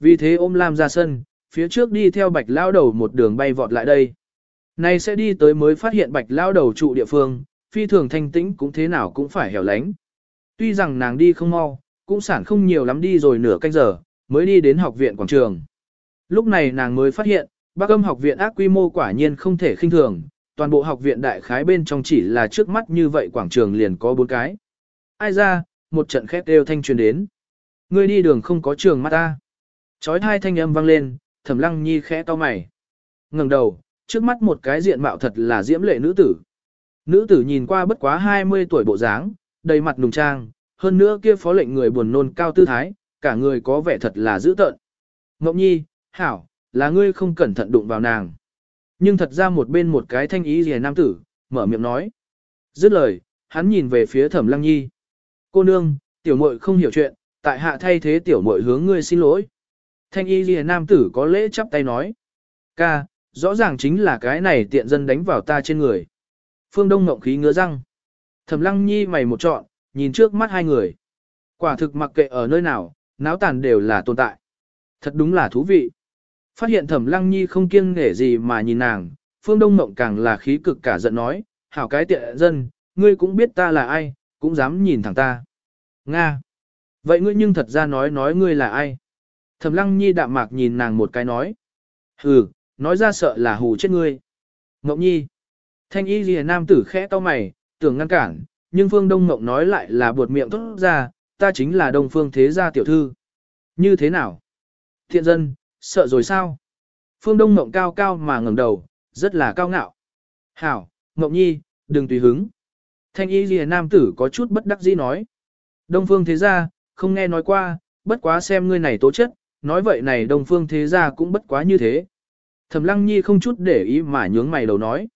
Vì thế ôm Lam ra sân, phía trước đi theo bạch lao đầu một đường bay vọt lại đây. Này sẽ đi tới mới phát hiện bạch lao đầu trụ địa phương, phi thường thanh tĩnh cũng thế nào cũng phải hẻo lánh. Tuy rằng nàng đi không mau, cũng sản không nhiều lắm đi rồi nửa canh giờ, mới đi đến học viện quảng trường. Lúc này nàng mới phát hiện, bác âm học viện ác quy mô quả nhiên không thể khinh thường, toàn bộ học viện đại khái bên trong chỉ là trước mắt như vậy quảng trường liền có bốn cái. Ai ra, một trận khét đều thanh truyền đến. Ngươi đi đường không có trường mắt ta. Chói hai thanh âm vang lên, thẩm lăng nhi khẽ to mày. ngẩng đầu, trước mắt một cái diện mạo thật là diễm lệ nữ tử. Nữ tử nhìn qua bất quá 20 tuổi bộ dáng, đầy mặt nùng trang, hơn nữa kia phó lệnh người buồn nôn cao tư thái, cả người có vẻ thật là dữ tợn. Ngọc Nhi, hảo, là ngươi không cẩn thận đụng vào nàng. Nhưng thật ra một bên một cái thanh ý rìa nam tử, mở miệng nói. Dứt lời, hắn nhìn về phía thẩm lăng nhi. Cô nương, tiểu muội không hiểu chuyện, tại hạ thay thế tiểu muội hướng ngươi xin lỗi. Thanh y ghi nam tử có lễ chắp tay nói. Ca, rõ ràng chính là cái này tiện dân đánh vào ta trên người. Phương Đông ngộng khí ngứa răng. Thẩm lăng nhi mày một trọn, nhìn trước mắt hai người. Quả thực mặc kệ ở nơi nào, náo tàn đều là tồn tại. Thật đúng là thú vị. Phát hiện thẩm lăng nhi không kiêng nghể gì mà nhìn nàng, phương đông mộng càng là khí cực cả giận nói, hảo cái tiện dân, ngươi cũng biết ta là ai, cũng dám nhìn thẳng ta. Nga. Vậy ngươi nhưng thật ra nói nói ngươi là ai? Thẩm lăng nhi đạm mạc nhìn nàng một cái nói. Hừ, nói ra sợ là hù chết ngươi. Ngọc nhi. Thanh y lìa nam tử khẽ to mày, tưởng ngăn cản, nhưng phương đông ngọc nói lại là buột miệng tốt ra, ta chính là đông phương thế gia tiểu thư. Như thế nào? Thiện dân, sợ rồi sao? Phương Đông ngọc cao cao mà ngẩng đầu, rất là cao ngạo. Hảo, ngọc Nhi, đừng tùy hứng. Thanh y lìa nam tử có chút bất đắc dĩ nói. Đông Phương thế gia, không nghe nói qua, bất quá xem ngươi này tố chất, nói vậy này Đông Phương thế gia cũng bất quá như thế. Thẩm Lăng Nhi không chút để ý mà nhướng mày đầu nói.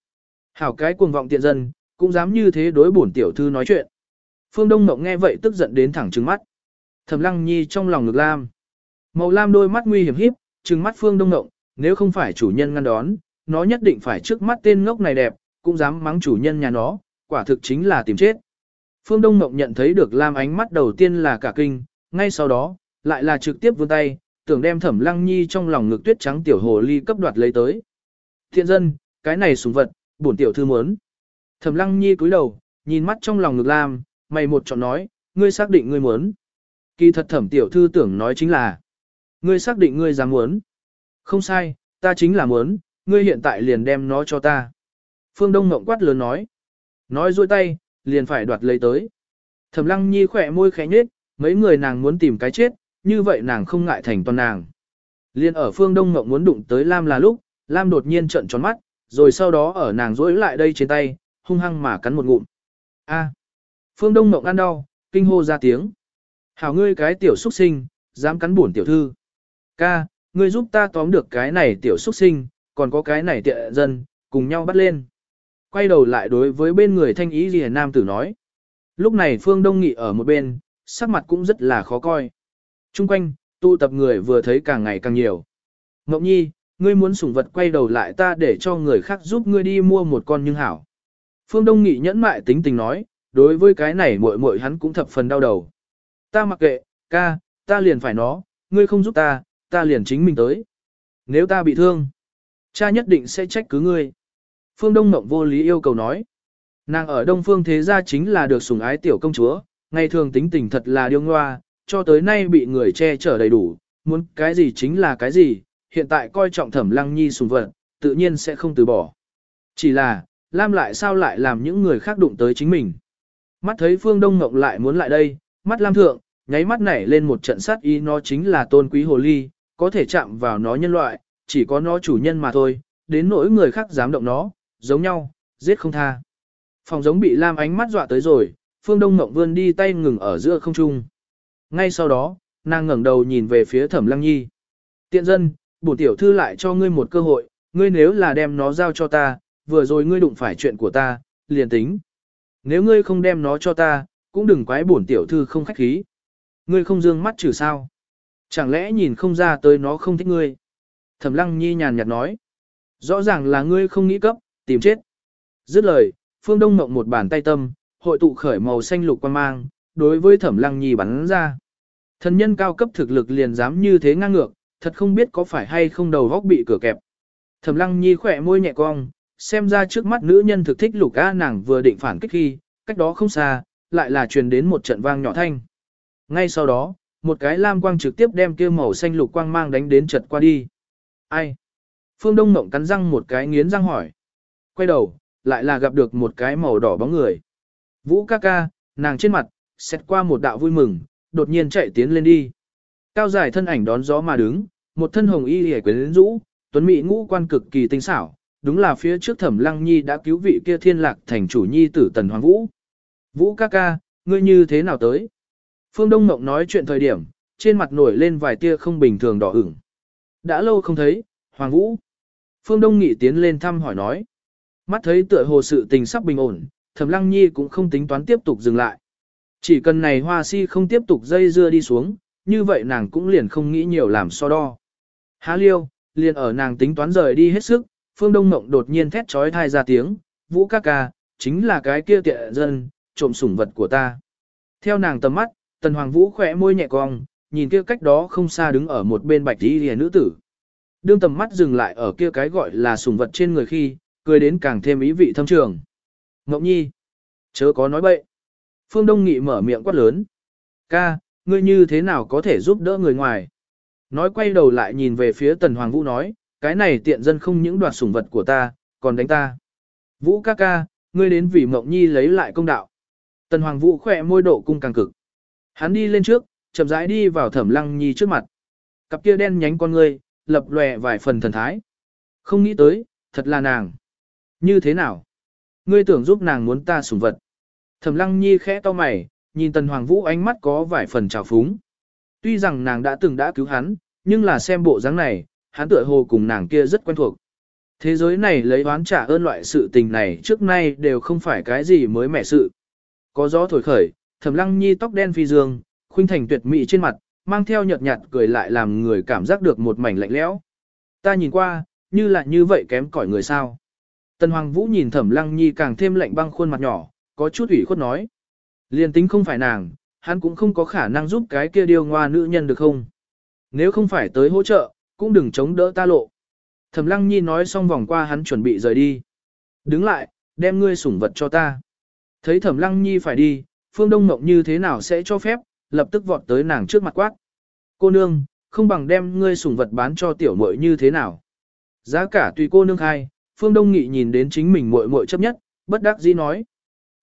Hảo cái cuồng vọng tiện dân, cũng dám như thế đối bổn tiểu thư nói chuyện. Phương Đông Mộng nghe vậy tức giận đến thẳng trừng mắt. Thẩm Lăng Nhi trong lòng ngực lam. Màu lam đôi mắt nguy hiểm híp, trừng mắt Phương Đông Mộng, nếu không phải chủ nhân ngăn đón, nó nhất định phải trước mắt tên ngốc này đẹp, cũng dám mắng chủ nhân nhà nó, quả thực chính là tìm chết. Phương Đông Mộng nhận thấy được Lam ánh mắt đầu tiên là cả kinh, ngay sau đó, lại là trực tiếp vươn tay, tưởng đem Thẩm Lăng Nhi trong lòng ngực tuyết trắng tiểu hồ ly cấp đoạt lấy tới. Thiện dân, cái này súng vật, bổn tiểu thư muốn. Thẩm Lăng Nhi cúi đầu, nhìn mắt trong lòng ngực Lam, mày một chọn nói, ngươi xác định ngươi muốn. Kỳ thật Thẩm tiểu thư tưởng nói chính là, Ngươi xác định ngươi dám muốn. Không sai, ta chính là muốn, ngươi hiện tại liền đem nó cho ta. Phương Đông Ngộng quát lớn nói. Nói dôi tay, liền phải đoạt lấy tới. Thẩm Lăng Nhi khỏe môi khẽ nhếch, mấy người nàng muốn tìm cái chết, như vậy nàng không ngại thành toàn nàng. Liên ở Phương Đông ngọc muốn đụng tới Lam là lúc, Lam đột nhiên trợn tròn mắt, rồi sau đó ở nàng rối lại đây trên tay, hung hăng mà cắn một ngụm. A. Phương Đông Ngộng ăn đau, kinh hô ra tiếng. Hảo ngươi cái tiểu xuất sinh, dám cắn bổn tiểu thư. Ca, ngươi giúp ta tóm được cái này tiểu xuất sinh, còn có cái này tiện dân, cùng nhau bắt lên. Quay đầu lại đối với bên người thanh ý gì nam tử nói. Lúc này Phương Đông Nghị ở một bên, sắc mặt cũng rất là khó coi. Trung quanh, tụ tập người vừa thấy càng ngày càng nhiều. Ngọc Nhi, ngươi muốn sủng vật quay đầu lại ta để cho người khác giúp ngươi đi mua một con nhưng hảo. Phương Đông Nghị nhẫn mại tính tình nói, đối với cái này muội muội hắn cũng thập phần đau đầu. Ta mặc kệ, ca, ta liền phải nó, ngươi không giúp ta, ta liền chính mình tới. Nếu ta bị thương, cha nhất định sẽ trách cứ ngươi. Phương Đông Mộng vô lý yêu cầu nói. Nàng ở Đông Phương thế gia chính là được sủng ái tiểu công chúa, ngày thường tính tình thật là điêu ngoa, cho tới nay bị người che chở đầy đủ, muốn cái gì chính là cái gì, hiện tại coi trọng thẩm lăng nhi sùng vật, tự nhiên sẽ không từ bỏ. Chỉ là, Lam lại sao lại làm những người khác đụng tới chính mình. Mắt thấy Phương Đông Ngộng lại muốn lại đây, mắt Lam thượng, nháy mắt nảy lên một trận sát ý nó chính là tôn quý hồ ly, có thể chạm vào nó nhân loại, chỉ có nó chủ nhân mà thôi, đến nỗi người khác dám động nó, giống nhau, giết không tha. Phòng giống bị Lam ánh mắt dọa tới rồi, Phương Đông Ngộng vươn đi tay ngừng ở giữa không trung. Ngay sau đó, nàng ngẩng đầu nhìn về phía Thẩm Lăng Nhi. Tiện dân, bổ tiểu thư lại cho ngươi một cơ hội, ngươi nếu là đem nó giao cho ta, vừa rồi ngươi đụng phải chuyện của ta, liền tính. Nếu ngươi không đem nó cho ta, cũng đừng quái bổn tiểu thư không khách khí. Ngươi không dương mắt trừ sao. Chẳng lẽ nhìn không ra tới nó không thích ngươi? Thẩm lăng nhi nhàn nhạt nói. Rõ ràng là ngươi không nghĩ cấp, tìm chết. Dứt lời, phương đông mộng một bàn tay tâm, hội tụ khởi màu xanh lục quan mang, đối với thẩm lăng nhi bắn ra. Thần nhân cao cấp thực lực liền dám như thế ngang ngược, thật không biết có phải hay không đầu góc bị cửa kẹp. Thẩm Lăng Nhi khỏe môi nhẹ cong, xem ra trước mắt nữ nhân thực thích Lục á nàng vừa định phản kích khi, cách đó không xa, lại là truyền đến một trận vang nhỏ thanh. Ngay sau đó, một cái lam quang trực tiếp đem kia màu xanh lục quang mang đánh đến chật qua đi. Ai? Phương Đông Mộng cắn răng một cái nghiến răng hỏi. Quay đầu, lại là gặp được một cái màu đỏ bóng người. Vũ ca ca, nàng trên mặt, xét qua một đạo vui mừng, đột nhiên chạy tiến lên đi. Cao dài thân ảnh đón gió mà đứng, một thân hồng y hề quyến rũ, tuấn mỹ ngũ quan cực kỳ tinh xảo, đúng là phía trước thẩm lăng nhi đã cứu vị kia thiên lạc thành chủ nhi tử tần hoàng vũ. Vũ ca ca, ngươi như thế nào tới? Phương Đông Mộng nói chuyện thời điểm, trên mặt nổi lên vài tia không bình thường đỏ ửng. Đã lâu không thấy, Hoàng Vũ. Phương Đông Nghị tiến lên thăm hỏi nói. Mắt thấy tựa hồ sự tình sắp bình ổn, Thẩm Lăng Nhi cũng không tính toán tiếp tục dừng lại. Chỉ cần này hoa si không tiếp tục dây dưa đi xuống, như vậy nàng cũng liền không nghĩ nhiều làm so đo. Há liêu, liền ở nàng tính toán rời đi hết sức, Phương Đông Mộng đột nhiên thét trói thai ra tiếng, Vũ ca ca, chính là cái kia tiện dân, trộm sủng vật của ta. Theo nàng tầm mắt, Tần Hoàng Vũ khỏe môi nhẹ cong, nhìn kia cách đó không xa đứng ở một bên bạch y lìa nữ tử. Đương tầm mắt dừng lại ở kia cái gọi là sủng vật trên người khi, cười đến càng thêm ý vị thâm trường. Ngọc Nhi, chớ có nói bậy. Phương Đông Nghị mở miệng quát lớn. Ca, ngươi như thế nào có thể giúp đỡ người ngoài? Nói quay đầu lại nhìn về phía Tần Hoàng Vũ nói, cái này tiện dân không những đoạt sủng vật của ta, còn đánh ta. Vũ ca ca, ngươi đến vì Mộng Nhi lấy lại công đạo. Tần Hoàng Vũ khỏe môi độ cung càng cực. Hắn đi lên trước, chậm rãi đi vào Thẩm Lăng Nhi trước mặt. Cặp kia đen nhánh con ngươi, lập lòe vài phần thần thái. Không nghĩ tới, thật là nàng. Như thế nào? Ngươi tưởng giúp nàng muốn ta sủng vật. Thẩm Lăng Nhi khẽ to mày, nhìn Tần Hoàng Vũ ánh mắt có vài phần trào phúng. Tuy rằng nàng đã từng đã cứu hắn, nhưng là xem bộ dáng này, hắn tựa hồ cùng nàng kia rất quen thuộc. Thế giới này lấy oán trả ơn loại sự tình này trước nay đều không phải cái gì mới mẻ sự. Có gió thổi khởi, Thẩm Lăng Nhi tóc đen phi dương, khuynh thành tuyệt mỹ trên mặt, mang theo nhợt nhạt cười lại làm người cảm giác được một mảnh lạnh lẽo. Ta nhìn qua, như là như vậy kém cỏi người sao. Tần Hoàng Vũ nhìn Thẩm Lăng Nhi càng thêm lạnh băng khuôn mặt nhỏ, có chút ủy khuất nói. Liên tính không phải nàng, hắn cũng không có khả năng giúp cái kia điêu ngoa nữ nhân được không? Nếu không phải tới hỗ trợ, cũng đừng chống đỡ ta lộ. Thẩm Lăng Nhi nói xong vòng qua hắn chuẩn bị rời đi. Đứng lại, đem ngươi sủng vật cho ta. Thấy Thẩm Lăng Nhi phải đi, Phương Đông Mộng như thế nào sẽ cho phép, lập tức vọt tới nàng trước mặt quát. Cô nương, không bằng đem ngươi sủng vật bán cho tiểu muội như thế nào. Giá cả tùy cô nương khai, Phương Đông Nghị nhìn đến chính mình muội muội chấp nhất, bất đắc dĩ nói.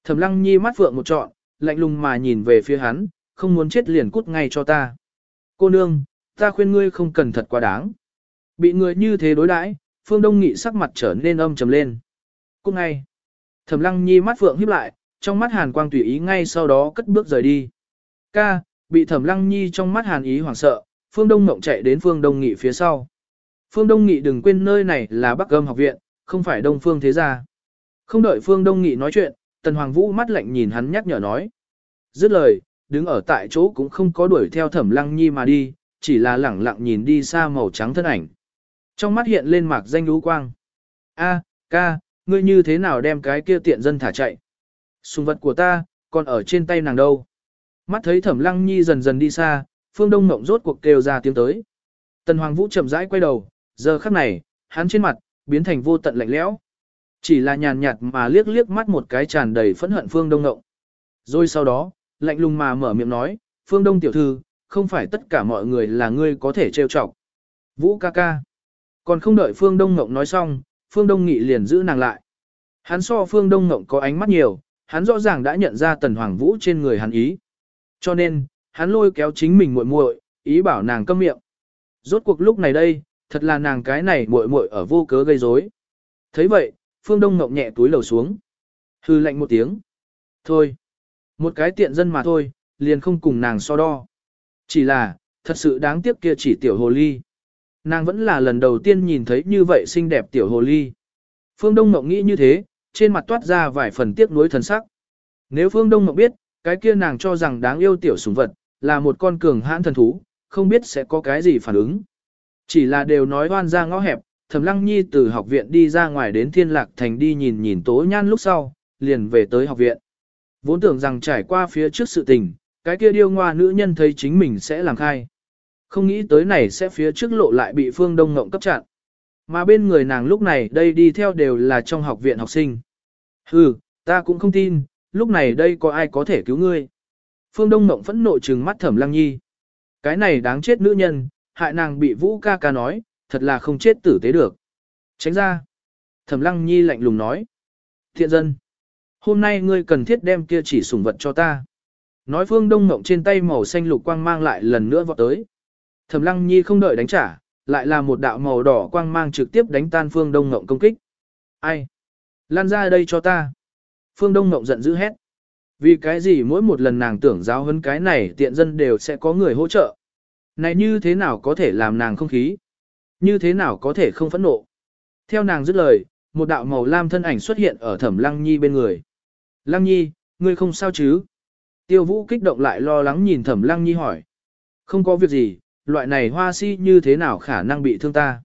Thẩm Lăng Nhi mắt vượng một trọn, lạnh lùng mà nhìn về phía hắn, không muốn chết liền cút ngay cho ta. Cô nương, ta khuyên ngươi không cần thật quá đáng. Bị người như thế đối đãi, Phương Đông Nghị sắc mặt trở nên âm trầm lên. Cút ngay. Thẩm Lăng Nhi mắt vượng híp lại, trong mắt hàn quang tùy ý ngay sau đó cất bước rời đi. Ca, bị thẩm lăng nhi trong mắt hàn ý hoảng sợ, phương đông mộng chạy đến phương đông nghị phía sau. Phương đông nghị đừng quên nơi này là bắc âm học viện, không phải đông phương thế gia. Không đợi phương đông nghị nói chuyện, tần hoàng vũ mắt lạnh nhìn hắn nhắc nhở nói. Dứt lời, đứng ở tại chỗ cũng không có đuổi theo thẩm lăng nhi mà đi, chỉ là lẳng lặng nhìn đi xa màu trắng thân ảnh. Trong mắt hiện lên mạc danh lũ quang. A, ca, ngươi như thế nào đem cái kia tiện dân thả chạy? Sùng vật của ta, còn ở trên tay nàng đâu. Mắt thấy thẩm lăng nhi dần dần đi xa, phương đông mộng rốt cuộc kêu ra tiếng tới. Tần Hoàng Vũ chậm rãi quay đầu, giờ khắc này, hắn trên mặt, biến thành vô tận lạnh lẽo. Chỉ là nhàn nhạt mà liếc liếc mắt một cái tràn đầy phẫn hận phương đông Ngộng, Rồi sau đó, lạnh lùng mà mở miệng nói, phương đông tiểu thư, không phải tất cả mọi người là ngươi có thể trêu chọc. Vũ ca ca. Còn không đợi phương đông Ngộng nói xong, phương đông nghị liền giữ nàng lại. Hắn so phương đông Ngộng có ánh mắt nhiều, hắn rõ ràng đã nhận ra tần hoàng vũ trên người hắn ý. Cho nên, hắn lôi kéo chính mình muội muội, ý bảo nàng câm miệng. Rốt cuộc lúc này đây, thật là nàng cái này muội muội ở vô cớ gây rối. Thấy vậy, Phương Đông Ngọc nhẹ túi lầu xuống. Hư lạnh một tiếng. Thôi, một cái tiện dân mà thôi, liền không cùng nàng so đo. Chỉ là, thật sự đáng tiếc kia chỉ tiểu hồ ly. Nàng vẫn là lần đầu tiên nhìn thấy như vậy xinh đẹp tiểu hồ ly. Phương Đông Ngọc nghĩ như thế, trên mặt toát ra vài phần tiếc nuối thần sắc. Nếu Phương Đông Ngọc biết, cái kia nàng cho rằng đáng yêu tiểu sủng vật, là một con cường hãn thần thú, không biết sẽ có cái gì phản ứng. Chỉ là đều nói oan ra ngõ hẹp, Thẩm Lăng Nhi từ học viện đi ra ngoài đến Thiên Lạc Thành đi nhìn nhìn Tố Nhan lúc sau, liền về tới học viện. Vốn tưởng rằng trải qua phía trước sự tình, cái kia điêu ngoa nữ nhân thấy chính mình sẽ làm khai. Không nghĩ tới này sẽ phía trước lộ lại bị Phương Đông Ngộng cấp chặn. Mà bên người nàng lúc này đây đi theo đều là trong học viện học sinh. Hừ, ta cũng không tin, lúc này đây có ai có thể cứu ngươi. Phương Đông Ngộng phẫn nộ trừng mắt Thẩm Lăng Nhi. Cái này đáng chết nữ nhân, hại nàng bị Vũ ca ca nói, thật là không chết tử tế được. Tránh ra. Thẩm Lăng Nhi lạnh lùng nói. Thiện dân. Hôm nay ngươi cần thiết đem kia chỉ sủng vật cho ta. Nói Phương Đông mộng trên tay màu xanh lục quang mang lại lần nữa vọt tới. Thẩm Lăng Nhi không đợi đánh trả, lại là một đạo màu đỏ quang mang trực tiếp đánh tan Phương Đông mộng công kích. Ai? Lan ra đây cho ta. Phương Đông mộng giận dữ hét. Vì cái gì mỗi một lần nàng tưởng giáo hơn cái này tiện dân đều sẽ có người hỗ trợ. Này như thế nào có thể làm nàng không khí? Như thế nào có thể không phẫn nộ? Theo nàng dứt lời, một đạo màu lam thân ảnh xuất hiện ở thẩm lăng nhi bên người. Lăng nhi, ngươi không sao chứ? Tiêu vũ kích động lại lo lắng nhìn thẩm lăng nhi hỏi. Không có việc gì, loại này hoa si như thế nào khả năng bị thương ta?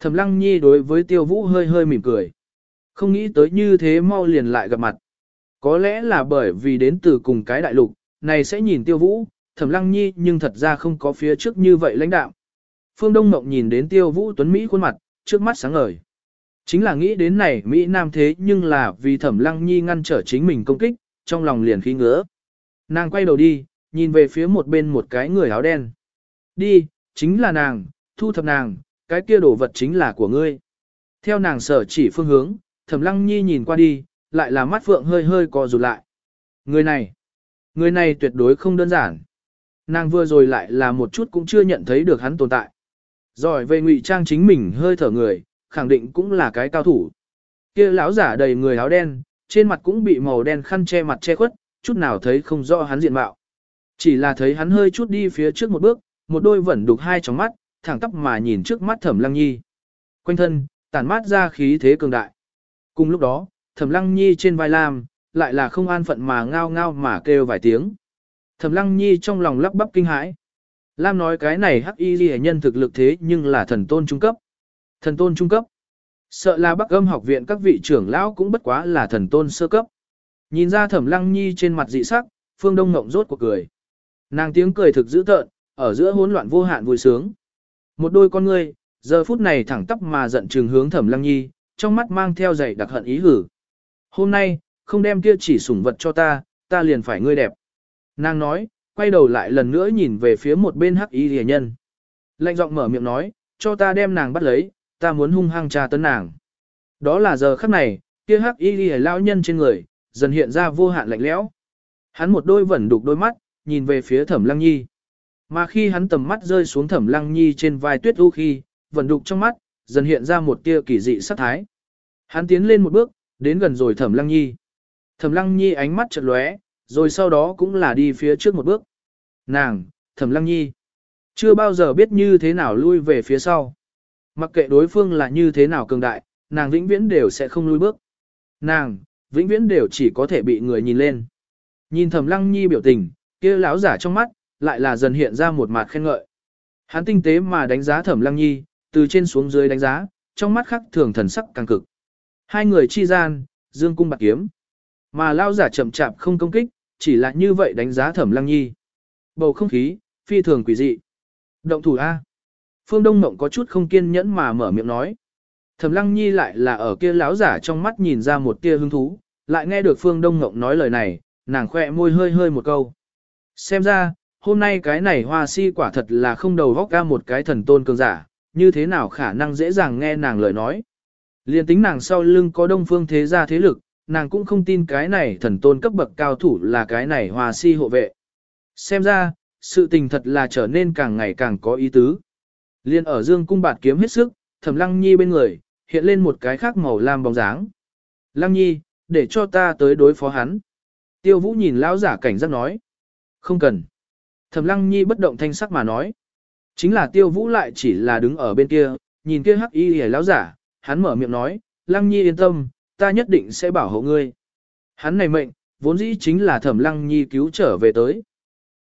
Thẩm lăng nhi đối với tiêu vũ hơi hơi mỉm cười. Không nghĩ tới như thế mau liền lại gặp mặt. Có lẽ là bởi vì đến từ cùng cái đại lục, này sẽ nhìn tiêu vũ, thẩm lăng nhi nhưng thật ra không có phía trước như vậy lãnh đạo. Phương Đông Ngọc nhìn đến tiêu vũ tuấn Mỹ khuôn mặt, trước mắt sáng ngời. Chính là nghĩ đến này Mỹ Nam thế nhưng là vì thẩm lăng nhi ngăn trở chính mình công kích, trong lòng liền khí ngứa. Nàng quay đầu đi, nhìn về phía một bên một cái người áo đen. Đi, chính là nàng, thu thập nàng, cái kia đồ vật chính là của ngươi. Theo nàng sở chỉ phương hướng, thẩm lăng nhi nhìn qua đi, lại là mắt phượng hơi hơi co rụt lại. Người này, người này tuyệt đối không đơn giản. Nàng vừa rồi lại là một chút cũng chưa nhận thấy được hắn tồn tại. Rồi về ngụy trang chính mình hơi thở người, khẳng định cũng là cái cao thủ. Kia lão giả đầy người áo đen, trên mặt cũng bị màu đen khăn che mặt che khuất, chút nào thấy không rõ hắn diện mạo. Chỉ là thấy hắn hơi chút đi phía trước một bước, một đôi vẫn đục hai tròng mắt, thẳng tắp mà nhìn trước mắt Thẩm Lăng Nhi. Quanh thân, tản mát ra khí thế cường đại. Cùng lúc đó, Thẩm Lăng Nhi trên vai Lam, lại là không an phận mà ngao ngao mà kêu vài tiếng. Thẩm Lăng Nhi trong lòng lắp bắp kinh hãi. Lam nói cái này hắc y ghi nhân thực lực thế nhưng là thần tôn trung cấp. Thần tôn trung cấp. Sợ là bắc âm học viện các vị trưởng lão cũng bất quá là thần tôn sơ cấp. Nhìn ra thẩm lăng nhi trên mặt dị sắc, phương đông ngộng rốt cuộc cười. Nàng tiếng cười thực dữ tợn, ở giữa hỗn loạn vô hạn vui sướng. Một đôi con ngươi, giờ phút này thẳng tắp mà giận trừng hướng thẩm lăng nhi, trong mắt mang theo dày đặc hận ý hử. Hôm nay, không đem kia chỉ sủng vật cho ta, ta liền phải ngươi đẹp. Nàng nói, quay đầu lại lần nữa nhìn về phía một bên hắc y rìa nhân. Lạnh giọng mở miệng nói, cho ta đem nàng bắt lấy, ta muốn hung hăng tra tấn nàng. Đó là giờ khắc này, kia hắc y rìa lão nhân trên người, dần hiện ra vô hạn lạnh lẽo. Hắn một đôi vẫn đục đôi mắt, nhìn về phía thẩm lăng nhi. Mà khi hắn tầm mắt rơi xuống thẩm lăng nhi trên vai tuyết u khi, vẫn đục trong mắt, dần hiện ra một tia kỳ dị sắc thái. Hắn tiến lên một bước, đến gần rồi thẩm lăng nhi. Thẩm lăng nhi ánh mắt chợt lóe, rồi sau đó cũng là đi phía trước một bước. Nàng, thẩm lăng nhi, chưa bao giờ biết như thế nào lui về phía sau. Mặc kệ đối phương là như thế nào cường đại, nàng vĩnh viễn đều sẽ không lui bước. Nàng, vĩnh viễn đều chỉ có thể bị người nhìn lên. Nhìn thẩm lăng nhi biểu tình, kia lão giả trong mắt, lại là dần hiện ra một mặt khen ngợi. Hắn tinh tế mà đánh giá thẩm lăng nhi, từ trên xuống dưới đánh giá, trong mắt khắc thường thần sắc càng cực. Hai người chi gian, dương cung bạc kiếm. Mà lao giả chậm chạp không công kích, chỉ là như vậy đánh giá thẩm lăng nhi. Bầu không khí, phi thường quỷ dị. Động thủ A. Phương Đông Mộng có chút không kiên nhẫn mà mở miệng nói. Thẩm lăng nhi lại là ở kia lão giả trong mắt nhìn ra một tia hứng thú, lại nghe được Phương Đông Mộng nói lời này, nàng khỏe môi hơi hơi một câu. Xem ra, hôm nay cái này hoa si quả thật là không đầu vóc ca một cái thần tôn cường giả, như thế nào khả năng dễ dàng nghe nàng lời nói. Liên tính nàng sau lưng có đông phương thế gia thế lực, nàng cũng không tin cái này thần tôn cấp bậc cao thủ là cái này hòa si hộ vệ. Xem ra, sự tình thật là trở nên càng ngày càng có ý tứ. Liên ở dương cung bạt kiếm hết sức, thẩm lăng nhi bên người, hiện lên một cái khác màu lam bóng dáng. Lăng nhi, để cho ta tới đối phó hắn. Tiêu vũ nhìn lão giả cảnh giác nói. Không cần. Thẩm lăng nhi bất động thanh sắc mà nói. Chính là tiêu vũ lại chỉ là đứng ở bên kia, nhìn kia hắc y hề lão giả, hắn mở miệng nói, lăng nhi yên tâm, ta nhất định sẽ bảo hộ ngươi. Hắn này mệnh, vốn dĩ chính là thẩm lăng nhi cứu trở về tới.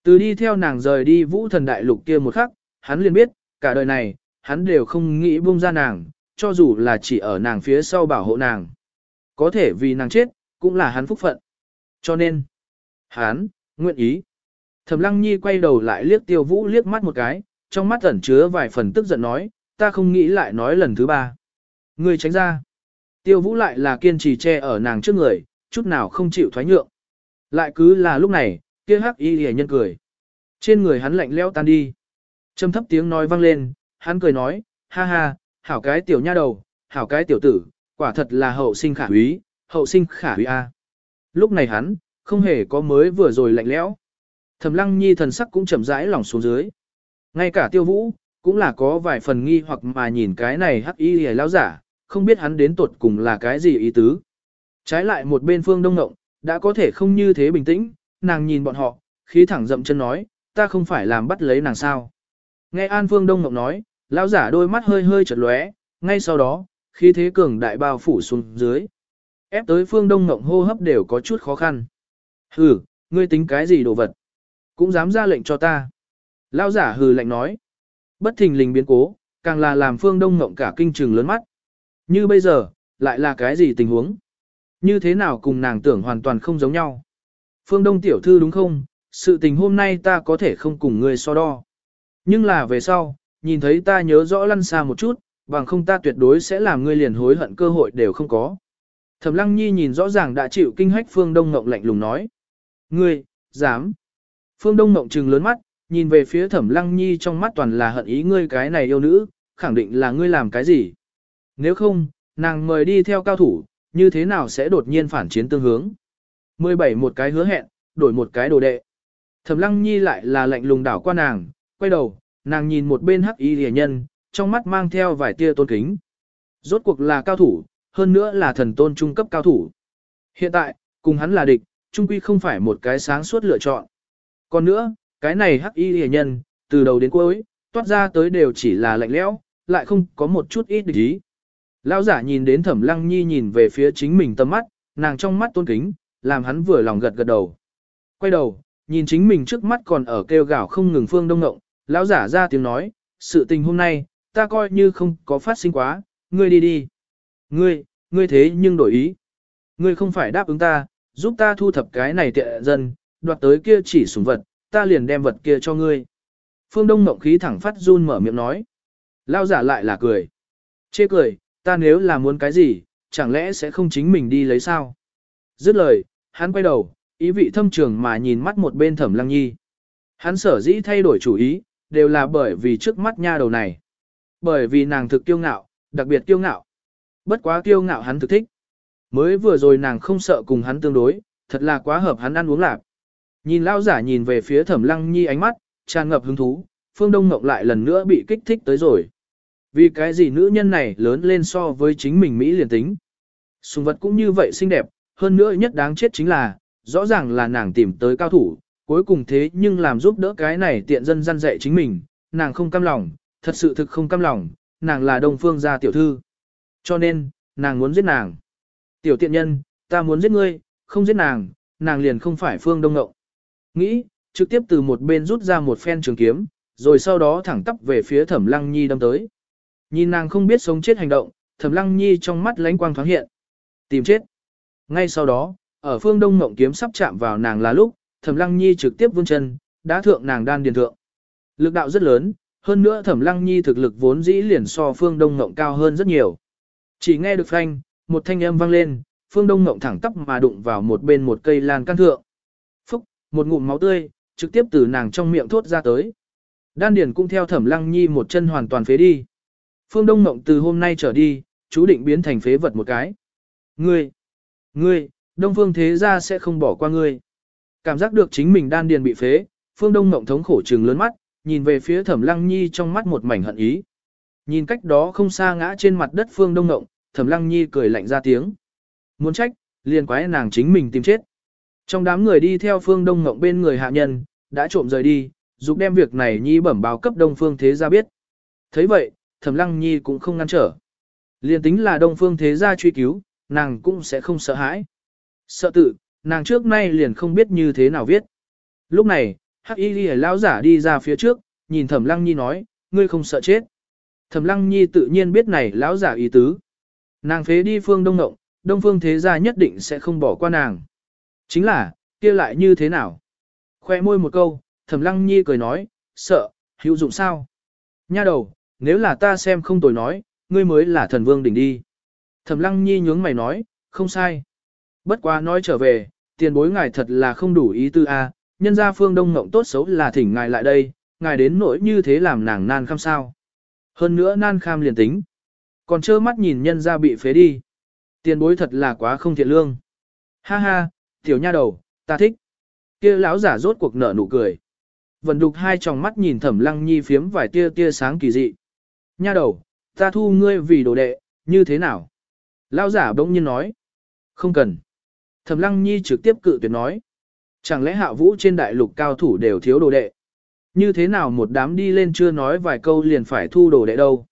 Từ đi theo nàng rời đi vũ thần đại lục kia một khắc, hắn liền biết, cả đời này, hắn đều không nghĩ buông ra nàng, cho dù là chỉ ở nàng phía sau bảo hộ nàng. Có thể vì nàng chết, cũng là hắn phúc phận. Cho nên, hắn, nguyện ý. Thẩm lăng nhi quay đầu lại liếc tiêu vũ liếc mắt một cái, trong mắt ẩn chứa vài phần tức giận nói, ta không nghĩ lại nói lần thứ ba. Ngươi tránh ra. Tiêu vũ lại là kiên trì che ở nàng trước người, chút nào không chịu thoái nhượng. Lại cứ là lúc này, kia hắc y hề nhân cười. Trên người hắn lạnh lẽo tan đi. Trầm thấp tiếng nói vang lên, hắn cười nói, ha ha, hảo cái tiểu nha đầu, hảo cái tiểu tử, quả thật là hậu sinh khả úy, hậu sinh khả úy a. Lúc này hắn, không hề có mới vừa rồi lạnh lẽo. Thẩm lăng nhi thần sắc cũng chậm rãi lỏng xuống dưới. Ngay cả tiêu vũ, cũng là có vài phần nghi hoặc mà nhìn cái này hắc y hề lao giả, không biết hắn đến tuột cùng là cái gì ý tứ. Trái lại một bên phương đông ngộng, đã có thể không như thế bình tĩnh, nàng nhìn bọn họ, khí thẳng dậm chân nói, ta không phải làm bắt lấy nàng sao. Nghe An Phương Đông Ngọc nói, lão giả đôi mắt hơi hơi chật lóe, ngay sau đó, khí thế cường đại bao phủ xuống dưới. Ép tới Phương Đông Ngọc hô hấp đều có chút khó khăn. Hừ, ngươi tính cái gì đồ vật? Cũng dám ra lệnh cho ta. Lão giả hừ lạnh nói. Bất thình lình biến cố, càng là làm Phương Đông Ngọc cả kinh trừng lớn mắt. Như bây giờ, lại là cái gì tình huống? Như thế nào cùng nàng tưởng hoàn toàn không giống nhau? Phương Đông tiểu thư đúng không? Sự tình hôm nay ta có thể không cùng ngươi so đo. Nhưng là về sau, nhìn thấy ta nhớ rõ lăn xa một chút, bằng không ta tuyệt đối sẽ làm ngươi liền hối hận cơ hội đều không có. Thẩm Lăng Nhi nhìn rõ ràng đã chịu kinh hách Phương Đông Ngộng lạnh lùng nói. Ngươi, dám. Phương Đông Ngộng trừng lớn mắt, nhìn về phía Thẩm Lăng Nhi trong mắt toàn là hận ý ngươi cái này yêu nữ, khẳng định là ngươi làm cái gì. Nếu không, nàng mời đi theo cao thủ, như thế nào sẽ đột nhiên phản chiến tương hướng. 17 một cái hứa hẹn, đổi một cái đồ đệ. Thẩm Lăng Nhi lại là lạnh lùng đảo qua nàng, quay đầu, nàng nhìn một bên hắc y Liễu nhân, trong mắt mang theo vài tia tôn kính. Rốt cuộc là cao thủ, hơn nữa là thần tôn trung cấp cao thủ. Hiện tại, cùng hắn là địch, trung quy không phải một cái sáng suốt lựa chọn. Còn nữa, cái này hắc y Liễu nhân, từ đầu đến cuối, toát ra tới đều chỉ là lạnh lẽo, lại không có một chút ít địch ý. Lão giả nhìn đến thẩm lăng nhi nhìn về phía chính mình tâm mắt, nàng trong mắt tôn kính, làm hắn vừa lòng gật gật đầu. Quay đầu, nhìn chính mình trước mắt còn ở kêu gào không ngừng phương đông ngộng, lão giả ra tiếng nói, sự tình hôm nay, ta coi như không có phát sinh quá, ngươi đi đi. Ngươi, ngươi thế nhưng đổi ý. Ngươi không phải đáp ứng ta, giúp ta thu thập cái này tiện dân, đoạt tới kia chỉ sủng vật, ta liền đem vật kia cho ngươi. Phương Đông Mộng khí thẳng phát run mở miệng nói. Lão giả lại là cười. Chê cười, ta nếu là muốn cái gì, chẳng lẽ sẽ không chính mình đi lấy sao? Dứt lời, hắn quay đầu, ý vị thâm trường mà nhìn mắt một bên thẩm lăng nhi. Hắn sở dĩ thay đổi chủ ý, đều là bởi vì trước mắt nha đầu này. Bởi vì nàng thực kiêu ngạo, đặc biệt kiêu ngạo. Bất quá kiêu ngạo hắn thực thích. Mới vừa rồi nàng không sợ cùng hắn tương đối, thật là quá hợp hắn ăn uống lạc. Nhìn lao giả nhìn về phía thẩm lăng nhi ánh mắt, tràn ngập hứng thú, phương đông ngọc lại lần nữa bị kích thích tới rồi. Vì cái gì nữ nhân này lớn lên so với chính mình Mỹ liền tính. Sùng vật cũng như vậy xinh đẹp, hơn nữa nhất đáng chết chính là, rõ ràng là nàng tìm tới cao thủ, cuối cùng thế nhưng làm giúp đỡ cái này tiện dân gian dạy chính mình, nàng không cam lòng, thật sự thực không cam lòng, nàng là đông phương gia tiểu thư. Cho nên, nàng muốn giết nàng. Tiểu tiện nhân, ta muốn giết ngươi, không giết nàng, nàng liền không phải phương đông ngậu. Nghĩ, trực tiếp từ một bên rút ra một phen trường kiếm, rồi sau đó thẳng tắp về phía thẩm lăng nhi đâm tới. Nhìn nàng không biết sống chết hành động, thẩm lăng nhi trong mắt lánh quang thoáng hiện. Tìm chết. Ngay sau đó, ở phương đông ngộng kiếm sắp chạm vào nàng là lúc, Thẩm Lăng Nhi trực tiếp vươn chân, đã thượng nàng đan điền thượng. Lực đạo rất lớn, hơn nữa Thẩm Lăng Nhi thực lực vốn dĩ liền so Phương Đông Ngộng cao hơn rất nhiều. Chỉ nghe được phanh, một thanh âm vang lên, Phương Đông Ngộng thẳng tắp mà đụng vào một bên một cây lan can thượng. Phúc, một ngụm máu tươi, trực tiếp từ nàng trong miệng thốt ra tới. Đan điền cũng theo Thẩm Lăng Nhi một chân hoàn toàn phế đi. Phương Đông Ngộng từ hôm nay trở đi, chú định biến thành phế vật một cái. Ngươi, ngươi, Đông Phương Thế Gia sẽ không bỏ qua ngươi. Cảm giác được chính mình đan điền bị phế, Phương Đông Ngộng thống khổ trừng lớn mắt, nhìn về phía Thẩm Lăng Nhi trong mắt một mảnh hận ý. Nhìn cách đó không xa ngã trên mặt đất Phương Đông Ngộng, Thẩm Lăng Nhi cười lạnh ra tiếng. Muốn trách, liền quái nàng chính mình tìm chết. Trong đám người đi theo Phương Đông Ngộng bên người hạ nhân, đã trộm rời đi, dục đem việc này Nhi bẩm báo cấp Đông Phương Thế gia biết. Thấy vậy, Thẩm Lăng Nhi cũng không ngăn trở. Liền tính là Đông Phương Thế gia truy cứu, nàng cũng sẽ không sợ hãi. Sợ tự, nàng trước nay liền không biết như thế nào viết. Lúc này, hắc y ghi lão giả đi ra phía trước, nhìn thẩm lăng nhi nói, ngươi không sợ chết. Thẩm lăng nhi tự nhiên biết này lão giả ý tứ. Nàng phế đi phương đông ngộng, đông phương thế gia nhất định sẽ không bỏ qua nàng. Chính là, kia lại như thế nào? Khoe môi một câu, thẩm lăng nhi cười nói, sợ, hữu dụng sao? Nha đầu, nếu là ta xem không tồi nói, ngươi mới là thần vương đỉnh đi. Thẩm lăng nhi nhướng mày nói, không sai. Bất quá nói trở về, tiền bối ngài thật là không đủ ý tư a, nhân gia phương đông ngộng tốt xấu là thỉnh ngài lại đây, ngài đến nỗi như thế làm nàng nan kham sao. Hơn nữa nan kham liền tính. Còn trơ mắt nhìn nhân gia bị phế đi. Tiền bối thật là quá không thiện lương. Ha ha, tiểu nha đầu, ta thích. Kia lão giả rốt cuộc nở nụ cười. Vân đục hai tròng mắt nhìn thẩm lăng nhi phiếm vài tia tia sáng kỳ dị. Nha đầu, ta thu ngươi vì đồ đệ, như thế nào? Lão giả bỗng nhiên nói. Không cần. Thẩm lăng nhi trực tiếp cự tuyệt nói. Chẳng lẽ hạ vũ trên đại lục cao thủ đều thiếu đồ đệ? Như thế nào một đám đi lên chưa nói vài câu liền phải thu đồ đệ đâu?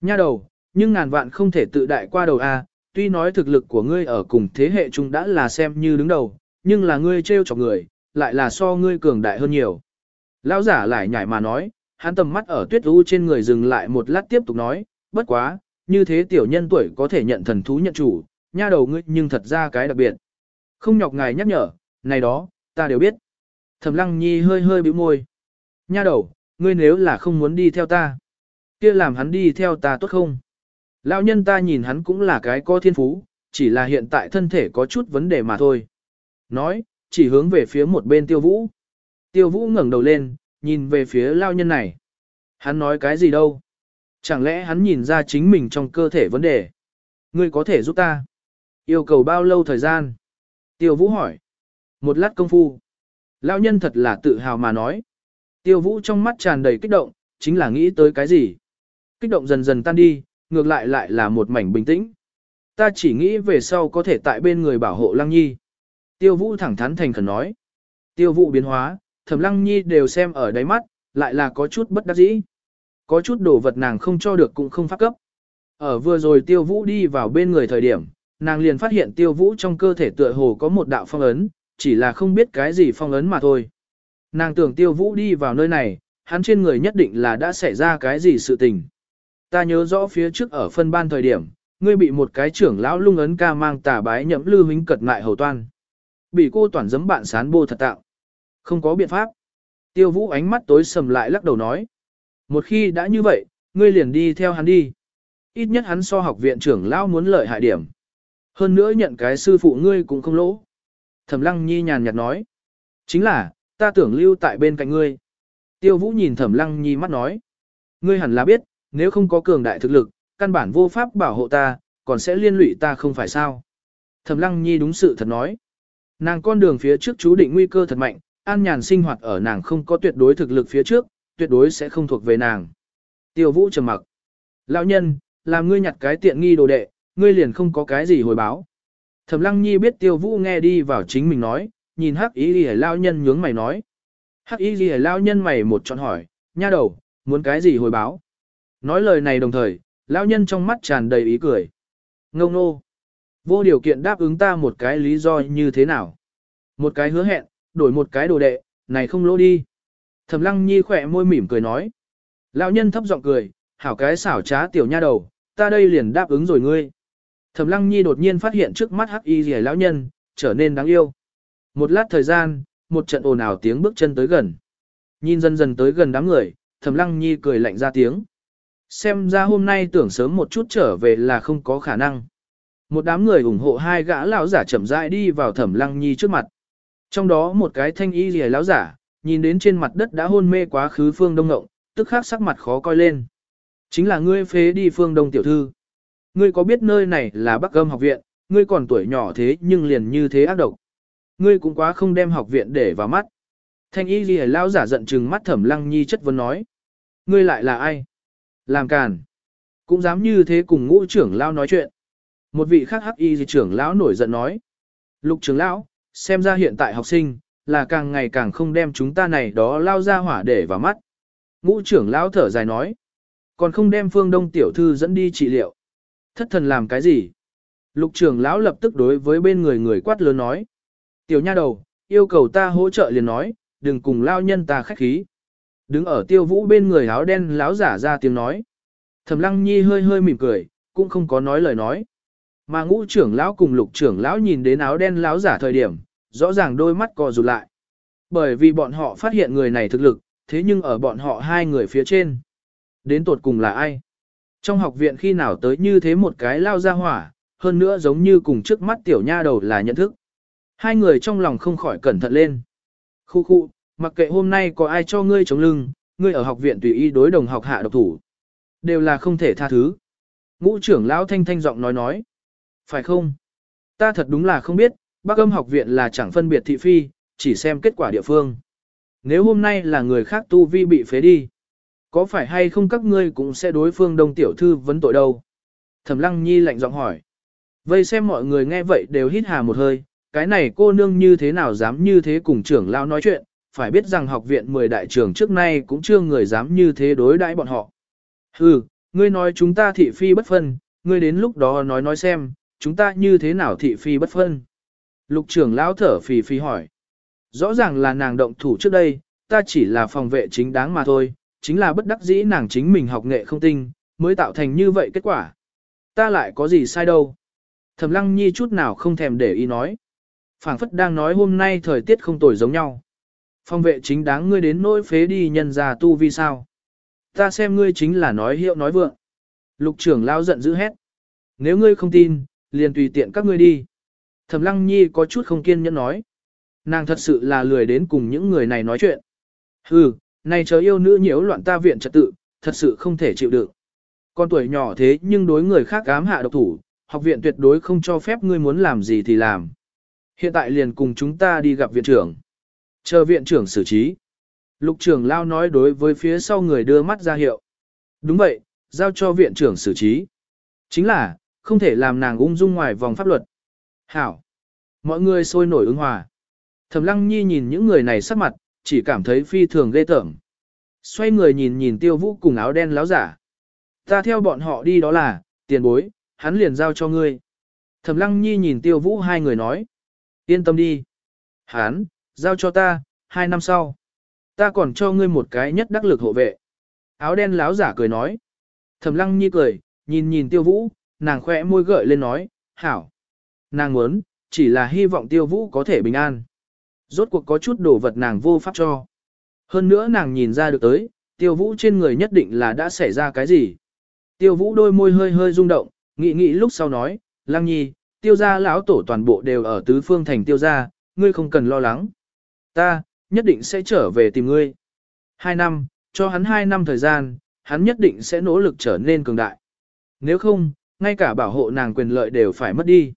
Nha đầu, nhưng ngàn vạn không thể tự đại qua đầu a. tuy nói thực lực của ngươi ở cùng thế hệ chung đã là xem như đứng đầu, nhưng là ngươi trêu chọc người, lại là so ngươi cường đại hơn nhiều. Lão giả lại nhảy mà nói, hắn tầm mắt ở tuyết u trên người dừng lại một lát tiếp tục nói, bất quá, như thế tiểu nhân tuổi có thể nhận thần thú nhận chủ, nha đầu ngươi nhưng thật ra cái đặc biệt. Không nhọc ngài nhắc nhở, này đó, ta đều biết. Thẩm lăng nhi hơi hơi bĩu môi. Nha đầu, ngươi nếu là không muốn đi theo ta, kia làm hắn đi theo ta tốt không? Lão nhân ta nhìn hắn cũng là cái có thiên phú, chỉ là hiện tại thân thể có chút vấn đề mà thôi. Nói, chỉ hướng về phía một bên tiêu vũ. Tiêu vũ ngẩng đầu lên, nhìn về phía lao nhân này. Hắn nói cái gì đâu? Chẳng lẽ hắn nhìn ra chính mình trong cơ thể vấn đề? Ngươi có thể giúp ta? Yêu cầu bao lâu thời gian? Tiêu vũ hỏi. Một lát công phu. Lao nhân thật là tự hào mà nói. Tiêu vũ trong mắt tràn đầy kích động, chính là nghĩ tới cái gì? Kích động dần dần tan đi, ngược lại lại là một mảnh bình tĩnh. Ta chỉ nghĩ về sau có thể tại bên người bảo hộ Lăng Nhi. Tiêu vũ thẳng thắn thành khẩn nói. Tiêu vũ biến hóa, thẩm lăng nhi đều xem ở đáy mắt, lại là có chút bất đắc dĩ. Có chút đồ vật nàng không cho được cũng không phát cấp. Ở vừa rồi tiêu vũ đi vào bên người thời điểm, nàng liền phát hiện tiêu vũ trong cơ thể tựa hồ có một đạo phong ấn, chỉ là không biết cái gì phong ấn mà thôi. Nàng tưởng tiêu vũ đi vào nơi này, hắn trên người nhất định là đã xảy ra cái gì sự tình. Ta nhớ rõ phía trước ở phân ban thời điểm, ngươi bị một cái trưởng lão lung ấn ca mang tà bái nhậm lư huynh cật ngại hầu toan. Bị cô toàn giấm bạn sán bô thật tạo. Không có biện pháp. Tiêu vũ ánh mắt tối sầm lại lắc đầu nói. Một khi đã như vậy, ngươi liền đi theo hắn đi. Ít nhất hắn so học viện trưởng lão muốn lợi hại điểm. Hơn nữa nhận cái sư phụ ngươi cũng không lỗ. Thẩm lăng nhi nhàn nhạt nói. Chính là, ta tưởng lưu tại bên cạnh ngươi. Tiêu vũ nhìn thẩm lăng nhi mắt nói. Ngươi hẳn là biết, nếu không có cường đại thực lực, căn bản vô pháp bảo hộ ta, còn sẽ liên lụy ta không phải sao. Thẩm lăng nhi đúng sự thật nói. Nàng con đường phía trước chú định nguy cơ thật mạnh, an nhàn sinh hoạt ở nàng không có tuyệt đối thực lực phía trước, tuyệt đối sẽ không thuộc về nàng. Tiêu vũ trầm mặc. Lão nhân, làm ngươi nhặt cái tiện nghi đồ đệ, ngươi liền không có cái gì hồi báo. Thẩm lăng nhi biết tiêu vũ nghe đi vào chính mình nói, nhìn hắc ý ghi lao nhân nhướng mày nói. Hắc ý ghi lao nhân mày một chọn hỏi, nha đầu, muốn cái gì hồi báo. Nói lời này đồng thời, lao nhân trong mắt tràn đầy ý cười. Ngông nô. Vô điều kiện đáp ứng ta một cái lý do như thế nào. Một cái hứa hẹn, đổi một cái đồ đệ, này không lỗ đi. Thẩm lăng nhi khỏe môi mỉm cười nói. Lão nhân thấp giọng cười, hảo cái xảo trá tiểu nha đầu, ta đây liền đáp ứng rồi ngươi. Thẩm lăng nhi đột nhiên phát hiện trước mắt hắc y rìa lão nhân, trở nên đáng yêu. Một lát thời gian, một trận ồn ào tiếng bước chân tới gần. Nhìn dần dần tới gần đám người, thẩm lăng nhi cười lạnh ra tiếng. Xem ra hôm nay tưởng sớm một chút trở về là không có khả năng. Một đám người ủng hộ hai gã lão giả chậm rãi đi vào thẩm lăng nhi trước mặt. Trong đó một cái thanh y rìa lão giả, nhìn đến trên mặt đất đã hôn mê quá khứ phương đông ngộng, tức khắc sắc mặt khó coi lên. Chính là ngươi phế đi phương đông tiểu thư. Ngươi có biết nơi này là Bắc Âm học viện, ngươi còn tuổi nhỏ thế nhưng liền như thế ác độc. Ngươi cũng quá không đem học viện để vào mắt. Thanh y ghi lao giả giận chừng mắt thẩm lăng nhi chất vấn nói. Ngươi lại là ai? Làm càn. Cũng dám như thế cùng ngũ trưởng lao nói chuyện. Một vị khác hắc y trưởng lão nổi giận nói. Lục trưởng lão, xem ra hiện tại học sinh, là càng ngày càng không đem chúng ta này đó lao ra hỏa để vào mắt. Ngũ trưởng lão thở dài nói. Còn không đem phương đông tiểu thư dẫn đi trị liệu. Thất thần làm cái gì? Lục trưởng lão lập tức đối với bên người người quát lớn nói. Tiểu nha đầu, yêu cầu ta hỗ trợ liền nói, đừng cùng lao nhân ta khách khí. Đứng ở tiêu vũ bên người áo đen lão giả ra tiếng nói. Thẩm lăng nhi hơi hơi mỉm cười, cũng không có nói lời nói. Mà ngũ trưởng lão cùng lục trưởng lão nhìn đến áo đen lão giả thời điểm, rõ ràng đôi mắt co rụt lại. Bởi vì bọn họ phát hiện người này thực lực, thế nhưng ở bọn họ hai người phía trên. Đến tột cùng là ai? Trong học viện khi nào tới như thế một cái lao ra hỏa, hơn nữa giống như cùng trước mắt tiểu nha đầu là nhận thức. Hai người trong lòng không khỏi cẩn thận lên. Khu khu, mặc kệ hôm nay có ai cho ngươi chống lưng, ngươi ở học viện tùy ý đối đồng học hạ độc thủ. Đều là không thể tha thứ. Ngũ trưởng lão thanh thanh giọng nói nói. Phải không? Ta thật đúng là không biết, bác âm học viện là chẳng phân biệt thị phi, chỉ xem kết quả địa phương. Nếu hôm nay là người khác tu vi bị phế đi, có phải hay không các ngươi cũng sẽ đối phương đông tiểu thư vấn tội đâu? Thẩm lăng nhi lạnh giọng hỏi. Vây xem mọi người nghe vậy đều hít hà một hơi, cái này cô nương như thế nào dám như thế cùng trưởng lao nói chuyện, phải biết rằng học viện 10 đại trưởng trước nay cũng chưa người dám như thế đối đãi bọn họ. Hừ, ngươi nói chúng ta thị phi bất phân, ngươi đến lúc đó nói nói xem, chúng ta như thế nào thị phi bất phân. Lục trưởng lão thở phì phì hỏi. Rõ ràng là nàng động thủ trước đây, ta chỉ là phòng vệ chính đáng mà thôi, chính là bất đắc dĩ nàng chính mình học nghệ không tinh, mới tạo thành như vậy kết quả. Ta lại có gì sai đâu. Thẩm lăng nhi chút nào không thèm để ý nói. phảng phất đang nói hôm nay thời tiết không tồi giống nhau. Phòng vệ chính đáng ngươi đến nỗi phế đi nhân già tu vi sao. Ta xem ngươi chính là nói hiệu nói vượng. Lục trưởng lao giận dữ hét. Nếu ngươi không tin, liền tùy tiện các ngươi đi. Thẩm lăng nhi có chút không kiên nhẫn nói. Nàng thật sự là lười đến cùng những người này nói chuyện. Hừ, này chớ yêu nữ nhiễu loạn ta viện trật tự, thật sự không thể chịu đựng. Con tuổi nhỏ thế nhưng đối người khác ám hạ độc thủ, học viện tuyệt đối không cho phép ngươi muốn làm gì thì làm. Hiện tại liền cùng chúng ta đi gặp viện trưởng. Chờ viện trưởng xử trí. Lục trưởng lao nói đối với phía sau người đưa mắt ra hiệu. Đúng vậy, giao cho viện trưởng xử trí. Chính là, không thể làm nàng ung dung ngoài vòng pháp luật. Hảo. Mọi người sôi nổi ứng hòa. Thẩm lăng nhi nhìn những người này sắc mặt, chỉ cảm thấy phi thường ghê tởm. Xoay người nhìn nhìn tiêu vũ cùng áo đen láo giả. Ta theo bọn họ đi đó là, tiền bối, hắn liền giao cho ngươi. Thẩm lăng nhi nhìn tiêu vũ hai người nói. Yên tâm đi. Hán, giao cho ta, hai năm sau. Ta còn cho ngươi một cái nhất đắc lực hộ vệ. Áo đen láo giả cười nói. Thẩm lăng nhi cười, nhìn nhìn tiêu vũ, nàng khẽ môi gợi lên nói, hảo. Nàng muốn, chỉ là hy vọng tiêu vũ có thể bình an. Rốt cuộc có chút đồ vật nàng vô pháp cho. Hơn nữa nàng nhìn ra được tới, tiêu vũ trên người nhất định là đã xảy ra cái gì. Tiêu vũ đôi môi hơi hơi rung động, nghĩ nghĩ lúc sau nói, lăng nhi, tiêu gia lão tổ toàn bộ đều ở tứ phương thành tiêu gia, ngươi không cần lo lắng. Ta, nhất định sẽ trở về tìm ngươi. Hai năm, cho hắn hai năm thời gian, hắn nhất định sẽ nỗ lực trở nên cường đại. Nếu không, ngay cả bảo hộ nàng quyền lợi đều phải mất đi.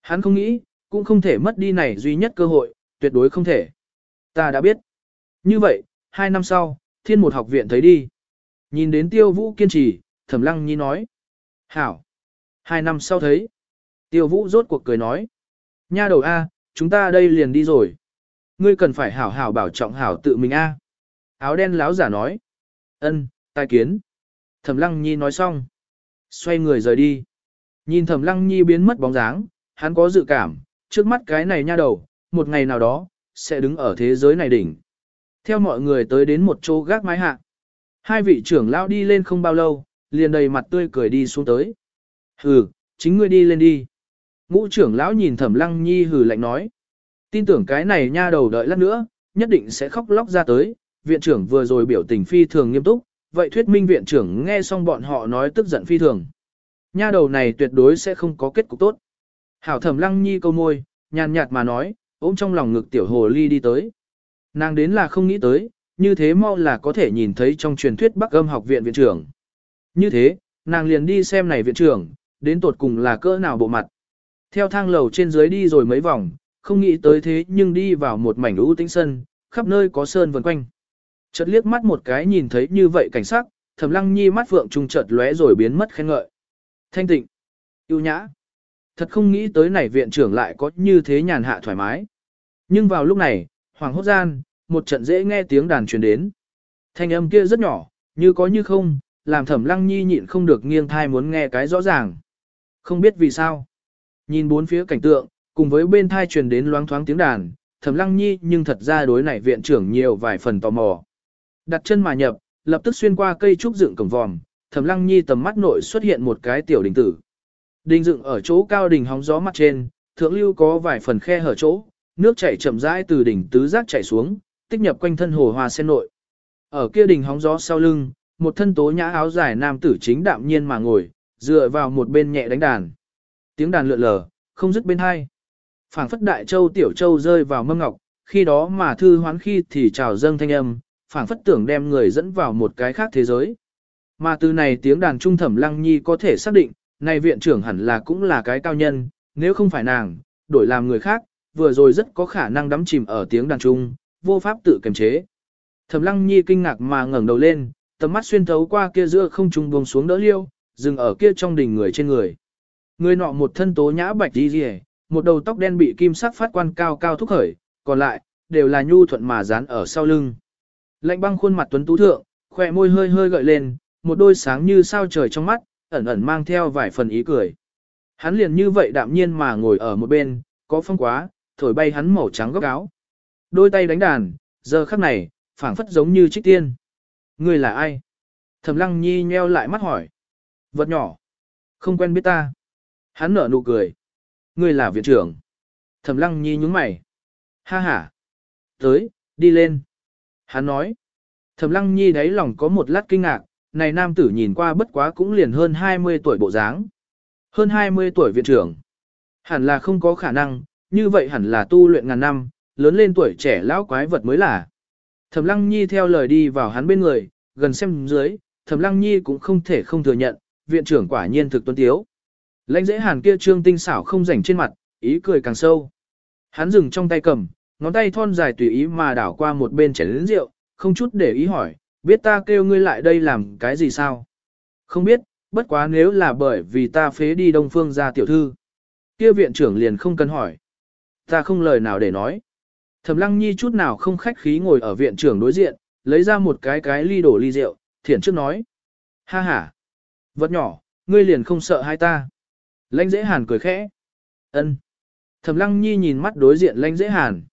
Hắn không nghĩ, cũng không thể mất đi này duy nhất cơ hội, tuyệt đối không thể. Ta đã biết. Như vậy, hai năm sau, thiên một học viện thấy đi. Nhìn đến tiêu vũ kiên trì, thẩm lăng nhi nói. Hảo. Hai năm sau thấy. Tiêu vũ rốt cuộc cười nói. Nha đầu A, chúng ta đây liền đi rồi. Ngươi cần phải hảo hảo bảo trọng hảo tự mình A. Áo đen láo giả nói. Ân, tai kiến. Thẩm lăng nhi nói xong. Xoay người rời đi. Nhìn thẩm lăng nhi biến mất bóng dáng, hắn có dự cảm, trước mắt cái này nha đầu, một ngày nào đó, sẽ đứng ở thế giới này đỉnh. Theo mọi người tới đến một chỗ gác mái hạ. Hai vị trưởng lão đi lên không bao lâu, liền đầy mặt tươi cười đi xuống tới. Hừ, chính ngươi đi lên đi. Ngũ trưởng lão nhìn thẩm lăng nhi hừ lạnh nói. Tin tưởng cái này nha đầu đợi lát nữa, nhất định sẽ khóc lóc ra tới. Viện trưởng vừa rồi biểu tình phi thường nghiêm túc, vậy thuyết minh viện trưởng nghe xong bọn họ nói tức giận phi thường. Nha đầu này tuyệt đối sẽ không có kết cục tốt. Hảo thẩm lăng nhi câu môi, nhàn nhạt mà nói, ôm trong lòng ngực tiểu hồ ly đi tới. Nàng đến là không nghĩ tới, như thế mau là có thể nhìn thấy trong truyền thuyết Bắc Âm học viện viện trưởng. Như thế, nàng liền đi xem này viện trưởng, đến tột cùng là cỡ nào bộ mặt. Theo thang lầu trên dưới đi rồi mấy vòng, không nghĩ tới thế nhưng đi vào một mảnh ưu tĩnh sân, khắp nơi có sơn vần quanh. Chợt liếc mắt một cái nhìn thấy như vậy cảnh sắc, Thẩm Lăng Nhi mắt vượng trung chợt lóe rồi biến mất khen ngợi. Thanh tịnh, yêu nhã. Thật không nghĩ tới này viện trưởng lại có như thế nhàn hạ thoải mái. Nhưng vào lúc này, hoàng hốt gian, một trận dễ nghe tiếng đàn truyền đến. Thanh âm kia rất nhỏ, như có như không, làm thẩm lăng nhi nhịn không được nghiêng thai muốn nghe cái rõ ràng. Không biết vì sao. Nhìn bốn phía cảnh tượng, cùng với bên thai truyền đến loáng thoáng tiếng đàn, thẩm lăng nhi nhưng thật ra đối này viện trưởng nhiều vài phần tò mò. Đặt chân mà nhập, lập tức xuyên qua cây trúc dựng cổng vòm, thẩm lăng nhi tầm mắt nội xuất hiện một cái tiểu đình tử. Đình dựng ở chỗ cao đỉnh hóng gió mặt trên, thượng lưu có vài phần khe hở chỗ, nước chảy chậm rãi từ đỉnh tứ giác chảy xuống, tích nhập quanh thân hồ hoa sen nội. Ở kia đỉnh hóng gió sau lưng, một thân tố nhã áo dài nam tử chính đạm nhiên mà ngồi, dựa vào một bên nhẹ đánh đàn. Tiếng đàn lượn lờ, không dứt bên hai. Phảng phất đại châu tiểu châu rơi vào mâm ngọc, khi đó mà thư hoán khi thì trào dâng thanh âm, phảng phất tưởng đem người dẫn vào một cái khác thế giới. Mà từ này tiếng đàn trung thẩm lăng nhi có thể xác định, này viện trưởng hẳn là cũng là cái cao nhân, nếu không phải nàng, đổi làm người khác, vừa rồi rất có khả năng đắm chìm ở tiếng đàn trung, vô pháp tự kiềm chế. Thẩm lăng nhi kinh ngạc mà ngẩng đầu lên, tầm mắt xuyên thấu qua kia giữa không trung buông xuống đỡ liêu, dừng ở kia trong đỉnh người trên người. Người nọ một thân tố nhã bạch đi rìa, một đầu tóc đen bị kim sắc phát quan cao cao thúc khởi, còn lại, đều là nhu thuận mà dán ở sau lưng. Lạnh băng khuôn mặt tuấn tú thượng, khỏe môi hơi hơi gợi lên, một đôi sáng như sao trời trong mắt, ẩn ẩn mang theo vài phần ý cười. Hắn liền như vậy đạm nhiên mà ngồi ở một bên, có phong quá, thổi bay hắn màu trắng góc áo. Đôi tay đánh đàn, giờ khắc này, phảng phất giống như trích tiên. Người là ai? Thẩm lăng nhi nheo lại mắt hỏi. Vật nhỏ. Không quen biết ta. Hắn nở nụ cười. Người là viện trưởng. Thẩm lăng nhi nhúng mày. Ha ha. Tới, đi lên. Hắn nói. Thẩm lăng nhi đáy lòng có một lát kinh ngạc, này nam tử nhìn qua bất quá cũng liền hơn 20 tuổi bộ dáng. Hơn 20 tuổi viện trưởng. Hẳn là không có khả năng, như vậy hẳn là tu luyện ngàn năm, lớn lên tuổi trẻ lão quái vật mới là. Thẩm Lăng Nhi theo lời đi vào hắn bên người, gần xem dưới, Thẩm Lăng Nhi cũng không thể không thừa nhận, viện trưởng quả nhiên thực tuấn tiếu. Lãnh dễ hàn kia trương tinh xảo không rảnh trên mặt, ý cười càng sâu. Hắn dừng trong tay cầm, ngón tay thon dài tùy ý mà đảo qua một bên chén lớn rượu, không chút để ý hỏi, biết ta kêu ngươi lại đây làm cái gì sao? Không biết, bất quá nếu là bởi vì ta phế đi đông phương ra tiểu thư. kia viện trưởng liền không cần hỏi. Ta không lời nào để nói. Thẩm lăng nhi chút nào không khách khí ngồi ở viện trưởng đối diện, lấy ra một cái cái ly đổ ly rượu, thiển trước nói. Ha ha. Vật nhỏ, ngươi liền không sợ hai ta. Lãnh dễ hàn cười khẽ. ân. Thẩm lăng nhi nhìn mắt đối diện lãnh dễ hàn.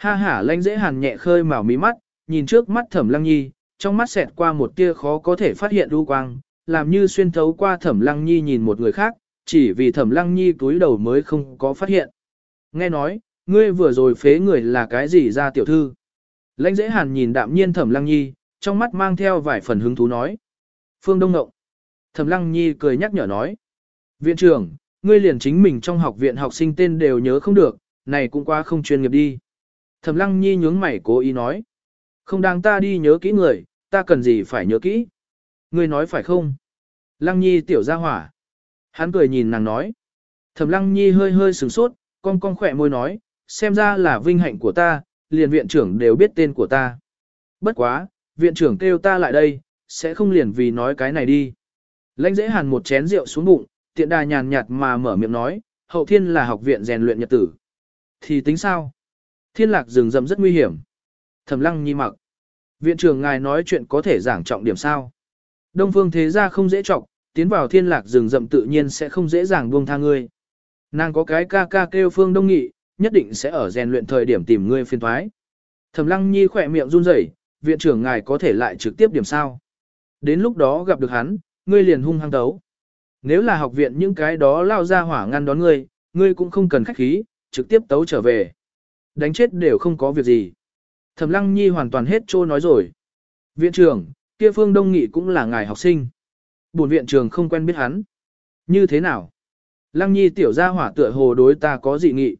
Ha ha lãnh dễ hàn nhẹ khơi màu mí mắt, nhìn trước mắt thẩm lăng nhi, trong mắt xẹt qua một tia khó có thể phát hiện lưu quang, làm như xuyên thấu qua thẩm lăng nhi nhìn một người khác, chỉ vì thẩm lăng nhi túi đầu mới không có phát hiện. Nghe nói, ngươi vừa rồi phế người là cái gì ra tiểu thư? Lãnh dễ hàn nhìn đạm nhiên thẩm lăng nhi, trong mắt mang theo vài phần hứng thú nói. Phương Đông Ngộng. Thẩm lăng nhi cười nhắc nhở nói. Viện trưởng, ngươi liền chính mình trong học viện học sinh tên đều nhớ không được, này cũng quá không chuyên nghiệp đi. Thẩm lăng nhi nhướng mày cố ý nói. Không đáng ta đi nhớ kỹ người, ta cần gì phải nhớ kỹ. Ngươi nói phải không? Lăng nhi tiểu ra hỏa. Hắn cười nhìn nàng nói. Thẩm lăng nhi hơi hơi sửng sốt, con con khỏe môi nói, xem ra là vinh hạnh của ta, liền viện trưởng đều biết tên của ta. Bất quá, viện trưởng kêu ta lại đây, sẽ không liền vì nói cái này đi. Lãnh dễ hàn một chén rượu xuống bụng, tiện đà nhàn nhạt mà mở miệng nói, hậu thiên là học viện rèn luyện nhật tử. Thì tính sao? Thiên lạc rừng rậm rất nguy hiểm. Thẩm lăng nhi mặc. Viện trưởng ngài nói chuyện có thể giảng trọng điểm sao? Đông phương thế gia không dễ trọng, tiến vào thiên lạc rừng rậm tự nhiên sẽ không dễ dàng buông tha ngươi. Nàng có cái ca ca kêu phương đông nghị, nhất định sẽ ở rèn luyện thời điểm tìm ngươi phiên thoái. Thẩm lăng nhi khỏe miệng run rẩy, viện trưởng ngài có thể lại trực tiếp điểm sao. Đến lúc đó gặp được hắn, ngươi liền hung hăng tấu. Nếu là học viện những cái đó lao ra hỏa ngăn đón ngươi, ngươi cũng không cần khách khí, trực tiếp tấu trở về. Đánh chết đều không có việc gì. Thẩm lăng nhi hoàn toàn hết trô nói rồi. Viện trưởng, kia phương đông nghị cũng là ngài học sinh. Bổn viện trưởng không quen biết hắn. Như thế nào? Lăng nhi tiểu gia hỏa tựa hồ đối ta có dị nghị.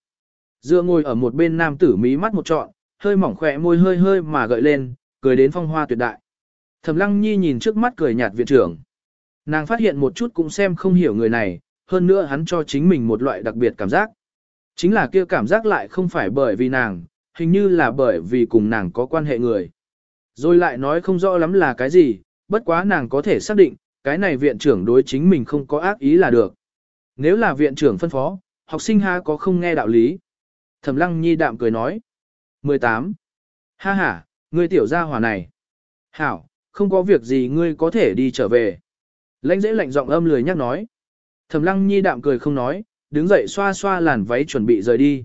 Dựa ngồi ở một bên nam tử mí mắt một trọn, hơi mỏng khỏe môi hơi hơi mà gợi lên, cười đến phong hoa tuyệt đại. Thẩm lăng nhi nhìn trước mắt cười nhạt viện trưởng. Nàng phát hiện một chút cũng xem không hiểu người này, hơn nữa hắn cho chính mình một loại đặc biệt cảm giác. Chính là kia cảm giác lại không phải bởi vì nàng, hình như là bởi vì cùng nàng có quan hệ người. Rồi lại nói không rõ lắm là cái gì, bất quá nàng có thể xác định, cái này viện trưởng đối chính mình không có ác ý là được. Nếu là viện trưởng phân phó, học sinh ha có không nghe đạo lý. Thẩm lăng nhi đạm cười nói. 18. Ha ha, ngươi tiểu gia hỏa này. Hảo, không có việc gì ngươi có thể đi trở về. Lãnh dễ lạnh giọng âm lười nhắc nói. Thẩm lăng nhi đạm cười không nói, đứng dậy xoa xoa làn váy chuẩn bị rời đi.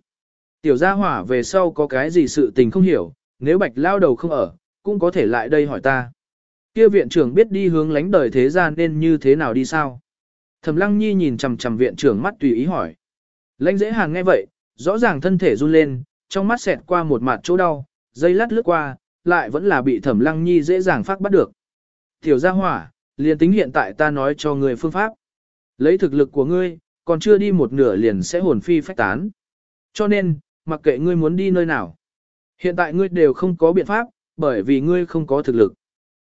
Tiểu gia hỏa về sau có cái gì sự tình không hiểu, nếu bạch lao đầu không ở, cũng có thể lại đây hỏi ta. Kia viện trưởng biết đi hướng lánh đời thế gian nên như thế nào đi sao? Thẩm lăng nhi nhìn chằm chằm viện trưởng mắt tùy ý hỏi. Lãnh dễ hàng nghe vậy, rõ ràng thân thể run lên, trong mắt xẹt qua một mặt chỗ đau, dây lát lướt qua, lại vẫn là bị thẩm lăng nhi dễ dàng phát bắt được. Tiểu gia hỏa, liền tính hiện tại ta nói cho người phương pháp. Lấy thực lực của ngươi, còn chưa đi một nửa liền sẽ hồn phi phách tán. Cho nên, mặc kệ ngươi muốn đi nơi nào. Hiện tại ngươi đều không có biện pháp, bởi vì ngươi không có thực lực.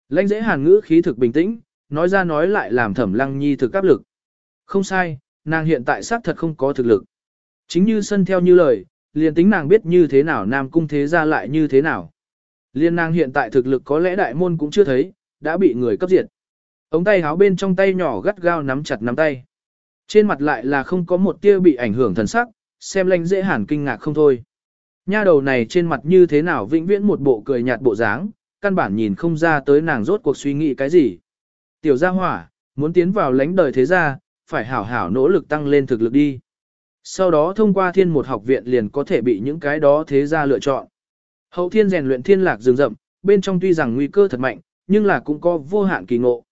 Lãnh dễ hàn ngữ khí thực bình tĩnh, nói ra nói lại làm thẩm lăng nhi thực áp lực. Không sai, nàng hiện tại xác thật không có thực lực. Chính như sân theo như lời, liền tính nàng biết như thế nào nam cung thế ra lại như thế nào. Liên nàng hiện tại thực lực có lẽ đại môn cũng chưa thấy, đã bị người cấp diệt. Ống tay háo bên trong tay nhỏ gắt gao nắm chặt nắm tay. Trên mặt lại là không có một tia bị ảnh hưởng thần sắc, xem lanh dễ hàn kinh ngạc không thôi. Nha đầu này trên mặt như thế nào vĩnh viễn một bộ cười nhạt bộ dáng, căn bản nhìn không ra tới nàng rốt cuộc suy nghĩ cái gì. Tiểu gia hỏa, muốn tiến vào lãnh đời thế gia, phải hảo hảo nỗ lực tăng lên thực lực đi. Sau đó thông qua thiên một học viện liền có thể bị những cái đó thế gia lựa chọn. Hậu thiên rèn luyện thiên lạc rừng rậm, bên trong tuy rằng nguy cơ thật mạnh, nhưng là cũng có vô hạn kỳ ngộ.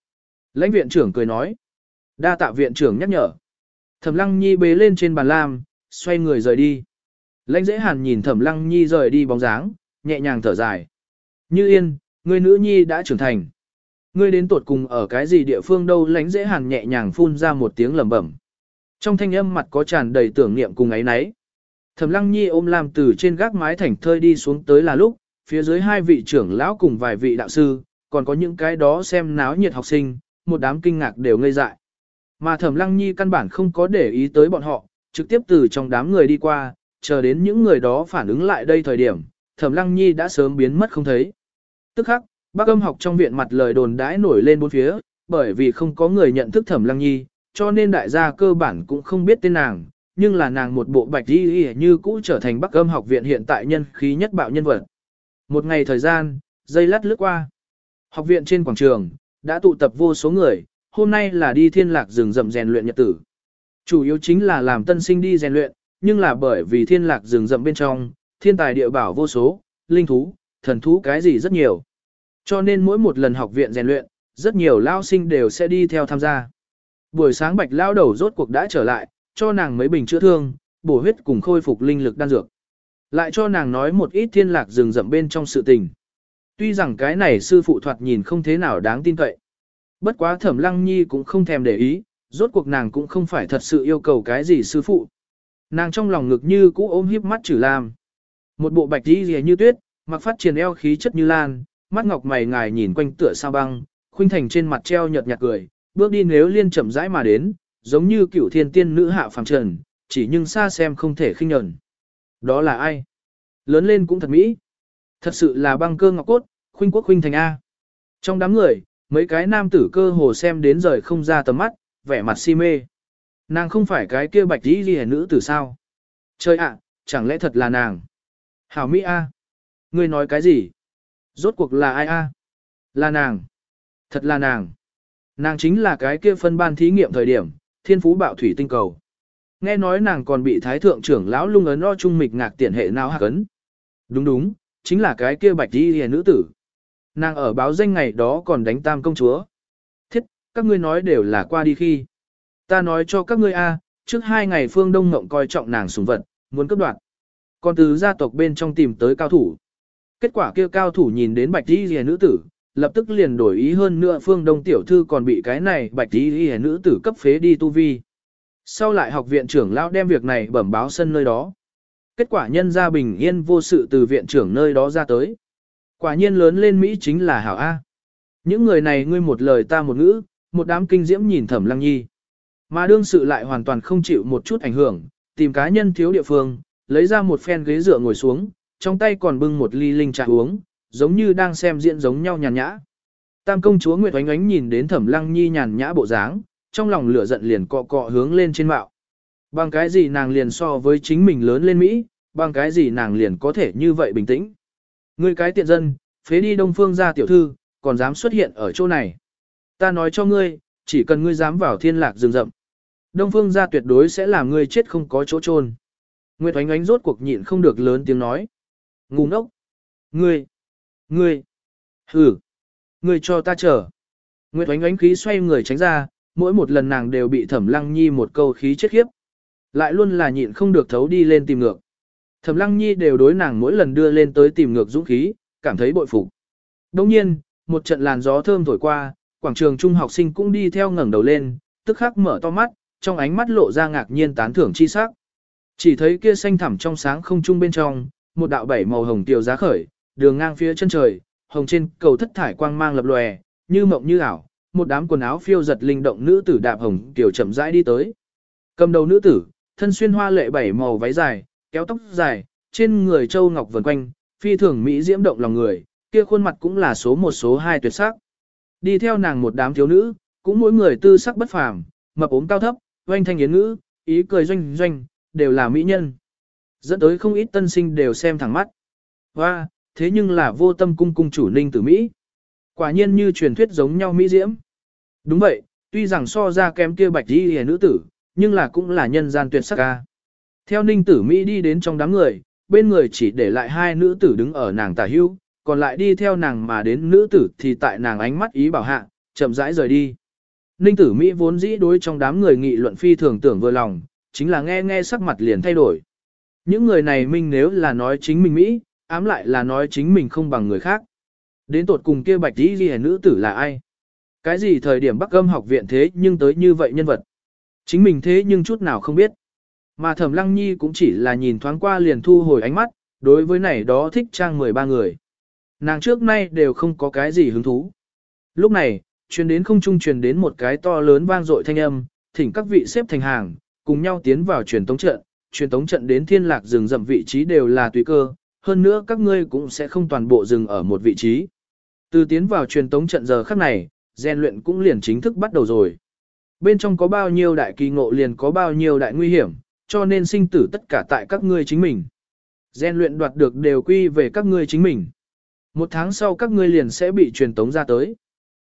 Lãnh viện trưởng cười nói. Đa tạ viện trưởng nhắc nhở. Thẩm lăng nhi bế lên trên bàn lam, xoay người rời đi. Lãnh dễ hàn nhìn thẩm lăng nhi rời đi bóng dáng, nhẹ nhàng thở dài. Như yên, người nữ nhi đã trưởng thành. Ngươi đến tuột cùng ở cái gì địa phương đâu lãnh dễ hàn nhẹ nhàng phun ra một tiếng lẩm bẩm. Trong thanh âm mặt có tràn đầy tưởng niệm cùng ấy nấy. Thẩm lăng nhi ôm làm từ trên gác mái thảnh thơi đi xuống tới là lúc, phía dưới hai vị trưởng lão cùng vài vị đạo sư, còn có những cái đó xem náo nhiệt học sinh, một đám kinh ngạc đều ngây dại. Mà thẩm lăng nhi căn bản không có để ý tới bọn họ, trực tiếp từ trong đám người đi qua, chờ đến những người đó phản ứng lại đây thời điểm, thẩm lăng nhi đã sớm biến mất không thấy. Tức khắc, bác âm học trong viện mặt lời đồn đãi nổi lên bốn phía, bởi vì không có người nhận thức thẩm lăng nhi, cho nên đại gia cơ bản cũng không biết tên nàng, nhưng là nàng một bộ bạch y như cũ trở thành bắc âm học viện hiện tại nhân khí nhất bạo nhân vật. Một ngày thời gian, dây lát lướt qua. Học viện trên quảng trường, đã tụ tập vô số người, hôm nay là đi thiên lạc rừng rậm rèn luyện nhật tử. Chủ yếu chính là làm tân sinh đi rèn luyện, nhưng là bởi vì thiên lạc rừng rậm bên trong, thiên tài địa bảo vô số, linh thú, thần thú cái gì rất nhiều. Cho nên mỗi một lần học viện rèn luyện, rất nhiều lao sinh đều sẽ đi theo tham gia. Buổi sáng bạch lao đầu rốt cuộc đã trở lại, cho nàng mấy bình chữa thương, bổ huyết cùng khôi phục linh lực đan dược. Lại cho nàng nói một ít thiên lạc rừng rậm bên trong sự tình. Tuy rằng cái này sư phụ thoạt nhìn không thế nào đáng tin cậy. Bất quá thẩm lăng nhi cũng không thèm để ý, rốt cuộc nàng cũng không phải thật sự yêu cầu cái gì sư phụ. Nàng trong lòng ngực như cũ ôm híp mắt chử làm. Một bộ bạch đi rìa như tuyết, mặc phát triển eo khí chất như lan, mắt ngọc mày ngài nhìn quanh tựa sao băng, khuynh thành trên mặt treo nhợt nhạt cười, bước đi nếu liên chậm rãi mà đến, giống như cửu thiên tiên nữ hạ phàm trần, chỉ nhưng xa xem không thể khinh nhẫn. Đó là ai? Lớn lên cũng thật mỹ. Thật sự là băng cơ ngọc cốt, khuynh quốc khuynh thành A. Trong đám người, mấy cái nam tử cơ hồ xem đến rời không ra tầm mắt, vẻ mặt si mê. Nàng không phải cái kia bạch đi ghi nữ tử sao? Trời ạ, chẳng lẽ thật là nàng? Hảo Mỹ A. Ngươi nói cái gì? Rốt cuộc là ai A? Là nàng. Thật là nàng. Nàng chính là cái kia phân ban thí nghiệm thời điểm, thiên phú bạo thủy tinh cầu. Nghe nói nàng còn bị thái thượng trưởng lão lung ấn lo trung mịch ngạc tiện hệ nào hạc ấn. Đúng đúng, chính là cái kia bạch đi hề nữ tử. Nàng ở báo danh ngày đó còn đánh tam công chúa. Thiết, các ngươi nói đều là qua đi khi. Ta nói cho các ngươi a, trước hai ngày phương Đông Ngộng coi trọng nàng sùng vật, muốn cấp đoạt. Còn từ gia tộc bên trong tìm tới cao thủ. Kết quả kia cao thủ nhìn đến bạch đi hề nữ tử, lập tức liền đổi ý hơn nữa phương đông tiểu thư còn bị cái này bạch đi y nữ tử cấp phế đi tu vi. Sau lại học viện trưởng lão đem việc này bẩm báo sân nơi đó. Kết quả nhân gia bình yên vô sự từ viện trưởng nơi đó ra tới. Quả nhiên lớn lên Mỹ chính là hảo A. Những người này ngươi một lời ta một ngữ, một đám kinh diễm nhìn thẩm lăng nhi. Mà đương sự lại hoàn toàn không chịu một chút ảnh hưởng, tìm cá nhân thiếu địa phương, lấy ra một phen ghế dựa ngồi xuống, trong tay còn bưng một ly linh trà uống, giống như đang xem diễn giống nhau nhàn nhã. Tam công chúa Nguyệt Oánh Oánh nhìn đến Thẩm Lăng Nhi nhàn nhã bộ dáng, trong lòng lửa giận liền cọ cọ hướng lên trên mạo. Bằng cái gì nàng liền so với chính mình lớn lên Mỹ, bằng cái gì nàng liền có thể như vậy bình tĩnh. Ngươi cái tiện dân, phế đi Đông Phương gia tiểu thư, còn dám xuất hiện ở chỗ này. Ta nói cho ngươi, chỉ cần ngươi dám vào thiên lạc rừng rậm. Đông Phương gia tuyệt đối sẽ làm ngươi chết không có chỗ chôn. Nguyệt Oánh Oánh rốt cuộc nhịn không được lớn tiếng nói. Ngu ngốc. Ngươi. Ngươi! Hừ! Ngươi cho ta chờ! Nguyệt oánh oánh khí xoay người tránh ra, mỗi một lần nàng đều bị thẩm lăng nhi một câu khí chết khiếp. Lại luôn là nhịn không được thấu đi lên tìm ngược. Thẩm lăng nhi đều đối nàng mỗi lần đưa lên tới tìm ngược dũng khí, cảm thấy bội phục. Đồng nhiên, một trận làn gió thơm thổi qua, quảng trường trung học sinh cũng đi theo ngẩng đầu lên, tức khắc mở to mắt, trong ánh mắt lộ ra ngạc nhiên tán thưởng chi sắc. Chỉ thấy kia xanh thẳm trong sáng không trung bên trong, một đạo bảy màu hồng tiểu giá khởi, đường ngang phía chân trời, hồng trên cầu thất thải quang mang lập lòe, như mộng như ảo, một đám quần áo phiêu giật linh động nữ tử đạp hồng tiểu chậm rãi đi tới. Cầm đầu nữ tử, thân xuyên hoa lệ bảy màu váy dài, kéo tóc dài, trên người châu ngọc vần quanh, phi thường mỹ diễm động lòng người, kia khuôn mặt cũng là số một số hai tuyệt sắc. Đi theo nàng một đám thiếu nữ, cũng mỗi người tư sắc bất phàm, mập ốm cao thấp, doanh thanh yến ngữ, ý cười doanh doanh, đều là mỹ nhân. Dẫn tới không ít tân sinh đều xem thẳng mắt. Và, thế nhưng là vô tâm cung cung chủ ninh tử Mỹ. Quả nhiên như truyền thuyết giống nhau Mỹ diễm. Đúng vậy, tuy rằng so ra kém kia bạch đi hề nữ tử, nhưng là cũng là nhân gian tuyệt sắc ca. Theo ninh tử Mỹ đi đến trong đám người, bên người chỉ để lại hai nữ tử đứng ở nàng tả hưu, còn lại đi theo nàng mà đến nữ tử thì tại nàng ánh mắt ý bảo hạ, chậm rãi rời đi. Ninh tử Mỹ vốn dĩ đối trong đám người nghị luận phi thường tưởng vừa lòng, chính là nghe nghe sắc mặt liền thay đổi. Những người này mình nếu là nói chính mình Mỹ, ám lại là nói chính mình không bằng người khác. Đến tột cùng kia bạch tí ghi nữ tử là ai? Cái gì thời điểm Bắc Âm học viện thế nhưng tới như vậy nhân vật? Chính mình thế nhưng chút nào không biết. Mà Thẩm Lăng Nhi cũng chỉ là nhìn thoáng qua liền thu hồi ánh mắt, đối với này đó thích trang 13 người. Nàng trước nay đều không có cái gì hứng thú. Lúc này, truyền đến không trung truyền đến một cái to lớn vang dội thanh âm, thỉnh các vị xếp thành hàng, cùng nhau tiến vào truyền tống trận, truyền tống trận đến thiên lạc rừng rậm vị trí đều là tùy cơ, hơn nữa các ngươi cũng sẽ không toàn bộ dừng ở một vị trí. Từ tiến vào truyền tống trận giờ khắc này, rèn luyện cũng liền chính thức bắt đầu rồi. Bên trong có bao nhiêu đại kỳ ngộ liền có bao nhiêu đại nguy hiểm, cho nên sinh tử tất cả tại các ngươi chính mình. Gen luyện đoạt được đều quy về các ngươi chính mình. Một tháng sau các ngươi liền sẽ bị truyền tống ra tới.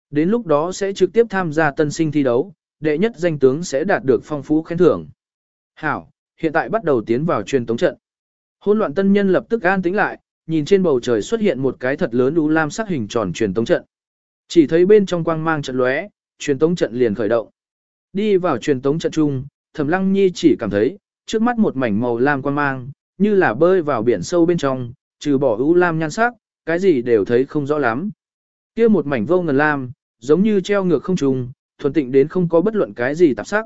Đến lúc đó sẽ trực tiếp tham gia tân sinh thi đấu, đệ nhất danh tướng sẽ đạt được phong phú khen thưởng. Hảo, hiện tại bắt đầu tiến vào truyền tống trận. hỗn loạn tân nhân lập tức an tĩnh lại, nhìn trên bầu trời xuất hiện một cái thật lớn u lam sắc hình tròn truyền tống trận. Chỉ thấy bên trong quang mang trận lóe, truyền tống trận liền khởi động. Đi vào truyền tống trận chung, Thẩm Lăng Nhi chỉ cảm thấy, trước mắt một mảnh màu lam quang mang, như là bơi vào biển sâu bên trong, trừ bỏ ưu lam nhan sắc, cái gì đều thấy không rõ lắm. Kia một mảnh vô ngần lam, giống như treo ngược không trùng, thuần tịnh đến không có bất luận cái gì tạp sắc.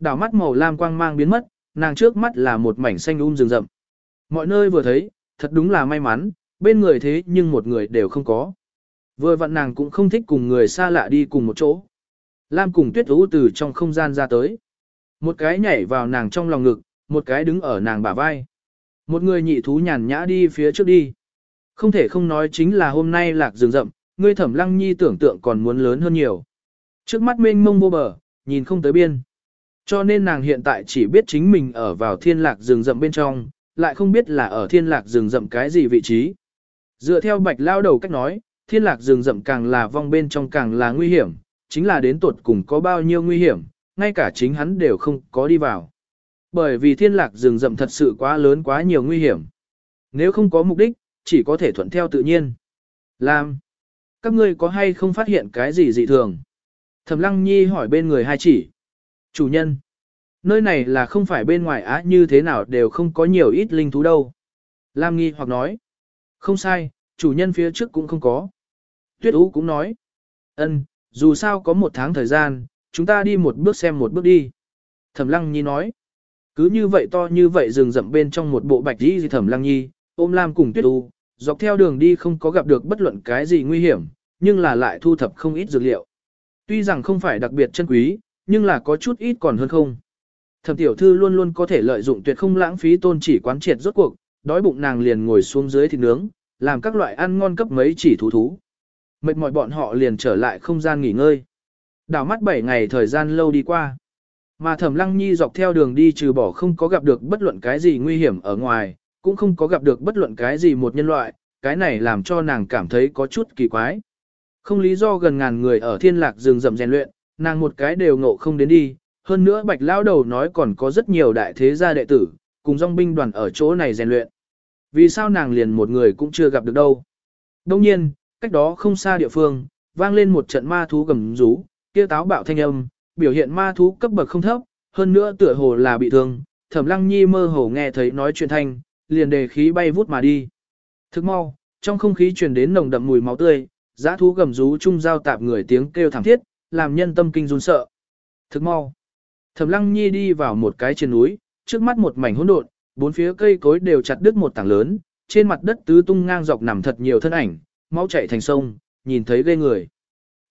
Đảo mắt màu lam quang mang biến mất, nàng trước mắt là một mảnh xanh um rừng rậm. Mọi nơi vừa thấy, thật đúng là may mắn, bên người thế nhưng một người đều không có. Vừa vặn nàng cũng không thích cùng người xa lạ đi cùng một chỗ. Lam cùng tuyết ú từ trong không gian ra tới. Một cái nhảy vào nàng trong lòng ngực, một cái đứng ở nàng bả vai. Một người nhị thú nhàn nhã đi phía trước đi. Không thể không nói chính là hôm nay lạc rừng rậm, ngươi thẩm lăng nhi tưởng tượng còn muốn lớn hơn nhiều. Trước mắt mênh mông vô bờ, nhìn không tới biên. Cho nên nàng hiện tại chỉ biết chính mình ở vào thiên lạc rừng rậm bên trong, lại không biết là ở thiên lạc rừng rậm cái gì vị trí. Dựa theo bạch lao đầu cách nói, thiên lạc rừng rậm càng là vong bên trong càng là nguy hiểm, chính là đến tuột cùng có bao nhiêu nguy hiểm, ngay cả chính hắn đều không có đi vào. Bởi vì thiên lạc rừng rậm thật sự quá lớn quá nhiều nguy hiểm. Nếu không có mục đích, chỉ có thể thuận theo tự nhiên. Làm. Các ngươi có hay không phát hiện cái gì dị thường? Thẩm Lăng Nhi hỏi bên người hai chỉ. Chủ nhân. Nơi này là không phải bên ngoài á như thế nào đều không có nhiều ít linh thú đâu. Lam Nghi hoặc nói. Không sai, chủ nhân phía trước cũng không có. Tuyết Ú cũng nói. ân, dù sao có một tháng thời gian, chúng ta đi một bước xem một bước đi. Thẩm Lăng Nhi nói. Cứ như vậy to như vậy rừng rậm bên trong một bộ bạch đi Thẩm Lăng Nhi, ôm Lam cùng Tuyết U, dọc theo đường đi không có gặp được bất luận cái gì nguy hiểm, nhưng là lại thu thập không ít dược liệu. Tuy rằng không phải đặc biệt chân quý, nhưng là có chút ít còn hơn không. Thẩm tiểu thư luôn luôn có thể lợi dụng tuyệt không lãng phí tôn chỉ quán triệt rốt cuộc, đói bụng nàng liền ngồi xuống dưới thịt nướng, làm các loại ăn ngon cấp mấy chỉ thú thú. Mệt mỏi bọn họ liền trở lại không gian nghỉ ngơi. Đảo mắt 7 ngày thời gian lâu đi qua. Mà Thẩm Lăng Nhi dọc theo đường đi trừ bỏ không có gặp được bất luận cái gì nguy hiểm ở ngoài, cũng không có gặp được bất luận cái gì một nhân loại, cái này làm cho nàng cảm thấy có chút kỳ quái. Không lý do gần ngàn người ở thiên lạc rừng rậm rèn luyện, nàng một cái đều ngộ không đến đi, hơn nữa bạch lao đầu nói còn có rất nhiều đại thế gia đệ tử, cùng dòng binh đoàn ở chỗ này rèn luyện. Vì sao nàng liền một người cũng chưa gặp được đâu. Đông nhiên, cách đó không xa địa phương, vang lên một trận ma thú gầm rú, kia táo bạo thanh âm, biểu hiện ma thú cấp bậc không thấp, hơn nữa tựa hồ là bị thương, thẩm lăng nhi mơ hồ nghe thấy nói chuyện thanh, liền đề khí bay vút mà đi. Thức mau, trong không khí truyền đến nồng đậm mùi máu tươi, dã thú gầm rú chung giao tạp người tiếng kêu thảm thiết, làm nhân tâm kinh run sợ. Thức mau. Thẩm Lăng Nhi đi vào một cái trên núi, trước mắt một mảnh hỗn độn, bốn phía cây cối đều chặt đứt một tảng lớn, trên mặt đất tứ tung ngang dọc nằm thật nhiều thân ảnh, máu chảy thành sông, nhìn thấy ghê người.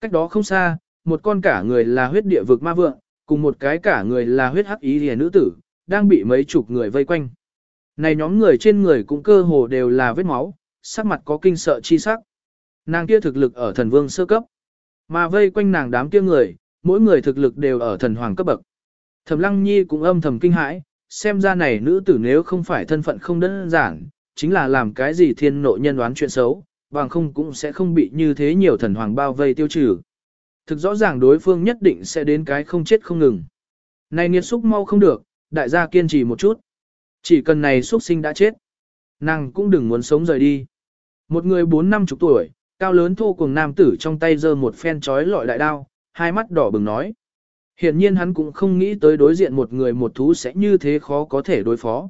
Cách đó không xa, một con cả người là huyết địa vực ma vượng, cùng một cái cả người là huyết hắc ý lìa nữ tử, đang bị mấy chục người vây quanh. Này nhóm người trên người cũng cơ hồ đều là vết máu, sắc mặt có kinh sợ chi sắc. Nàng kia thực lực ở thần vương sơ cấp, mà vây quanh nàng đám kia người, mỗi người thực lực đều ở thần hoàng cấp bậc. Thẩm Lăng Nhi cũng âm thầm kinh hãi, xem ra này nữ tử nếu không phải thân phận không đơn giản, chính là làm cái gì thiên nội nhân đoán chuyện xấu, bằng không cũng sẽ không bị như thế nhiều thần hoàng bao vây tiêu trừ. Thực rõ ràng đối phương nhất định sẽ đến cái không chết không ngừng. Này nghiệt xúc mau không được, đại gia kiên trì một chút. Chỉ cần này xuất sinh đã chết. Nàng cũng đừng muốn sống rời đi. Một người bốn năm chục tuổi, cao lớn thô cùng nam tử trong tay giơ một phen chói lọi đại đao, hai mắt đỏ bừng nói. Hiện nhiên hắn cũng không nghĩ tới đối diện một người một thú sẽ như thế khó có thể đối phó.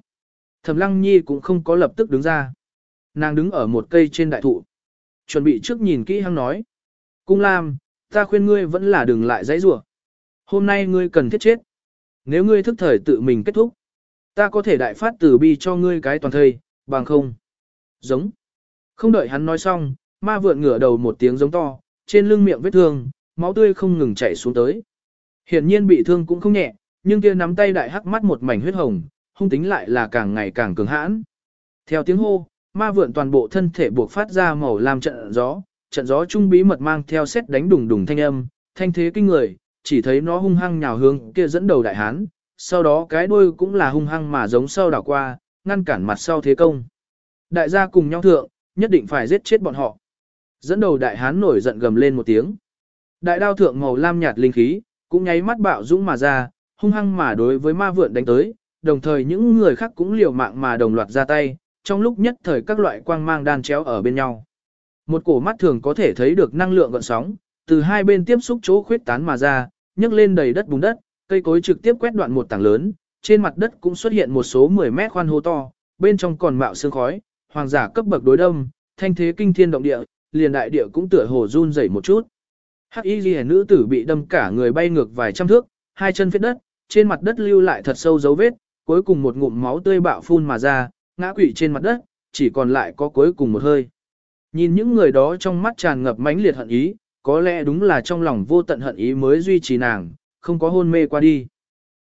Thẩm Lăng Nhi cũng không có lập tức đứng ra. Nàng đứng ở một cây trên đại thụ. Chuẩn bị trước nhìn kỹ hắn nói. Cung Lam, ta khuyên ngươi vẫn là đừng lại dãy rủa. Hôm nay ngươi cần thiết chết. Nếu ngươi thức thời tự mình kết thúc, ta có thể đại phát tử bi cho ngươi cái toàn thây, bằng không. Giống. Không đợi hắn nói xong, ma vượn ngửa đầu một tiếng giống to, trên lưng miệng vết thương, máu tươi không ngừng chảy xuống tới. Hiển nhiên bị thương cũng không nhẹ, nhưng kia nắm tay đại hắc mắt một mảnh huyết hồng, hung tính lại là càng ngày càng cường hãn. Theo tiếng hô, ma vượn toàn bộ thân thể buộc phát ra màu làm trận gió, trận gió trung bí mật mang theo xét đánh đùng đùng thanh âm, thanh thế kinh người, chỉ thấy nó hung hăng nhào hướng kia dẫn đầu đại hán, sau đó cái đuôi cũng là hung hăng mà giống sau đảo qua, ngăn cản mặt sau thế công. Đại gia cùng nhau thượng, nhất định phải giết chết bọn họ. Dẫn đầu đại hán nổi giận gầm lên một tiếng. Đại đao thượng màu lam nhạt linh khí, cũng nháy mắt bạo dũng mà ra, hung hăng mà đối với ma vượn đánh tới, đồng thời những người khác cũng liều mạng mà đồng loạt ra tay, trong lúc nhất thời các loại quang mang đan chéo ở bên nhau. Một cổ mắt thường có thể thấy được năng lượng gợn sóng, từ hai bên tiếp xúc chỗ khuyết tán mà ra, nhấc lên đầy đất bùn đất, cây cối trực tiếp quét đoạn một tảng lớn, trên mặt đất cũng xuất hiện một số 10 mét khoan hô to, bên trong còn mạo sương khói, hoàng giả cấp bậc đối đông, thanh thế kinh thiên động địa, liền đại địa cũng tựa hồ run rẩy một chút. Hắc y Liễu nữ tử bị đâm cả người bay ngược vài trăm thước, hai chân phết đất, trên mặt đất lưu lại thật sâu dấu vết, cuối cùng một ngụm máu tươi bạo phun mà ra, ngã quỵ trên mặt đất, chỉ còn lại có cuối cùng một hơi. Nhìn những người đó trong mắt tràn ngập mãnh liệt hận ý, có lẽ đúng là trong lòng vô tận hận ý mới duy trì nàng, không có hôn mê qua đi.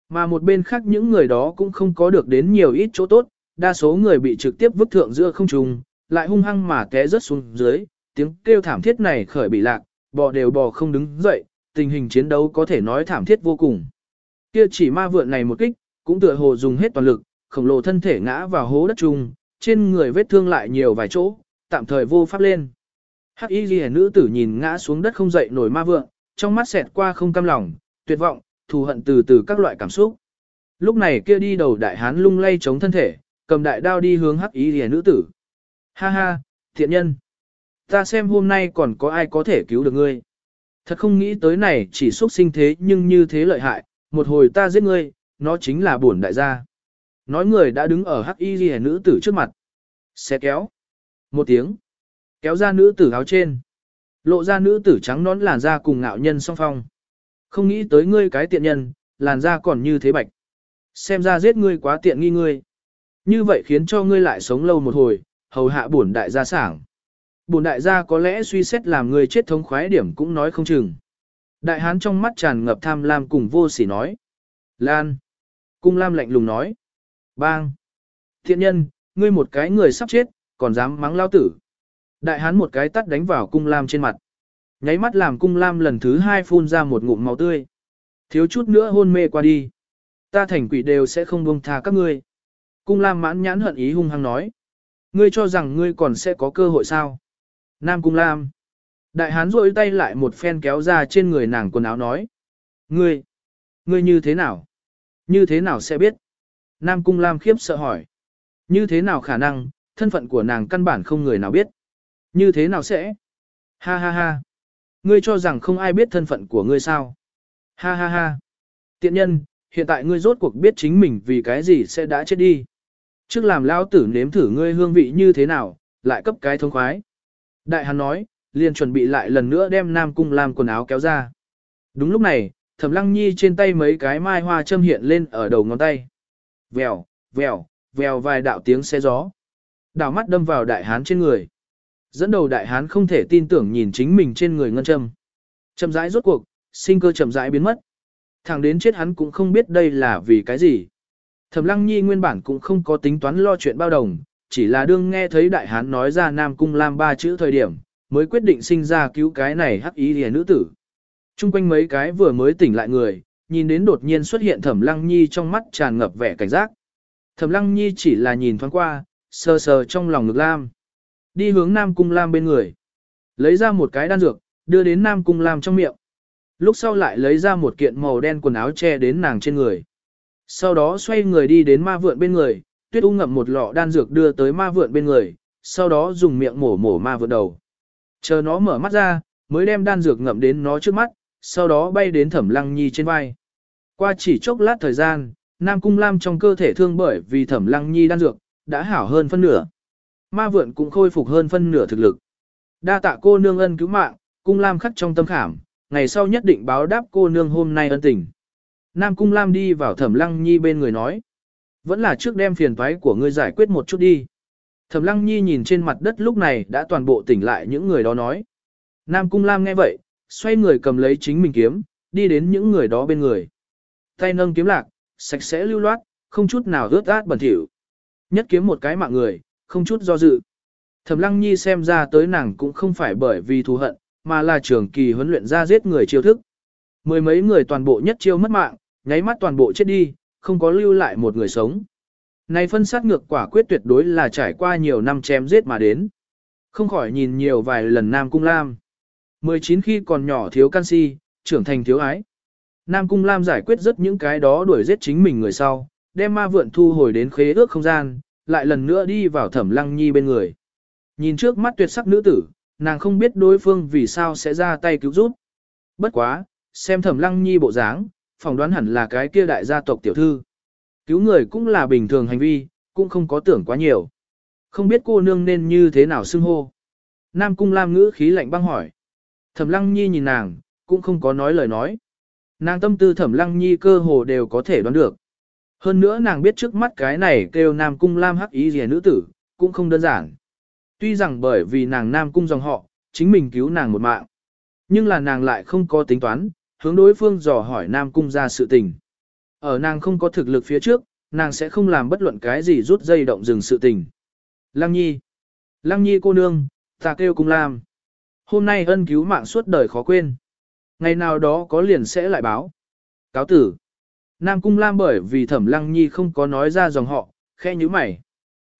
Mà một bên khác những người đó cũng không có được đến nhiều ít chỗ tốt, đa số người bị trực tiếp vứt thượng giữa không trung, lại hung hăng mà té rớt xuống dưới, tiếng kêu thảm thiết này khởi bị lạc, bò đều bò không đứng dậy, tình hình chiến đấu có thể nói thảm thiết vô cùng. Kia chỉ ma vượn này một kích, cũng tựa hồ dùng hết toàn lực, khổng lồ thân thể ngã vào hố đất trung, trên người vết thương lại nhiều vài chỗ, tạm thời vô pháp lên. Hắc y ghi nữ tử nhìn ngã xuống đất không dậy nổi ma vượng, trong mắt xẹt qua không cam lòng, tuyệt vọng, thù hận từ từ các loại cảm xúc. Lúc này kia đi đầu đại hán lung lay chống thân thể, cầm đại đao đi hướng hắc y ghi nữ tử. Ha ha, thiện nhân. Ta xem hôm nay còn có ai có thể cứu được ngươi. Thật không nghĩ tới này chỉ xuất sinh thế nhưng như thế lợi hại, một hồi ta giết ngươi, nó chính là bổn đại gia. Nói người đã đứng ở hắc y ghi nữ tử trước mặt. Xe kéo. Một tiếng. Kéo ra nữ tử áo trên. Lộ ra nữ tử trắng nón làn da cùng ngạo nhân song phong. Không nghĩ tới ngươi cái tiện nhân, làn da còn như thế bạch. Xem ra giết ngươi quá tiện nghi ngươi. Như vậy khiến cho ngươi lại sống lâu một hồi, hầu hạ bổn đại gia sảng. Bổn đại gia có lẽ suy xét làm ngươi chết thống khoái điểm cũng nói không chừng. Đại hán trong mắt tràn ngập tham lam cùng vô sỉ nói. Lan. Cung lam lạnh lùng nói. Bang. Thiện nhân, ngươi một cái người sắp chết, còn dám mắng lao tử. Đại hán một cái tắt đánh vào cung lam trên mặt. Nháy mắt làm cung lam lần thứ hai phun ra một ngụm máu tươi. Thiếu chút nữa hôn mê qua đi. Ta thành quỷ đều sẽ không buông tha các ngươi. Cung lam mãn nhãn hận ý hung hăng nói. Ngươi cho rằng ngươi còn sẽ có cơ hội sao? Nam cung lam. Đại hán rội tay lại một phen kéo ra trên người nàng quần áo nói. Ngươi, ngươi như thế nào? Như thế nào sẽ biết? Nam cung lam khiếp sợ hỏi. Như thế nào khả năng, thân phận của nàng căn bản không người nào biết. Như thế nào sẽ? Ha ha ha. Ngươi cho rằng không ai biết thân phận của ngươi sao? Ha ha ha. Tiện nhân, hiện tại ngươi rốt cuộc biết chính mình vì cái gì sẽ đã chết đi. Trước làm lao tử nếm thử ngươi hương vị như thế nào, lại cấp cái thông khoái. Đại hắn nói, liền chuẩn bị lại lần nữa đem Nam Cung làm quần áo kéo ra. Đúng lúc này, Thẩm Lăng Nhi trên tay mấy cái mai hoa châm hiện lên ở đầu ngón tay. Vèo, vèo, vèo vài đạo tiếng xe gió. Đảo mắt đâm vào đại hán trên người. Dẫn đầu đại hán không thể tin tưởng nhìn chính mình trên người ngân châm. Chậm rãi rốt cuộc, sinh cơ chậm rãi biến mất. Thẳng đến chết hắn cũng không biết đây là vì cái gì. Thẩm Lăng Nhi nguyên bản cũng không có tính toán lo chuyện bao đồng, chỉ là đương nghe thấy đại hán nói ra Nam Cung Lam ba chữ thời điểm, mới quyết định sinh ra cứu cái này hắc ý lìa nữ tử. Trung quanh mấy cái vừa mới tỉnh lại người, nhìn đến đột nhiên xuất hiện Thẩm Lăng Nhi trong mắt tràn ngập vẻ cảnh giác. Thẩm Lăng Nhi chỉ là nhìn thoáng qua, sờ sờ trong lòng ngực Lam. Đi hướng Nam Cung Lam bên người. Lấy ra một cái đan dược, đưa đến Nam Cung Lam trong miệng. Lúc sau lại lấy ra một kiện màu đen quần áo che đến nàng trên người. Sau đó xoay người đi đến ma vượn bên người, tuyết u ngậm một lọ đan dược đưa tới ma vượn bên người, sau đó dùng miệng mổ mổ ma vượn đầu. Chờ nó mở mắt ra, mới đem đan dược ngậm đến nó trước mắt, sau đó bay đến thẩm lăng nhi trên vai. Qua chỉ chốc lát thời gian, Nam Cung Lam trong cơ thể thương bởi vì thẩm lăng nhi đan dược, đã hảo hơn phân nửa. Ma vượn cũng khôi phục hơn phân nửa thực lực. Đa tạ cô nương ân cứu mạng, Cung Lam khắc trong tâm khảm, ngày sau nhất định báo đáp cô nương hôm nay ân tình. Nam Cung Lam đi vào thẩm lăng nhi bên người nói. Vẫn là trước đem phiền toái của ngươi giải quyết một chút đi. Thẩm lăng nhi nhìn trên mặt đất lúc này đã toàn bộ tỉnh lại những người đó nói. Nam Cung Lam nghe vậy, xoay người cầm lấy chính mình kiếm, đi đến những người đó bên người. Tay nâng kiếm lạc, sạch sẽ lưu loát, không chút nào ướt át bẩn thỉu. Nhất kiếm một cái mạng người, không chút do dự. Thẩm Lăng Nhi xem ra tới nàng cũng không phải bởi vì thù hận, mà là trường kỳ huấn luyện ra giết người chiêu thức. Mười mấy người toàn bộ nhất chiêu mất mạng, nháy mắt toàn bộ chết đi, không có lưu lại một người sống. Này phân sát ngược quả quyết tuyệt đối là trải qua nhiều năm chém giết mà đến. Không khỏi nhìn nhiều vài lần Nam Cung Lam. 19 khi còn nhỏ thiếu canxi, trưởng thành thiếu ái. Nam Cung Lam giải quyết rất những cái đó đuổi giết chính mình người sau, đem ma vượn thu hồi đến khế ước không gian, lại lần nữa đi vào thẩm lăng nhi bên người. Nhìn trước mắt tuyệt sắc nữ tử, nàng không biết đối phương vì sao sẽ ra tay cứu giúp. Bất quá, xem thẩm lăng nhi bộ dáng, phỏng đoán hẳn là cái kia đại gia tộc tiểu thư. Cứu người cũng là bình thường hành vi, cũng không có tưởng quá nhiều. Không biết cô nương nên như thế nào xưng hô. Nam cung lam ngữ khí lạnh băng hỏi. Thẩm lăng nhi nhìn nàng, cũng không có nói lời nói. Nàng tâm tư thẩm lăng nhi cơ hồ đều có thể đoán được. Hơn nữa nàng biết trước mắt cái này kêu Nam Cung Lam hắc ý rìa nữ tử, cũng không đơn giản. Tuy rằng bởi vì nàng Nam Cung dòng họ, chính mình cứu nàng một mạng. Nhưng là nàng lại không có tính toán, hướng đối phương dò hỏi Nam Cung ra sự tình. Ở nàng không có thực lực phía trước, nàng sẽ không làm bất luận cái gì rút dây động dừng sự tình. Lăng Nhi. Lăng Nhi cô nương, ta kêu Cung Lam. Hôm nay ân cứu mạng suốt đời khó quên. Ngày nào đó có liền sẽ lại báo. Cáo tử. Nam Cung Lam bởi vì Thẩm Lăng Nhi không có nói ra dòng họ, khe như mày.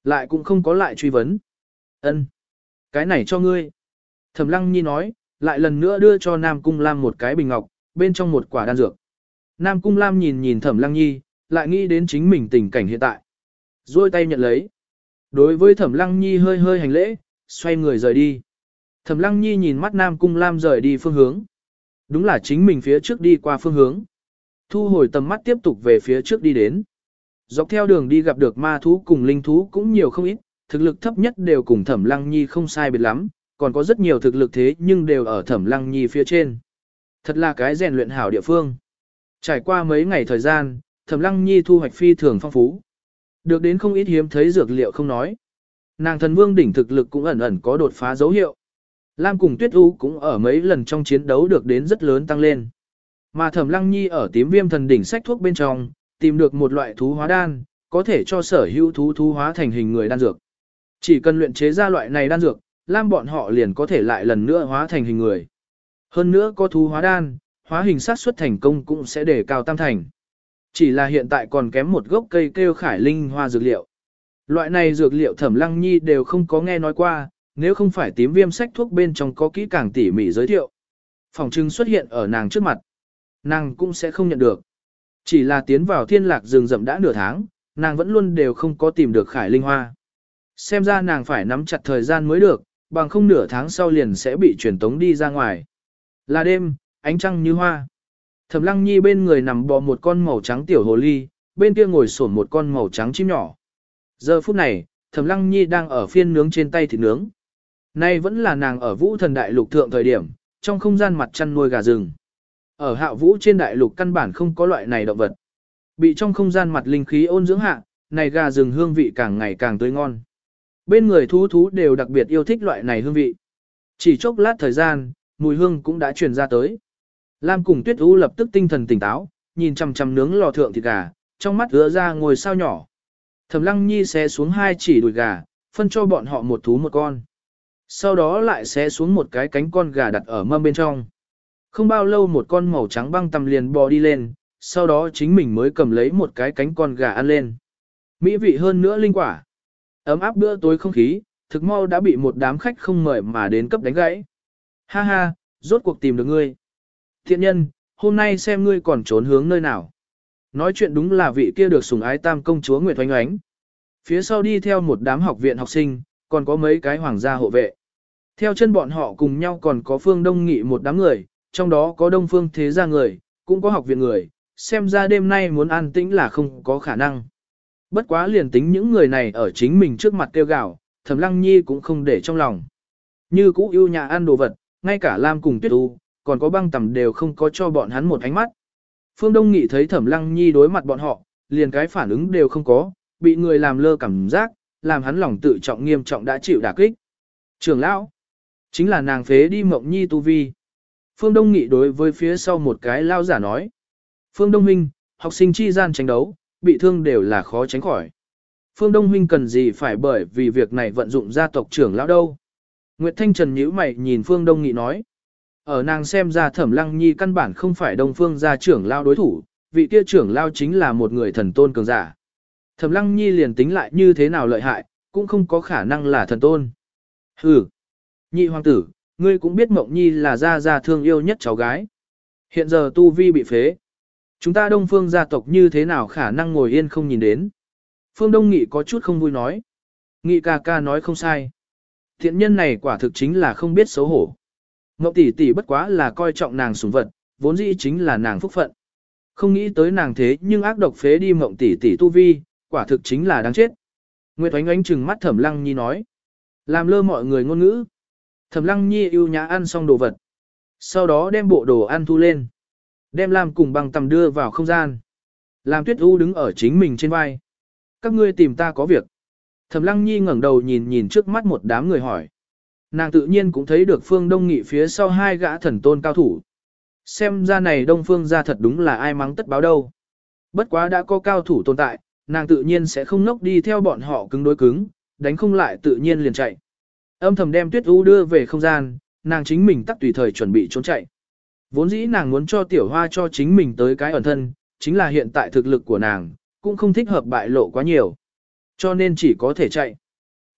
Lại cũng không có lại truy vấn. Ân, Cái này cho ngươi. Thẩm Lăng Nhi nói, lại lần nữa đưa cho Nam Cung Lam một cái bình ngọc, bên trong một quả đan dược. Nam Cung Lam nhìn nhìn Thẩm Lăng Nhi, lại nghĩ đến chính mình tình cảnh hiện tại. Rồi tay nhận lấy. Đối với Thẩm Lăng Nhi hơi hơi hành lễ, xoay người rời đi. Thẩm Lăng Nhi nhìn mắt Nam Cung Lam rời đi phương hướng. Đúng là chính mình phía trước đi qua phương hướng. Thu hồi tầm mắt tiếp tục về phía trước đi đến. Dọc theo đường đi gặp được ma thú cùng linh thú cũng nhiều không ít, thực lực thấp nhất đều cùng thẩm lăng nhi không sai biệt lắm, còn có rất nhiều thực lực thế nhưng đều ở thẩm lăng nhi phía trên. Thật là cái rèn luyện hảo địa phương. Trải qua mấy ngày thời gian, thẩm lăng nhi thu hoạch phi thường phong phú. Được đến không ít hiếm thấy dược liệu không nói. Nàng thần vương đỉnh thực lực cũng ẩn ẩn có đột phá dấu hiệu. Lam cùng Tuyết U cũng ở mấy lần trong chiến đấu được đến rất lớn tăng lên. Mà Thẩm Lăng Nhi ở tím viêm thần đỉnh sách thuốc bên trong, tìm được một loại thú hóa đan, có thể cho sở hữu thú thú hóa thành hình người đan dược. Chỉ cần luyện chế ra loại này đan dược, Lam bọn họ liền có thể lại lần nữa hóa thành hình người. Hơn nữa có thú hóa đan, hóa hình sát xuất thành công cũng sẽ để cao tam thành. Chỉ là hiện tại còn kém một gốc cây kêu khải linh hoa dược liệu. Loại này dược liệu Thẩm Lăng Nhi đều không có nghe nói qua, nếu không phải tím viêm sách thuốc bên trong có kỹ càng tỉ mỉ giới thiệu. Phòng trưng xuất hiện ở nàng trước mặt nàng cũng sẽ không nhận được. Chỉ là tiến vào thiên lạc rừng rậm đã nửa tháng, nàng vẫn luôn đều không có tìm được khải linh hoa. Xem ra nàng phải nắm chặt thời gian mới được, bằng không nửa tháng sau liền sẽ bị truyền tống đi ra ngoài. Là đêm, ánh trăng như hoa. Thẩm lăng nhi bên người nằm bò một con màu trắng tiểu hồ ly, bên kia ngồi sổn một con màu trắng chim nhỏ. Giờ phút này, thẩm lăng nhi đang ở phiên nướng trên tay thịt nướng. Nay vẫn là nàng ở vũ thần đại lục thượng thời điểm, trong không gian mặt chăn nuôi gà rừng. Ở hạ vũ trên đại lục căn bản không có loại này động vật. Bị trong không gian mặt linh khí ôn dưỡng hạ, này gà rừng hương vị càng ngày càng tươi ngon. Bên người thú thú đều đặc biệt yêu thích loại này hương vị. Chỉ chốc lát thời gian, mùi hương cũng đã truyền ra tới. Lam cùng Tuyết U lập tức tinh thần tỉnh táo, nhìn chằm chằm nướng lò thượng thịt gà, trong mắt ứa ra ngồi sao nhỏ. Thẩm Lăng Nhi xé xuống hai chỉ đùi gà, phân cho bọn họ một thú một con. Sau đó lại xé xuống một cái cánh con gà đặt ở mâm bên trong. Không bao lâu một con màu trắng băng tầm liền bò đi lên, sau đó chính mình mới cầm lấy một cái cánh con gà ăn lên. Mỹ vị hơn nữa linh quả. Ấm áp bữa tối không khí, thực mau đã bị một đám khách không mời mà đến cấp đánh gãy. Ha ha, rốt cuộc tìm được ngươi. Thiện nhân, hôm nay xem ngươi còn trốn hướng nơi nào. Nói chuyện đúng là vị kia được sủng ái tam công chúa Nguyệt Oánh Oánh. Phía sau đi theo một đám học viện học sinh, còn có mấy cái hoàng gia hộ vệ. Theo chân bọn họ cùng nhau còn có phương đông nghị một đám người, trong đó có đông phương thế gia người, cũng có học viện người, xem ra đêm nay muốn an tĩnh là không có khả năng. Bất quá liền tính những người này ở chính mình trước mặt tiêu gạo thẩm lăng nhi cũng không để trong lòng. Như cũ yêu nhà ăn đồ vật, ngay cả Lam cùng Tuyết U, còn có băng tầm đều không có cho bọn hắn một ánh mắt. Phương Đông Nghị thấy thẩm lăng nhi đối mặt bọn họ, liền cái phản ứng đều không có, bị người làm lơ cảm giác, làm hắn lòng tự trọng nghiêm trọng đã chịu đả kích. Trường lão, chính là nàng phế đi mộng nhi tu vi. Phương Đông Nghị đối với phía sau một cái lao giả nói. Phương Đông Minh, học sinh chi gian tranh đấu, bị thương đều là khó tránh khỏi. Phương Đông Huynh cần gì phải bởi vì việc này vận dụng gia tộc trưởng lão đâu. Nguyệt Thanh Trần nhíu mày nhìn Phương Đông Nghị nói. Ở nàng xem ra thẩm lăng nhi căn bản không phải Đông Phương gia trưởng lao đối thủ, vị kia trưởng lao chính là một người thần tôn cường giả. Thẩm lăng nhi liền tính lại như thế nào lợi hại, cũng không có khả năng là thần tôn. Hừ, nhị hoàng tử, ngươi cũng biết mộng nhi là gia gia thương yêu nhất cháu gái. Hiện giờ tu vi bị phế. Chúng ta đông phương gia tộc như thế nào khả năng ngồi yên không nhìn đến. Phương Đông Nghị có chút không vui nói. Nghị ca ca nói không sai. Thiện nhân này quả thực chính là không biết xấu hổ. Ngọc tỷ tỷ bất quá là coi trọng nàng sủng vật, vốn dĩ chính là nàng phúc phận. Không nghĩ tới nàng thế nhưng ác độc phế đi mộng tỷ tỷ tu vi, quả thực chính là đáng chết. Nguyệt Oánh Oánh trừng mắt Thẩm Lăng Nhi nói. Làm lơ mọi người ngôn ngữ. Thẩm Lăng Nhi yêu nhã ăn xong đồ vật. Sau đó đem bộ đồ ăn thu lên. Đem làm cùng bằng tầm đưa vào không gian. Làm tuyết u đứng ở chính mình trên vai. Các ngươi tìm ta có việc. Thẩm Lăng Nhi ngẩng đầu nhìn nhìn trước mắt một đám người hỏi. Nàng tự nhiên cũng thấy được Phương Đông Nghị phía sau hai gã thần tôn cao thủ. Xem ra này Đông Phương ra thật đúng là ai mắng tất báo đâu. Bất quá đã có cao thủ tồn tại, nàng tự nhiên sẽ không nốc đi theo bọn họ cứng đối cứng, đánh không lại tự nhiên liền chạy. Âm thầm đem Tuyết U đưa về không gian, nàng chính mình tắt tùy thời chuẩn bị trốn chạy. Vốn dĩ nàng muốn cho tiểu hoa cho chính mình tới cái ẩn thân, chính là hiện tại thực lực của nàng, cũng không thích hợp bại lộ quá nhiều. Cho nên chỉ có thể chạy.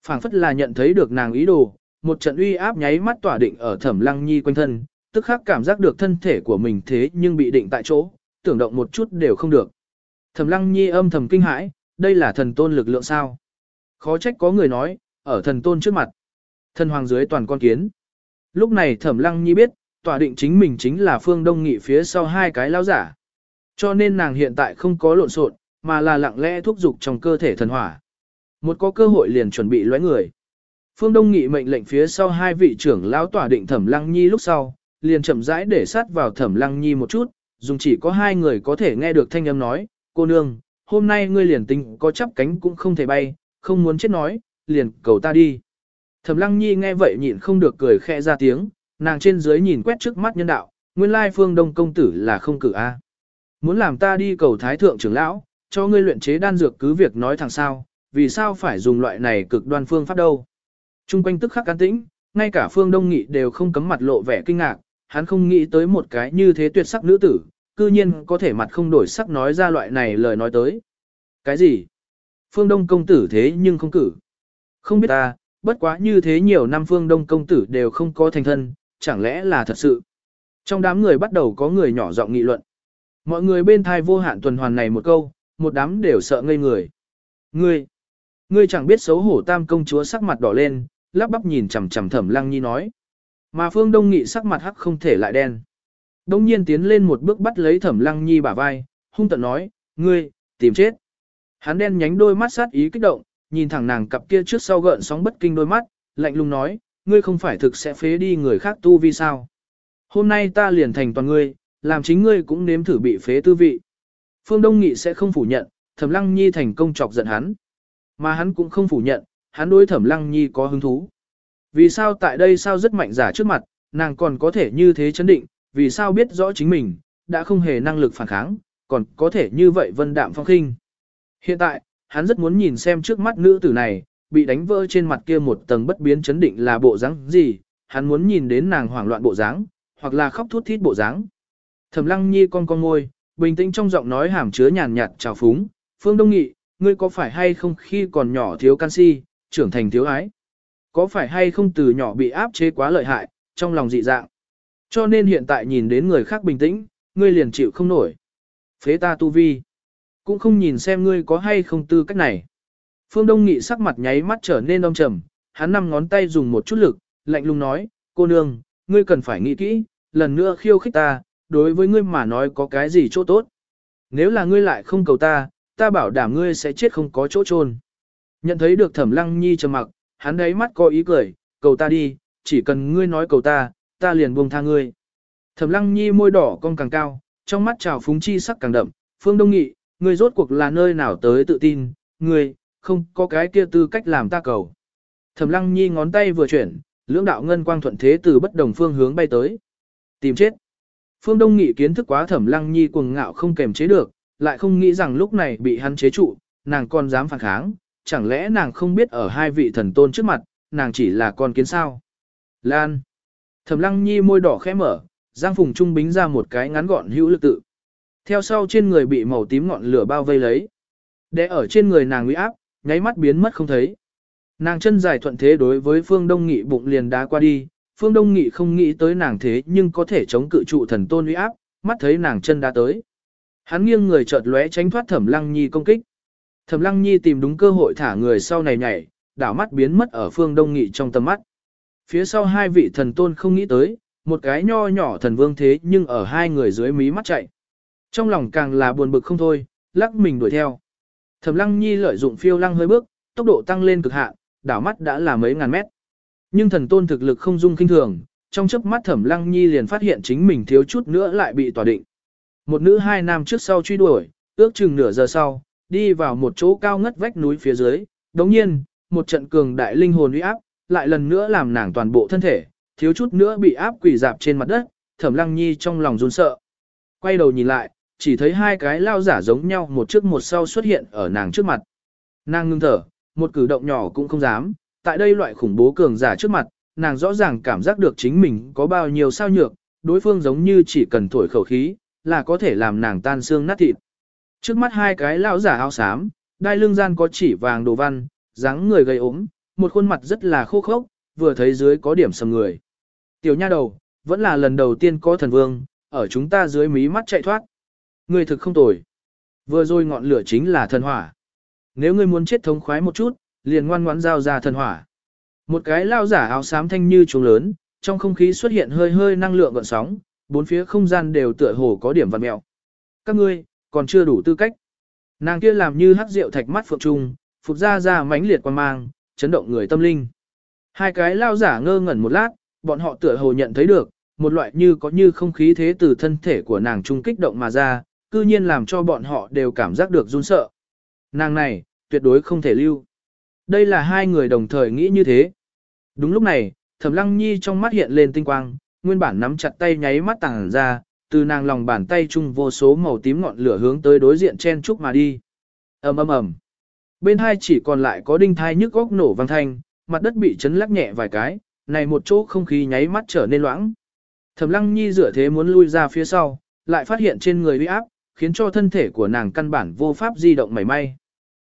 phảng phất là nhận thấy được nàng ý đồ, một trận uy áp nháy mắt tỏa định ở thẩm lăng nhi quanh thân, tức khắc cảm giác được thân thể của mình thế nhưng bị định tại chỗ, tưởng động một chút đều không được. Thẩm lăng nhi âm thầm kinh hãi, đây là thần tôn lực lượng sao. Khó trách có người nói, ở thần tôn trước mặt, thần hoàng dưới toàn con kiến. Lúc này thẩm lăng nhi biết, tỏa định chính mình chính là phương đông nghị phía sau hai cái lao giả. Cho nên nàng hiện tại không có lộn xộn, mà là lặng lẽ thúc dục trong cơ thể thần hỏa. Một có cơ hội liền chuẩn bị lóe người. Phương Đông Nghị mệnh lệnh phía sau hai vị trưởng lão tỏa định Thẩm Lăng Nhi lúc sau, liền chậm rãi để sát vào Thẩm Lăng Nhi một chút, dùng chỉ có hai người có thể nghe được thanh âm nói, cô nương, hôm nay ngươi liền tính có chắp cánh cũng không thể bay, không muốn chết nói, liền cầu ta đi. Thẩm Lăng Nhi nghe vậy nhịn không được cười khẽ ra tiếng, nàng trên dưới nhìn quét trước mắt nhân đạo, nguyên lai Phương Đông công tử là không cử a. Muốn làm ta đi cầu thái thượng trưởng lão, cho ngươi luyện chế đan dược cứ việc nói thẳng sao, vì sao phải dùng loại này cực đoan phương pháp đâu. Trung quanh tức khắc can tĩnh, ngay cả phương đông nghị đều không cấm mặt lộ vẻ kinh ngạc, hắn không nghĩ tới một cái như thế tuyệt sắc nữ tử, cư nhiên có thể mặt không đổi sắc nói ra loại này lời nói tới. Cái gì? Phương Đông công tử thế nhưng không cử. Không biết ta, bất quá như thế nhiều năm Phương Đông công tử đều không có thành thân, chẳng lẽ là thật sự. Trong đám người bắt đầu có người nhỏ giọng nghị luận. Mọi người bên thai vô hạn tuần hoàn này một câu, một đám đều sợ ngây người. Ngươi, ngươi chẳng biết xấu hổ tam công chúa sắc mặt đỏ lên, lắp bắp nhìn chằm chằm thẩm lăng nhi nói. Mà phương đông nghị sắc mặt hắc không thể lại đen. Đông nhiên tiến lên một bước bắt lấy thẩm lăng nhi bả vai, hung tận nói, ngươi, tìm chết. Hắn đen nhánh đôi mắt sát ý kích động, nhìn thẳng nàng cặp kia trước sau gợn sóng bất kinh đôi mắt, lạnh lùng nói, ngươi không phải thực sẽ phế đi người khác tu vi sao. Hôm nay ta liền thành toàn ngươi, làm chính ngươi cũng nếm thử bị phế tư vị. Phương Đông Nghị sẽ không phủ nhận, Thẩm Lăng Nhi thành công chọc giận hắn. Mà hắn cũng không phủ nhận, hắn đối Thẩm Lăng Nhi có hứng thú. Vì sao tại đây sao rất mạnh giả trước mặt, nàng còn có thể như thế chấn định, vì sao biết rõ chính mình, đã không hề năng lực phản kháng, còn có thể như vậy vân đạm phong khinh. Hiện tại, hắn rất muốn nhìn xem trước mắt nữ tử này, bị đánh vỡ trên mặt kia một tầng bất biến chấn định là bộ dáng gì, hắn muốn nhìn đến nàng hoảng loạn bộ dáng, hoặc là khóc thút thít bộ dáng. Thẩm Lăng Nhi con con ngôi, bình tĩnh trong giọng nói hàm chứa nhàn nhạt trào phúng, "Phương Đông Nghị, ngươi có phải hay không khi còn nhỏ thiếu canxi, trưởng thành thiếu ái? Có phải hay không từ nhỏ bị áp chế quá lợi hại, trong lòng dị dạng? Cho nên hiện tại nhìn đến người khác bình tĩnh, ngươi liền chịu không nổi. Phế ta tu vi, cũng không nhìn xem ngươi có hay không tư cách này." Phương Đông Nghị sắc mặt nháy mắt trở nên đông trầm, hắn năm ngón tay dùng một chút lực, lạnh lùng nói, cô nương, ngươi cần phải nghĩ kỹ, lần nữa khiêu khích ta, đối với ngươi mà nói có cái gì chỗ tốt. Nếu là ngươi lại không cầu ta, ta bảo đảm ngươi sẽ chết không có chỗ chôn. Nhận thấy được Thẩm Lăng Nhi trầm mặc, hắn đấy mắt có ý cười, cầu ta đi, chỉ cần ngươi nói cầu ta, ta liền buông tha ngươi. Thẩm Lăng Nhi môi đỏ cong càng cao, trong mắt trào phúng chi sắc càng đậm, Phương Đông Nghị, ngươi rốt cuộc là nơi nào tới tự tin, ngươi, không có cái kia tư cách làm ta cầu. Thẩm Lăng Nhi ngón tay vừa chuyển, lưỡng đạo ngân quang thuận thế từ bất đồng phương hướng bay tới. Tìm chết. Phương Đông Nghị kiến thức quá Thẩm Lăng Nhi cuồng ngạo không kềm chế được, lại không nghĩ rằng lúc này bị hắn chế trụ, nàng còn dám phản kháng, chẳng lẽ nàng không biết ở hai vị thần tôn trước mặt, nàng chỉ là con kiến sao. Lan. Thẩm Lăng Nhi môi đỏ khẽ mở, Giang Phùng Trung bính ra một cái ngắn gọn hữu lực tự. Theo sau trên người bị màu tím ngọn lửa bao vây lấy. Để ở trên người nàng uy áp, nháy mắt biến mất không thấy. Nàng chân dài thuận thế đối với Phương Đông Nghị bụng liền đá qua đi, Phương Đông Nghị không nghĩ tới nàng thế nhưng có thể chống cự trụ thần tôn uy áp, mắt thấy nàng chân đá tới. Hắn nghiêng người chợt lóe tránh thoát Thẩm Lăng Nhi công kích. Thẩm Lăng Nhi tìm đúng cơ hội thả người sau này nhảy, đảo mắt biến mất ở Phương Đông Nghị trong tầm mắt. Phía sau hai vị thần tôn không nghĩ tới, một cái nho nhỏ thần vương thế nhưng ở hai người dưới mí mắt chạy. Trong lòng càng là buồn bực không thôi, lắc mình đuổi theo. Thẩm Lăng Nhi lợi dụng phiêu lăng hơi bước, tốc độ tăng lên cực hạn, đảo mắt đã là mấy ngàn mét. Nhưng thần tôn thực lực không dung kinh thường, trong chớp mắt Thẩm Lăng Nhi liền phát hiện chính mình thiếu chút nữa lại bị tỏa định. Một nữ hai nam trước sau truy đuổi, ước chừng nửa giờ sau, đi vào một chỗ cao ngất vách núi phía dưới, đồng nhiên, một trận cường đại linh hồn uy áp, lại lần nữa làm nàng toàn bộ thân thể, thiếu chút nữa bị áp quỷ dạp trên mặt đất, Thẩm Lăng Nhi trong lòng run sợ. Quay đầu nhìn lại, chỉ thấy hai cái lao giả giống nhau một trước một sau xuất hiện ở nàng trước mặt. Nàng ngưng thở, một cử động nhỏ cũng không dám, tại đây loại khủng bố cường giả trước mặt, nàng rõ ràng cảm giác được chính mình có bao nhiêu sao nhược, đối phương giống như chỉ cần thổi khẩu khí, là có thể làm nàng tan xương nát thịt. Trước mắt hai cái lão giả áo xám, đai lưng gian có chỉ vàng đồ văn, dáng người gầy ốm, một khuôn mặt rất là khô khốc, vừa thấy dưới có điểm sầm người. Tiểu nha đầu, vẫn là lần đầu tiên có thần vương, ở chúng ta dưới mí mắt chạy thoát. Ngươi thực không tồi. Vừa rồi ngọn lửa chính là thần hỏa. Nếu ngươi muốn chết thống khoái một chút, liền ngoan ngoãn giao ra thần hỏa. Một cái lao giả áo xám thanh như trùng lớn, trong không khí xuất hiện hơi hơi năng lượng gợn sóng, bốn phía không gian đều tựa hồ có điểm vặn mèo. Các ngươi, còn chưa đủ tư cách. Nàng kia làm như hắc rượu thạch mắt phượng trung, phục ra ra mãnh liệt quan mang, chấn động người tâm linh. Hai cái lao giả ngơ ngẩn một lát, bọn họ tựa hồ nhận thấy được, một loại như có như không khí thế từ thân thể của nàng trung kích động mà ra, cư nhiên làm cho bọn họ đều cảm giác được run sợ. Nàng này, tuyệt đối không thể lưu. Đây là hai người đồng thời nghĩ như thế. Đúng lúc này, Thẩm Lăng Nhi trong mắt hiện lên tinh quang, nguyên bản nắm chặt tay nháy mắt tàng ra, từ nàng lòng bàn tay chung vô số màu tím ngọn lửa hướng tới đối diện chen trúc mà đi. ầm ầm ầm. Bên hai chỉ còn lại có đinh thai nhức góc nổ vang thanh, mặt đất bị chấn lắc nhẹ vài cái, này một chỗ không khí nháy mắt trở nên loãng. Thẩm Lăng Nhi dựa thế muốn lui ra phía sau, lại phát hiện trên người uy áp, khiến cho thân thể của nàng căn bản vô pháp di động mảy may.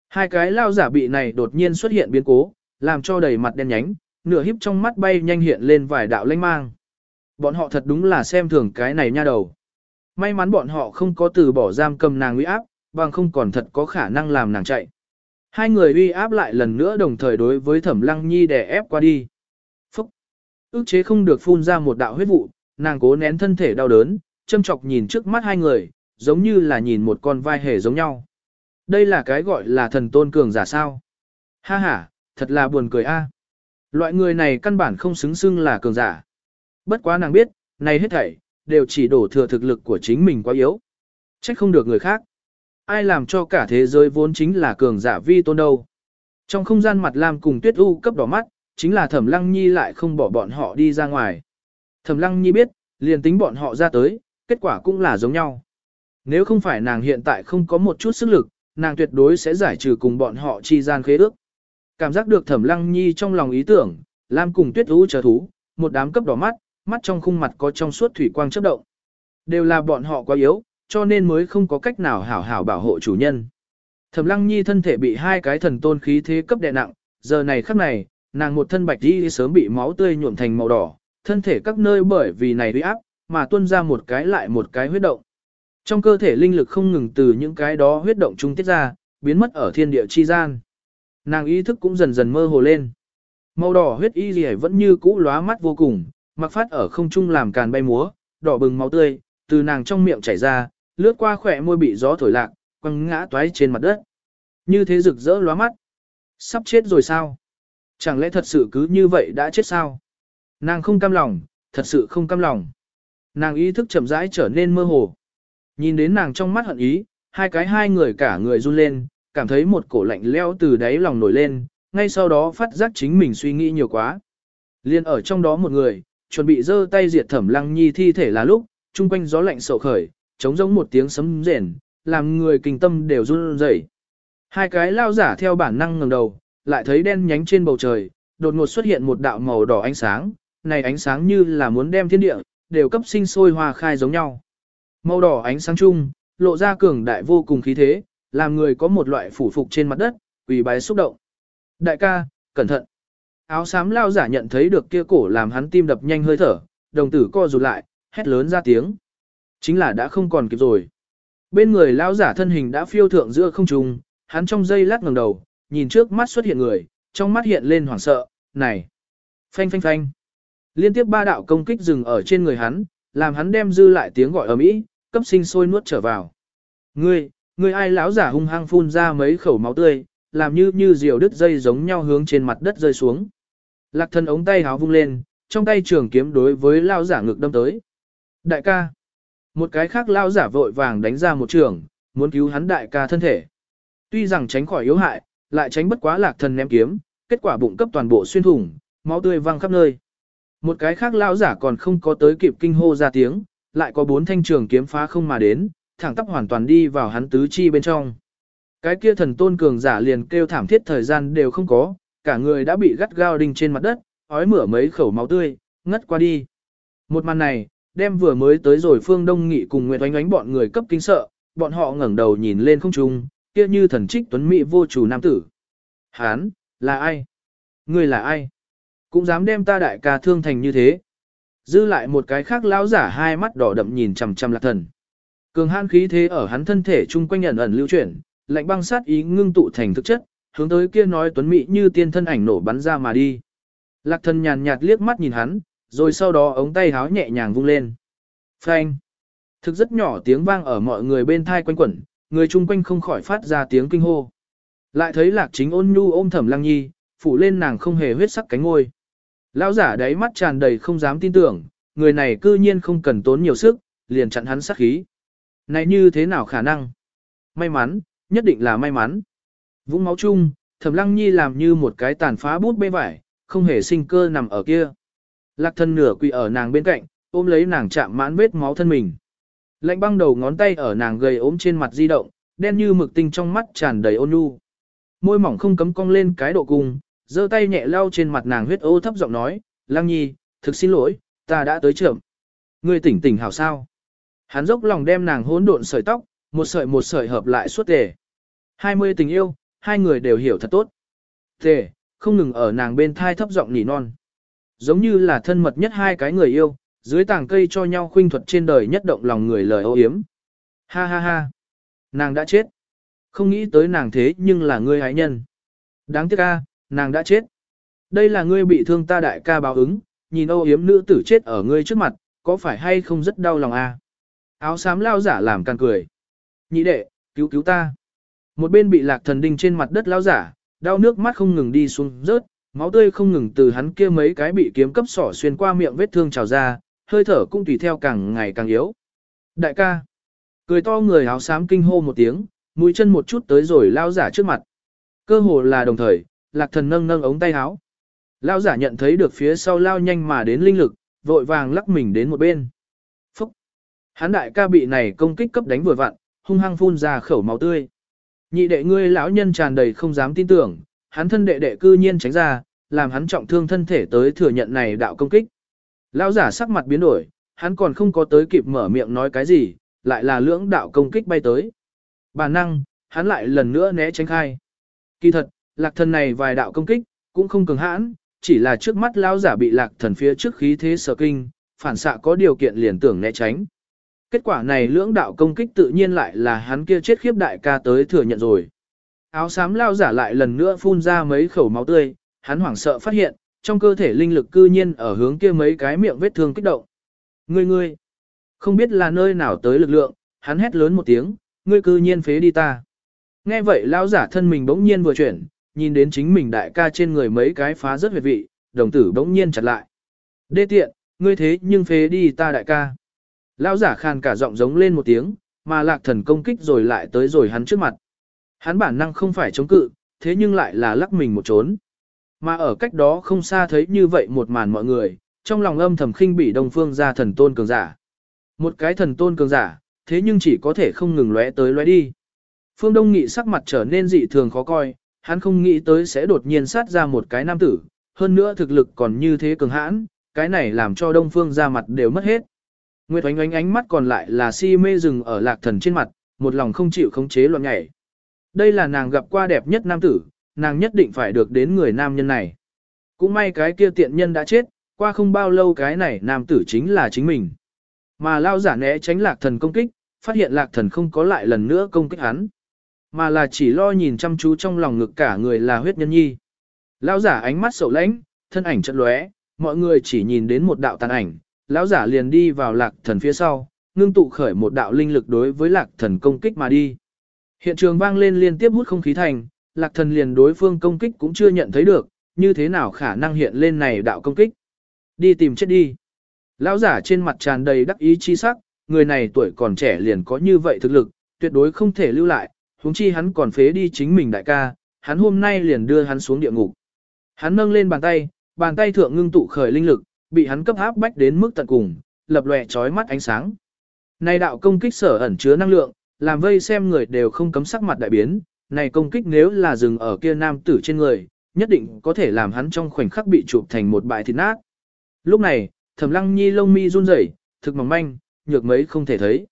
Hai cái lao giả bị này đột nhiên xuất hiện biến cố, làm cho đầy mặt đen nhánh, nửa híp trong mắt bay nhanh hiện lên vài đạo lanh mang. Bọn họ thật đúng là xem thường cái này nha đầu. May mắn bọn họ không có từ bỏ giam cầm nàng uy áp, bằng không còn thật có khả năng làm nàng chạy. Hai người uy áp lại lần nữa đồng thời đối với thẩm lăng nhi đè ép qua đi. Phúc! ước chế không được phun ra một đạo huyết vụ, nàng cố nén thân thể đau đớn, châm chọc nhìn trước mắt hai người, giống như là nhìn một con vai hề giống nhau. Đây là cái gọi là thần tôn cường giả sao. Ha ha, thật là buồn cười a. À. Loại người này căn bản không xứng xưng là cường giả. Bất quá nàng biết, này hết thảy, đều chỉ đổ thừa thực lực của chính mình quá yếu. Trách không được người khác. Ai làm cho cả thế giới vốn chính là cường giả vi tôn đâu. Trong không gian mặt Lam cùng Tuyết U cấp đỏ mắt, chính là Thẩm Lăng Nhi lại không bỏ bọn họ đi ra ngoài. Thẩm Lăng Nhi biết, liền tính bọn họ ra tới, kết quả cũng là giống nhau. Nếu không phải nàng hiện tại không có một chút sức lực, nàng tuyệt đối sẽ giải trừ cùng bọn họ chi gian khế ước. Cảm giác được Thẩm Lăng Nhi trong lòng ý tưởng, Lam cùng Tuyết U chờ thú, một đám cấp đỏ mắt, mắt trong khung mặt có trong suốt thủy quang chớp động. Đều là bọn họ quá yếu, cho nên mới không có cách nào hảo hảo bảo hộ chủ nhân. Thẩm Lăng Nhi thân thể bị hai cái thần tôn khí thế cấp đè nặng, giờ này khắc này, nàng một thân bạch đi sớm bị máu tươi nhuộm thành màu đỏ, thân thể các nơi bởi vì này uy áp, mà tuôn ra một cái lại một cái huyết động. Trong cơ thể linh lực không ngừng từ những cái đó huyết động trung tiết ra, biến mất ở thiên địa chi gian. Nàng ý thức cũng dần dần mơ hồ lên. Màu đỏ huyết y gì vẫn như cũ lóa mắt vô cùng, mặc phát ở không trung làm càn bay múa, đỏ bừng máu tươi, từ nàng trong miệng chảy ra, lướt qua khỏe môi bị gió thổi lạc, quăng ngã toái trên mặt đất. Như thế rực rỡ lóa mắt. Sắp chết rồi sao? Chẳng lẽ thật sự cứ như vậy đã chết sao? Nàng không cam lòng, thật sự không cam lòng. Nàng ý thức chậm rãi trở nên mơ hồ. Nhìn đến nàng trong mắt hận ý, hai cái hai người cả người run lên, cảm thấy một cổ lạnh leo từ đáy lòng nổi lên, ngay sau đó phát giác chính mình suy nghĩ nhiều quá. Liên ở trong đó một người, chuẩn bị giơ tay diệt thẩm lăng nhi thi thể là lúc, chung quanh gió lạnh sầu khởi, chống giống một tiếng sấm rền, làm người kinh tâm đều run rẩy. Hai cái lao giả theo bản năng ngẩng đầu, lại thấy đen nhánh trên bầu trời, đột ngột xuất hiện một đạo màu đỏ ánh sáng, này ánh sáng như là muốn đem thiên địa, đều cấp sinh sôi hòa khai giống nhau. Màu đỏ ánh sáng chung, lộ ra cường đại vô cùng khí thế, làm người có một loại phủ phục trên mặt đất, quỳ bái xúc động. Đại ca, cẩn thận. Áo xám lao giả nhận thấy được kia cổ làm hắn tim đập nhanh hơi thở, đồng tử co rụt lại, hét lớn ra tiếng. Chính là đã không còn kịp rồi. Bên người lao giả thân hình đã phiêu thượng giữa không trung, hắn trong giây lát ngẩng đầu, nhìn trước mắt xuất hiện người, trong mắt hiện lên hoảng sợ, này. Phanh phanh phanh. Liên tiếp ba đạo công kích dừng ở trên người hắn, làm hắn đem dư lại tiếng gọi ầm ĩ, cấp sinh sôi nuốt trở vào. Ngươi, ngươi ai lão giả hung hăng phun ra mấy khẩu máu tươi, làm như như diều đứt dây giống nhau hướng trên mặt đất rơi xuống. Lạc thân ống tay háo vung lên, trong tay trường kiếm đối với lão giả ngực đâm tới. Đại ca. Một cái khác lão giả vội vàng đánh ra một trường, muốn cứu hắn đại ca thân thể. Tuy rằng tránh khỏi yếu hại, lại tránh bất quá lạc thần ném kiếm, kết quả bụng cấp toàn bộ xuyên thủng, máu tươi văng khắp nơi. Một cái khác lão giả còn không có tới kịp kinh hô ra tiếng, lại có bốn thanh trường kiếm phá không mà đến, thẳng tắp hoàn toàn đi vào hắn tứ chi bên trong. Cái kia thần tôn cường giả liền kêu thảm thiết thời gian đều không có, cả người đã bị gắt gao đinh trên mặt đất, ói mửa mấy khẩu máu tươi, ngất qua đi. Một màn này, đem vừa mới tới rồi Phương Đông Nghị cùng Nguyệt Oánh Oánh bọn người cấp kinh sợ, bọn họ ngẩng đầu nhìn lên không trung, kia như thần trích tuấn mỹ vô chủ nam tử. Hán, là ai? Người là ai? Cũng dám đem ta đại ca thương thành như thế. Dư lại một cái khác lão giả hai mắt đỏ đậm nhìn chằm chằm lạc thần. Cường hãn khí thế ở hắn thân thể chung quanh ẩn ẩn lưu chuyển, lạnh băng sát ý ngưng tụ thành thực chất, hướng tới kia nói tuấn mỹ như tiên thân ảnh nổ bắn ra mà đi. Lạc thần nhàn nhạt liếc mắt nhìn hắn, rồi sau đó ống tay háo nhẹ nhàng vung lên. Phanh! Thực rất nhỏ tiếng vang ở mọi người bên thai quanh quẩn, người chung quanh không khỏi phát ra tiếng kinh hô. Lại thấy lạc chính ôn nhu ôm thẩm lăng nhi, phủ lên nàng không hề huyết sắc cánh ngôi. Lão giả đáy mắt tràn đầy không dám tin tưởng, người này cư nhiên không cần tốn nhiều sức, liền chặn hắn sát khí. Này như thế nào khả năng? May mắn, nhất định là may mắn. Vũng máu chung, Thẩm Lăng Nhi làm như một cái tàn phá bút bê vải, không hề sinh cơ nằm ở kia. Lạc thân nửa quỳ ở nàng bên cạnh, ôm lấy nàng chạm mãn vết máu thân mình. Lạnh băng đầu ngón tay ở nàng gầy ốm trên mặt di động, đen như mực tinh trong mắt tràn đầy ôn nhu. Môi mỏng không cấm cong lên cái độ cùng, giơ tay nhẹ lau trên mặt nàng huyết ô thấp giọng nói, Lăng Nhi, thực xin lỗi, ta đã tới trưởng. Ngươi tỉnh tỉnh hảo sao? Hắn dốc lòng đem nàng hỗn độn sợi tóc, một sợi một sợi hợp lại suốt tề. Hai mươi tình yêu, hai người đều hiểu thật tốt. Tề, không ngừng ở nàng bên thai thấp giọng nỉ non. Giống như là thân mật nhất hai cái người yêu, dưới tảng cây cho nhau khuynh thuật trên đời nhất động lòng người lời ô yếm. Ha ha ha. Nàng đã chết. Không nghĩ tới nàng thế nhưng là ngươi hái nhân. Đáng tiếc a nàng đã chết. Đây là ngươi bị thương ta đại ca báo ứng, nhìn âu yếm nữ tử chết ở ngươi trước mặt, có phải hay không rất đau lòng a? Áo xám lao giả làm càng cười. Nhị đệ, cứu cứu ta. Một bên bị lạc thần đinh trên mặt đất lao giả, đau nước mắt không ngừng đi xuống rớt, Máu tươi không ngừng từ hắn kia mấy cái bị kiếm cấp sỏ xuyên qua miệng vết thương trào ra, hơi thở cũng tùy theo càng ngày càng yếu. Đại ca, cười to người áo xám kinh hô một tiếng, mũi chân một chút tới rồi lao giả trước mặt. Cơ hồ là đồng thời, lạc thần nâng nâng ống tay áo. Lao giả nhận thấy được phía sau lao nhanh mà đến linh lực, vội vàng lắc mình đến một bên. Phúc! Hắn đại ca bị này công kích cấp đánh vừa vặn, hung hăng phun ra khẩu máu tươi. Nhị đệ ngươi lão nhân tràn đầy không dám tin tưởng, hắn thân đệ đệ cư nhiên tránh ra, làm hắn trọng thương thân thể tới thừa nhận này đạo công kích. Lão giả sắc mặt biến đổi, hắn còn không có tới kịp mở miệng nói cái gì, lại là lưỡng đạo công kích bay tới. Bản năng, hắn lại lần nữa né tránh khai. Kỳ thật, lạc thần này vài đạo công kích, cũng không cường hãn, chỉ là trước mắt lão giả bị lạc thần phía trước khí thế sở kinh, phản xạ có điều kiện liền tưởng né tránh. Kết quả này lưỡng đạo công kích tự nhiên lại là hắn kia chết khiếp đại ca tới thừa nhận rồi. Áo xám lao giả lại lần nữa phun ra mấy khẩu máu tươi, hắn hoảng sợ phát hiện, trong cơ thể linh lực cư nhiên ở hướng kia mấy cái miệng vết thương kích động. Ngươi ngươi, không biết là nơi nào tới lực lượng, hắn hét lớn một tiếng, ngươi cư nhiên phế đi ta. Nghe vậy lao giả thân mình bỗng nhiên vừa chuyển, nhìn đến chính mình đại ca trên người mấy cái phá rất huyệt vị, đồng tử bỗng nhiên chặt lại. Đê tiện, ngươi thế nhưng phế đi ta đại ca. Lão giả khan cả giọng giống lên một tiếng, mà lạc thần công kích rồi lại tới rồi hắn trước mặt. Hắn bản năng không phải chống cự, thế nhưng lại là lắc mình một trốn. Mà ở cách đó không xa thấy như vậy một màn mọi người, trong lòng âm thầm khinh bị đông phương ra thần tôn cường giả. Một cái thần tôn cường giả, thế nhưng chỉ có thể không ngừng lóe tới lóe đi. Phương Đông Nghị sắc mặt trở nên dị thường khó coi, hắn không nghĩ tới sẽ đột nhiên sát ra một cái nam tử, hơn nữa thực lực còn như thế cường hãn, cái này làm cho Đông Phương ra mặt đều mất hết. Nguyệt oánh oánh ánh mắt còn lại là si mê rừng ở lạc thần trên mặt, một lòng không chịu khống chế loạn nhảy. Đây là nàng gặp qua đẹp nhất nam tử, nàng nhất định phải được đến người nam nhân này. Cũng may cái kia tiện nhân đã chết, qua không bao lâu cái này nam tử chính là chính mình. Mà lao giả né tránh lạc thần công kích, phát hiện lạc thần không có lại lần nữa công kích hắn. Mà là chỉ lo nhìn chăm chú trong lòng ngực cả người là huyết nhân nhi. lão giả ánh mắt sầu lãnh, thân ảnh chợt lóe, mọi người chỉ nhìn đến một đạo tàn ảnh, lão giả liền đi vào lạc thần phía sau, ngưng tụ khởi một đạo linh lực đối với lạc thần công kích mà đi. Hiện trường vang lên liên tiếp hút không khí thành, lạc thần liền đối phương công kích cũng chưa nhận thấy được, như thế nào khả năng hiện lên này đạo công kích. Đi tìm chết đi. Lão giả trên mặt tràn đầy đắc ý chi sắc, người này tuổi còn trẻ liền có như vậy thực lực, tuyệt đối không thể lưu lại, huống chi hắn còn phế đi chính mình đại ca, hắn hôm nay liền đưa hắn xuống địa ngục. Hắn nâng lên bàn tay, bàn tay thượng ngưng tụ khởi linh lực, bị hắn cấp áp bách đến mức tận cùng, lập lòe chói mắt ánh sáng. Này đạo công kích sở ẩn chứa năng lượng, làm vây xem người đều không cấm sắc mặt đại biến, này công kích nếu là dừng ở kia nam tử trên người, nhất định có thể làm hắn trong khoảnh khắc bị chụp thành một bãi thịt nát. Lúc này, Thẩm Lăng Nhi lông mi run rẩy, thực mỏng manh, nhược mấy không thể thấy.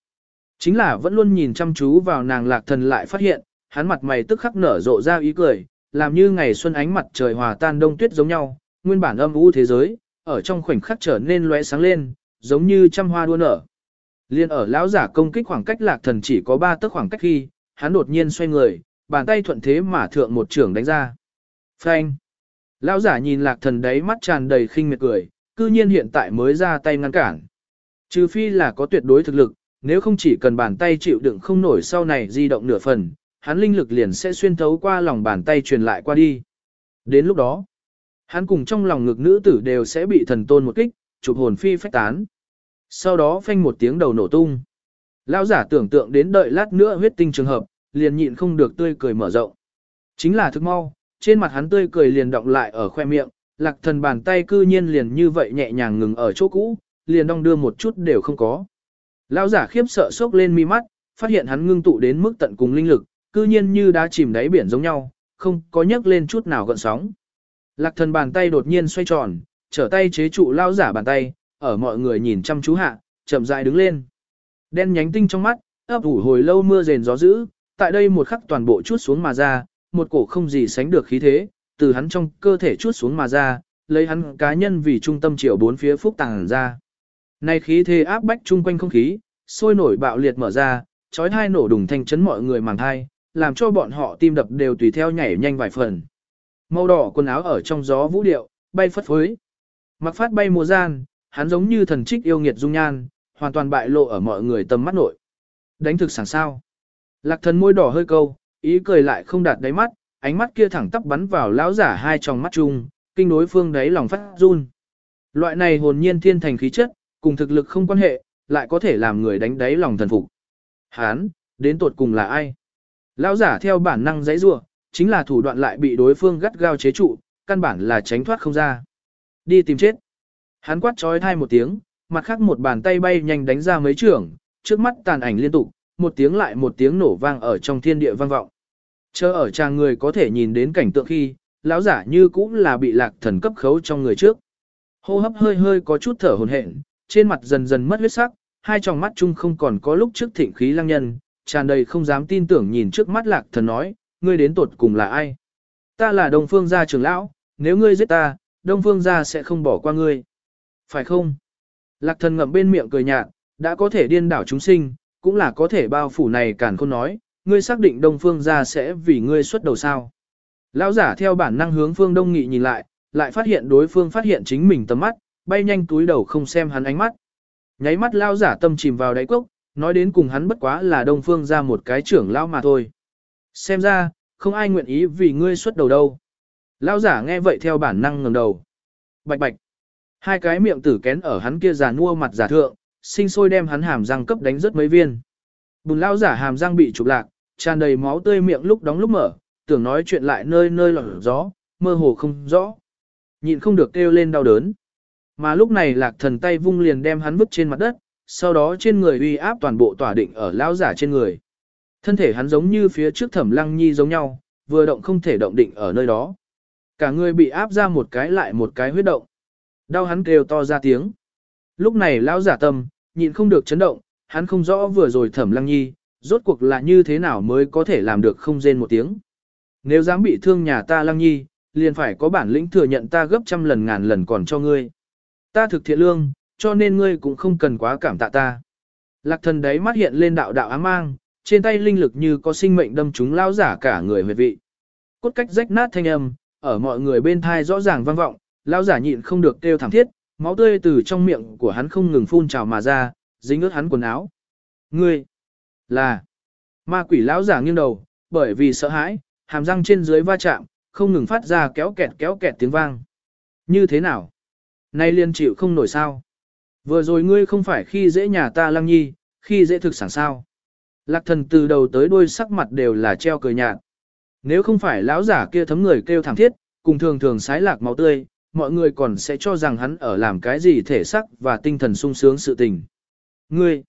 Chính là vẫn luôn nhìn chăm chú vào nàng lạc thần lại phát hiện, hắn mặt mày tức khắc nở rộ ra ý cười, làm như ngày xuân ánh mặt trời hòa tan đông tuyết giống nhau, nguyên bản âm u thế giới, ở trong khoảnh khắc trở nên lóe sáng lên, giống như trăm hoa đua nở. Liên ở lão giả công kích khoảng cách lạc thần chỉ có ba tấc khoảng cách khi, hắn đột nhiên xoay người, bàn tay thuận thế mà thượng một trường đánh ra. Phanh! Lão giả nhìn lạc thần đấy mắt tràn đầy khinh miệt cười, cư nhiên hiện tại mới ra tay ngăn cản. Trừ phi là có tuyệt đối thực lực, nếu không chỉ cần bàn tay chịu đựng không nổi sau này di động nửa phần, hắn linh lực liền sẽ xuyên thấu qua lòng bàn tay truyền lại qua đi. Đến lúc đó, Hắn cùng trong lòng ngực nữ tử đều sẽ bị thần tôn một kích, chụp hồn phi phách tán. Sau đó phanh một tiếng đầu nổ tung. Lão giả tưởng tượng đến đợi lát nữa huyết tinh trường hợp, liền nhịn không được tươi cười mở rộng. Chính là thức mau, trên mặt hắn tươi cười liền động lại ở khoe miệng, lạc thần bàn tay cư nhiên liền như vậy nhẹ nhàng ngừng ở chỗ cũ, liền đong đưa một chút đều không có. Lão giả khiếp sợ sốc lên mi mắt, phát hiện hắn ngưng tụ đến mức tận cùng linh lực, cư nhiên như đã chìm đáy biển giống nhau, không có nhấc lên chút nào gợn sóng. Lạc thần bàn tay đột nhiên xoay tròn, trở tay chế trụ lão giả bàn tay, ở mọi người nhìn chăm chú hạ, chậm rãi đứng lên. Đen nhánh tinh trong mắt, ấp ủ hồi lâu mưa rền gió dữ, tại đây một khắc toàn bộ chút xuống mà ra, một cổ không gì sánh được khí thế, từ hắn trong cơ thể chút xuống mà ra, lấy hắn cá nhân vì trung tâm chiều bốn phía phúc tàng ra. Này khí thế áp bách chung quanh không khí, sôi nổi bạo liệt mở ra, chói hai nổ đùng thanh chấn mọi người màng thai, làm cho bọn họ tim đập đều tùy theo nhảy nhanh vài phần. Màu đỏ quần áo ở trong gió vũ điệu, bay phất phới. Mặc phát bay mùa gian, hắn giống như thần trích yêu nghiệt dung nhan, hoàn toàn bại lộ ở mọi người tầm mắt nội. Đánh thực sảng sao. Lạc thần môi đỏ hơi câu, ý cười lại không đạt đáy mắt, ánh mắt kia thẳng tắp bắn vào lão giả hai tròng mắt chung, kinh đối phương đáy lòng phát run. Loại này hồn nhiên thiên thành khí chất, cùng thực lực không quan hệ, lại có thể làm người đánh đáy lòng thần phục. Hán, đến tột cùng là ai? Lão giả theo bản năng dãy rủa, chính là thủ đoạn lại bị đối phương gắt gao chế trụ, căn bản là tránh thoát không ra. Đi tìm chết. Hắn quát trói thai một tiếng, mặt khác một bàn tay bay nhanh đánh ra mấy trường, trước mắt tàn ảnh liên tục, một tiếng lại một tiếng nổ vang ở trong thiên địa vang vọng. Chờ ở trang người có thể nhìn đến cảnh tượng khi, lão giả như cũng là bị lạc thần cấp khấu trong người trước. Hô hấp hơi hơi có chút thở hồn hển, trên mặt dần dần mất huyết sắc, hai tròng mắt chung không còn có lúc trước thịnh khí lăng nhân, tràn đầy không dám tin tưởng nhìn trước mắt lạc thần nói, ngươi đến tột cùng là ai? Ta là Đông Phương gia trưởng lão, nếu ngươi giết ta, Đông Phương gia sẽ không bỏ qua ngươi. Phải không? Lạc thần ngậm bên miệng cười nhạt, đã có thể điên đảo chúng sinh, cũng là có thể bao phủ này cản không nói, ngươi xác định Đông Phương gia sẽ vì ngươi xuất đầu sao. Lão giả theo bản năng hướng phương Đông Nghị nhìn lại, lại phát hiện đối phương phát hiện chính mình tầm mắt, bay nhanh túi đầu không xem hắn ánh mắt. Nháy mắt lão giả tâm chìm vào đáy cốc, nói đến cùng hắn bất quá là Đông Phương ra một cái trưởng lão mà thôi. Xem ra, không ai nguyện ý vì ngươi xuất đầu đâu. Lão giả nghe vậy theo bản năng ngẩng đầu. Bạch bạch. Hai cái miệng tử kén ở hắn kia già nua mặt giả thượng, sinh sôi đem hắn hàm răng cấp đánh rất mấy viên. Bùn lão giả hàm răng bị chụp lạc, tràn đầy máu tươi miệng lúc đóng lúc mở, tưởng nói chuyện lại nơi nơi lọt gió, mơ hồ không rõ. Nhịn không được kêu lên đau đớn. Mà lúc này lạc thần tay vung liền đem hắn vứt trên mặt đất, sau đó trên người uy áp toàn bộ tỏa định ở lão giả trên người. Thân thể hắn giống như phía trước thẩm lăng nhi giống nhau, vừa động không thể động định ở nơi đó. Cả người bị áp ra một cái lại một cái huyết động. Đau hắn kêu to ra tiếng. Lúc này lão giả tâm, nhịn không được chấn động, hắn không rõ vừa rồi thẩm lăng nhi, rốt cuộc là như thế nào mới có thể làm được không rên một tiếng. Nếu dám bị thương nhà ta lăng nhi, liền phải có bản lĩnh thừa nhận ta gấp trăm lần ngàn lần còn cho ngươi. Ta thực thiện lương, cho nên ngươi cũng không cần quá cảm tạ ta. Lạc thần đấy mắt hiện lên đạo đạo ám mang, trên tay linh lực như có sinh mệnh đâm chúng lao giả cả người huyệt vị. Cốt cách rách nát thanh âm, ở mọi người bên thai rõ ràng vang vọng, lao giả nhịn không được kêu thảm thiết, máu tươi từ trong miệng của hắn không ngừng phun trào mà ra, dính ướt hắn quần áo. Ngươi, là, ma quỷ lão giả nghiêng đầu, bởi vì sợ hãi, hàm răng trên dưới va chạm, không ngừng phát ra kéo kẹt kéo kẹt tiếng vang. Như thế nào? Nay liên chịu không nổi sao? Vừa rồi ngươi không phải khi dễ nhà ta lăng nhi, khi dễ thực sản sao? Lạc thần từ đầu tới đuôi sắc mặt đều là treo cười nhạt. Nếu không phải lão giả kia thấm người kêu thảm thiết, cùng thường thường sái lạc máu tươi, mọi người còn sẽ cho rằng hắn ở làm cái gì thể sắc và tinh thần sung sướng sự tình. Ngươi!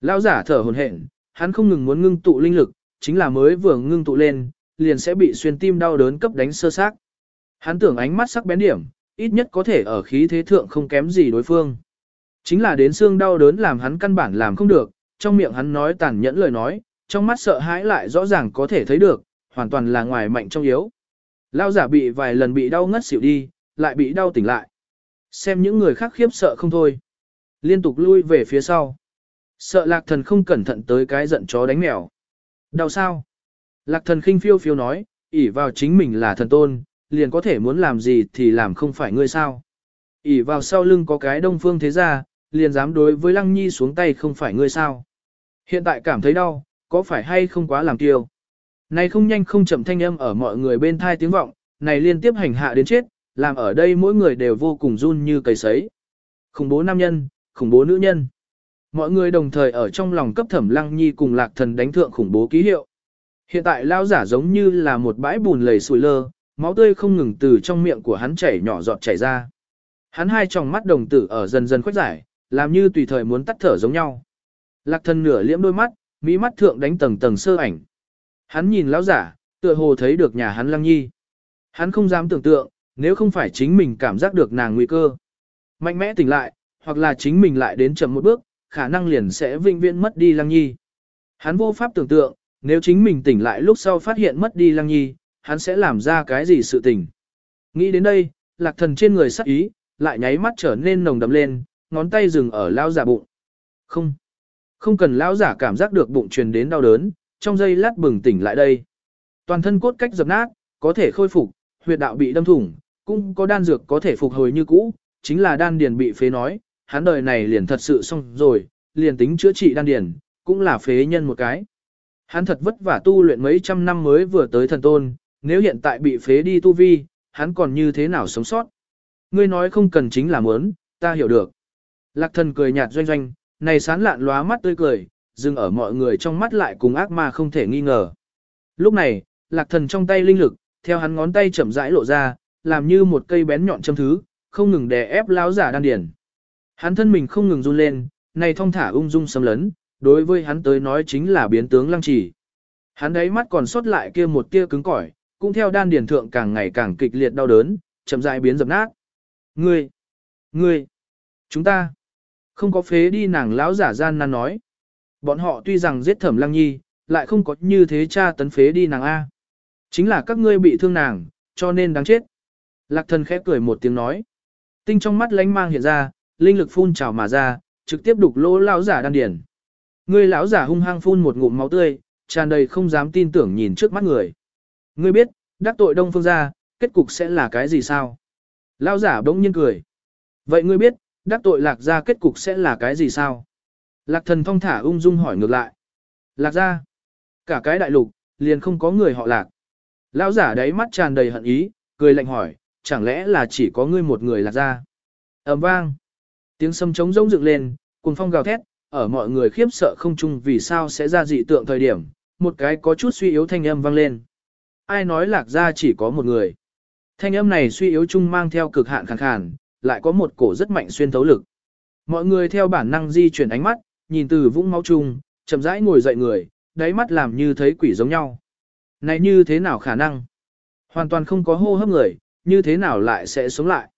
Lão giả thở hồn hển, hắn không ngừng muốn ngưng tụ linh lực, chính là mới vừa ngưng tụ lên, liền sẽ bị xuyên tim đau đớn cấp đánh sơ xác. Hắn tưởng ánh mắt sắc bén điểm, ít nhất có thể ở khí thế thượng không kém gì đối phương. Chính là đến xương đau đớn làm hắn căn bản làm không được, trong miệng hắn nói tàn nhẫn lời nói, trong mắt sợ hãi lại rõ ràng có thể thấy được, hoàn toàn là ngoài mạnh trong yếu. Lao giả bị vài lần bị đau ngất xỉu đi, lại bị đau tỉnh lại. Xem những người khác khiếp sợ không thôi. Liên tục lui về phía sau. Sợ lạc thần không cẩn thận tới cái giận chó đánh mèo. Đau sao? Lạc thần khinh phiêu phiêu nói, ỉ vào chính mình là thần tôn, liền có thể muốn làm gì thì làm không phải ngươi sao. ỉ vào sau lưng có cái đông phương thế gia, liền dám đối với lăng nhi xuống tay không phải ngươi sao. Hiện tại cảm thấy đau, có phải hay không quá làm tiêu. Này không nhanh không chậm thanh âm ở mọi người bên thai tiếng vọng, này liên tiếp hành hạ đến chết, làm ở đây mỗi người đều vô cùng run như cầy sấy. Khủng bố nam nhân, khủng bố nữ nhân. Mọi người đồng thời ở trong lòng cấp thẩm lăng nhi cùng lạc thần đánh thượng khủng bố ký hiệu. Hiện tại lao giả giống như là một bãi bùn lầy sủi lơ, máu tươi không ngừng từ trong miệng của hắn chảy nhỏ giọt chảy ra. Hắn hai tròng mắt đồng tử ở dần dần khuếch giải, làm như tùy thời muốn tắt thở giống nhau. Lạc thần nửa liễm đôi mắt, mỹ mắt thượng đánh tầng tầng sơ ảnh. Hắn nhìn lão giả, tựa hồ thấy được nhà hắn lăng nhi. Hắn không dám tưởng tượng, nếu không phải chính mình cảm giác được nàng nguy cơ. Mạnh mẽ tỉnh lại, hoặc là chính mình lại đến chậm một bước, khả năng liền sẽ vinh viễn mất đi lăng nhi. Hắn vô pháp tưởng tượng, nếu chính mình tỉnh lại lúc sau phát hiện mất đi lăng nhi, hắn sẽ làm ra cái gì sự tình. Nghĩ đến đây, lạc thần trên người sắc ý, lại nháy mắt trở nên nồng đậm lên, ngón tay dừng ở lao giả bụng. Không. Không cần lão giả cảm giác được bụng truyền đến đau đớn, trong giây lát bừng tỉnh lại đây. Toàn thân cốt cách dập nát, có thể khôi phục, huyệt đạo bị đâm thủng, cũng có đan dược có thể phục hồi như cũ, chính là đan điền bị phế nói, hắn đời này liền thật sự xong rồi, liền tính chữa trị đan điền, cũng là phế nhân một cái. Hắn thật vất vả tu luyện mấy trăm năm mới vừa tới thần tôn, nếu hiện tại bị phế đi tu vi, hắn còn như thế nào sống sót. Ngươi nói không cần chính là muốn, ta hiểu được. Lạc thần cười nhạt doanh doanh, này sán lạn lóa mắt tươi cười, dừng ở mọi người trong mắt lại cùng ác ma không thể nghi ngờ. Lúc này, lạc thần trong tay linh lực, theo hắn ngón tay chậm rãi lộ ra, làm như một cây bén nhọn châm thứ, không ngừng đè ép lão giả đan điển. Hắn thân mình không ngừng run lên, này thong thả ung dung xâm lấn, đối với hắn tới nói chính là biến tướng lăng trì. Hắn đấy mắt còn sót lại kia một tia cứng cỏi, cũng theo đan điển thượng càng ngày càng kịch liệt đau đớn, chậm rãi biến dập nát. Ngươi, ngươi, chúng ta, không có phế đi nàng lão giả gian nan nói. Bọn họ tuy rằng giết thẩm lăng nhi, lại không có như thế cha tấn phế đi nàng A. Chính là các ngươi bị thương nàng, cho nên đáng chết. Lạc thần khẽ cười một tiếng nói. Tinh trong mắt lánh mang hiện ra, linh lực phun trào mà ra, trực tiếp đục lỗ lão giả đan điển. người lão giả hung hăng phun một ngụm máu tươi, tràn đầy không dám tin tưởng nhìn trước mắt người. Ngươi biết, đắc tội đông phương gia, kết cục sẽ là cái gì sao? Lão giả bỗng nhiên cười. Vậy ngươi biết, đắc tội lạc gia kết cục sẽ là cái gì sao? Lạc thần thong thả ung dung hỏi ngược lại. Lạc gia, cả cái đại lục, liền không có người họ lạc. Lão giả đáy mắt tràn đầy hận ý, cười lạnh hỏi, chẳng lẽ là chỉ có ngươi một người lạc gia? ầm vang. Tiếng sấm trống rỗng dựng lên, cùng phong gào thét, ở mọi người khiếp sợ không chung vì sao sẽ ra dị tượng thời điểm, một cái có chút suy yếu thanh âm vang lên. Ai nói lạc gia chỉ có một người? Thanh âm này suy yếu chung mang theo cực hạn khàn khàn, lại có một cổ rất mạnh xuyên thấu lực. Mọi người theo bản năng di chuyển ánh mắt, nhìn từ vũng máu chung, chậm rãi ngồi dậy người, đáy mắt làm như thấy quỷ giống nhau. Này như thế nào khả năng? Hoàn toàn không có hô hấp người, như thế nào lại sẽ sống lại?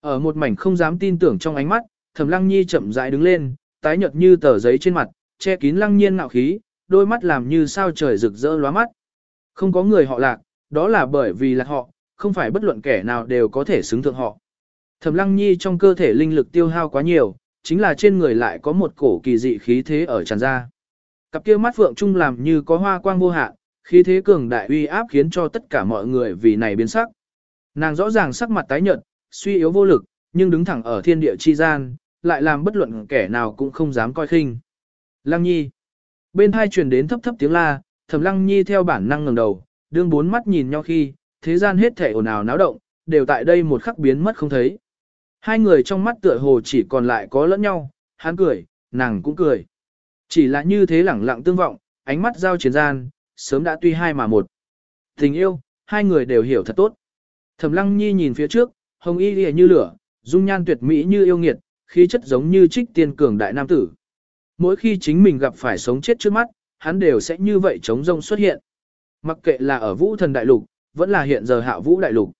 Ở một mảnh không dám tin tưởng trong ánh mắt, Thẩm Lăng Nhi chậm rãi đứng lên, tái nhợt như tờ giấy trên mặt, che kín Lăng Nhiên ngạo khí, đôi mắt làm như sao trời rực rỡ lóa mắt. Không có người họ lạc, đó là bởi vì là họ, không phải bất luận kẻ nào đều có thể xứng thượng họ. Thẩm Lăng Nhi trong cơ thể linh lực tiêu hao quá nhiều, chính là trên người lại có một cổ kỳ dị khí thế ở tràn ra. Cặp kia mắt phượng trung làm như có hoa quang vô hạn, khí thế cường đại uy áp khiến cho tất cả mọi người vì này biến sắc. Nàng rõ ràng sắc mặt tái nhợt, suy yếu vô lực, nhưng đứng thẳng ở thiên địa chi gian, lại làm bất luận kẻ nào cũng không dám coi khinh. Lăng Nhi. Bên hai truyền đến thấp thấp tiếng la, Thẩm Lăng Nhi theo bản năng ngẩng đầu, đương bốn mắt nhìn nhau khi, thế gian hết thể ồn ào náo động, đều tại đây một khắc biến mất không thấy. Hai người trong mắt tựa hồ chỉ còn lại có lẫn nhau, hắn cười, nàng cũng cười. Chỉ là như thế lẳng lặng tương vọng, ánh mắt giao chiến gian, sớm đã tuy hai mà một. Tình yêu, hai người đều hiểu thật tốt. Thẩm Lăng Nhi nhìn phía trước, hồng y lìa như lửa, dung nhan tuyệt mỹ như yêu nghiệt, khí chất giống như trích tiên cường đại nam tử. Mỗi khi chính mình gặp phải sống chết trước mắt, hắn đều sẽ như vậy chống rông xuất hiện. Mặc kệ là ở vũ thần đại lục, vẫn là hiện giờ hạ vũ đại lục.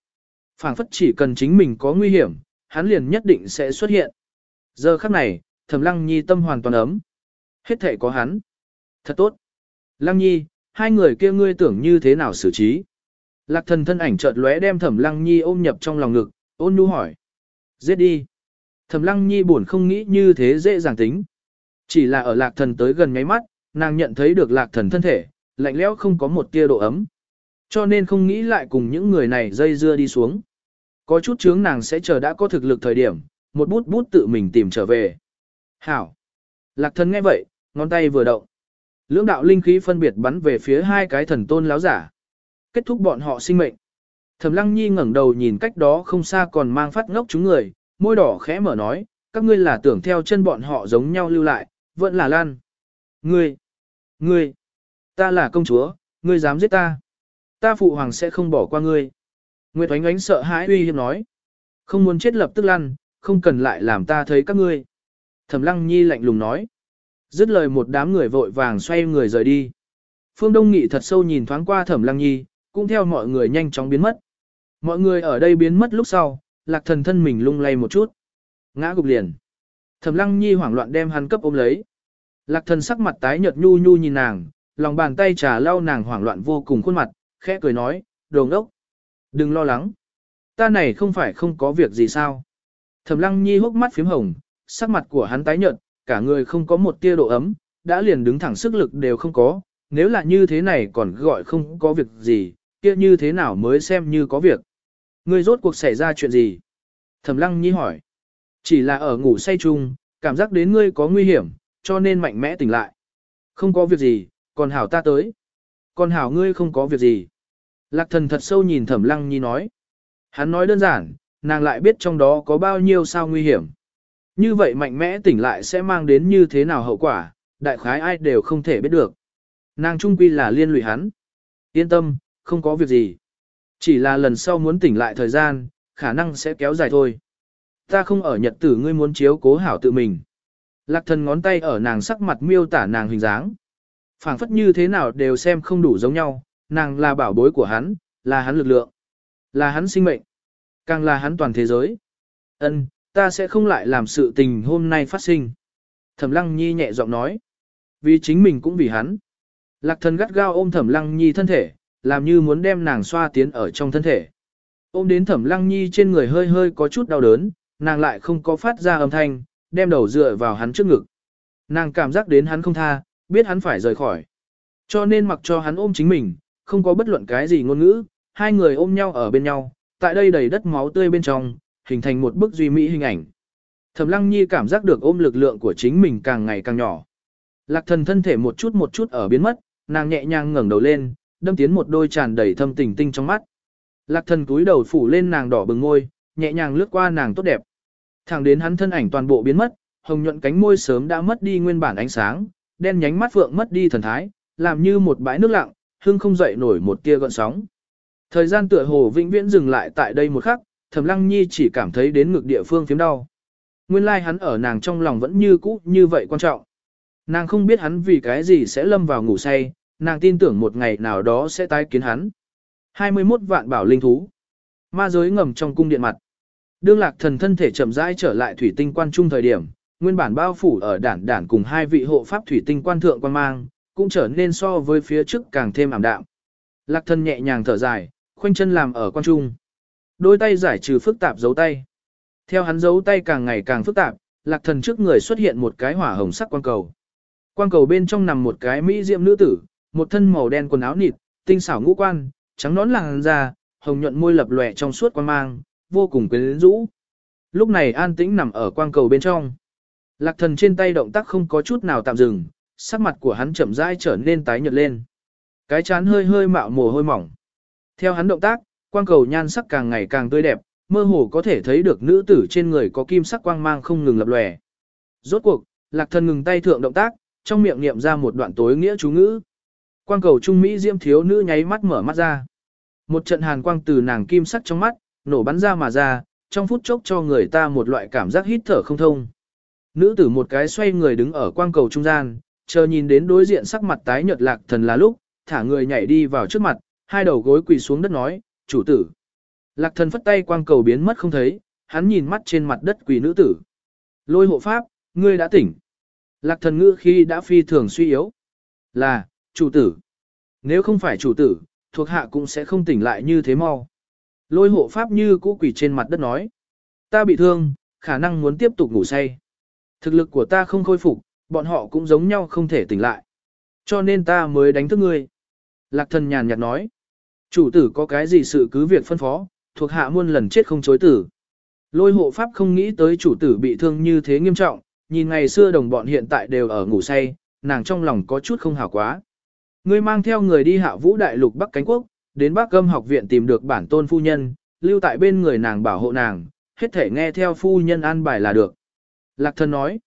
phảng phất chỉ cần chính mình có nguy hiểm, hắn liền nhất định sẽ xuất hiện. Giờ khắc này, thẩm lăng nhi tâm hoàn toàn ấm. Hết thể có hắn. Thật tốt. Lăng nhi, hai người kia ngươi tưởng như thế nào xử trí? Lạc thần thân ảnh chợt lóe đem thẩm lăng nhi ôm nhập trong lòng ngực, ôn nhu hỏi. Giết đi. Thẩm lăng nhi buồn không nghĩ như thế dễ dàng tính. Chỉ là ở lạc thần tới gần nháy mắt, nàng nhận thấy được lạc thần thân thể, lạnh lẽo không có một tia độ ấm. Cho nên không nghĩ lại cùng những người này dây dưa đi xuống. Có chút chướng nàng sẽ chờ đã có thực lực thời điểm, một bút bút tự mình tìm trở về. Hảo. Lạc thần nghe vậy, ngón tay vừa động. Lưỡng đạo linh khí phân biệt bắn về phía hai cái thần tôn láo giả. Kết thúc bọn họ sinh mệnh. Thẩm lăng nhi ngẩng đầu nhìn cách đó không xa còn mang phát ngốc chúng người, môi đỏ khẽ mở nói, các ngươi là tưởng theo chân bọn họ giống nhau lưu lại, vẫn là lan. Ngươi, ngươi, ta là công chúa, ngươi dám giết ta. Ta phụ hoàng sẽ không bỏ qua ngươi. Nguyệt oánh oánh sợ hãi uy hiếp nói. Không muốn chết lập tức lăn, không cần lại làm ta thấy các ngươi. Thẩm lăng nhi lạnh lùng nói. Dứt lời một đám người vội vàng xoay người rời đi. Phương Đông Nghị thật sâu nhìn thoáng qua thẩm lăng nhi, cũng theo mọi người nhanh chóng biến mất. Mọi người ở đây biến mất lúc sau, lạc thần thân mình lung lay một chút. Ngã gục liền. Thẩm lăng nhi hoảng loạn đem hắn cấp ôm lấy. Lạc thần sắc mặt tái nhợt nhu nhu nhìn nàng, lòng bàn tay trà lau nàng hoảng loạn vô cùng khuôn mặt, khẽ cười nói, đồ ngốc. Đừng lo lắng. Ta này không phải không có việc gì sao. Thẩm lăng nhi hốc mắt phím hồng, sắc mặt của hắn tái nhợt, cả người không có một tia độ ấm, đã liền đứng thẳng sức lực đều không có. Nếu là như thế này còn gọi không có việc gì, kia như thế nào mới xem như có việc. Ngươi rốt cuộc xảy ra chuyện gì? Thẩm lăng nhi hỏi. Chỉ là ở ngủ say chung, cảm giác đến ngươi có nguy hiểm, cho nên mạnh mẽ tỉnh lại. Không có việc gì, còn hảo ta tới. Còn hảo ngươi không có việc gì. Lạc thần thật sâu nhìn thẩm lăng nhi nói. Hắn nói đơn giản, nàng lại biết trong đó có bao nhiêu sao nguy hiểm. Như vậy mạnh mẽ tỉnh lại sẽ mang đến như thế nào hậu quả, đại khái ai đều không thể biết được. Nàng trung quy là liên lụy hắn. Yên tâm, không có việc gì. Chỉ là lần sau muốn tỉnh lại thời gian, khả năng sẽ kéo dài thôi. Ta không ở nhật tử ngươi muốn chiếu cố hảo tự mình. Lạc thần ngón tay ở nàng sắc mặt miêu tả nàng hình dáng. phảng phất như thế nào đều xem không đủ giống nhau, nàng là bảo bối của hắn, là hắn lực lượng, là hắn sinh mệnh, càng là hắn toàn thế giới. Ân, ta sẽ không lại làm sự tình hôm nay phát sinh. Thẩm lăng nhi nhẹ giọng nói. Vì chính mình cũng vì hắn. Lạc thần gắt gao ôm thẩm lăng nhi thân thể, làm như muốn đem nàng xoa tiến ở trong thân thể. Ôm đến thẩm lăng nhi trên người hơi hơi có chút đau đớn, nàng lại không có phát ra âm thanh, đem đầu dựa vào hắn trước ngực. Nàng cảm giác đến hắn không tha, biết hắn phải rời khỏi. Cho nên mặc cho hắn ôm chính mình, không có bất luận cái gì ngôn ngữ, hai người ôm nhau ở bên nhau, tại đây đầy đất máu tươi bên trong, hình thành một bức duy mỹ hình ảnh. Thẩm Lăng Nhi cảm giác được ôm lực lượng của chính mình càng ngày càng nhỏ. Lạc thần thân thể một chút một chút ở biến mất, nàng nhẹ nhàng ngẩng đầu lên, đâm tiến một đôi tràn đầy thâm tình tinh trong mắt. Lạc thần cúi đầu phủ lên nàng đỏ bừng môi, nhẹ nhàng lướt qua nàng tốt đẹp. Thẳng đến hắn thân ảnh toàn bộ biến mất, hồng nhuận cánh môi sớm đã mất đi nguyên bản ánh sáng, đen nhánh mắt phượng mất đi thần thái, làm như một bãi nước lặng, hưng không dậy nổi một tia gợn sóng. Thời gian tựa hồ vĩnh viễn dừng lại tại đây một khắc, Thẩm Lăng Nhi chỉ cảm thấy đến ngực địa phương phiếm đau. Nguyên lai like hắn ở nàng trong lòng vẫn như cũ như vậy quan trọng. Nàng không biết hắn vì cái gì sẽ lâm vào ngủ say, nàng tin tưởng một ngày nào đó sẽ tái kiến hắn. 21 vạn bảo linh thú. Ma giới ngầm trong cung điện mặt. Đương lạc thần thân thể chậm rãi trở lại thủy tinh quan trung thời điểm, nguyên bản bao phủ ở đản đản cùng hai vị hộ pháp thủy tinh quan thượng quan mang, cũng trở nên so với phía trước càng thêm ảm đạm. Lạc thần nhẹ nhàng thở dài, khoanh chân làm ở quan trung. Đôi tay giải trừ phức tạp dấu tay. Theo hắn dấu tay càng ngày càng phức tạp, lạc thần trước người xuất hiện một cái hỏa hồng sắc quan cầu. Quan cầu bên trong nằm một cái mỹ diệm nữ tử, một thân màu đen quần áo nịt, tinh xảo ngũ quan, trắng nón làn da, hồng nhuận môi lập lòe trong suốt quan mang, vô cùng quyến rũ. Lúc này an tĩnh nằm ở quang cầu bên trong. Lạc thần trên tay động tác không có chút nào tạm dừng, sắc mặt của hắn chậm rãi trở nên tái nhợt lên. Cái chán hơi hơi mạo mồ hôi mỏng. Theo hắn động tác, quang cầu nhan sắc càng ngày càng tươi đẹp, mơ hồ có thể thấy được nữ tử trên người có kim sắc quang mang không ngừng lập lòe. Rốt cuộc, lạc thần ngừng tay thượng động tác, trong miệng niệm ra một đoạn tối nghĩa chú ngữ. Quang cầu trung Mỹ diêm thiếu nữ nháy mắt mở mắt ra. Một trận hàn quang từ nàng kim sắc trong mắt, nổ bắn ra mà ra, trong phút chốc cho người ta một loại cảm giác hít thở không thông. Nữ tử một cái xoay người đứng ở quang cầu trung gian, chờ nhìn đến đối diện sắc mặt tái nhợt lạc thần là lúc, thả người nhảy đi vào trước mặt, hai đầu gối quỳ xuống đất nói, chủ tử. Lạc thần phất tay quang cầu biến mất không thấy, hắn nhìn mắt trên mặt đất quỳ nữ tử. Lôi hộ pháp, ngươi đã tỉnh. Lạc thần ngữ khi đã phi thường suy yếu. Là, chủ tử. Nếu không phải chủ tử, thuộc hạ cũng sẽ không tỉnh lại như thế mau. Lôi hộ pháp như cũ quỳ trên mặt đất nói. Ta bị thương, khả năng muốn tiếp tục ngủ say. Thực lực của ta không khôi phục, bọn họ cũng giống nhau không thể tỉnh lại. Cho nên ta mới đánh thức ngươi. Lạc thần nhàn nhạt nói. Chủ tử có cái gì sự cứ việc phân phó, thuộc hạ muôn lần chết không chối tử. Lôi hộ pháp không nghĩ tới chủ tử bị thương như thế nghiêm trọng, nhìn ngày xưa đồng bọn hiện tại đều ở ngủ say, nàng trong lòng có chút không hảo quá. Ngươi mang theo người đi hạ vũ đại lục Bắc Cánh Quốc, đến Bắc Âm học viện tìm được bản tôn phu nhân, lưu tại bên người nàng bảo hộ nàng, hết thể nghe theo phu nhân an bài là được. Lạc thân nói,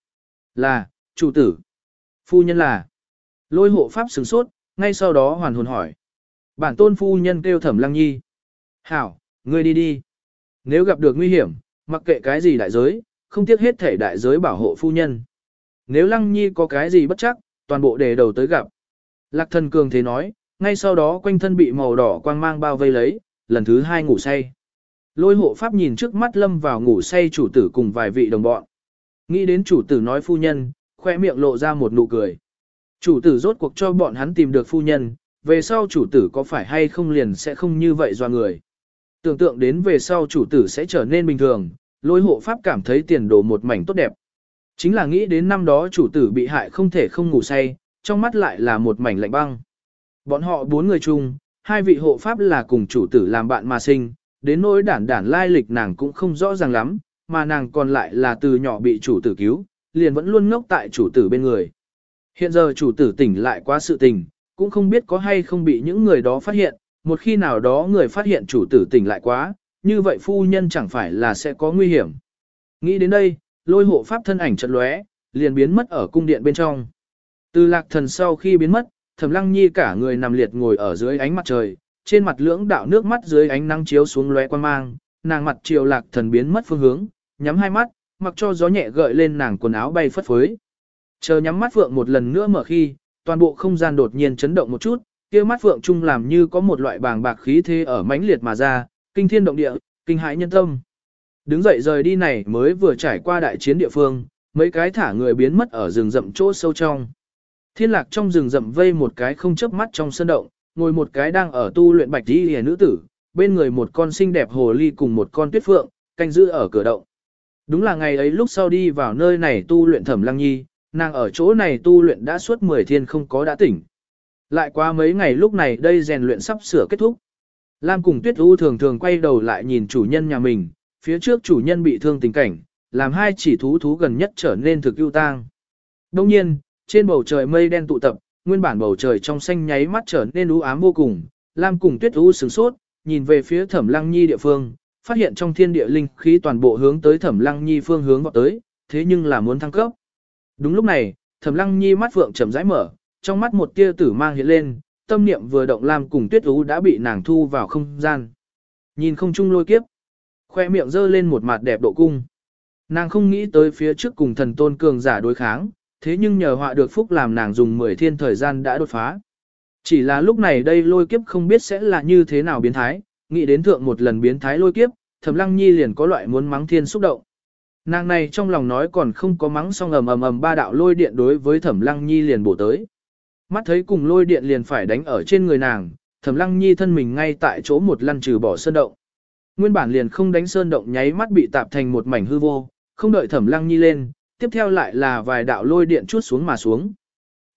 là, chủ tử, phu nhân là, lôi hộ pháp sừng sốt, ngay sau đó hoàn hồn hỏi. Bản tôn phu nhân kêu thẩm lăng nhi. Hảo, ngươi đi đi. Nếu gặp được nguy hiểm, mặc kệ cái gì đại giới, không tiếc hết thể đại giới bảo hộ phu nhân. Nếu lăng nhi có cái gì bất chắc, toàn bộ đề đầu tới gặp. Lạc thần cường thế nói, ngay sau đó quanh thân bị màu đỏ quang mang bao vây lấy, lần thứ hai ngủ say. Lôi hộ pháp nhìn trước mắt lâm vào ngủ say chủ tử cùng vài vị đồng bọn. Nghĩ đến chủ tử nói phu nhân, khoe miệng lộ ra một nụ cười. Chủ tử rốt cuộc cho bọn hắn tìm được phu nhân, về sau chủ tử có phải hay không liền sẽ không như vậy do người. Tưởng tượng đến về sau chủ tử sẽ trở nên bình thường, lôi hộ pháp cảm thấy tiền đồ một mảnh tốt đẹp. Chính là nghĩ đến năm đó chủ tử bị hại không thể không ngủ say, trong mắt lại là một mảnh lạnh băng. Bọn họ bốn người chung, hai vị hộ pháp là cùng chủ tử làm bạn mà sinh, đến nỗi đản đản lai lịch nàng cũng không rõ ràng lắm, mà nàng còn lại là từ nhỏ bị chủ tử cứu, liền vẫn luôn ngốc tại chủ tử bên người. Hiện giờ chủ tử tỉnh lại quá sự tình, cũng không biết có hay không bị những người đó phát hiện, một khi nào đó người phát hiện chủ tử tỉnh lại quá, như vậy phu nhân chẳng phải là sẽ có nguy hiểm. Nghĩ đến đây, lôi hộ pháp thân ảnh chợt lóe, liền biến mất ở cung điện bên trong. Từ lạc thần sau khi biến mất, thẩm lăng nhi cả người nằm liệt ngồi ở dưới ánh mặt trời, trên mặt lưỡng đạo nước mắt dưới ánh nắng chiếu xuống lóe quan mang, nàng mặt chiều lạc thần biến mất phương hướng, nhắm hai mắt, mặc cho gió nhẹ gợi lên nàng quần áo bay phất phới. Chờ nhắm mắt phượng một lần nữa mở khi, toàn bộ không gian đột nhiên chấn động một chút, kia mắt phượng trung làm như có một loại bàng bạc khí thế ở mãnh liệt mà ra, kinh thiên động địa, kinh hãi nhân tâm. Đứng dậy rời đi này mới vừa trải qua đại chiến địa phương, mấy cái thả người biến mất ở rừng rậm chỗ sâu trong. Thiên lạc trong rừng rậm vây một cái không chớp mắt trong sân động, ngồi một cái đang ở tu luyện bạch đi hề nữ tử, bên người một con xinh đẹp hồ ly cùng một con tuyết phượng, canh giữ ở cửa động. Đúng là ngày ấy lúc sau đi vào nơi này tu luyện thẩm lăng nhi, nàng ở chỗ này tu luyện đã suốt 10 thiên không có đã tỉnh. Lại qua mấy ngày lúc này đây rèn luyện sắp sửa kết thúc. Lam cùng Tuyết U thường thường quay đầu lại nhìn chủ nhân nhà mình, phía trước chủ nhân bị thương tình cảnh, làm hai chỉ thú thú gần nhất trở nên thực ưu tang. Đông nhiên, trên bầu trời mây đen tụ tập, nguyên bản bầu trời trong xanh nháy mắt trở nên u ám vô cùng, Lam cùng Tuyết U sửng sốt, nhìn về phía Thẩm Lăng Nhi địa phương, phát hiện trong thiên địa linh khí toàn bộ hướng tới Thẩm Lăng Nhi phương hướng vọt tới, thế nhưng là muốn thăng cấp. Đúng lúc này, Thẩm Lăng Nhi mắt vượng chậm rãi mở, trong mắt một tia tử mang hiện lên, tâm niệm vừa động Lam cùng Tuyết U đã bị nàng thu vào không gian. Nhìn không chung lôi kiếp, khoe miệng dơ lên một mặt đẹp độ cung. Nàng không nghĩ tới phía trước cùng thần tôn cường giả đối kháng, thế nhưng nhờ họa được phúc làm nàng dùng 10 thiên thời gian đã đột phá. Chỉ là lúc này đây lôi kiếp không biết sẽ là như thế nào biến thái, nghĩ đến thượng một lần biến thái lôi kiếp, Thẩm Lăng Nhi liền có loại muốn mắng thiên xúc động. Nàng này trong lòng nói còn không có mắng xong ầm ầm ầm ba đạo lôi điện đối với Thẩm Lăng Nhi liền bổ tới. Mắt thấy cùng lôi điện liền phải đánh ở trên người nàng, Thẩm Lăng Nhi thân mình ngay tại chỗ một lăn trừ bỏ sơn động. Nguyên bản liền không đánh sơn động nháy mắt bị tạp thành một mảnh hư vô, không đợi Thẩm Lăng Nhi lên, tiếp theo lại là vài đạo lôi điện chút xuống mà xuống.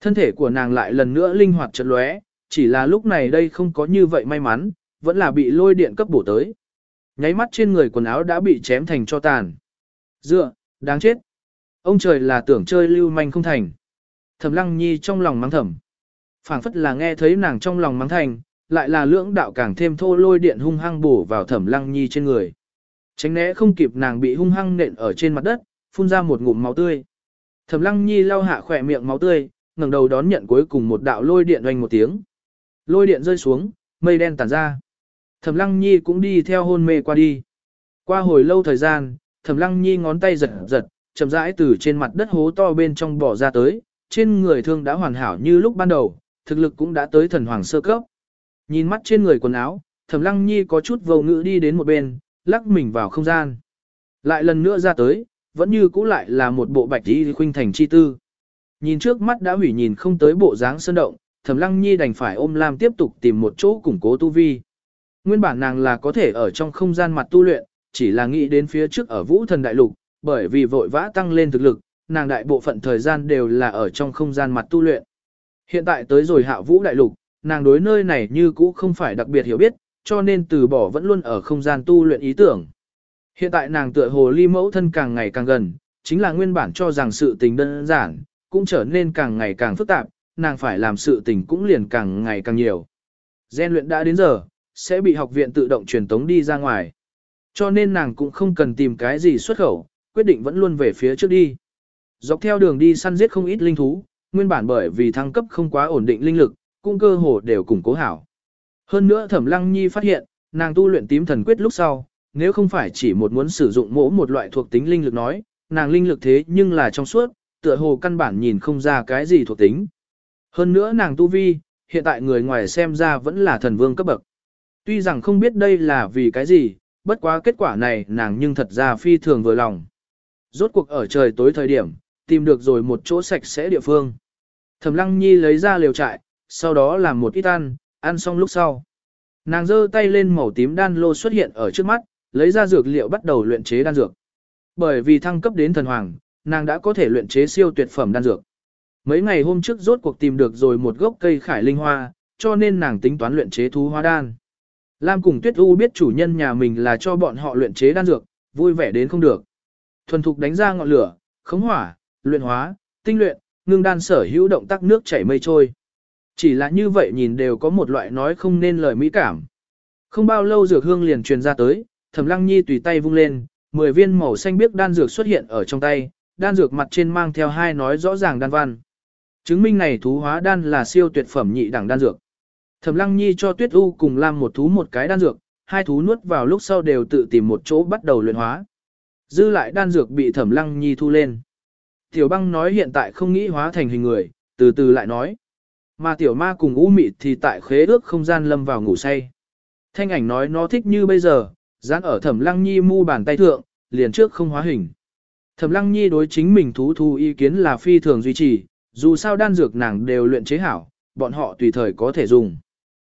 Thân thể của nàng lại lần nữa linh hoạt chợt lóe, chỉ là lúc này đây không có như vậy may mắn, vẫn là bị lôi điện cấp bổ tới. Nháy mắt trên người quần áo đã bị chém thành cho tàn. Dựa, đáng chết. Ông trời là tưởng chơi lưu manh không thành. Thẩm Lăng Nhi trong lòng mắng thầm phảng phất là nghe thấy nàng trong lòng mắng thành, lại là lưỡng đạo càng thêm thô lôi điện hung hăng bổ vào thẩm lăng nhi trên người. Tránh né không kịp nàng bị hung hăng nện ở trên mặt đất, phun ra một ngụm máu tươi. Thẩm lăng nhi lau hạ khỏe miệng máu tươi, ngẩng đầu đón nhận cuối cùng một đạo lôi điện oanh một tiếng. Lôi điện rơi xuống, mây đen tản ra. Thẩm lăng nhi cũng đi theo hôn mê qua đi. Qua hồi lâu thời gian, thẩm lăng nhi ngón tay giật giật, chậm rãi từ trên mặt đất hố to bên trong bỏ ra tới, trên người thương đã hoàn hảo như lúc ban đầu, thực lực cũng đã tới thần hoàng sơ cấp. Nhìn mắt trên người quần áo, Thẩm Lăng Nhi có chút vô ngữ đi đến một bên, lắc mình vào không gian. Lại lần nữa ra tới, vẫn như cũ lại là một bộ bạch y khuynh thành chi tư. Nhìn trước mắt đã hủy nhìn không tới bộ dáng sơn động, Thẩm Lăng Nhi đành phải ôm Lam tiếp tục tìm một chỗ củng cố tu vi. Nguyên bản nàng là có thể ở trong không gian mặt tu luyện, chỉ là nghĩ đến phía trước ở Vũ Thần Đại Lục, bởi vì vội vã tăng lên thực lực, nàng đại bộ phận thời gian đều là ở trong không gian mặt tu luyện. Hiện tại tới rồi hạ vũ đại lục, nàng đối nơi này như cũ không phải đặc biệt hiểu biết, cho nên từ bỏ vẫn luôn ở không gian tu luyện ý tưởng. Hiện tại nàng tựa hồ ly mẫu thân càng ngày càng gần, chính là nguyên bản cho rằng sự tình đơn giản, cũng trở nên càng ngày càng phức tạp, nàng phải làm sự tình cũng liền càng ngày càng nhiều. Gen luyện đã đến giờ, sẽ bị học viện tự động truyền tống đi ra ngoài. Cho nên nàng cũng không cần tìm cái gì xuất khẩu, quyết định vẫn luôn về phía trước đi. Dọc theo đường đi săn giết không ít linh thú, nguyên bản bởi vì thăng cấp không quá ổn định linh lực, cũng cơ hồ đều củng cố hảo. Hơn nữa Thẩm Lăng Nhi phát hiện, nàng tu luyện tím thần quyết lúc sau, nếu không phải chỉ một muốn sử dụng mỗi một loại thuộc tính linh lực nói, nàng linh lực thế nhưng là trong suốt, tựa hồ căn bản nhìn không ra cái gì thuộc tính. Hơn nữa nàng tu vi, hiện tại người ngoài xem ra vẫn là thần vương cấp bậc. Tuy rằng không biết đây là vì cái gì, bất quá kết quả này nàng nhưng thật ra phi thường vừa lòng. Rốt cuộc ở trời tối thời điểm, tìm được rồi một chỗ sạch sẽ địa phương. Thẩm Lăng Nhi lấy ra liều trại, sau đó làm một ít ăn, ăn xong lúc sau. Nàng giơ tay lên màu tím đan lô xuất hiện ở trước mắt, lấy ra dược liệu bắt đầu luyện chế đan dược. Bởi vì thăng cấp đến thần hoàng, nàng đã có thể luyện chế siêu tuyệt phẩm đan dược. Mấy ngày hôm trước rốt cuộc tìm được rồi một gốc cây khải linh hoa, cho nên nàng tính toán luyện chế thú hoa đan. Lam cùng Tuyết U biết chủ nhân nhà mình là cho bọn họ luyện chế đan dược, vui vẻ đến không được. Thuần thục đánh ra ngọn lửa, khống hỏa, luyện hóa, tinh luyện, ngưng đan sở hữu động tác nước chảy mây trôi. Chỉ là như vậy nhìn đều có một loại nói không nên lời mỹ cảm. Không bao lâu dược hương liền truyền ra tới, Thẩm Lăng Nhi tùy tay vung lên, 10 viên màu xanh biếc đan dược xuất hiện ở trong tay, đan dược mặt trên mang theo hai nói rõ ràng đan văn. Chứng minh này thú hóa đan là siêu tuyệt phẩm nhị đẳng đan dược. Thẩm Lăng Nhi cho Tuyết U cùng Lam một thú một cái đan dược, hai thú nuốt vào lúc sau đều tự tìm một chỗ bắt đầu luyện hóa. Dư lại đan dược bị Thẩm Lăng Nhi thu lên. Tiểu Băng nói hiện tại không nghĩ hóa thành hình người, từ từ lại nói. Mà Tiểu Ma cùng U Mị thì tại khế ước không gian lâm vào ngủ say. Thanh ảnh nói nó thích như bây giờ, dán ở Thẩm Lăng Nhi mu bàn tay thượng, liền trước không hóa hình. Thẩm Lăng Nhi đối chính mình thú thu ý kiến là phi thường duy trì, dù sao đan dược nàng đều luyện chế hảo, bọn họ tùy thời có thể dùng.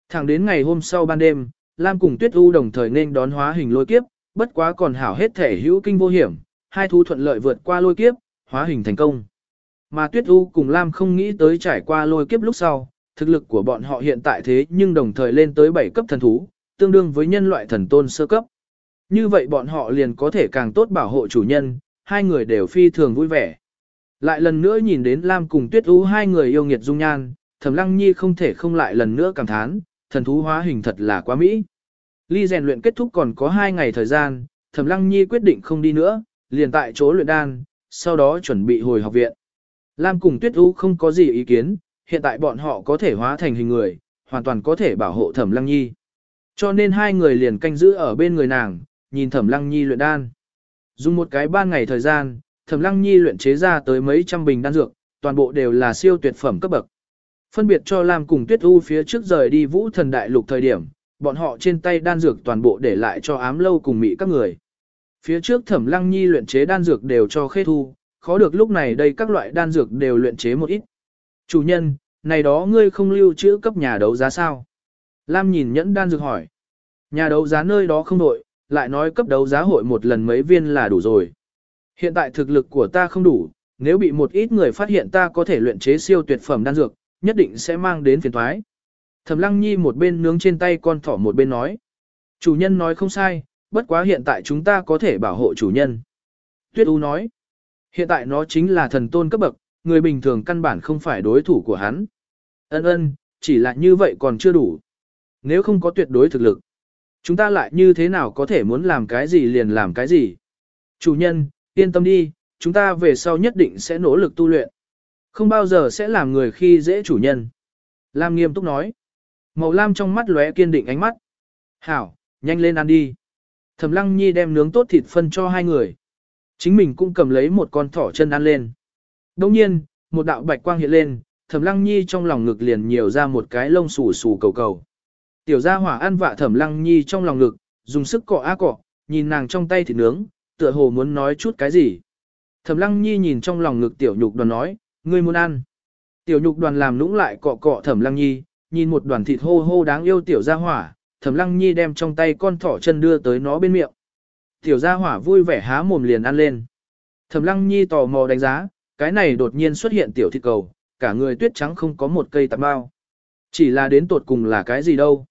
Thẳng đến ngày hôm sau ban đêm, Lam cùng Tuyết U đồng thời nên đón hóa hình lôi kiếp, bất quá còn hảo hết thể hữu kinh vô hiểm, hai thú thuận lợi vượt qua lôi kiếp, hóa hình thành công. Mà Tuyết U cùng Lam không nghĩ tới trải qua lôi kiếp lúc sau, thực lực của bọn họ hiện tại thế nhưng đồng thời lên tới 7 cấp thần thú, tương đương với nhân loại thần tôn sơ cấp. Như vậy bọn họ liền có thể càng tốt bảo hộ chủ nhân, hai người đều phi thường vui vẻ. Lại lần nữa nhìn đến Lam cùng Tuyết U hai người yêu nghiệt dung nhan, Thẩm Lăng Nhi không thể không lại lần nữa cảm thán, thần thú hóa hình thật là quá mỹ. Ly rèn luyện kết thúc còn có hai ngày thời gian, Thẩm Lăng Nhi quyết định không đi nữa, liền tại chỗ luyện đan, sau đó chuẩn bị hồi học viện. Lam cùng Tuyết U không có gì ý kiến, hiện tại bọn họ có thể hóa thành hình người, hoàn toàn có thể bảo hộ Thẩm Lăng Nhi. Cho nên hai người liền canh giữ ở bên người nàng, nhìn Thẩm Lăng Nhi luyện đan. Dùng một cái ban ngày thời gian, Thẩm Lăng Nhi luyện chế ra tới mấy trăm bình đan dược, toàn bộ đều là siêu tuyệt phẩm cấp bậc. Phân biệt cho Lam cùng Tuyết U phía trước rời đi Vũ Thần Đại Lục thời điểm, bọn họ trên tay đan dược toàn bộ để lại cho ám lâu cùng mỹ các người. Phía trước Thẩm Lăng Nhi luyện chế đan dược đều cho Khê Thu, khó được lúc này đây các loại đan dược đều luyện chế một ít. Chủ nhân, này đó ngươi không lưu trữ cấp nhà đấu giá sao? Lam nhìn nhẫn đan dược hỏi. Nhà đấu giá nơi đó không đội, lại nói cấp đấu giá hội một lần mấy viên là đủ rồi. Hiện tại thực lực của ta không đủ, nếu bị một ít người phát hiện ta có thể luyện chế siêu tuyệt phẩm đan dược, nhất định sẽ mang đến phiền toái. Thẩm Lăng Nhi một bên nướng trên tay con thỏ một bên nói. Chủ nhân nói không sai, bất quá hiện tại chúng ta có thể bảo hộ chủ nhân. Tuyết U nói. Hiện tại nó chính là thần tôn cấp bậc, người bình thường căn bản không phải đối thủ của hắn. Ân ân, chỉ là như vậy còn chưa đủ. Nếu không có tuyệt đối thực lực, chúng ta lại như thế nào có thể muốn làm cái gì liền làm cái gì. Chủ nhân, yên tâm đi, chúng ta về sau nhất định sẽ nỗ lực tu luyện. Không bao giờ sẽ làm người khi dễ chủ nhân. Lam nghiêm túc nói. Màu lam trong mắt lóe kiên định ánh mắt. Hảo, nhanh lên ăn đi. Thẩm lăng nhi đem nướng tốt thịt phân cho hai người. Chính mình cũng cầm lấy một con thỏ chân ăn lên. Đồng nhiên, một đạo bạch quang hiện lên, thẩm lăng nhi trong lòng ngực liền nhiều ra một cái lông xù xù cầu cầu. Tiểu gia hỏa ăn vạ thẩm lăng nhi trong lòng ngực, dùng sức cọ á cọ, nhìn nàng trong tay thịt nướng, tựa hồ muốn nói chút cái gì. Thẩm lăng nhi nhìn trong lòng ngực tiểu nhục đoàn nói, ngươi muốn ăn. Tiểu nhục đoàn làm lũng lại cọ cọ thẩm lăng nhi, nhìn một đoàn thịt hô hô đáng yêu tiểu gia hỏa, thẩm lăng nhi đem trong tay con thỏ chân đưa tới nó bên miệng. Tiểu gia hỏa vui vẻ há mồm liền ăn lên. Thẩm lăng nhi tò mò đánh giá, cái này đột nhiên xuất hiện tiểu thịt cầu, cả người tuyết trắng không có một cây tạp bao. Chỉ là đến tột cùng là cái gì đâu.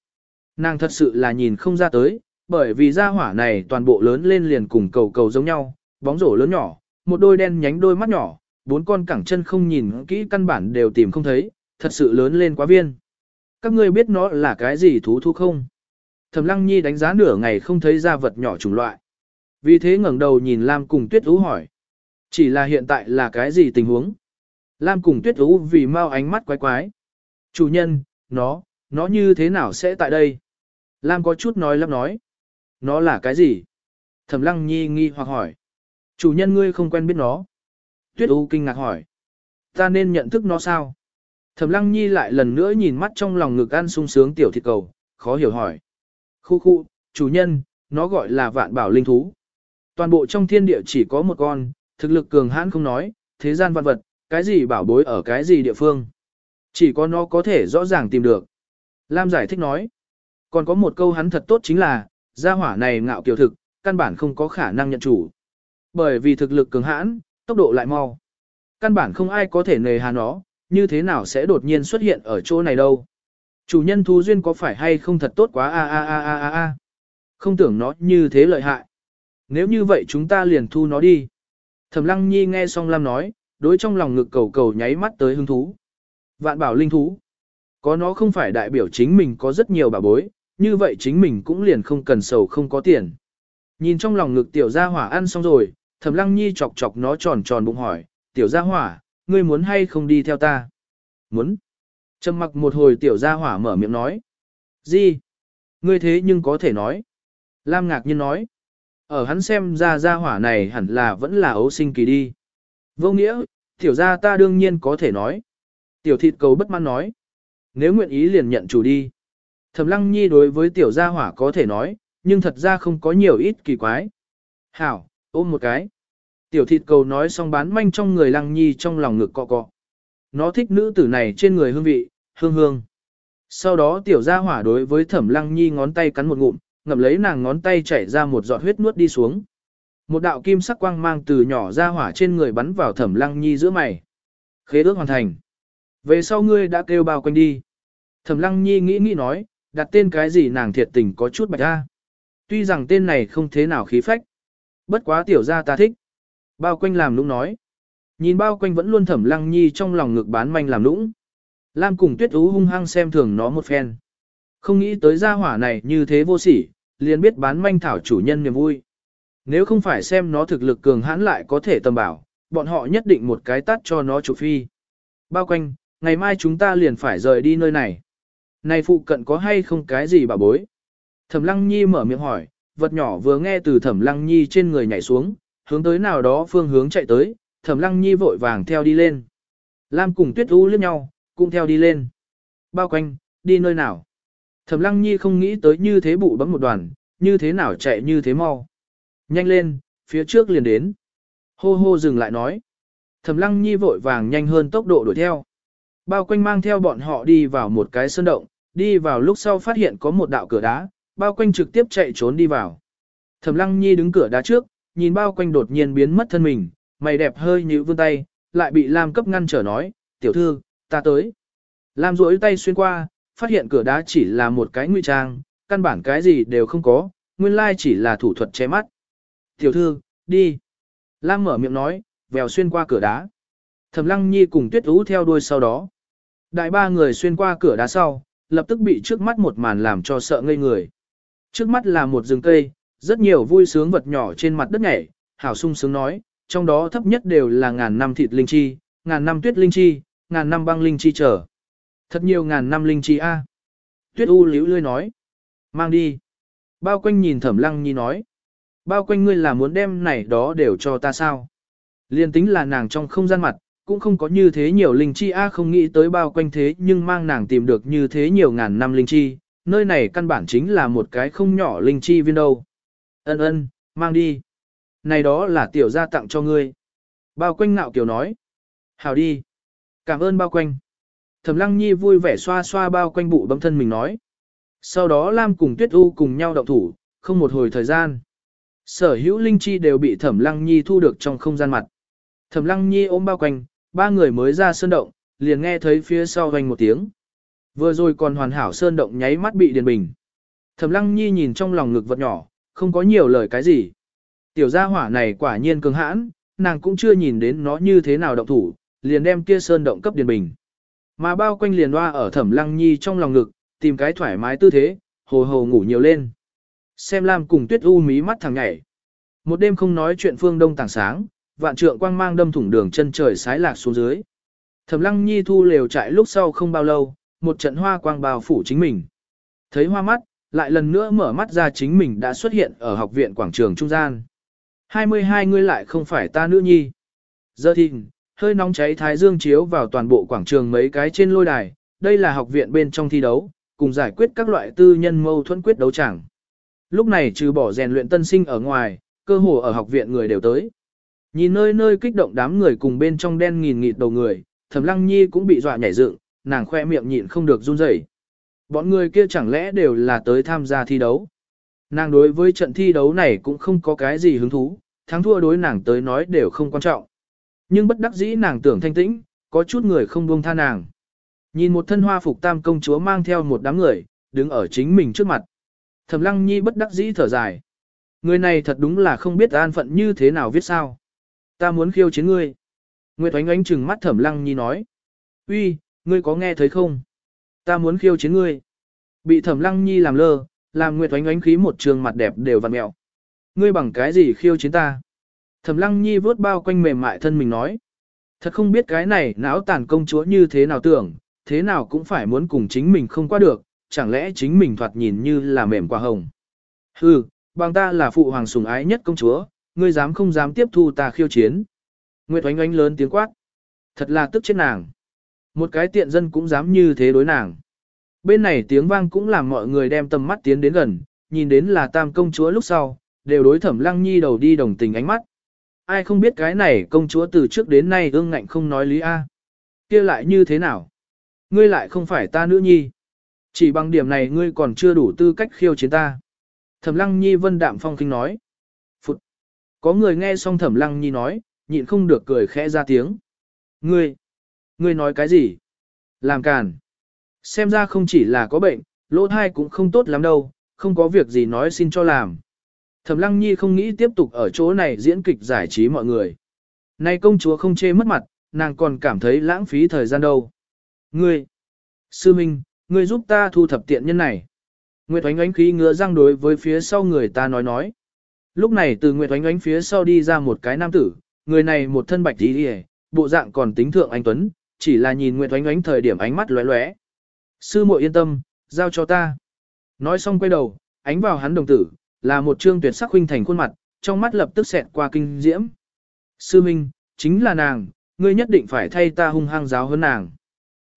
Nàng thật sự là nhìn không ra tới, bởi vì gia hỏa này toàn bộ lớn lên liền cùng cầu cầu giống nhau, bóng rổ lớn nhỏ, một đôi đen nhánh đôi mắt nhỏ, bốn con cẳng chân không nhìn kỹ căn bản đều tìm không thấy, thật sự lớn lên quá viên. Các ngươi biết nó là cái gì thú thú không? Thẩm Lăng Nhi đánh giá nửa ngày không thấy ra vật nhỏ chủng loại. Vì thế ngẩng đầu nhìn Lam cùng Tuyết Ú hỏi. Chỉ là hiện tại là cái gì tình huống? Lam cùng Tuyết Ú vì mau ánh mắt quái quái. Chủ nhân, nó, nó như thế nào sẽ tại đây? Lam có chút nói lắp nói. Nó là cái gì? Thẩm Lăng Nhi nghi hoặc hỏi. Chủ nhân ngươi không quen biết nó. Tuyết U kinh ngạc hỏi. Ta nên nhận thức nó sao? Thẩm Lăng Nhi lại lần nữa nhìn mắt trong lòng ngực ăn sung sướng tiểu thịt cầu, khó hiểu hỏi. Khu khu, chủ nhân, nó gọi là vạn bảo linh thú. Toàn bộ trong thiên địa chỉ có một con, thực lực cường hãn không nói, thế gian vạn vật, cái gì bảo bối ở cái gì địa phương. Chỉ có nó có thể rõ ràng tìm được. Lam giải thích nói. Còn có một câu hắn thật tốt chính là, gia hỏa này ngạo kiều thực, căn bản không có khả năng nhận chủ. Bởi vì thực lực cường hãn, tốc độ lại mau. Căn bản không ai có thể nề hà nó, như thế nào sẽ đột nhiên xuất hiện ở chỗ này đâu. Chủ nhân thú duyên có phải hay không thật tốt quá a a a a a a. Không tưởng nó như thế lợi hại. Nếu như vậy chúng ta liền thu nó đi. Thẩm Lăng Nhi nghe xong Lam nói, đối trong lòng ngực cầu cầu nháy mắt tới hứng thú. Vạn bảo linh thú. Có nó không phải đại biểu chính mình có rất nhiều bảo bối, như vậy chính mình cũng liền không cần sầu không có tiền. Nhìn trong lòng ngực tiểu gia hỏa ăn xong rồi, thẩm lăng nhi chọc chọc nó tròn tròn bụng hỏi, tiểu gia hỏa, ngươi muốn hay không đi theo ta? Muốn. Trầm mặc một hồi tiểu gia hỏa mở miệng nói. Gì? Ngươi thế nhưng có thể nói. Lam ngạc nhiên nói. Ở hắn xem ra gia hỏa này hẳn là vẫn là ấu sinh kỳ đi. Vô nghĩa, tiểu gia ta đương nhiên có thể nói. Tiểu thịt cầu bất mãn nói. Nếu nguyện ý liền nhận chủ đi. Thẩm lăng nhi đối với tiểu gia hỏa có thể nói, nhưng thật ra không có nhiều ít kỳ quái. Hảo, ôm một cái. Tiểu thịt cầu nói xong bán manh trong người lăng nhi trong lòng ngực cọ cọ. Nó thích nữ tử này trên người hương vị, hương hương. Sau đó tiểu gia hỏa đối với thẩm lăng nhi ngón tay cắn một ngụm, ngậm lấy nàng ngón tay chảy ra một giọt huyết nuốt đi xuống. Một đạo kim sắc quang mang từ nhỏ ra hỏa trên người bắn vào thẩm lăng nhi giữa mày. Khế ước hoàn thành. Về sau ngươi đã kêu bao quanh đi. Thẩm lăng nhi nghĩ nghĩ nói, đặt tên cái gì nàng thiệt tình có chút bạch ra. Tuy rằng tên này không thế nào khí phách. Bất quá tiểu gia ta thích. Bao quanh làm lũng nói. Nhìn bao quanh vẫn luôn thẩm lăng nhi trong lòng ngực bán manh làm lũng. Lam cùng tuyết ú hung hăng xem thường nó một phen. Không nghĩ tới gia hỏa này như thế vô sỉ, liền biết bán manh thảo chủ nhân niềm vui. Nếu không phải xem nó thực lực cường hãn lại có thể tầm bảo, bọn họ nhất định một cái tắt cho nó chủ phi. Bao quanh, ngày mai chúng ta liền phải rời đi nơi này. Này phụ cận có hay không cái gì bà bối? Thẩm lăng nhi mở miệng hỏi, vật nhỏ vừa nghe từ thẩm lăng nhi trên người nhảy xuống, hướng tới nào đó phương hướng chạy tới, thẩm lăng nhi vội vàng theo đi lên. Lam cùng tuyết u liếc nhau, cũng theo đi lên. Bao quanh, đi nơi nào? Thẩm lăng nhi không nghĩ tới như thế bụ bấm một đoàn, như thế nào chạy như thế mau. Nhanh lên, phía trước liền đến. Hô hô dừng lại nói. Thẩm lăng nhi vội vàng nhanh hơn tốc độ đuổi theo. Bao quanh mang theo bọn họ đi vào một cái sơn động, đi vào lúc sau phát hiện có một đạo cửa đá, bao quanh trực tiếp chạy trốn đi vào. Thẩm lăng nhi đứng cửa đá trước, nhìn bao quanh đột nhiên biến mất thân mình, mày đẹp hơi như vươn tay, lại bị Lam cấp ngăn trở nói, tiểu thư, ta tới. Lam duỗi tay xuyên qua, phát hiện cửa đá chỉ là một cái nguy trang, căn bản cái gì đều không có, nguyên lai chỉ là thủ thuật che mắt. Tiểu thư, đi. Lam mở miệng nói, vèo xuyên qua cửa đá. Thẩm lăng nhi cùng tuyết ú theo đuôi sau đó. Đại ba người xuyên qua cửa đá sau, lập tức bị trước mắt một màn làm cho sợ ngây người. Trước mắt là một rừng cây, rất nhiều vui sướng vật nhỏ trên mặt đất nhảy, hảo sung sướng nói, trong đó thấp nhất đều là ngàn năm thịt linh chi, ngàn năm tuyết linh chi, ngàn năm băng linh chi trở. Thật nhiều ngàn năm linh chi a. Tuyết U liễu lươi nói. Mang đi. Bao quanh nhìn thẩm lăng nhi nói. Bao quanh ngươi là muốn đem này đó đều cho ta sao. Liên tính là nàng trong không gian mặt, cũng không có như thế nhiều linh chi a không nghĩ tới bao quanh thế nhưng mang nàng tìm được như thế nhiều ngàn năm linh chi, nơi này căn bản chính là một cái không nhỏ linh chi viên đâu. Ân ân, mang đi. Này đó là tiểu gia tặng cho ngươi. Bao quanh nạo kiểu nói. Hào đi. Cảm ơn bao quanh. Thẩm lăng nhi vui vẻ xoa xoa bao quanh bụ bấm thân mình nói. Sau đó Lam cùng Tuyết U cùng nhau động thủ, không một hồi thời gian. Sở hữu linh chi đều bị thẩm lăng nhi thu được trong không gian mặt. Thẩm lăng nhi ôm bao quanh, ba người mới ra sơn động, liền nghe thấy phía sau vang một tiếng. Vừa rồi còn hoàn hảo sơn động nháy mắt bị điền bình. Thẩm lăng nhi nhìn trong lòng ngực vật nhỏ, không có nhiều lời cái gì. Tiểu gia hỏa này quả nhiên cứng hãn, nàng cũng chưa nhìn đến nó như thế nào động thủ, liền đem kia sơn động cấp điền bình. Mà bao quanh liền loa ở thẩm lăng nhi trong lòng ngực, tìm cái thoải mái tư thế, hồ hồ ngủ nhiều lên. Xem Lam cùng tuyết u mí mắt thằng nhảy. Một đêm không nói chuyện phương đông tảng sáng, vạn trượng quang mang đâm thủng đường chân trời sái lạc xuống dưới. Thẩm lăng nhi thu lều trại lúc sau không bao lâu, một trận hoa quang bao phủ chính mình. Thấy hoa mắt, lại lần nữa mở mắt ra chính mình đã xuất hiện ở học viện quảng trường trung gian. 22 ngươi lại không phải ta nữ nhi. Giờ thì, hơi nóng cháy thái dương chiếu vào toàn bộ quảng trường mấy cái trên lôi đài, đây là học viện bên trong thi đấu, cùng giải quyết các loại tư nhân mâu thuẫn quyết đấu chẳng. Lúc này trừ bỏ rèn luyện tân sinh ở ngoài, cơ hồ ở học viện người đều tới. Nhìn nơi nơi kích động đám người cùng bên trong đen nghìn nghịt đầu người, Thẩm Lăng Nhi cũng bị dọa nhảy dựng, nàng khoe miệng nhịn không được run rẩy. Bọn người kia chẳng lẽ đều là tới tham gia thi đấu? Nàng đối với trận thi đấu này cũng không có cái gì hứng thú, thắng thua đối nàng tới nói đều không quan trọng. Nhưng bất đắc dĩ nàng tưởng thanh tĩnh, có chút người không buông tha nàng. Nhìn một thân hoa phục tam công chúa mang theo một đám người, đứng ở chính mình trước mặt. Thẩm lăng nhi bất đắc dĩ thở dài. Người này thật đúng là không biết an phận như thế nào viết sao. Ta muốn khiêu chiến ngươi. Nguyệt oánh oánh trừng mắt thẩm lăng nhi nói. uy, ngươi có nghe thấy không? Ta muốn khiêu chiến ngươi. Bị thẩm lăng nhi làm lơ, làm Nguyệt oánh oánh khí một trường mặt đẹp đều vặn mẹo. ngươi bằng cái gì khiêu chiến ta? Thẩm lăng nhi vớt bao quanh mềm mại thân mình nói. Thật không biết cái này não tàn công chúa như thế nào tưởng, thế nào cũng phải muốn cùng chính mình không qua được, chẳng lẽ chính mình thoạt nhìn như là mềm quả hồng. Hừ, bằng ta là phụ hoàng sủng ái nhất công chúa, ngươi dám không dám tiếp thu ta khiêu chiến. Nguyệt oánh oánh lớn tiếng quát. Thật là tức chết nàng. Một cái tiện dân cũng dám như thế đối nàng. Bên này tiếng vang cũng làm mọi người đem tầm mắt tiến đến gần, nhìn đến là tam công chúa lúc sau, đều đối thẩm lăng nhi đầu đi đồng tình ánh mắt. Ai không biết cái này công chúa từ trước đến nay ương ngạnh không nói lý A. kia lại như thế nào? Ngươi lại không phải ta nữ nhi. Chỉ bằng điểm này ngươi còn chưa đủ tư cách khiêu chiến ta. Thẩm lăng nhi vân đạm phong kinh nói. Có người nghe xong thẩm lăng nhi nói, nhịn không được cười khẽ ra tiếng. Ngươi. Ngươi nói cái gì? Làm càn. Xem ra không chỉ là có bệnh, lỗ thai cũng không tốt lắm đâu, không có việc gì nói xin cho làm. Thẩm Lăng Nhi không nghĩ tiếp tục ở chỗ này diễn kịch giải trí mọi người. Nay công chúa không chê mất mặt, nàng còn cảm thấy lãng phí thời gian đâu. Ngươi, sư minh, ngươi giúp ta thu thập tiện nhân này. Nguyệt oánh oánh khí ngứa răng đối với phía sau người ta nói nói. Lúc này từ Nguyệt oánh oánh phía sau đi ra một cái nam tử, người này một thân bạch đi đi bộ dạng còn tính thượng anh Tuấn, chỉ là nhìn Nguyệt oánh oánh thời điểm ánh mắt lóe lóe. Sư muội yên tâm, giao cho ta. Nói xong quay đầu, ánh vào hắn đồng tử, là một trương tuyệt sắc huynh thành khuôn mặt, trong mắt lập tức xẹt qua kinh diễm. Sư Minh, chính là nàng, ngươi nhất định phải thay ta hung hăng giáo hơn nàng.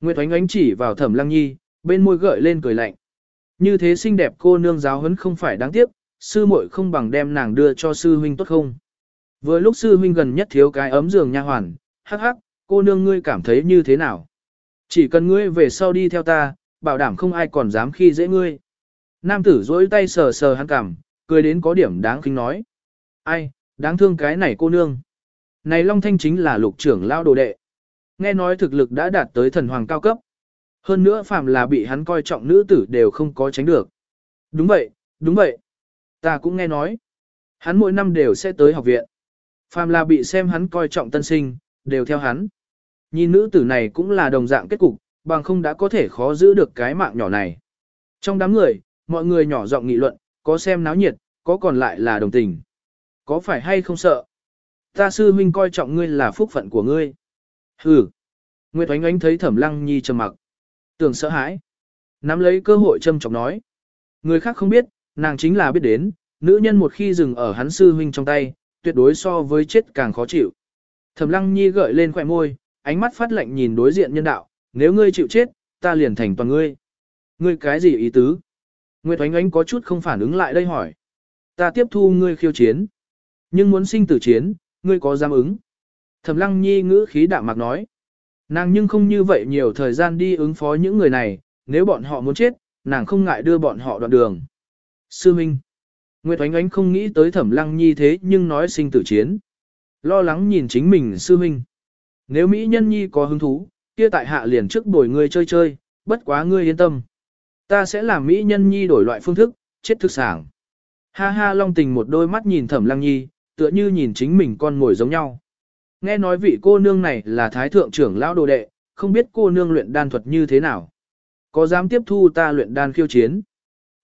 Nguyệt Oánh Oánh chỉ vào Thẩm Lăng Nhi, bên môi gợi lên cười lạnh. Như thế xinh đẹp cô nương giáo huấn không phải đáng tiếc, sư muội không bằng đem nàng đưa cho sư huynh tốt không? Vừa lúc sư huynh gần nhất thiếu cái ấm giường nha hoàn, hắc hắc, cô nương ngươi cảm thấy như thế nào? Chỉ cần ngươi về sau đi theo ta, bảo đảm không ai còn dám khi dễ ngươi. Nam tử dối tay sờ sờ hắn cảm, cười đến có điểm đáng kinh nói. Ai, đáng thương cái này cô nương. Này Long Thanh chính là lục trưởng lao đồ đệ. Nghe nói thực lực đã đạt tới thần hoàng cao cấp. Hơn nữa phạm là bị hắn coi trọng nữ tử đều không có tránh được. Đúng vậy, đúng vậy. Ta cũng nghe nói. Hắn mỗi năm đều sẽ tới học viện. Phàm là bị xem hắn coi trọng tân sinh, đều theo hắn. Nhìn nữ tử này cũng là đồng dạng kết cục, bằng không đã có thể khó giữ được cái mạng nhỏ này. Trong đám người, mọi người nhỏ giọng nghị luận, có xem náo nhiệt, có còn lại là đồng tình. Có phải hay không sợ? Ta sư huynh coi trọng ngươi là phúc phận của ngươi. Hừ. Nguyệt Oánh Oánh thấy Thẩm Lăng Nhi trầm mặc, tưởng sợ hãi, nắm lấy cơ hội châm chọc nói: Người khác không biết, nàng chính là biết đến, nữ nhân một khi dừng ở hắn sư huynh trong tay, tuyệt đối so với chết càng khó chịu. Thẩm Lăng Nhi gợi lên khóe môi, ánh mắt phát lạnh nhìn đối diện nhân đạo, nếu ngươi chịu chết, ta liền thành toàn ngươi. Ngươi cái gì ý tứ? Nguyệt Oánh Oánh có chút không phản ứng lại đây hỏi. Ta tiếp thu ngươi khiêu chiến. Nhưng muốn sinh tử chiến, ngươi có dám ứng? Thẩm Lăng Nhi ngữ khí đạm mạc nói. Nàng nhưng không như vậy nhiều thời gian đi ứng phó những người này, nếu bọn họ muốn chết, nàng không ngại đưa bọn họ đoạn đường. Sư Minh. Nguyệt Oánh Oánh không nghĩ tới Thẩm Lăng Nhi thế nhưng nói sinh tử chiến. Lo lắng nhìn chính mình Sư Minh. Nếu Mỹ Nhân Nhi có hứng thú, kia tại hạ liền trước đổi ngươi chơi chơi, bất quá ngươi yên tâm. Ta sẽ làm Mỹ Nhân Nhi đổi loại phương thức, chết thực sảng. Ha ha Long Tình một đôi mắt nhìn Thẩm Lăng Nhi, tựa như nhìn chính mình con ngồi giống nhau. Nghe nói vị cô nương này là thái thượng trưởng lão đồ đệ, không biết cô nương luyện đan thuật như thế nào. Có dám tiếp thu ta luyện đan khiêu chiến?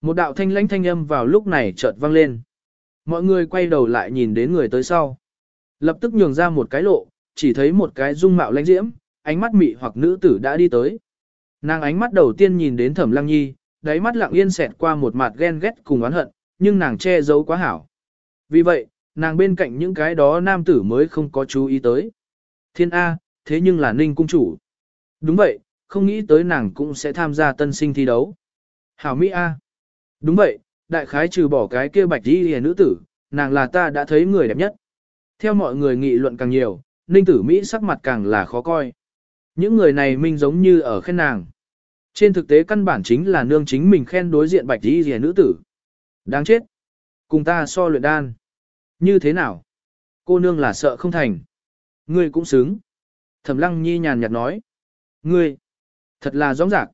Một đạo thanh lãnh thanh âm vào lúc này chợt vang lên. Mọi người quay đầu lại nhìn đến người tới sau. Lập tức nhường ra một cái lộ, chỉ thấy một cái dung mạo lãnh diễm, ánh mắt mị hoặc nữ tử đã đi tới. Nàng ánh mắt đầu tiên nhìn đến Thẩm Lăng Nhi, đáy mắt lặng yên xẹt qua một mặt ghen ghét cùng oán hận, nhưng nàng che giấu quá hảo. Vì vậy, nàng bên cạnh những cái đó nam tử mới không có chú ý tới. Thiên A, thế nhưng là ninh cung chủ. Đúng vậy, không nghĩ tới nàng cũng sẽ tham gia tân sinh thi đấu. Hảo Mỹ A. Đúng vậy, đại khái trừ bỏ cái kia bạch đi hề nữ tử, nàng là ta đã thấy người đẹp nhất. Theo mọi người nghị luận càng nhiều, ninh tử Mỹ sắc mặt càng là khó coi. Những người này minh giống như ở khen nàng. Trên thực tế căn bản chính là nương chính mình khen đối diện bạch đi hề nữ tử. Đáng chết. Cùng ta so luyện đan. Như thế nào? Cô nương là sợ không thành. Ngươi cũng xứng. Thẩm lăng nhi nhàn nhạt nói. Ngươi. Thật là rõ rạc.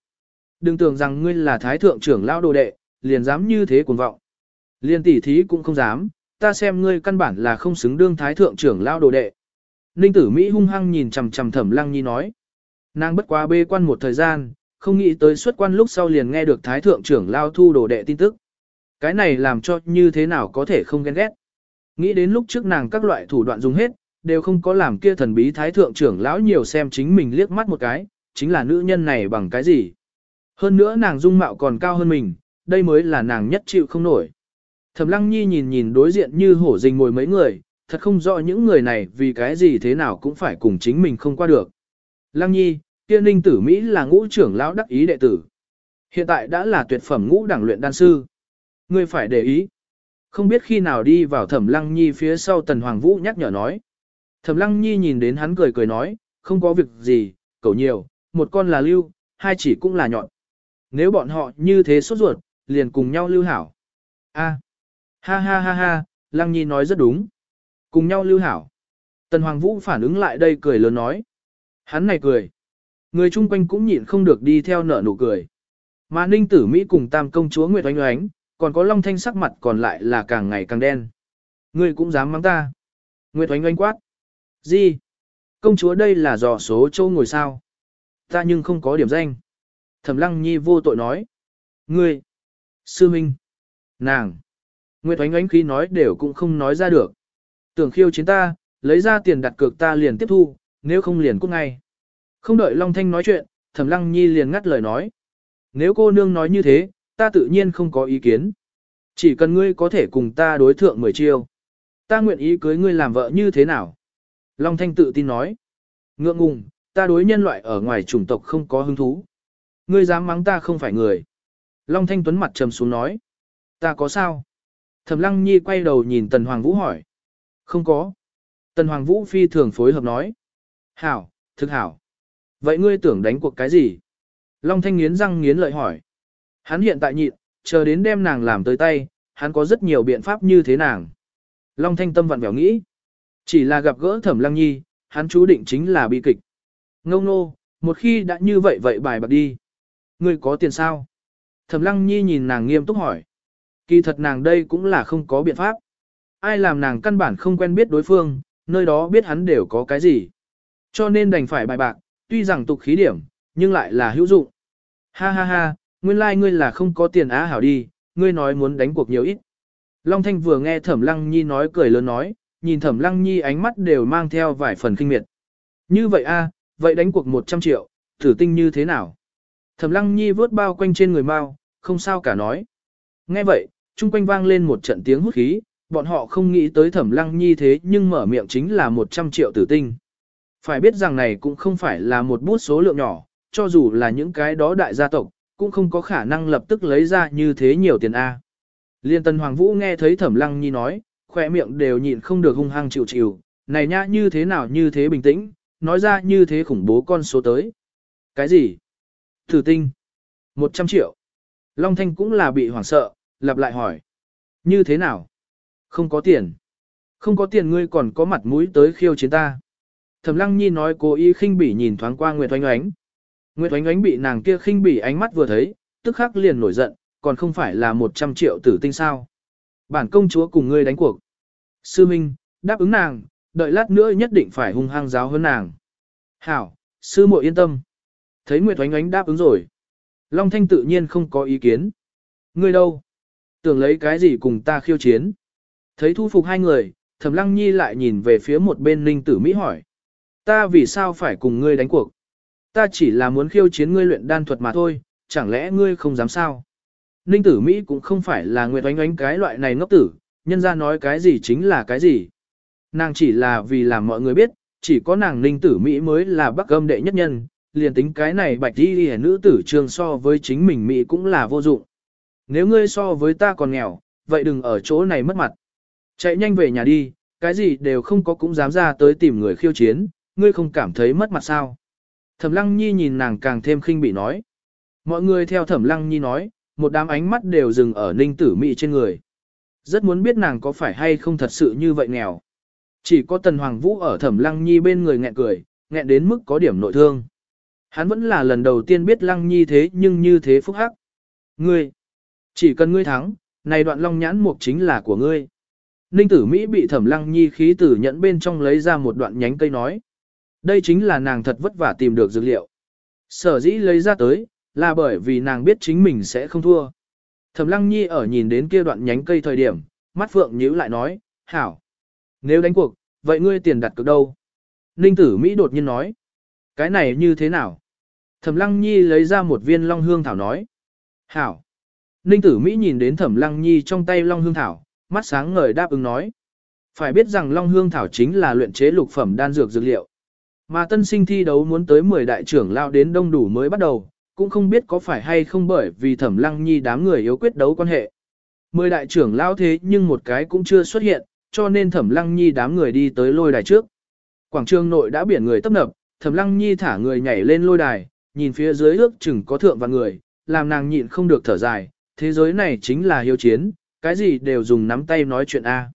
Đừng tưởng rằng ngươi là thái thượng trưởng lão đồ đệ, liền dám như thế cuồng vọng. liền tỷ thí cũng không dám, ta xem ngươi căn bản là không xứng đương thái thượng trưởng lão đồ đệ. Ninh tử Mỹ hung hăng nhìn chằm chằm thẩm lăng nhi nói. Nàng bất quá bê quan một thời gian, không nghĩ tới xuất quan lúc sau liền nghe được thái thượng trưởng lao thu đồ đệ tin tức. Cái này làm cho như thế nào có thể không ghen ghét. Nghĩ đến lúc trước nàng các loại thủ đoạn dùng hết, đều không có làm kia thần bí thái thượng trưởng lão nhiều xem chính mình liếc mắt một cái, chính là nữ nhân này bằng cái gì. Hơn nữa nàng dung mạo còn cao hơn mình, đây mới là nàng nhất chịu không nổi. Thẩm Lăng Nhi nhìn nhìn đối diện như hổ rình ngồi mấy người, thật không rõ những người này vì cái gì thế nào cũng phải cùng chính mình không qua được. Lăng Nhi, kia ninh tử Mỹ là ngũ trưởng lão đắc ý đệ tử. Hiện tại đã là tuyệt phẩm ngũ đẳng luyện đan sư. Ngươi phải để ý. Không biết khi nào đi vào thẩm lăng nhi phía sau tần hoàng vũ nhắc nhở nói. Thẩm lăng nhi nhìn đến hắn cười cười nói, không có việc gì, cầu nhiều, một con là lưu, hai chỉ cũng là nhọn. Nếu bọn họ như thế sốt ruột, liền cùng nhau lưu hảo. A, ha ha ha ha, lăng nhi nói rất đúng. Cùng nhau lưu hảo. Tần hoàng vũ phản ứng lại đây cười lớn nói. Hắn này cười. Người chung quanh cũng nhịn không được đi theo nở nụ cười. Mà ninh tử Mỹ cùng tam công chúa Nguyệt Oanh Oánh, còn có long thanh sắc mặt còn lại là càng ngày càng đen. Ngươi cũng dám mắng ta. Nguyệt Oanh Oanh quát. Gì? Công chúa đây là dò số châu ngồi sao? Ta nhưng không có điểm danh. Thẩm lăng nhi vô tội nói. Ngươi. Sư Minh. Nàng. Nguyệt oánh oánh khí nói đều cũng không nói ra được. Tưởng khiêu chiến ta, lấy ra tiền đặt cược ta liền tiếp thu, nếu không liền cút ngay. Không đợi Long Thanh nói chuyện, Thẩm Lăng Nhi liền ngắt lời nói. Nếu cô nương nói như thế, ta tự nhiên không có ý kiến. Chỉ cần ngươi có thể cùng ta đối thượng mười chiêu. Ta nguyện ý cưới ngươi làm vợ như thế nào? Long Thanh tự tin nói. Ngượng ngùng, ta đối nhân loại ở ngoài chủng tộc không có hứng thú. Ngươi dám mắng ta không phải người. Long Thanh Tuấn mặt trầm xuống nói. Ta có sao? Thẩm Lăng Nhi quay đầu nhìn Tần Hoàng Vũ hỏi. Không có. Tần Hoàng Vũ phi thường phối hợp nói. Hảo, thực hảo. Vậy ngươi tưởng đánh cuộc cái gì? Long Thanh nghiến răng nghiến lợi hỏi. Hắn hiện tại nhịn, chờ đến đem nàng làm tới tay, hắn có rất nhiều biện pháp như thế nàng. Long Thanh tâm vặn vẻo nghĩ. Chỉ là gặp gỡ Thẩm Lăng Nhi, hắn chú định chính là bi kịch. Ngông nô, một khi đã như vậy vậy bài bạc đi. Ngươi có tiền sao? Thẩm Lăng Nhi nhìn nàng nghiêm túc hỏi. Kỳ thật nàng đây cũng là không có biện pháp. Ai làm nàng căn bản không quen biết đối phương, nơi đó biết hắn đều có cái gì. Cho nên đành phải bài bạc, tuy rằng tục khí điểm, nhưng lại là hữu dụng. Ha ha ha, nguyên lai like ngươi là không có tiền á hảo đi, ngươi nói muốn đánh cuộc nhiều ít. Long Thanh vừa nghe Thẩm Lăng Nhi nói cười lớn nói, nhìn Thẩm Lăng Nhi ánh mắt đều mang theo vài phần kinh miệt. Như vậy a, vậy đánh cuộc 100 triệu, thử tinh như thế nào? Thẩm Lăng Nhi vớt bao quanh trên người mau, không sao cả nói. Nghe vậy, chung quanh vang lên một trận tiếng hút khí, bọn họ không nghĩ tới Thẩm Lăng Nhi thế nhưng mở miệng chính là 100 triệu tử tinh. Phải biết rằng này cũng không phải là một bút số lượng nhỏ, cho dù là những cái đó đại gia tộc, cũng không có khả năng lập tức lấy ra như thế nhiều tiền A. Liên tân Hoàng Vũ nghe thấy Thẩm Lăng Nhi nói, khỏe miệng đều nhịn không được hung hăng chịu chịu, này nhá như thế nào như thế bình tĩnh, nói ra như thế khủng bố con số tới. Cái gì? Thử tinh. 100 triệu. Long Thanh cũng là bị hoảng sợ, lặp lại hỏi. Như thế nào? Không có tiền. Không có tiền ngươi còn có mặt mũi tới khiêu chiến ta. Thẩm Lăng Nhi nói cố ý khinh bỉ nhìn thoáng qua Nguyệt Oánh Oánh. Nguyệt Oánh Oánh bị nàng kia khinh bỉ ánh mắt vừa thấy, tức khắc liền nổi giận, còn không phải là 100 triệu tử tinh sao. Bản công chúa cùng ngươi đánh cuộc. Sư Minh, đáp ứng nàng, đợi lát nữa nhất định phải hung hăng giáo hơn nàng. Hảo, sư muội yên tâm. Thấy Nguyệt Oánh Oánh đáp ứng rồi. Long Thanh tự nhiên không có ý kiến. Ngươi đâu? Tưởng lấy cái gì cùng ta khiêu chiến? Thấy thu phục hai người, Thẩm Lăng Nhi lại nhìn về phía một bên Ninh Tử Mỹ hỏi. Ta vì sao phải cùng ngươi đánh cuộc? Ta chỉ là muốn khiêu chiến ngươi luyện đan thuật mà thôi, chẳng lẽ ngươi không dám sao? Ninh tử Mỹ cũng không phải là nguyệt oánh oánh cái loại này ngốc tử, nhân ra nói cái gì chính là cái gì. Nàng chỉ là vì làm mọi người biết, chỉ có nàng Ninh tử Mỹ mới là bắc âm đệ nhất nhân, liền tính cái này bạch đi hẻ nữ tử trường so với chính mình Mỹ cũng là vô dụng. Nếu ngươi so với ta còn nghèo, vậy đừng ở chỗ này mất mặt. Chạy nhanh về nhà đi, cái gì đều không có cũng dám ra tới tìm người khiêu chiến, ngươi không cảm thấy mất mặt sao. Thẩm Lăng Nhi nhìn nàng càng thêm khinh bị nói. Mọi người theo Thẩm Lăng Nhi nói, một đám ánh mắt đều dừng ở ninh tử mỹ trên người. Rất muốn biết nàng có phải hay không thật sự như vậy nghèo. Chỉ có Tần Hoàng Vũ ở Thẩm Lăng Nhi bên người nghẹn cười, nghẹn đến mức có điểm nội thương. Hắn vẫn là lần đầu tiên biết Lăng Nhi thế nhưng như thế phúc hắc. Ngươi, chỉ cần ngươi thắng, này đoạn long nhãn mục chính là của ngươi. Ninh tử Mỹ bị Thẩm Lăng Nhi khí tử nhẫn bên trong lấy ra một đoạn nhánh cây nói. Đây chính là nàng thật vất vả tìm được dược liệu. Sở dĩ lấy ra tới, là bởi vì nàng biết chính mình sẽ không thua. Thẩm Lăng Nhi ở nhìn đến kia đoạn nhánh cây thời điểm, mắt phượng nhíu lại nói, hảo. Nếu đánh cuộc, vậy ngươi tiền đặt cược đâu? Ninh tử Mỹ đột nhiên nói. Cái này như thế nào? Thẩm Lăng Nhi lấy ra một viên long hương thảo nói. Hảo. Ninh tử Mỹ nhìn đến Thẩm Lăng Nhi trong tay long hương thảo, mắt sáng ngời đáp ứng nói. Phải biết rằng long hương thảo chính là luyện chế lục phẩm đan dược dược liệu. Mà tân sinh thi đấu muốn tới 10 đại trưởng lao đến đông đủ mới bắt đầu, cũng không biết có phải hay không bởi vì Thẩm Lăng Nhi đám người yếu quyết đấu quan hệ. Mười đại trưởng lao thế nhưng một cái cũng chưa xuất hiện, cho nên Thẩm Lăng Nhi đám người đi tới lôi đài trước. Quảng trường nội đã biển người tấp nập, Thẩm Lăng Nhi thả người nhảy lên lôi đài, nhìn phía dưới ước chừng có thượng và người, làm nàng nhịn không được thở dài, thế giới này chính là hiếu chiến, cái gì đều dùng nắm tay nói chuyện A.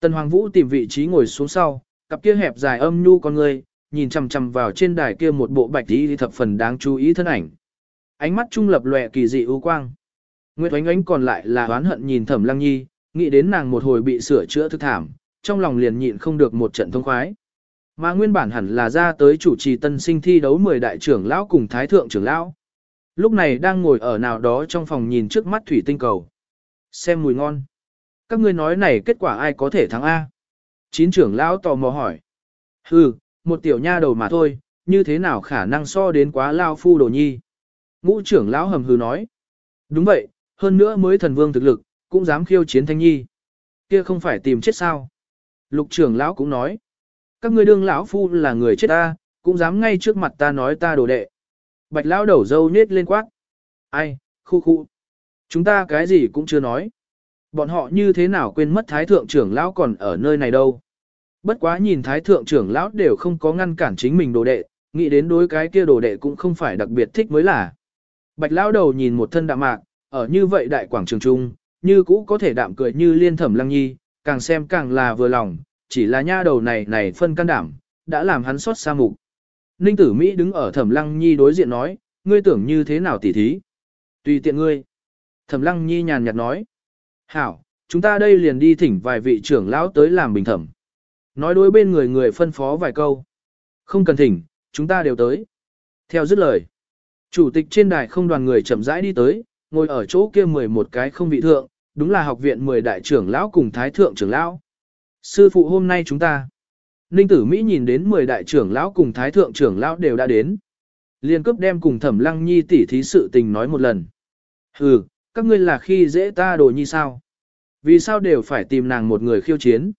Tần Hoàng Vũ tìm vị trí ngồi xuống sau, cặp kia hẹp dài âm nhu con người, nhìn chằm chằm vào trên đài kia một bộ bạch y thập phần đáng chú ý thân ảnh. Ánh mắt trung lập lòe kỳ dị ưu quang. Nguyệt Oánh Oánh còn lại là oán hận nhìn Thẩm Lăng Nhi, nghĩ đến nàng một hồi bị sửa chữa thức thảm, trong lòng liền nhịn không được một trận thông khoái. Mà nguyên bản hẳn là ra tới chủ trì tân sinh thi đấu 10 đại trưởng lão cùng thái thượng trưởng lão. Lúc này đang ngồi ở nào đó trong phòng nhìn trước mắt thủy tinh cầu. Xem mùi ngon. Các ngươi nói này kết quả ai có thể thắng A? Chín trưởng lão tò mò hỏi. Hừ, một tiểu nha đầu mà thôi, như thế nào khả năng so đến quá lao phu đồ nhi? Ngũ trưởng lão hầm hừ nói. Đúng vậy, hơn nữa mới thần vương thực lực, cũng dám khiêu chiến thanh nhi. Kia không phải tìm chết sao? Lục trưởng lão cũng nói. Các ngươi đương lão phu là người chết ta, cũng dám ngay trước mặt ta nói ta đồ đệ. Bạch lão đầu dâu nết lên quát. Ai, khu khu. Chúng ta cái gì cũng chưa nói. Bọn họ như thế nào quên mất thái thượng trưởng lão còn ở nơi này đâu. Bất quá nhìn thái thượng trưởng lão đều không có ngăn cản chính mình đồ đệ, nghĩ đến đối cái kia đồ đệ cũng không phải đặc biệt thích mới là. Bạch lão đầu nhìn một thân đạm mạc, ở như vậy đại quảng trường trung, như cũ có thể đạm cười như liên thẩm lăng nhi, càng xem càng là vừa lòng, chỉ là nha đầu này này phân can đảm, đã làm hắn xót xa mục. Ninh tử Mỹ đứng ở thẩm lăng nhi đối diện nói, ngươi tưởng như thế nào tỉ thí? Tùy tiện ngươi. Thẩm lăng nhi nhàn nhạt nói. Hảo, chúng ta đây liền đi thỉnh vài vị trưởng lão tới làm bình thẩm. Nói đối bên người người phân phó vài câu. Không cần thỉnh, chúng ta đều tới. Theo dứt lời. Chủ tịch trên đài không đoàn người chậm rãi đi tới, ngồi ở chỗ kia 11 cái không vị thượng, đúng là học viện 10 đại trưởng lão cùng thái thượng trưởng lão. Sư phụ hôm nay chúng ta. Ninh tử Mỹ nhìn đến 10 đại trưởng lão cùng thái thượng trưởng lão đều đã đến. Liên cấp đem cùng thẩm lăng nhi tỉ thí sự tình nói một lần. Hừ, các ngươi là khi dễ ta đồ nhi sao? Vì sao đều phải tìm nàng một người khiêu chiến?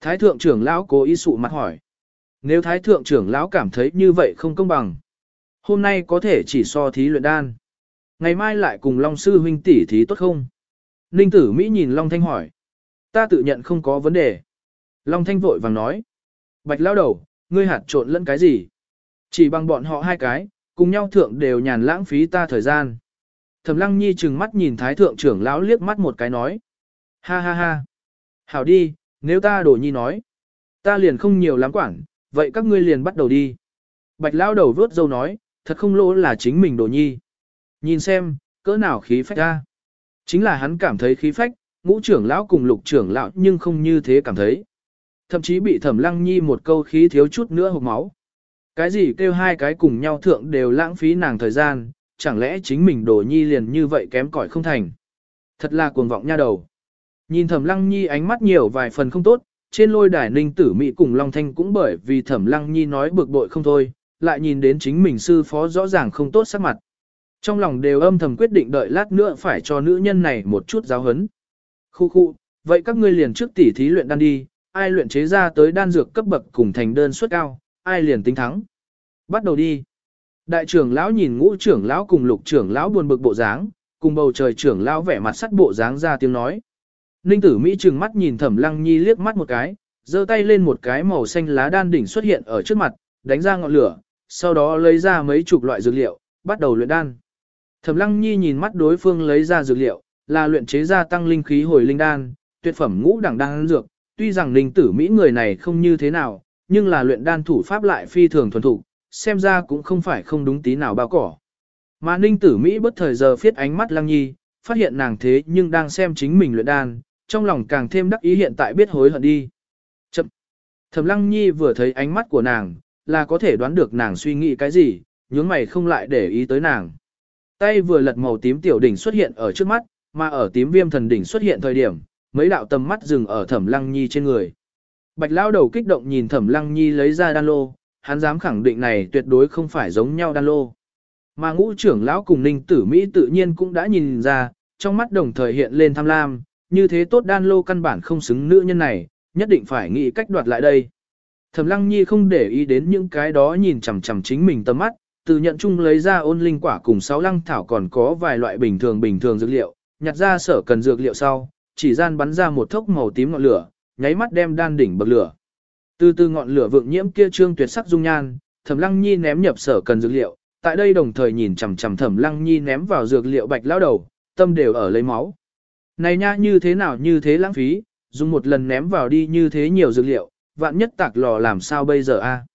Thái thượng trưởng lão cố ý sụ mặt hỏi. Nếu thái thượng trưởng lão cảm thấy như vậy không công bằng, hôm nay có thể chỉ so thí luyện đan. Ngày mai lại cùng Long sư huynh tỷ thí tốt không? Ninh tử Mỹ nhìn Long Thanh hỏi. Ta tự nhận không có vấn đề. Long Thanh vội vàng nói. Bạch lao đầu, ngươi hạt trộn lẫn cái gì? Chỉ bằng bọn họ hai cái, cùng nhau thượng đều nhàn lãng phí ta thời gian. Thẩm Lăng Nhi trừng mắt nhìn Thái thượng trưởng lão liếc mắt một cái nói. Ha ha ha. Hảo đi, nếu ta đổ nhi nói. Ta liền không nhiều lắm quản, vậy các ngươi liền bắt đầu đi. Bạch lao đầu vớt dâu nói, thật không lỗ là chính mình đổ nhi. Nhìn xem, cỡ nào khí phách ra. Chính là hắn cảm thấy khí phách, ngũ trưởng lão cùng lục trưởng lão nhưng không như thế cảm thấy. Thậm chí bị thẩm lăng nhi một câu khí thiếu chút nữa hộp máu. Cái gì kêu hai cái cùng nhau thượng đều lãng phí nàng thời gian, chẳng lẽ chính mình đổ nhi liền như vậy kém cỏi không thành. Thật là cuồng vọng nha đầu. Nhìn thẩm lăng nhi ánh mắt nhiều vài phần không tốt, trên lôi đài ninh tử mỹ cùng Long Thanh cũng bởi vì thẩm lăng nhi nói bực bội không thôi, lại nhìn đến chính mình sư phó rõ ràng không tốt sắc mặt. Trong lòng đều âm thầm quyết định đợi lát nữa phải cho nữ nhân này một chút giáo hấn. Khu khu, vậy các ngươi liền trước tỉ thí luyện đan đi, ai luyện chế ra tới đan dược cấp bậc cùng thành đơn suất cao, ai liền tính thắng. Bắt đầu đi. Đại trưởng lão nhìn ngũ trưởng lão cùng lục trưởng lão buồn bực bộ dáng, cùng bầu trời trưởng lão vẻ mặt sắt bộ dáng ra tiếng nói. Ninh tử Mỹ trừng mắt nhìn thẩm lăng nhi liếc mắt một cái, giơ tay lên một cái màu xanh lá đan đỉnh xuất hiện ở trước mặt, đánh ra ngọn lửa, sau đó lấy ra mấy chục loại dược liệu, bắt đầu luyện đan. Thẩm Lăng Nhi nhìn mắt đối phương lấy ra dược liệu, là luyện chế ra tăng linh khí hồi linh đan, tuyệt phẩm ngũ đẳng đan dược, tuy rằng linh tử Mỹ người này không như thế nào, nhưng là luyện đan thủ pháp lại phi thường thuần thục, xem ra cũng không phải không đúng tí nào bao cỏ. Mà ninh tử Mỹ bất thời giờ phiết ánh mắt Lăng Nhi, phát hiện nàng thế nhưng đang xem chính mình luyện đan, trong lòng càng thêm đắc ý hiện tại biết hối hận đi. Chậm. Thẩm Lăng Nhi vừa thấy ánh mắt của nàng, là có thể đoán được nàng suy nghĩ cái gì, nhướng mày không lại để ý tới nàng. Tay vừa lật màu tím tiểu đỉnh xuất hiện ở trước mắt, mà ở tím viêm thần đỉnh xuất hiện thời điểm, mấy đạo tầm mắt dừng ở thẩm lăng nhi trên người. Bạch Lao đầu kích động nhìn Thẩm Lăng Nhi lấy ra đan lô, hắn dám khẳng định này tuyệt đối không phải giống nhau đan lô. Mà ngũ trưởng lão cùng ninh tử Mỹ tự nhiên cũng đã nhìn ra, trong mắt đồng thời hiện lên tham lam, như thế tốt đan lô căn bản không xứng nữ nhân này, nhất định phải nghĩ cách đoạt lại đây. Thẩm Lăng Nhi không để ý đến những cái đó nhìn chằm chằm chính mình tầm mắt, từ nhận chung lấy ra ôn linh quả cùng sáu lăng thảo còn có vài loại bình thường bình thường dược liệu, nhặt ra sở cần dược liệu sau, chỉ gian bắn ra một thốc màu tím ngọn lửa, nháy mắt đem đan đỉnh bậc lửa. Từ từ ngọn lửa vượng nhiễm kia trương tuyệt sắc dung nhan, Thẩm Lăng Nhi ném nhập sở cần dược liệu, tại đây đồng thời nhìn chằm chằm Thẩm Lăng Nhi ném vào dược liệu bạch lão đầu, tâm đều ở lấy máu. Này nha như thế nào như thế lãng phí, dùng một lần ném vào đi như thế nhiều dược liệu, vạn nhất tạc lò làm sao bây giờ a?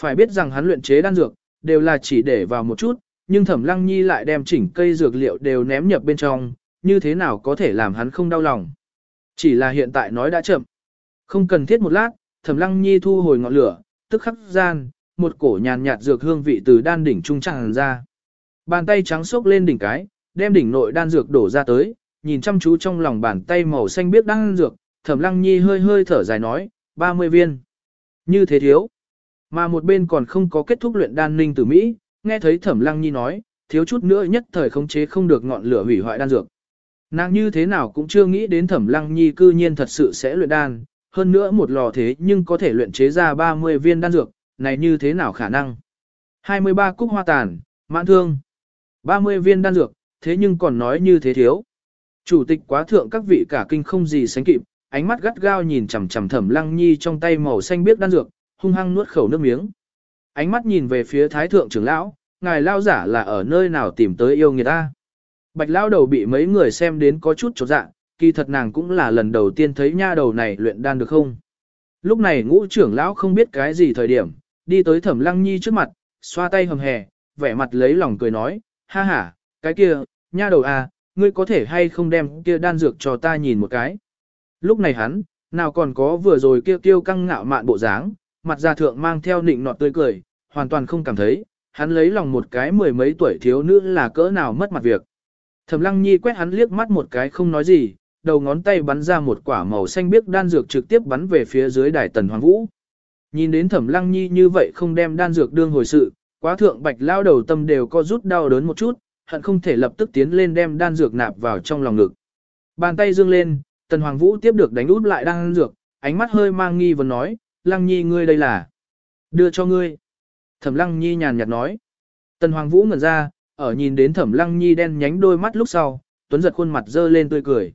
Phải biết rằng hắn luyện chế đan dược, đều là chỉ để vào một chút, nhưng Thẩm Lăng Nhi lại đem chỉnh cây dược liệu đều ném nhập bên trong, như thế nào có thể làm hắn không đau lòng. Chỉ là hiện tại nói đã chậm. Không cần thiết một lát, Thẩm Lăng Nhi thu hồi ngọn lửa, tức khắc gian, một cổ nhàn nhạt dược hương vị từ đan đỉnh trung tràn ra. Bàn tay trắng xốc lên đỉnh cái, đem đỉnh nội đan dược đổ ra tới, nhìn chăm chú trong lòng bàn tay màu xanh biếc đan dược, Thẩm Lăng Nhi hơi hơi thở dài nói, 30 viên. Như thế thiếu. Mà một bên còn không có kết thúc luyện đan ninh từ Mỹ, nghe thấy Thẩm Lăng Nhi nói, thiếu chút nữa nhất thời khống chế không được ngọn lửa hủy hoại đan dược. Nàng như thế nào cũng chưa nghĩ đến Thẩm Lăng Nhi cư nhiên thật sự sẽ luyện đan, hơn nữa một lò thế nhưng có thể luyện chế ra 30 viên đan dược, này như thế nào khả năng? 23 cúc hoa tàn, mãn thương. 30 viên đan dược, thế nhưng còn nói như thế thiếu. Chủ tịch quá thượng các vị cả kinh không gì sánh kịp, ánh mắt gắt gao nhìn chằm chằm Thẩm Lăng Nhi trong tay màu xanh biếc đan dược, hung hăng nuốt khẩu nước miếng. Ánh mắt nhìn về phía thái thượng trưởng lão, ngài lao giả là ở nơi nào tìm tới yêu người ta. Bạch Lão đầu bị mấy người xem đến có chút chột dạ, kỳ thật nàng cũng là lần đầu tiên thấy nha đầu này luyện đan được không. Lúc này ngũ trưởng lão không biết cái gì thời điểm, đi tới thẩm lăng nhi trước mặt, xoa tay hầm hè, vẻ mặt lấy lòng cười nói, ha ha, cái kia, nha đầu à, ngươi có thể hay không đem kia đan dược cho ta nhìn một cái. Lúc này hắn, nào còn có vừa rồi kia tiêu căng ngạo mạn bộ dáng, mặt ra thượng mang theo nịnh nọt tươi cười, hoàn toàn không cảm thấy, hắn lấy lòng một cái mười mấy tuổi thiếu nữ là cỡ nào mất mặt việc. Thẩm Lăng Nhi quét hắn liếc mắt một cái không nói gì, đầu ngón tay bắn ra một quả màu xanh biếc đan dược trực tiếp bắn về phía dưới đài tần hoàng vũ. Nhìn đến Thẩm Lăng Nhi như vậy không đem đan dược đương hồi sự, quá thượng bạch lao đầu tâm đều có rút đau đớn một chút, hận không thể lập tức tiến lên đem đan dược nạp vào trong lòng ngực. Bàn tay dương lên, tần hoàng vũ tiếp được đánh út lại đan dược, ánh mắt hơi mang nghi vấn nói, Lăng Nhi ngươi đây là đưa cho ngươi. Thẩm Lăng Nhi nhàn nhạt nói. Tần Hoàng Vũ ngẩn ra, ở nhìn đến Thẩm Lăng Nhi đen nhánh đôi mắt lúc sau, Tuấn giật khuôn mặt dơ lên tươi cười.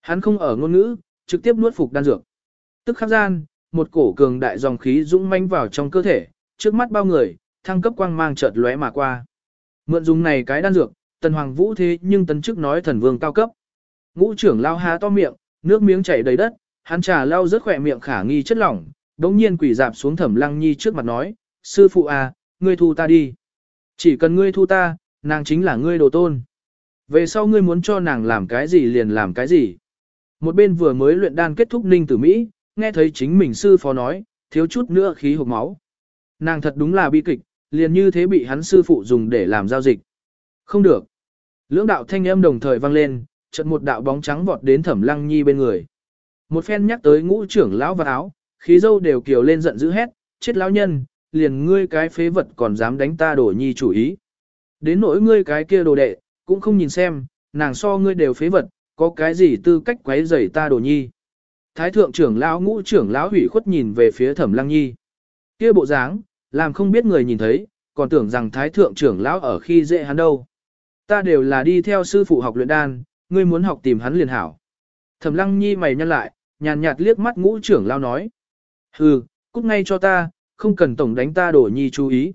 Hắn không ở ngôn ngữ, trực tiếp nuốt phục đan dược. Tức khắc gian, một cổ cường đại dòng khí dũng manh vào trong cơ thể, trước mắt bao người, thăng cấp quang mang chợt lóe mà qua. Mượn dùng này cái đan dược, Tần Hoàng Vũ thế nhưng tấn chức nói thần vương cao cấp. Ngũ trưởng lao há to miệng, nước miếng chảy đầy đất, hắn trà lao rất khỏe miệng khả nghi chất lỏng, đống nhiên quỷ dạp xuống thẩm lăng nhi trước mặt nói, sư phụ à, ngươi thu ta đi. Chỉ cần ngươi thu ta, nàng chính là ngươi đồ tôn. Về sau ngươi muốn cho nàng làm cái gì liền làm cái gì. Một bên vừa mới luyện đan kết thúc ninh tử Mỹ, nghe thấy chính mình sư phó nói, thiếu chút nữa khí hộp máu. Nàng thật đúng là bi kịch, liền như thế bị hắn sư phụ dùng để làm giao dịch. Không được. Lưỡng đạo thanh âm đồng thời vang lên, chợt một đạo bóng trắng vọt đến thẩm lăng nhi bên người. Một phen nhắc tới ngũ trưởng lão và áo, khí dâu đều kiều lên giận dữ hét, chết lão nhân, liền ngươi cái phế vật còn dám đánh ta đổ nhi chủ ý. Đến nỗi ngươi cái kia đồ đệ, cũng không nhìn xem, nàng so ngươi đều phế vật, có cái gì tư cách quấy rầy ta đồ nhi. Thái thượng trưởng lão ngũ trưởng lão hủy khuất nhìn về phía thẩm lăng nhi. Kia bộ dáng, làm không biết người nhìn thấy, còn tưởng rằng thái thượng trưởng lão ở khi dễ hắn đâu. Ta đều là đi theo sư phụ học luyện đan, ngươi muốn học tìm hắn liền hảo. Thẩm lăng nhi mày nhăn lại, nhàn nhạt liếc mắt ngũ trưởng lão nói. Hừ, cút ngay cho ta, không cần tổng đánh ta đổ nhi chú ý.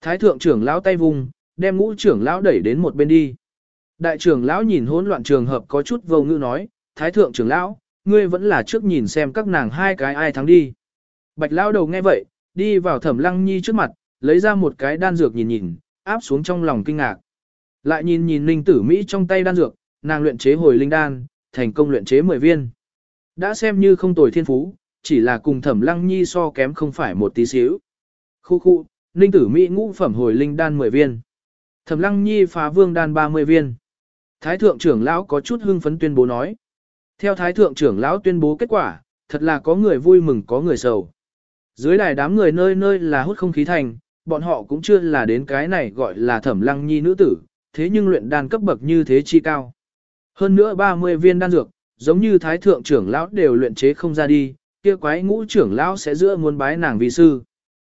Thái thượng trưởng lão tay vùng, đem ngũ trưởng lão đẩy đến một bên đi. Đại trưởng lão nhìn hỗn loạn trường hợp có chút vô ngữ nói, Thái thượng trưởng lão, ngươi vẫn là trước nhìn xem các nàng hai cái ai thắng đi. Bạch lão đầu nghe vậy, đi vào thẩm lăng nhi trước mặt, lấy ra một cái đan dược nhìn nhìn, áp xuống trong lòng kinh ngạc. Lại nhìn nhìn linh tử Mỹ trong tay đan dược, nàng luyện chế hồi linh đan, thành công luyện chế 10 viên. Đã xem như không tồi thiên phú, chỉ là cùng thẩm lăng nhi so kém không phải một tí xíu. Khu khu, ninh tử Mỹ ngũ phẩm hồi linh đan 10 viên. Thẩm lăng nhi phá vương đan 30 viên. Thái thượng trưởng lão có chút hưng phấn tuyên bố nói. Theo thái thượng trưởng lão tuyên bố kết quả, Thật là có người vui mừng có người sầu. Dưới đài đám người nơi nơi là hút không khí thành, bọn họ cũng chưa là đến cái này gọi là thẩm lăng nhi nữ tử, thế nhưng luyện đan cấp bậc như thế chi cao. Hơn nữa 30 viên đan dược, giống như thái thượng trưởng lão đều luyện chế không ra đi, kia quái ngũ trưởng lão sẽ giữa muốn bái nàng vi sư.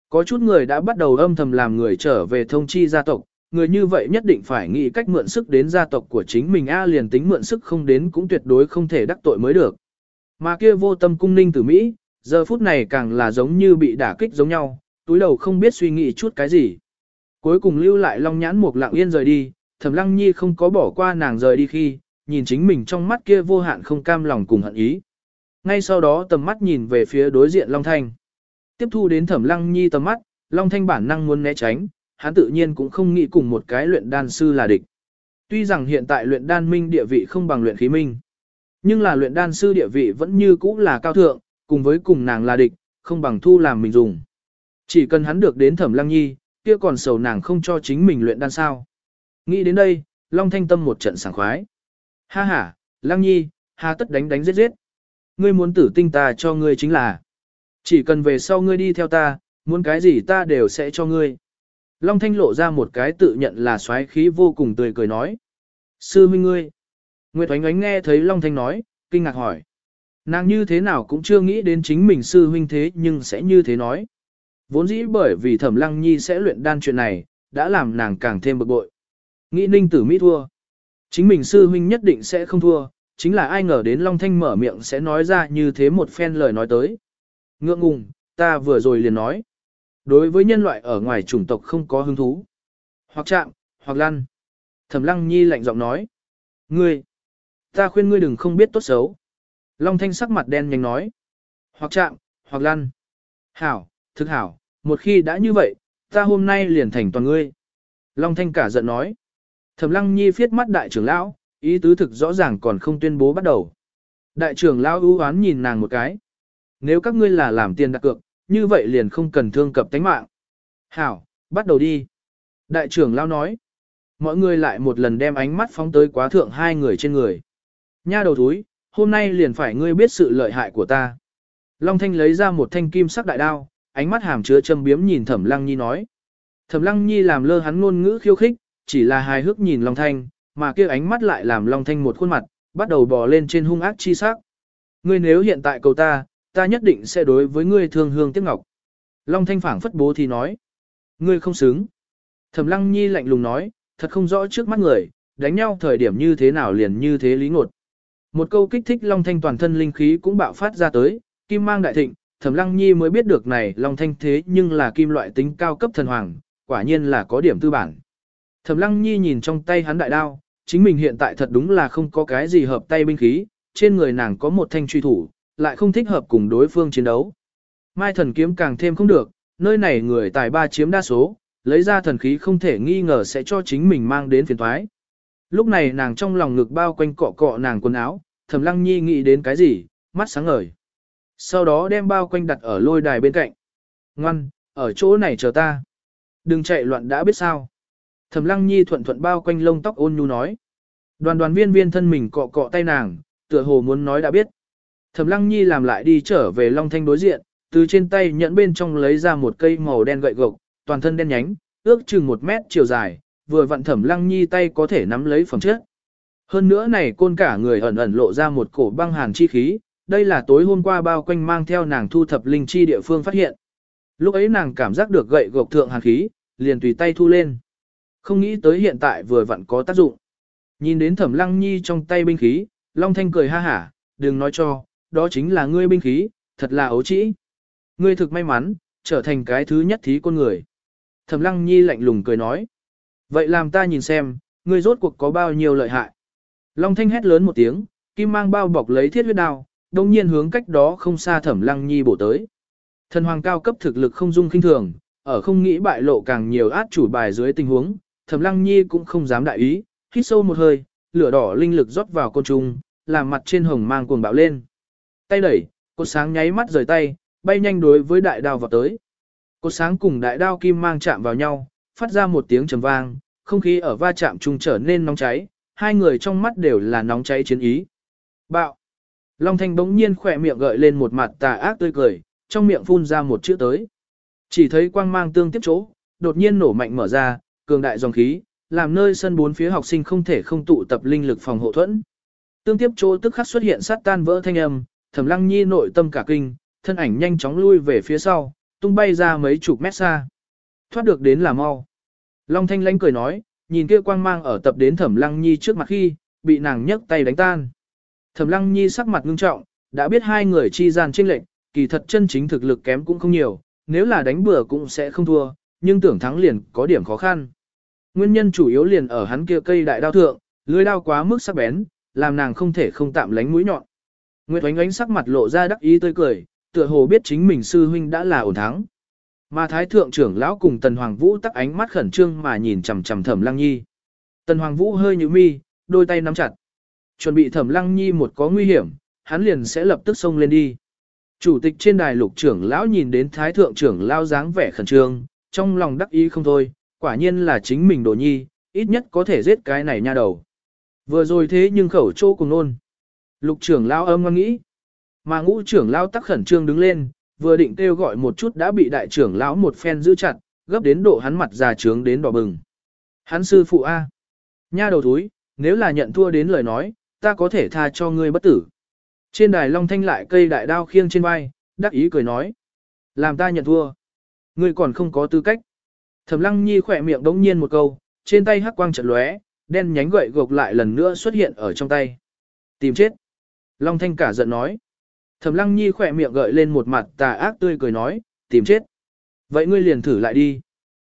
Có chút người đã bắt đầu âm thầm làm người trở về thông chi gia tộc, người như vậy nhất định phải nghĩ cách mượn sức đến gia tộc của chính mình A liền tính mượn sức không đến cũng tuyệt đối không thể đắc tội mới được. Mà kia vô tâm cung ninh tử Mỹ, giờ phút này càng là giống như bị đả kích giống nhau, túi đầu không biết suy nghĩ chút cái gì. Cuối cùng lưu lại long nhãn một lặng yên rời đi, thẩm lăng nhi không có bỏ qua nàng rời đi khi, nhìn chính mình trong mắt kia vô hạn không cam lòng cùng hận ý. Ngay sau đó tầm mắt nhìn về phía đối diện Long Thanh. Tiếp thu đến thẩm lăng nhi tầm mắt, Long Thanh bản năng muốn né tránh, hắn tự nhiên cũng không nghĩ cùng một cái luyện đan sư là địch. Tuy rằng hiện tại luyện đan minh địa vị không bằng luyện khí minh, nhưng là luyện đan sư địa vị vẫn như cũ là cao thượng, cùng với cùng nàng là địch, không bằng thu làm mình dùng. Chỉ cần hắn được đến thẩm lăng nhi, kia còn sầu nàng không cho chính mình luyện đan sao. Nghĩ đến đây, Long Thanh Tâm một trận sảng khoái. Ha ha, Lăng Nhi, hà tất đánh đánh giết giết. Ngươi muốn tử tinh ta cho ngươi chính là. Chỉ cần về sau ngươi đi theo ta, muốn cái gì ta đều sẽ cho ngươi. Long Thanh lộ ra một cái tự nhận là xoáy khí vô cùng tươi cười nói. Sư huynh ngươi. Nguyệt Oánh Oánh nghe thấy Long Thanh nói, kinh ngạc hỏi. Nàng như thế nào cũng chưa nghĩ đến chính mình sư huynh thế nhưng sẽ như thế nói. Vốn dĩ bởi vì thẩm lăng nhi sẽ luyện đan chuyện này, đã làm nàng càng thêm bực bội. Nghĩ ninh tử Mỹ thua. Chính mình sư huynh nhất định sẽ không thua, chính là ai ngờ đến Long Thanh mở miệng sẽ nói ra như thế một phen lời nói tới. Ngượng ngùng, ta vừa rồi liền nói. Đối với nhân loại ở ngoài chủng tộc không có hứng thú. Hoặc chạm, hoặc lăn. Thẩm lăng nhi lạnh giọng nói. Ngươi, ta khuyên ngươi đừng không biết tốt xấu. Long Thanh sắc mặt đen nhanh nói. Hoặc chạm, hoặc lăn. Hảo, thực hảo, một khi đã như vậy, ta hôm nay liền thành toàn ngươi. Long Thanh cả giận nói. Thẩm Lăng Nhi phiết mắt đại trưởng lão, ý tứ thực rõ ràng còn không tuyên bố bắt đầu. Đại trưởng lão ưu oán nhìn nàng một cái. Nếu các ngươi là làm tiền đặt cược, như vậy liền không cần thương cập tánh mạng. Hảo, bắt đầu đi. Đại trưởng lao nói. Mọi người lại một lần đem ánh mắt phóng tới quá thượng hai người trên người. Nha đầu thúi, hôm nay liền phải ngươi biết sự lợi hại của ta. Long Thanh lấy ra một thanh kim sắc đại đao, ánh mắt hàm chứa châm biếm nhìn Thẩm Lăng Nhi nói. Thẩm Lăng Nhi làm lơ hắn ngôn ngữ khiêu khích, chỉ là hài hước nhìn Long Thanh, mà kia ánh mắt lại làm Long Thanh một khuôn mặt, bắt đầu bò lên trên hung ác chi sắc. Ngươi nếu hiện tại cầu ta, ta nhất định sẽ đối với ngươi thương hương tiếc ngọc. Long Thanh phảng phất bố thì nói. Ngươi không xứng. Thẩm Lăng Nhi lạnh lùng nói, thật không rõ trước mắt người, đánh nhau thời điểm như thế nào liền như thế lý ngột. Một câu kích thích Long Thanh toàn thân linh khí cũng bạo phát ra tới, kim mang đại thịnh, Thẩm Lăng Nhi mới biết được này Long Thanh thế nhưng là kim loại tính cao cấp thần hoàng, quả nhiên là có điểm tư bản. Thẩm Lăng Nhi nhìn trong tay hắn đại đao, chính mình hiện tại thật đúng là không có cái gì hợp tay binh khí, trên người nàng có một thanh truy thủ, lại không thích hợp cùng đối phương chiến đấu. Mai thần kiếm càng thêm không được, nơi này người tài ba chiếm đa số, lấy ra thần khí không thể nghi ngờ sẽ cho chính mình mang đến phiền toái. Lúc này nàng trong lòng ngực bao quanh cọ cọ nàng quần áo, Thẩm Lăng Nhi nghĩ đến cái gì, mắt sáng ngời. Sau đó đem bao quanh đặt ở lôi đài bên cạnh. Ngoan, ở chỗ này chờ ta. Đừng chạy loạn đã biết sao. Thẩm Lăng Nhi thuận thuận bao quanh lông tóc ôn nhu nói. Đoàn đoàn viên viên thân mình cọ cọ tay nàng, tựa hồ muốn nói đã biết. Thẩm Lăng Nhi làm lại đi trở về Long Thanh đối diện, từ trên tay nhẫn bên trong lấy ra một cây màu đen gậy gộc, toàn thân đen nhánh, ước chừng một mét chiều dài, vừa vặn Thẩm Lăng Nhi tay có thể nắm lấy phẩm chất. Hơn nữa này côn cả người ẩn ẩn lộ ra một cổ băng hàn chi khí, đây là tối hôm qua bao quanh mang theo nàng thu thập linh chi địa phương phát hiện. Lúc ấy nàng cảm giác được gậy gộc thượng hàn khí, liền tùy tay thu lên. Không nghĩ tới hiện tại vừa vặn có tác dụng. Nhìn đến thẩm lăng nhi trong tay binh khí, Long Thanh cười ha hả, đừng nói cho, đó chính là ngươi binh khí, thật là ấu trĩ. Ngươi thực may mắn, trở thành cái thứ nhất thí con người. Thẩm lăng nhi lạnh lùng cười nói. Vậy làm ta nhìn xem, ngươi rốt cuộc có bao nhiêu lợi hại. Long Thanh hét lớn một tiếng, kim mang bao bọc lấy thiết huyết đao, đồng nhiên hướng cách đó không xa thẩm lăng nhi bổ tới. Thần hoàng cao cấp thực lực không dung kinh thường, ở không nghĩ bại lộ càng nhiều át chủ bài dưới tình huống, Thẩm Lăng Nhi cũng không dám đại ý, hít sâu một hơi, lửa đỏ linh lực rót vào côn trùng, làm mặt trên hồng mang cuồng bạo lên. Tay đẩy, cột sáng nháy mắt rời tay, bay nhanh đối với đại đao vào tới. Cột sáng cùng đại đao kim mang chạm vào nhau, phát ra một tiếng trầm vang, không khí ở va chạm chung trở nên nóng cháy, hai người trong mắt đều là nóng cháy chiến ý. Bạo! Long Thanh bỗng nhiên khỏe miệng gợi lên một mặt tà ác tươi cười, trong miệng phun ra một chữ tới. Chỉ thấy quang mang tương tiếp chỗ, đột nhiên nổ mạnh mở ra, cường đại dòng khí, làm nơi sân bốn phía học sinh không thể không tụ tập linh lực phòng hộ thuẫn. Tương tiếp chỗ tức khắc xuất hiện sát tan vỡ thanh âm, Thẩm Lăng Nhi nội tâm cả kinh, thân ảnh nhanh chóng lui về phía sau, tung bay ra mấy chục mét xa. Thoát được đến là mau. Long Thanh Lánh cười nói, nhìn kia quang mang ở tập đến Thẩm Lăng Nhi trước mặt khi, bị nàng nhấc tay đánh tan. Thẩm Lăng Nhi sắc mặt ngưng trọng, đã biết hai người chi gian chênh lệnh, kỳ thật chân chính thực lực kém cũng không nhiều, nếu là đánh bừa cũng sẽ không thua, nhưng tưởng thắng liền có điểm khó khăn. Nguyên nhân chủ yếu liền ở hắn kia cây đại đao thượng, lưỡi đao quá mức sắc bén, làm nàng không thể không tạm lánh mũi nhọn. Nguyệt Oánh Oánh sắc mặt lộ ra đắc ý tươi cười, tựa hồ biết chính mình sư huynh đã là ổn thắng. Mà thái thượng trưởng lão cùng Tần Hoàng Vũ tắc ánh mắt khẩn trương mà nhìn chằm chằm Thẩm Lăng Nhi. Tần Hoàng Vũ hơi nhíu mi, đôi tay nắm chặt. Chuẩn bị Thẩm Lăng Nhi một có nguy hiểm, hắn liền sẽ lập tức xông lên đi. Chủ tịch trên đài lục trưởng lão nhìn đến thái thượng trưởng lão dáng vẻ khẩn trương, trong lòng đắc ý không thôi, quả nhiên là chính mình đồ nhi, ít nhất có thể giết cái này nha đầu. Vừa rồi thế nhưng khẩu chỗ cùng nôn. Lục trưởng lão âm ngon nghĩ. Mà ngũ trưởng lão tắc khẩn trương đứng lên, vừa định kêu gọi một chút đã bị đại trưởng lão một phen giữ chặt, gấp đến độ hắn mặt già trướng đến đỏ bừng. Hắn sư phụ A. Nha đầu thúi, nếu là nhận thua đến lời nói, ta có thể tha cho ngươi bất tử. Trên đài long thanh lại cây đại đao khiêng trên vai, đắc ý cười nói. Làm ta nhận thua. Ngươi còn không có tư cách. Thẩm lăng nhi khỏe miệng đống nhiên một câu, trên tay hắc quang trận lóe, đen nhánh gậy gộc lại lần nữa xuất hiện ở trong tay. Tìm chết. Long thanh cả giận nói. Thẩm lăng nhi khỏe miệng gợi lên một mặt tà ác tươi cười nói, tìm chết. Vậy ngươi liền thử lại đi.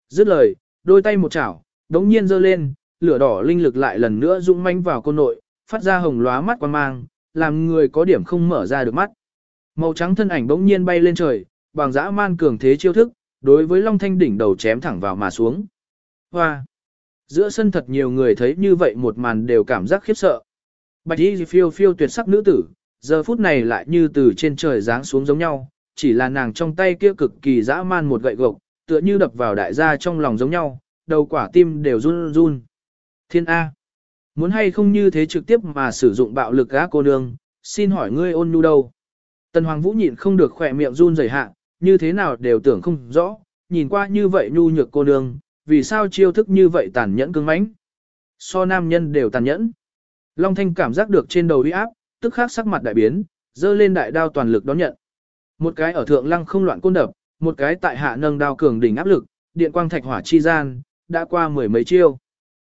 Dứt lời, đôi tay một chảo, đống nhiên giơ lên, lửa đỏ linh lực lại lần nữa dũng manh vào cô nội, phát ra hồng lóa mắt quan mang, làm người có điểm không mở ra được mắt. Màu trắng thân ảnh đống nhiên bay lên trời, bằng dã man cường thế chiêu thức, đối với Long Thanh đỉnh đầu chém thẳng vào mà xuống. Hoa! Giữa sân thật nhiều người thấy như vậy một màn đều cảm giác khiếp sợ. Bạch y phiêu phiêu tuyệt sắc nữ tử, giờ phút này lại như từ trên trời giáng xuống giống nhau, chỉ là nàng trong tay kia cực kỳ dã man một gậy gộc, tựa như đập vào đại gia trong lòng giống nhau, đầu quả tim đều run run. Thiên A. Muốn hay không như thế trực tiếp mà sử dụng bạo lực gã cô nương, xin hỏi ngươi ôn nhu đâu. Tần Hoàng Vũ nhịn không được khỏe miệng run rẩy hạ, như thế nào đều tưởng không rõ, nhìn qua như vậy nhu nhược cô nương, vì sao chiêu thức như vậy tàn nhẫn cứng mãnh. So nam nhân đều tàn nhẫn. Long Thanh cảm giác được trên đầu uy áp, tức khắc sắc mặt đại biến, dơ lên đại đao toàn lực đón nhận. Một cái ở thượng lăng không loạn côn đập, một cái tại hạ nâng đao cường đỉnh áp lực, điện quang thạch hỏa chi gian, đã qua mười mấy chiêu.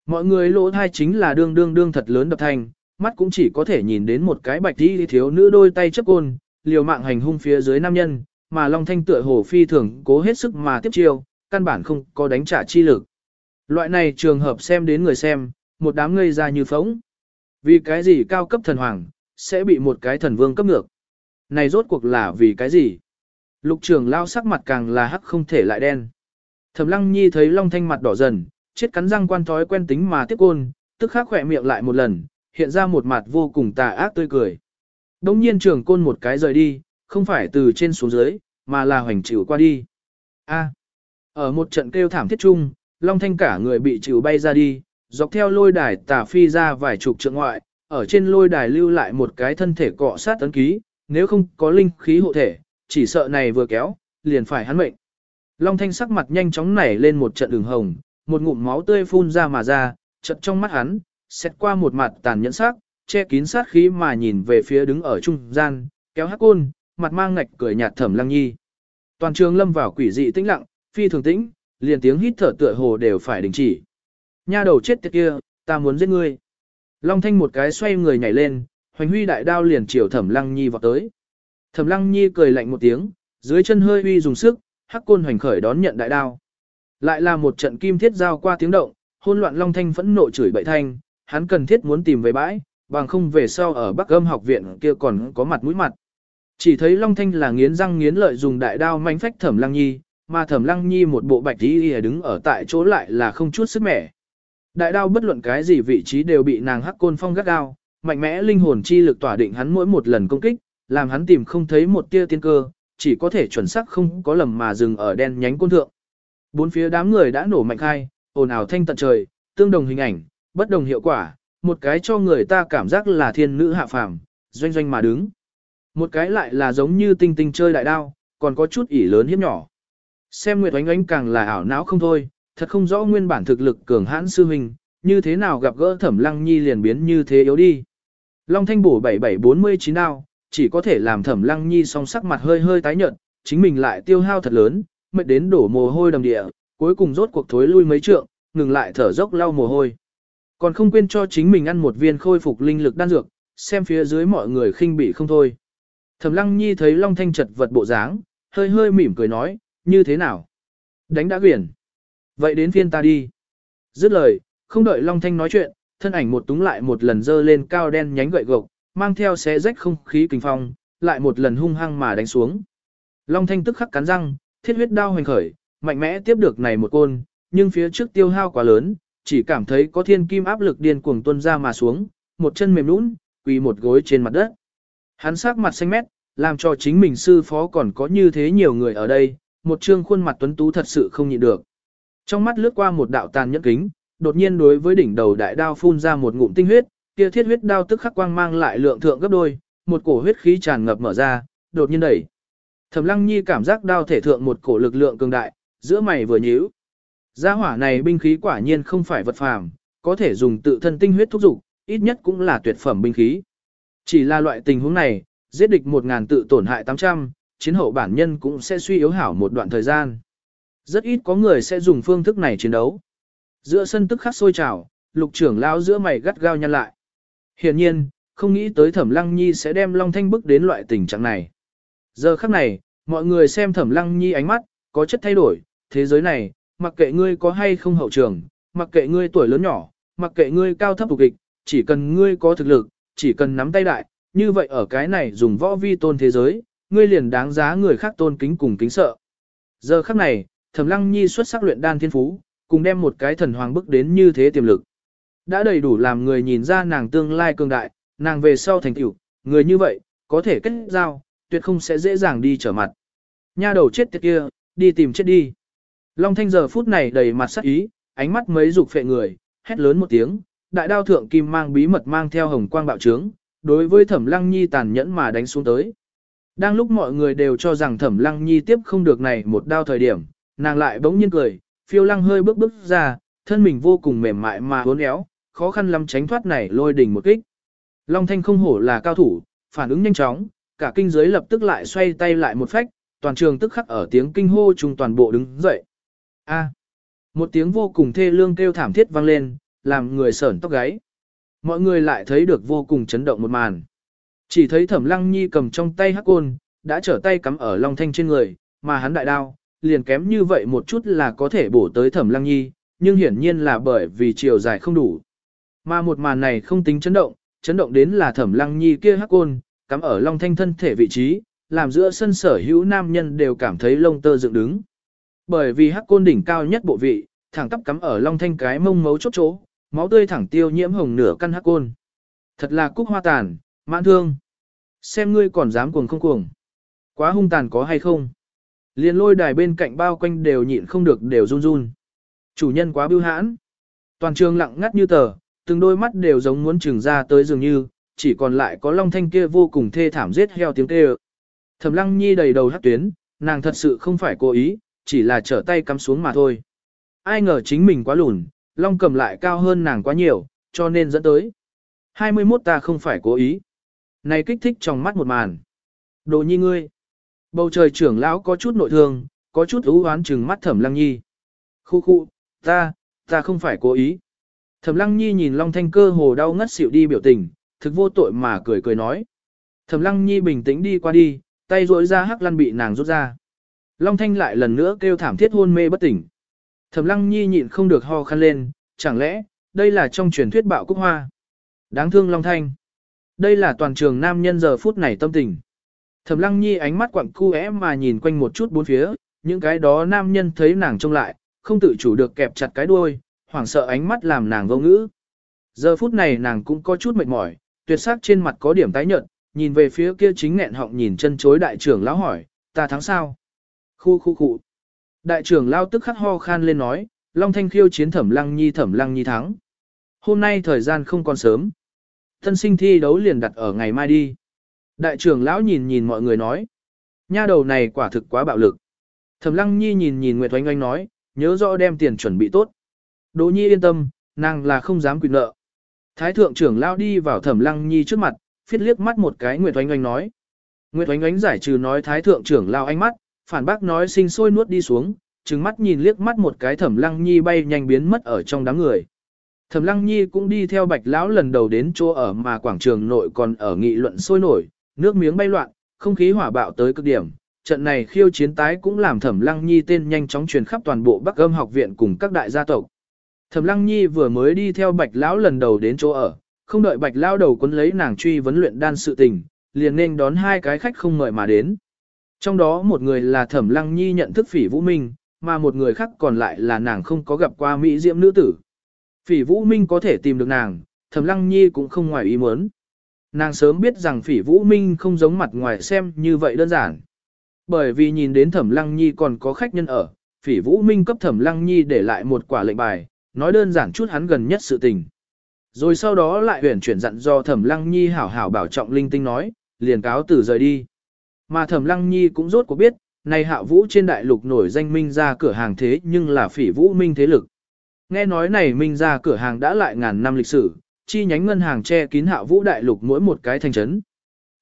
Mọi người lỗ thai chính là đương đương đương thật lớn đập thành, mắt cũng chỉ có thể nhìn đến một cái bạch đi thiếu nữ đôi tay chấp côn, liều mạng hành hung phía dưới nam nhân, mà Long Thanh tựa hồ phi thường cố hết sức mà tiếp chiêu, căn bản không có đánh trả chi lực. Loại này trường hợp xem đến người xem, một đám ngây ra như phóng. Vì cái gì cao cấp thần hoàng, sẽ bị một cái thần vương cấp ngược. Này rốt cuộc là vì cái gì? Lục trường lao sắc mặt càng là hắc không thể lại đen. Thẩm lăng nhi thấy long thanh mặt đỏ dần, chết cắn răng quan thói quen tính mà tiếp côn, tức khắc khỏe miệng lại một lần, hiện ra một mặt vô cùng tà ác tươi cười. Đông nhiên trường côn một cái rời đi, không phải từ trên xuống dưới, mà là hoành chịu qua đi. A. ở một trận kêu thảm thiết chung, Long Thanh cả người bị chịu bay ra đi, dọc theo lôi đài tà phi ra vài chục trượng ngoại, ở trên lôi đài lưu lại một cái thân thể cọ sát tấn ký, nếu không có linh khí hộ thể, chỉ sợ này vừa kéo, liền phải hắn mệnh. Long Thanh sắc mặt nhanh chóng nảy lên một trận đường hồng, một ngụm máu tươi phun ra mà ra, trận trong mắt hắn, xét qua một mặt tàn nhẫn sắc, che kín sát khí mà nhìn về phía đứng ở trung gian, kéo hắc côn, mặt mang ngạch cười nhạt thẩm lăng nhi. Toàn trường lâm vào quỷ dị tĩnh lặng, phi thường tĩnh, liền tiếng hít thở tựa hồ đều phải đình chỉ. Nha đầu chết tiệt kia, ta muốn giết ngươi. Long thanh một cái xoay người nhảy lên, hoành huy đại đao liền chiều thẩm lăng nhi vào tới. Thẩm lăng nhi cười lạnh một tiếng, dưới chân hơi uy dùng sức, hắc côn hoành khởi đón nhận đại đao. Lại là một trận kim thiết giao qua tiếng động, hôn loạn long thanh phẫn nộ chửi bậy thanh, hắn cần thiết muốn tìm về bãi, bằng không về sau ở Bắc Âm học viện kia còn có mặt mũi mặt. Chỉ thấy Long Thanh là nghiến răng nghiến lợi dùng đại đao manh phách Thẩm Lăng Nhi, mà Thẩm Lăng Nhi một bộ bạch y đứng ở tại chỗ lại là không chút sức mẻ. Đại đao bất luận cái gì vị trí đều bị nàng hắc côn phong gắt gao, mạnh mẽ linh hồn chi lực tỏa định hắn mỗi một lần công kích, làm hắn tìm không thấy một tia tiên cơ, chỉ có thể chuẩn xác không có lầm mà dừng ở đen nhánh côn thượng. Bốn phía đám người đã nổ mạnh khai, ồn ào thanh tận trời, tương đồng hình ảnh, bất đồng hiệu quả, một cái cho người ta cảm giác là thiên nữ hạ phàm, doanh doanh mà đứng. Một cái lại là giống như tinh tinh chơi đại đao, còn có chút ỉ lớn hiếp nhỏ. Xem Nguyệt Oánh Oánh càng là ảo não không thôi, thật không rõ nguyên bản thực lực cường hãn sư huynh, như thế nào gặp gỡ Thẩm Lăng Nhi liền biến như thế yếu đi. Long Thanh bổ 7749 đao, chỉ có thể làm Thẩm Lăng Nhi song sắc mặt hơi hơi tái nhợt, chính mình lại tiêu hao thật lớn, mệt đến đổ mồ hôi đầm địa, cuối cùng rốt cuộc thối lui mấy trượng, ngừng lại thở dốc lau mồ hôi. Còn không quên cho chính mình ăn một viên khôi phục linh lực đan dược, xem phía dưới mọi người khinh bị không thôi. Thẩm Lăng Nhi thấy Long Thanh chật vật bộ dáng, hơi hơi mỉm cười nói, như thế nào? Đánh đã quyển. Vậy đến phiên ta đi. Dứt lời, không đợi Long Thanh nói chuyện, thân ảnh một túng lại một lần dơ lên cao đen nhánh gậy gộc, mang theo xé rách không khí kinh phong, lại một lần hung hăng mà đánh xuống. Long Thanh tức khắc cắn răng, thiết huyết đao hoành khởi, mạnh mẽ tiếp được này một côn, nhưng phía trước tiêu hao quá lớn, chỉ cảm thấy có thiên kim áp lực điên cuồng tuôn ra mà xuống, một chân mềm nũng, quỳ một gối trên mặt đất. Hắn sắc mặt xanh mét, làm cho chính mình sư phó còn có như thế nhiều người ở đây, một trương khuôn mặt tuấn tú thật sự không nhịn được. Trong mắt lướt qua một đạo tàn nhẫn kính, đột nhiên đối với đỉnh đầu đại đao phun ra một ngụm tinh huyết, kia thiết huyết đao tức khắc quang mang lại lượng thượng gấp đôi, một cổ huyết khí tràn ngập mở ra, đột nhiên đẩy. Thẩm Lăng Nhi cảm giác đao thể thượng một cổ lực lượng cường đại, giữa mày vừa nhíu. Gia hỏa này binh khí quả nhiên không phải vật phàm, có thể dùng tự thân tinh huyết thúc dục, ít nhất cũng là tuyệt phẩm binh khí. Chỉ là loại tình huống này, giết địch 1000 tự tổn hại 800, chiến hậu bản nhân cũng sẽ suy yếu hảo một đoạn thời gian. Rất ít có người sẽ dùng phương thức này chiến đấu. Giữa sân tức khắc sôi trào, lục trưởng lao giữa mày gắt gao nhăn lại. Hiển nhiên, không nghĩ tới thẩm lăng nhi sẽ đem Long Thanh bức đến loại tình trạng này. Giờ khắc này, mọi người xem thẩm lăng nhi ánh mắt, có chất thay đổi, thế giới này, mặc kệ ngươi có hay không hậu trường, mặc kệ ngươi tuổi lớn nhỏ, mặc kệ ngươi cao thấp tục địch, chỉ cần ngươi có thực lực, chỉ cần nắm tay đại, như vậy ở cái này dùng võ vi tôn thế giới, ngươi liền đáng giá người khác tôn kính cùng kính sợ. Giờ khắc này, Thẩm Lăng Nhi xuất sắc luyện đan thiên phú, cùng đem một cái thần hoàng bức đến như thế tiềm lực. Đã đầy đủ làm người nhìn ra nàng tương lai cường đại, nàng về sau thành tựu, người như vậy, có thể kết giao, tuyệt không sẽ dễ dàng đi trở mặt. Nha đầu chết tiệt kia, đi tìm chết đi. Long Thanh giờ phút này đầy mặt sắc ý, ánh mắt mấy dục phệ người, hét lớn một tiếng, đại đao thượng kim mang bí mật mang theo hồng quang bạo trướng, đối với Thẩm Lăng Nhi tàn nhẫn mà đánh xuống tới. Đang lúc mọi người đều cho rằng Thẩm Lăng Nhi tiếp không được này một đao thời điểm, nàng lại bỗng nhiên cười, phiêu lăng hơi bước bước ra, thân mình vô cùng mềm mại mà uốn éo, khó khăn lắm tránh thoát này lôi đỉnh một kích. Long Thanh không hổ là cao thủ, phản ứng nhanh chóng, cả kinh giới lập tức lại xoay tay lại một phách, toàn trường tức khắc ở tiếng kinh hô trùng toàn bộ đứng dậy. A. À, một tiếng vô cùng thê lương kêu thảm thiết vang lên, làm người sởn tóc gáy. Mọi người lại thấy được vô cùng chấn động một màn. Chỉ thấy Thẩm Lăng Nhi cầm trong tay hắc côn, đã trở tay cắm ở Long Thanh trên người, mà hắn đại đao, liền kém như vậy một chút là có thể bổ tới Thẩm Lăng Nhi, nhưng hiển nhiên là bởi vì chiều dài không đủ. Mà một màn này không tính chấn động, chấn động đến là Thẩm Lăng Nhi kia hắc côn, cắm ở Long Thanh thân thể vị trí, làm giữa sân sở hữu nam nhân đều cảm thấy lông tơ dựng đứng. Bởi vì hắc côn đỉnh cao nhất bộ vị, thẳng tắp cắm ở Long Thanh cái mông mấu chốt chỗ, máu tươi thẳng tiêu nhiễm hồng nửa căn hắc côn. Thật là cúc hoa tàn, mãn thương. Xem ngươi còn dám cuồng không cuồng. Quá hung tàn có hay không? Liên lôi đài bên cạnh bao quanh đều nhịn không được đều run run. Chủ nhân quá bưu hãn. Toàn trường lặng ngắt như tờ, từng đôi mắt đều giống muốn trừng ra tới dường như, chỉ còn lại có long thanh kia vô cùng thê thảm giết heo tiếng kêu. Thẩm lăng nhi đầy đầu hát tuyến, nàng thật sự không phải cố ý, chỉ là trở tay cắm xuống mà thôi. Ai ngờ chính mình quá lùn, long cầm lại cao hơn nàng quá nhiều, cho nên dẫn tới. 21 ta không phải cố ý. Này kích thích trong mắt một màn. Đồ nhi ngươi. Bầu trời trưởng lão có chút nội thương, có chút ưu oán trừng mắt thẩm lăng nhi. Khu khu, ta, ta không phải cố ý. Thẩm lăng nhi nhìn Long Thanh cơ hồ đau ngất xỉu đi biểu tình, thực vô tội mà cười cười nói. Thẩm lăng nhi bình tĩnh đi qua đi, tay rỗi ra hắc lăn bị nàng rút ra. Long Thanh lại lần nữa kêu thảm thiết hôn mê bất tỉnh. Thẩm lăng nhi nhịn không được ho khăn lên, chẳng lẽ, đây là trong truyền thuyết bạo cúc hoa. Đáng thương Long Thanh. Đây là toàn trường nam nhân giờ phút này tâm tình. Thẩm Lăng Nhi ánh mắt quặng cu é mà nhìn quanh một chút bốn phía, những cái đó nam nhân thấy nàng trông lại, không tự chủ được kẹp chặt cái đuôi, hoảng sợ ánh mắt làm nàng vô ngữ. Giờ phút này nàng cũng có chút mệt mỏi, tuyệt sắc trên mặt có điểm tái nhợt, nhìn về phía kia chính nghẹn họng nhìn chân chối đại trưởng lão hỏi, ta thắng sao? Khu khu khu. Đại trưởng lão tức khắc ho khan lên nói, Long Thanh khiêu chiến Thẩm Lăng Nhi Thẩm Lăng Nhi thắng. Hôm nay thời gian không còn sớm. Thân sinh thi đấu liền đặt ở ngày mai đi. Đại trưởng lão nhìn nhìn mọi người nói. Nha đầu này quả thực quá bạo lực. Thẩm Lăng Nhi nhìn nhìn Nguyệt Oanh Oanh nói, nhớ rõ đem tiền chuẩn bị tốt. Đỗ Nhi yên tâm, nàng là không dám quyền nợ. Thái thượng trưởng lão đi vào Thẩm Lăng Nhi trước mặt, phiết liếc mắt một cái Nguyệt Oanh Oanh nói. Nguyệt Oanh Oanh giải trừ nói Thái thượng trưởng lão ánh mắt, phản bác nói sinh sôi nuốt đi xuống, trừng mắt nhìn liếc mắt một cái Thẩm Lăng Nhi bay nhanh biến mất ở trong đám người. Thẩm Lăng Nhi cũng đi theo Bạch lão lần đầu đến chỗ ở mà quảng trường nội còn ở nghị luận sôi nổi, nước miếng bay loạn, không khí hỏa bạo tới cực điểm. Trận này khiêu chiến tái cũng làm Thẩm Lăng Nhi tên nhanh chóng truyền khắp toàn bộ Bắc Âm học viện cùng các đại gia tộc. Thẩm Lăng Nhi vừa mới đi theo Bạch lão lần đầu đến chỗ ở, không đợi Bạch lão đầu quấn lấy nàng truy vấn luyện đan sự tình, liền nên đón hai cái khách không mời mà đến. Trong đó một người là Thẩm Lăng Nhi nhận thức Phỉ Vũ Minh, mà một người khác còn lại là nàng không có gặp qua mỹ diễm nữ tử. Phỉ Vũ Minh có thể tìm được nàng, Thẩm Lăng Nhi cũng không ngoài ý muốn. Nàng sớm biết rằng Phỉ Vũ Minh không giống mặt ngoài xem như vậy đơn giản. Bởi vì nhìn đến Thẩm Lăng Nhi còn có khách nhân ở, Phỉ Vũ Minh cấp Thẩm Lăng Nhi để lại một quả lệnh bài, nói đơn giản chút hắn gần nhất sự tình. Rồi sau đó lại huyển chuyển dặn do Thẩm Lăng Nhi hảo hảo bảo trọng linh tinh nói, liền cáo từ rời đi. Mà Thẩm Lăng Nhi cũng rốt cuộc biết, này hạ vũ trên đại lục nổi danh minh ra cửa hàng thế nhưng là phỉ vũ minh thế lực. Nghe nói này minh ra cửa hàng đã lại ngàn năm lịch sử, chi nhánh ngân hàng che kín hạ vũ đại lục mỗi một cái thành trấn.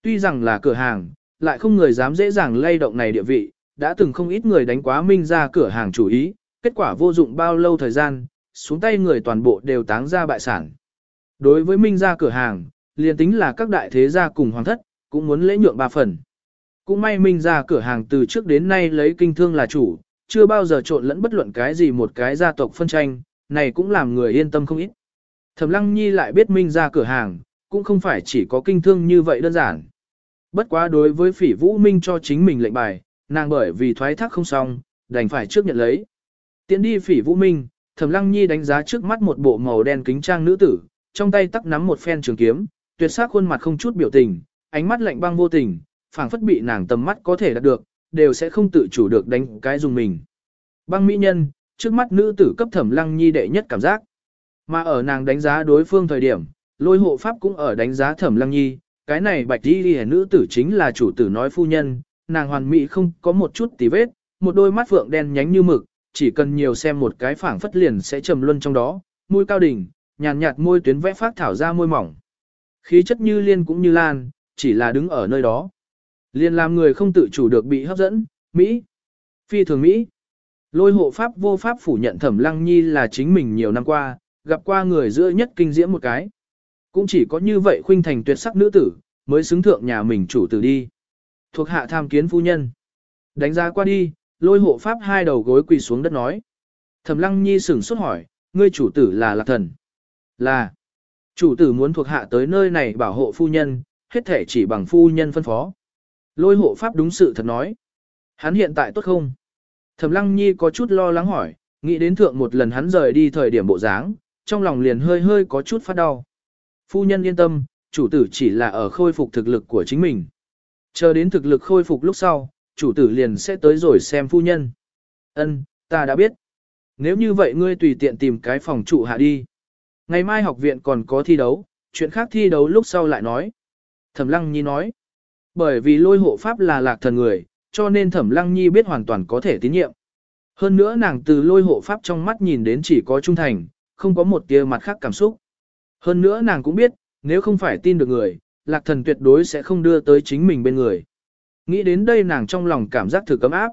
Tuy rằng là cửa hàng, lại không người dám dễ dàng lay động này địa vị, đã từng không ít người đánh quá minh ra cửa hàng chủ ý, kết quả vô dụng bao lâu thời gian, xuống tay người toàn bộ đều táng ra bại sản. Đối với minh ra cửa hàng, liền tính là các đại thế gia cùng hoàng thất, cũng muốn lễ nhượng ba phần. Cũng may minh ra cửa hàng từ trước đến nay lấy kinh thương là chủ, chưa bao giờ trộn lẫn bất luận cái gì một cái gia tộc phân tranh, này cũng làm người yên tâm không ít. Thẩm Lăng Nhi lại biết Minh ra cửa hàng, cũng không phải chỉ có kinh thương như vậy đơn giản. Bất quá đối với phỉ vũ Minh cho chính mình lệnh bài, nàng bởi vì thoái thác không xong, đành phải trước nhận lấy. Tiến đi phỉ vũ Minh, Thẩm Lăng Nhi đánh giá trước mắt một bộ màu đen kính trang nữ tử, trong tay tắc nắm một phen trường kiếm, tuyệt sắc khuôn mặt không chút biểu tình, ánh mắt lạnh băng vô tình, phảng phất bị nàng tầm mắt có thể đạt được, đều sẽ không tự chủ được đánh cái dùng mình. Băng mỹ nhân, trước mắt nữ tử cấp thẩm lăng nhi đệ nhất cảm giác. Mà ở nàng đánh giá đối phương thời điểm, lôi hộ pháp cũng ở đánh giá thẩm lăng nhi, cái này bạch đi đi nữ tử chính là chủ tử nói phu nhân, nàng hoàn mỹ không có một chút tì vết, một đôi mắt phượng đen nhánh như mực, chỉ cần nhiều xem một cái phảng phất liền sẽ trầm luân trong đó, môi cao đỉnh, nhàn nhạt, môi tuyến vẽ phát thảo ra môi mỏng. Khí chất như liên cũng như lan, chỉ là đứng ở nơi đó. Liền làm người không tự chủ được bị hấp dẫn, Mỹ. Phi thường Mỹ. Lôi hộ pháp vô pháp phủ nhận thẩm lăng nhi là chính mình nhiều năm qua, gặp qua người giữa nhất kinh diễm một cái. Cũng chỉ có như vậy khuynh thành tuyệt sắc nữ tử, mới xứng thượng nhà mình chủ tử đi. Thuộc hạ tham kiến phu nhân. Đánh giá qua đi, lôi hộ pháp hai đầu gối quỳ xuống đất nói. Thẩm lăng nhi sửng sốt hỏi, ngươi chủ tử là lạc thần. Là. Chủ tử muốn thuộc hạ tới nơi này bảo hộ phu nhân, hết thể chỉ bằng phu nhân phân phó. Lôi hộ pháp đúng sự thật nói. Hắn hiện tại tốt không? Thẩm lăng nhi có chút lo lắng hỏi, nghĩ đến thượng một lần hắn rời đi thời điểm bộ dáng, trong lòng liền hơi hơi có chút phát đau. Phu nhân yên tâm, chủ tử chỉ là ở khôi phục thực lực của chính mình. Chờ đến thực lực khôi phục lúc sau, chủ tử liền sẽ tới rồi xem phu nhân. Ân, ta đã biết. Nếu như vậy ngươi tùy tiện tìm cái phòng trụ hạ đi. Ngày mai học viện còn có thi đấu, chuyện khác thi đấu lúc sau lại nói. Thẩm lăng nhi nói. Bởi vì lôi hộ pháp là lạc thần người, cho nên thẩm lăng nhi biết hoàn toàn có thể tín nhiệm. Hơn nữa nàng từ lôi hộ pháp trong mắt nhìn đến chỉ có trung thành, không có một tia mặt khác cảm xúc. Hơn nữa nàng cũng biết, nếu không phải tin được người, lạc thần tuyệt đối sẽ không đưa tới chính mình bên người. Nghĩ đến đây nàng trong lòng cảm giác thử cấm áp.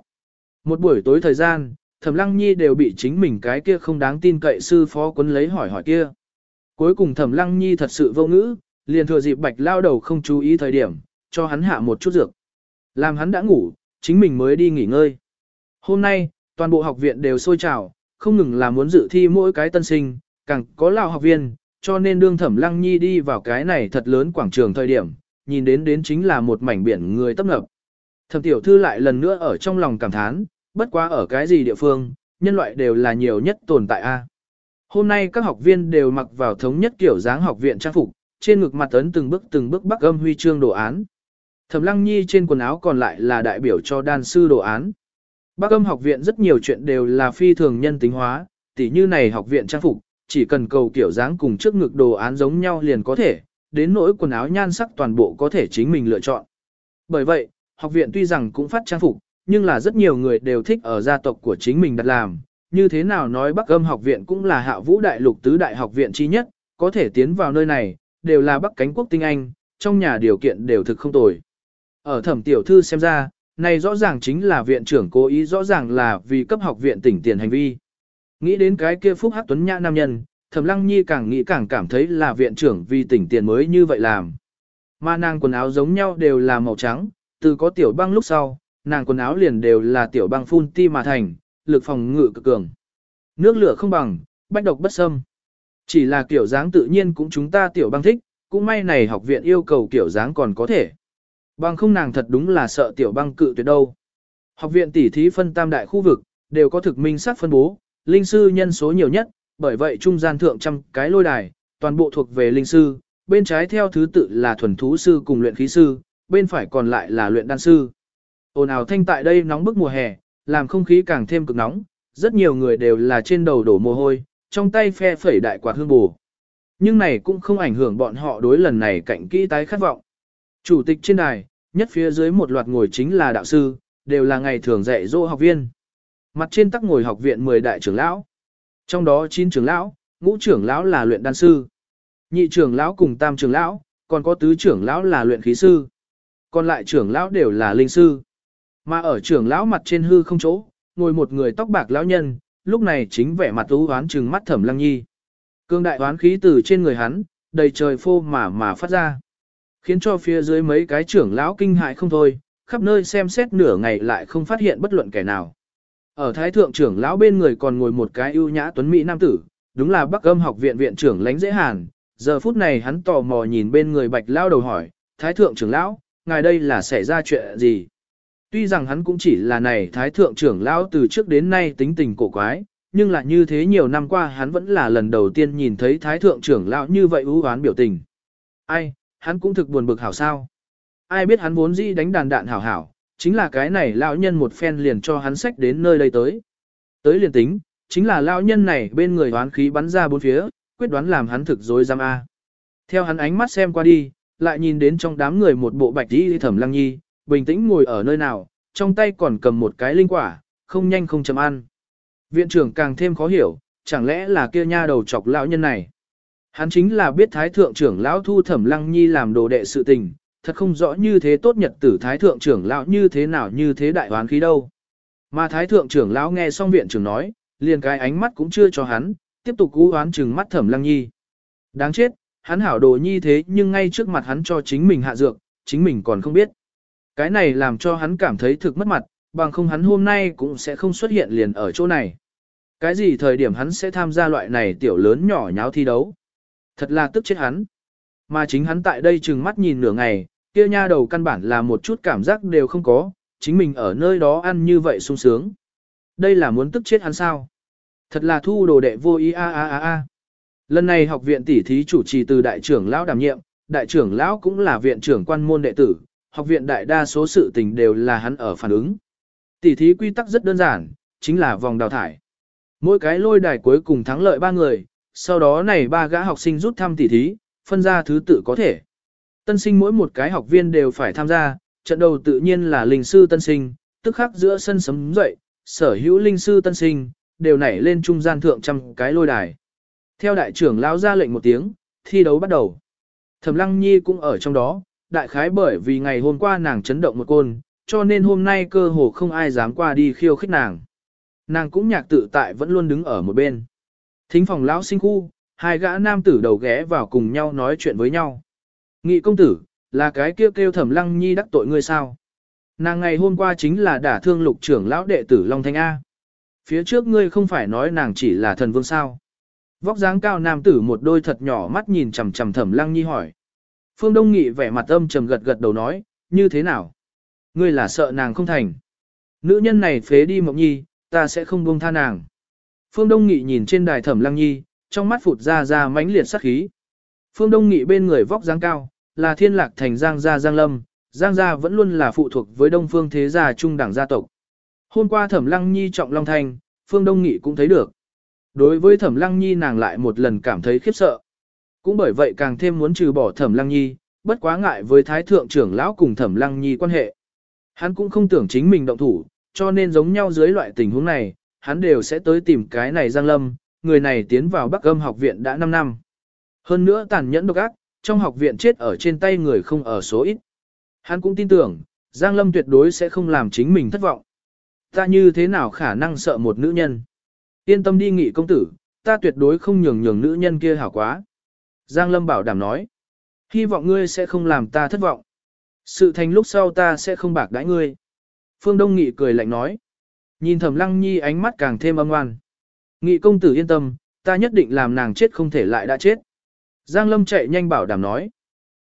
Một buổi tối thời gian, thẩm lăng nhi đều bị chính mình cái kia không đáng tin cậy sư phó quấn lấy hỏi hỏi kia. Cuối cùng thẩm lăng nhi thật sự vô ngữ, liền thừa dịp bạch lao đầu không chú ý thời điểm, cho hắn hạ một chút dược. Làm hắn đã ngủ, chính mình mới đi nghỉ ngơi. Hôm nay, toàn bộ học viện đều sôi trào, không ngừng là muốn dự thi mỗi cái tân sinh, càng có lao học viên, cho nên đương thẩm lăng nhi đi vào cái này thật lớn quảng trường thời điểm, nhìn đến đến chính là một mảnh biển người tấp nập. Thẩm tiểu thư lại lần nữa ở trong lòng cảm thán, bất quá ở cái gì địa phương, nhân loại đều là nhiều nhất tồn tại a. Hôm nay các học viên đều mặc vào thống nhất kiểu dáng học viện trang phục, trên ngực mặt ấn từng bước từng bước bắc âm huy chương đồ án. Thẩm Lăng Nhi trên quần áo còn lại là đại biểu cho đan sư đồ án. Bác âm học viện rất nhiều chuyện đều là phi thường nhân tính hóa, tỉ như này học viện trang phục, chỉ cần cầu kiểu dáng cùng trước ngực đồ án giống nhau liền có thể, đến nỗi quần áo nhan sắc toàn bộ có thể chính mình lựa chọn. Bởi vậy, học viện tuy rằng cũng phát trang phục, nhưng là rất nhiều người đều thích ở gia tộc của chính mình đặt làm. Như thế nào nói Bắc Âm học viện cũng là hạ vũ đại lục tứ đại học viện chi nhất, có thể tiến vào nơi này, đều là Bắc cánh quốc tinh anh, trong nhà điều kiện đều thực không tồi. Ở thẩm tiểu thư xem ra, này rõ ràng chính là viện trưởng cố ý rõ ràng là vì cấp học viện tỉnh tiền hành vi. Nghĩ đến cái kia phúc hắc tuấn nhã nam nhân, thẩm lăng nhi càng nghĩ càng cảm thấy là viện trưởng vì tỉnh tiền mới như vậy làm. Mà nàng quần áo giống nhau đều là màu trắng, từ có tiểu băng lúc sau, nàng quần áo liền đều là tiểu băng phun ti mà thành, lực phòng ngự cực cường. Nước lửa không bằng, bách độc bất xâm. Chỉ là kiểu dáng tự nhiên cũng chúng ta tiểu băng thích, cũng may này học viện yêu cầu kiểu dáng còn có thể. Băng không nàng thật đúng là sợ tiểu băng cự tuyệt đâu. Học viện tỉ thí phân tam đại khu vực, đều có thực minh sát phân bố, linh sư nhân số nhiều nhất, bởi vậy trung gian thượng trăm cái lôi đài, toàn bộ thuộc về linh sư, bên trái theo thứ tự là thuần thú sư cùng luyện khí sư, bên phải còn lại là luyện đan sư. Ồn ào thanh tại đây nóng bức mùa hè, làm không khí càng thêm cực nóng, rất nhiều người đều là trên đầu đổ mồ hôi, trong tay phe phẩy đại quạt hương bù. Nhưng này cũng không ảnh hưởng bọn họ đối lần này cạnh kỹ tái khát vọng. Chủ tịch trên đài, nhất phía dưới một loạt ngồi chính là đạo sư, đều là ngày thường dạy dỗ học viên. Mặt trên tắc ngồi học viện 10 đại trưởng lão. Trong đó 9 trưởng lão, ngũ trưởng lão là luyện đan sư. Nhị trưởng lão cùng tam trưởng lão, còn có tứ trưởng lão là luyện khí sư. Còn lại trưởng lão đều là linh sư. Mà ở trưởng lão mặt trên hư không chỗ, ngồi một người tóc bạc lão nhân, lúc này chính vẻ mặt u hoán trừng mắt Thẩm Lăng Nhi. Cương đại hoán khí từ trên người hắn, đầy trời phô mà mà phát ra. Khiến cho phía dưới mấy cái trưởng lão kinh hại không thôi, khắp nơi xem xét nửa ngày lại không phát hiện bất luận kẻ nào. Ở thái thượng trưởng lão bên người còn ngồi một cái ưu nhã tuấn mỹ nam tử, đúng là Bắc Âm học viện viện trưởng lãnh dễ hàn. Giờ phút này hắn tò mò nhìn bên người bạch lao đầu hỏi, thái thượng trưởng lão, ngài đây là xảy ra chuyện gì? Tuy rằng hắn cũng chỉ là này thái thượng trưởng lão từ trước đến nay tính tình cổ quái, nhưng là như thế nhiều năm qua hắn vẫn là lần đầu tiên nhìn thấy thái thượng trưởng lão như vậy ưu hoán biểu tình. Ai, hắn cũng thực buồn bực hảo sao. Ai biết hắn vốn dĩ đánh đàn đạn hảo hảo, chính là cái này lão nhân một phen liền cho hắn sách đến nơi đây tới. Tới liền tính, chính là lão nhân này bên người hoán khí bắn ra bốn phía, quyết đoán làm hắn thực dối giam A. Theo hắn ánh mắt xem qua đi, lại nhìn đến trong đám người một bộ bạch đi thẩm lăng nhi, bình tĩnh ngồi ở nơi nào, trong tay còn cầm một cái linh quả, không nhanh không chậm ăn. Viện trưởng càng thêm khó hiểu, chẳng lẽ là kia nha đầu chọc lão nhân này. Hắn chính là biết thái thượng trưởng lão thu thẩm lăng nhi làm đồ đệ sự tình, thật không rõ như thế tốt nhật tử thái thượng trưởng lão như thế nào như thế đại hoán khí đâu. Mà thái thượng trưởng lão nghe xong viện trưởng nói, liền cái ánh mắt cũng chưa cho hắn, tiếp tục cú oán trừng mắt thẩm lăng nhi. Đáng chết, hắn hảo đồ nhi thế nhưng ngay trước mặt hắn cho chính mình hạ dược, chính mình còn không biết. Cái này làm cho hắn cảm thấy thực mất mặt, bằng không hắn hôm nay cũng sẽ không xuất hiện liền ở chỗ này. Cái gì thời điểm hắn sẽ tham gia loại này tiểu lớn nhỏ nháo thi đấu. Thật là tức chết hắn. Mà chính hắn tại đây chừng mắt nhìn nửa ngày, kia nha đầu căn bản là một chút cảm giác đều không có, chính mình ở nơi đó ăn như vậy sung sướng. Đây là muốn tức chết hắn sao? Thật là thu đồ đệ vô ý a a a a. Lần này học viện tỷ thí chủ trì từ đại trưởng lão đảm nhiệm, đại trưởng lão cũng là viện trưởng quan môn đệ tử, học viện đại đa số sự tình đều là hắn ở phản ứng. Tỷ thí quy tắc rất đơn giản, chính là vòng đào thải. Mỗi cái lôi đài cuối cùng thắng lợi ba người, sau đó này ba gã học sinh rút thăm tỷ thí, phân ra thứ tự có thể. Tân sinh mỗi một cái học viên đều phải tham gia, trận đầu tự nhiên là linh sư tân sinh, tức khắc giữa sân sấm dậy, sở hữu linh sư tân sinh, đều nảy lên trung gian thượng trăm cái lôi đài. Theo đại trưởng lão ra lệnh một tiếng, thi đấu bắt đầu. Thẩm Lăng Nhi cũng ở trong đó, đại khái bởi vì ngày hôm qua nàng chấn động một côn, cho nên hôm nay cơ hồ không ai dám qua đi khiêu khích nàng. Nàng cũng nhạc tự tại vẫn luôn đứng ở một bên. Thính phòng lão sinh khu, hai gã nam tử đầu ghé vào cùng nhau nói chuyện với nhau. Nghị công tử, là cái kêu kêu thẩm lăng nhi đắc tội ngươi sao? Nàng ngày hôm qua chính là đả thương lục trưởng lão đệ tử Long Thanh A. Phía trước ngươi không phải nói nàng chỉ là thần vương sao? Vóc dáng cao nam tử một đôi thật nhỏ mắt nhìn chằm chằm thẩm lăng nhi hỏi. Phương Đông Nghị vẻ mặt âm trầm gật gật đầu nói, như thế nào? Ngươi là sợ nàng không thành. Nữ nhân này phế đi mộng nhi, ta sẽ không buông tha nàng. Phương Đông Nghị nhìn trên đài thẩm lăng nhi, trong mắt phụt ra ra mãnh liệt sát khí. Phương Đông Nghị bên người vóc dáng cao, là thiên lạc thành Giang Gia Giang Lâm, Giang Gia vẫn luôn là phụ thuộc với Đông Phương Thế Gia Trung đẳng gia tộc. Hôm qua Thẩm Lăng Nhi trọng Long Thành, Phương Đông Nghị cũng thấy được. Đối với Thẩm Lăng Nhi nàng lại một lần cảm thấy khiếp sợ. Cũng bởi vậy càng thêm muốn trừ bỏ Thẩm Lăng Nhi, bất quá ngại với thái thượng trưởng lão cùng thẩm lăng nhi quan hệ. Hắn cũng không tưởng chính mình động thủ, cho nên giống nhau dưới loại tình huống này, hắn đều sẽ tới tìm cái này Giang Lâm, người này tiến vào Bắc Âm học viện đã 5 năm. Hơn nữa tàn nhẫn độc ác, trong học viện chết ở trên tay người không ở số ít. Hắn cũng tin tưởng, Giang Lâm tuyệt đối sẽ không làm chính mình thất vọng. Ta như thế nào khả năng sợ một nữ nhân? Yên tâm đi nghị công tử, ta tuyệt đối không nhường nhường nữ nhân kia hảo quá. Giang Lâm bảo đảm nói. Hy vọng ngươi sẽ không làm ta thất vọng. Sự thành lúc sau ta sẽ không bạc đãi ngươi. Phương Đông Nghị cười lạnh nói. Nhìn thẩm lăng nhi ánh mắt càng thêm âm ngoan. Nghị công tử yên tâm, ta nhất định làm nàng chết không thể lại đã chết. Giang Lâm chạy nhanh bảo đảm nói.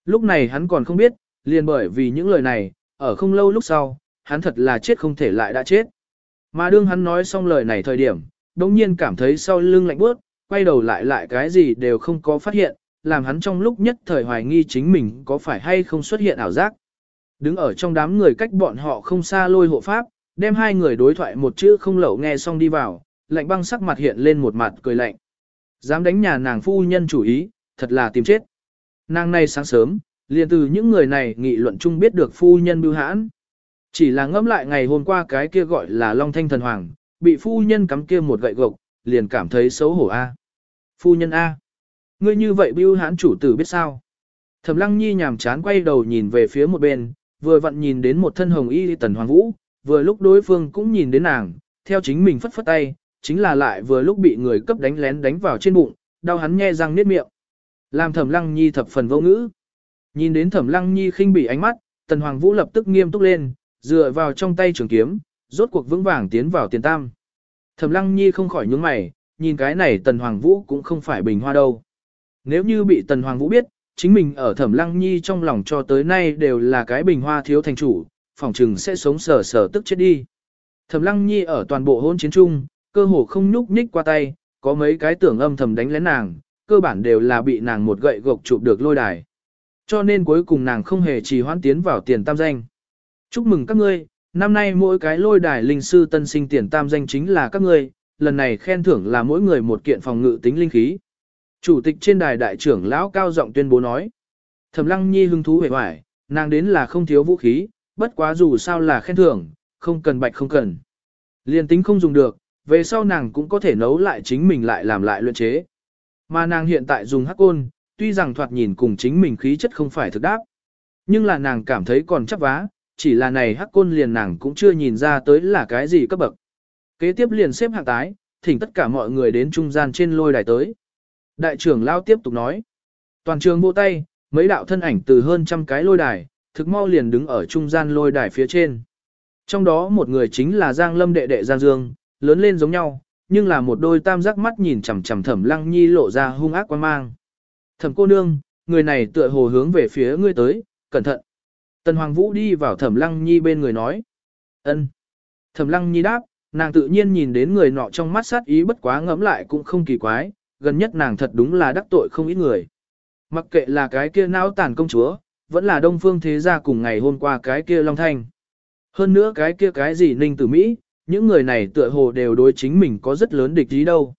Lúc này hắn còn không biết, liền bởi vì những lời này, ở không lâu lúc sau, hắn thật là chết không thể lại đã chết. Mà đương hắn nói xong lời này thời điểm, đồng nhiên cảm thấy sau lưng lạnh bước, quay đầu lại lại cái gì đều không có phát hiện, làm hắn trong lúc nhất thời hoài nghi chính mình có phải hay không xuất hiện ảo giác. Đứng ở trong đám người cách bọn họ không xa lôi hộ pháp, đem hai người đối thoại một chữ không lẩu nghe xong đi vào, lạnh băng sắc mặt hiện lên một mặt cười lạnh. Dám đánh nhà nàng phu nhân chủ ý, thật là tìm chết. Nàng này sáng sớm, liền từ những người này nghị luận chung biết được phu nhân bưu hãn. Chỉ là ngẫm lại ngày hôm qua cái kia gọi là Long Thanh Thần Hoàng, bị phu nhân cắm kia một gậy gộc, liền cảm thấy xấu hổ a. Phu nhân a, ngươi như vậy bưu hãn chủ tử biết sao? Thẩm Lăng Nhi nhàm chán quay đầu nhìn về phía một bên, vừa vặn nhìn đến một thân hồng y tần hoàng vũ, vừa lúc đối phương cũng nhìn đến nàng, theo chính mình phất phất tay, chính là lại vừa lúc bị người cấp đánh lén đánh vào trên bụng, đau hắn nhe răng niết miệng. Làm Thẩm Lăng Nhi thập phần vô ngữ. Nhìn đến Thẩm Lăng Nhi khinh bỉ ánh mắt, Tần Hoàng Vũ lập tức nghiêm túc lên, dựa vào trong tay trường kiếm, rốt cuộc vững vàng tiến vào tiền tam. Thẩm Lăng Nhi không khỏi nhướng mày, nhìn cái này Tần Hoàng Vũ cũng không phải bình hoa đâu. Nếu như bị Tần Hoàng Vũ biết, chính mình ở Thẩm Lăng Nhi trong lòng cho tới nay đều là cái bình hoa thiếu thành chủ, phỏng chừng sẽ sống sờ sờ tức chết đi. Thẩm Lăng Nhi ở toàn bộ hôn chiến chung, cơ hồ không nhúc nhích qua tay, có mấy cái tưởng âm thầm đánh lén nàng, cơ bản đều là bị nàng một gậy gộc chụp được lôi đài. Cho nên cuối cùng nàng không hề trì hoãn tiến vào tiền tam danh. Chúc mừng các ngươi, năm nay mỗi cái lôi đài linh sư tân sinh tiền tam danh chính là các ngươi, lần này khen thưởng là mỗi người một kiện phòng ngự tính linh khí. Chủ tịch trên đài đại trưởng lão cao giọng tuyên bố nói. Thẩm Lăng Nhi hứng thú vẻ vải, nàng đến là không thiếu vũ khí, bất quá dù sao là khen thưởng, không cần bạch không cần. Liên tính không dùng được, về sau nàng cũng có thể nấu lại chính mình lại làm lại luyện chế. Mà nàng hiện tại dùng hắc côn, tuy rằng thoạt nhìn cùng chính mình khí chất không phải thực đáp. Nhưng là nàng cảm thấy còn chắc vá, chỉ là này hắc côn liền nàng cũng chưa nhìn ra tới là cái gì cấp bậc. Kế tiếp liền xếp hạng tái, thỉnh tất cả mọi người đến trung gian trên lôi đài tới. Đại trưởng lao tiếp tục nói. Toàn trường bộ tay, mấy đạo thân ảnh từ hơn trăm cái lôi đài, thực mau liền đứng ở trung gian lôi đài phía trên. Trong đó một người chính là Giang Lâm đệ đệ Giang Dương, lớn lên giống nhau, nhưng là một đôi tam giác mắt nhìn chằm chằm Thẩm Lăng Nhi lộ ra hung ác quan mang. Thẩm cô nương, người này tựa hồ hướng về phía ngươi tới, cẩn thận. Tần Hoàng Vũ đi vào Thẩm Lăng Nhi bên người nói. Ân. Thẩm Lăng Nhi đáp, nàng tự nhiên nhìn đến người nọ trong mắt sát ý bất quá ngẫm lại cũng không kỳ quái, gần nhất nàng thật đúng là đắc tội không ít người. Mặc kệ là cái kia não tàn công chúa, vẫn là đông phương thế gia cùng ngày hôm qua cái kia Long Thanh. Hơn nữa cái kia cái gì Ninh Tử Mỹ, những người này tựa hồ đều đối chính mình có rất lớn địch ý đâu.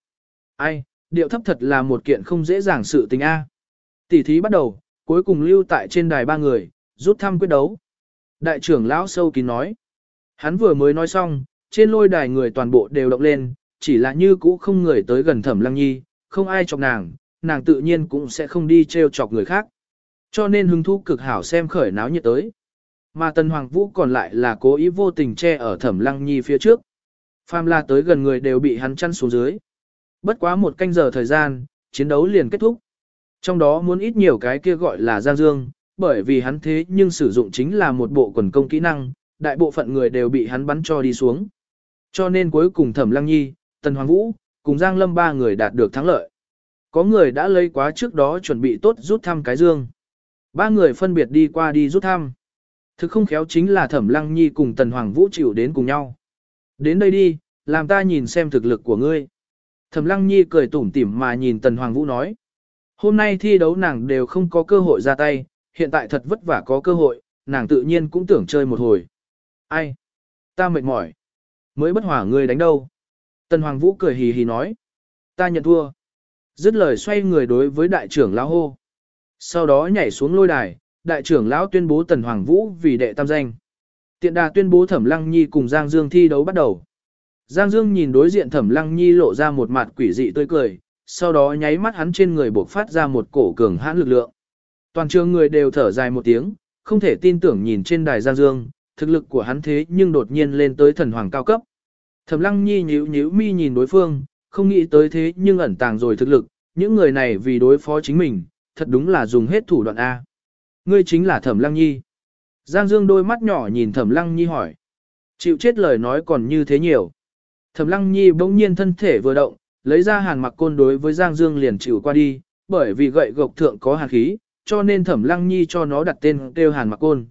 Ai, điệu thấp thật là một kiện không dễ dàng sự tình A. Tỷ thí bắt đầu, cuối cùng lưu tại trên đài ba người, rút thăm quyết đấu. Đại trưởng lão sâu kín nói. Hắn vừa mới nói xong, trên lôi đài người toàn bộ đều động lên, chỉ là như cũ không người tới gần thẩm lăng nhi, không ai chọc nàng, nàng tự nhiên cũng sẽ không đi treo chọc người khác. Cho nên hứng thú cực hảo xem khởi náo nhiệt tới. Mà Tần Hoàng Vũ còn lại là cố ý vô tình che ở Thẩm Lăng Nhi phía trước. Phàm la tới gần người đều bị hắn chăn xuống dưới. Bất quá một canh giờ thời gian, chiến đấu liền kết thúc. Trong đó muốn ít nhiều cái kia gọi là Giang Dương, bởi vì hắn thế nhưng sử dụng chính là một bộ quần công kỹ năng, đại bộ phận người đều bị hắn bắn cho đi xuống. Cho nên cuối cùng Thẩm Lăng Nhi, Tần Hoàng Vũ, cùng Giang Lâm ba người đạt được thắng lợi. Có người đã lấy quá trước đó chuẩn bị tốt rút thăm cái dương. Ba người phân biệt đi qua đi rút thăm. Thực không khéo chính là Thẩm Lăng Nhi cùng Tần Hoàng Vũ chịu đến cùng nhau. Đến đây đi, làm ta nhìn xem thực lực của ngươi. Thẩm Lăng Nhi cười tủm tỉm mà nhìn Tần Hoàng Vũ nói. Hôm nay thi đấu nàng đều không có cơ hội ra tay, hiện tại thật vất vả có cơ hội, nàng tự nhiên cũng tưởng chơi một hồi. Ai? Ta mệt mỏi. Mới bất hỏa ngươi đánh đâu? Tần Hoàng Vũ cười hì hì nói. Ta nhận thua. Dứt lời xoay người đối với đại trưởng lão hô. Sau đó nhảy xuống lôi đài, đại trưởng lão tuyên bố Tần Hoàng Vũ vì đệ tam danh. Tiện đà tuyên bố Thẩm Lăng Nhi cùng Giang Dương thi đấu bắt đầu. Giang Dương nhìn đối diện Thẩm Lăng Nhi lộ ra một mặt quỷ dị tươi cười, sau đó nháy mắt hắn trên người bộc phát ra một cổ cường hãn lực lượng. Toàn trường người đều thở dài một tiếng, không thể tin tưởng nhìn trên đài Giang Dương, thực lực của hắn thế nhưng đột nhiên lên tới thần hoàng cao cấp. Thẩm Lăng Nhi nhíu nhíu mi nhìn đối phương, không nghĩ tới thế nhưng ẩn tàng rồi thực lực, những người này vì đối phó chính mình, thật đúng là dùng hết thủ đoạn A. Ngươi chính là Thẩm Lăng Nhi. Giang Dương đôi mắt nhỏ nhìn Thẩm Lăng Nhi hỏi. Chịu chết lời nói còn như thế nhiều. Thẩm Lăng Nhi bỗng nhiên thân thể vừa động, lấy ra hàn mặc côn đối với Giang Dương liền chịu qua đi, bởi vì gậy gộc thượng có hàn khí, cho nên Thẩm Lăng Nhi cho nó đặt tên kêu hàn mặc côn.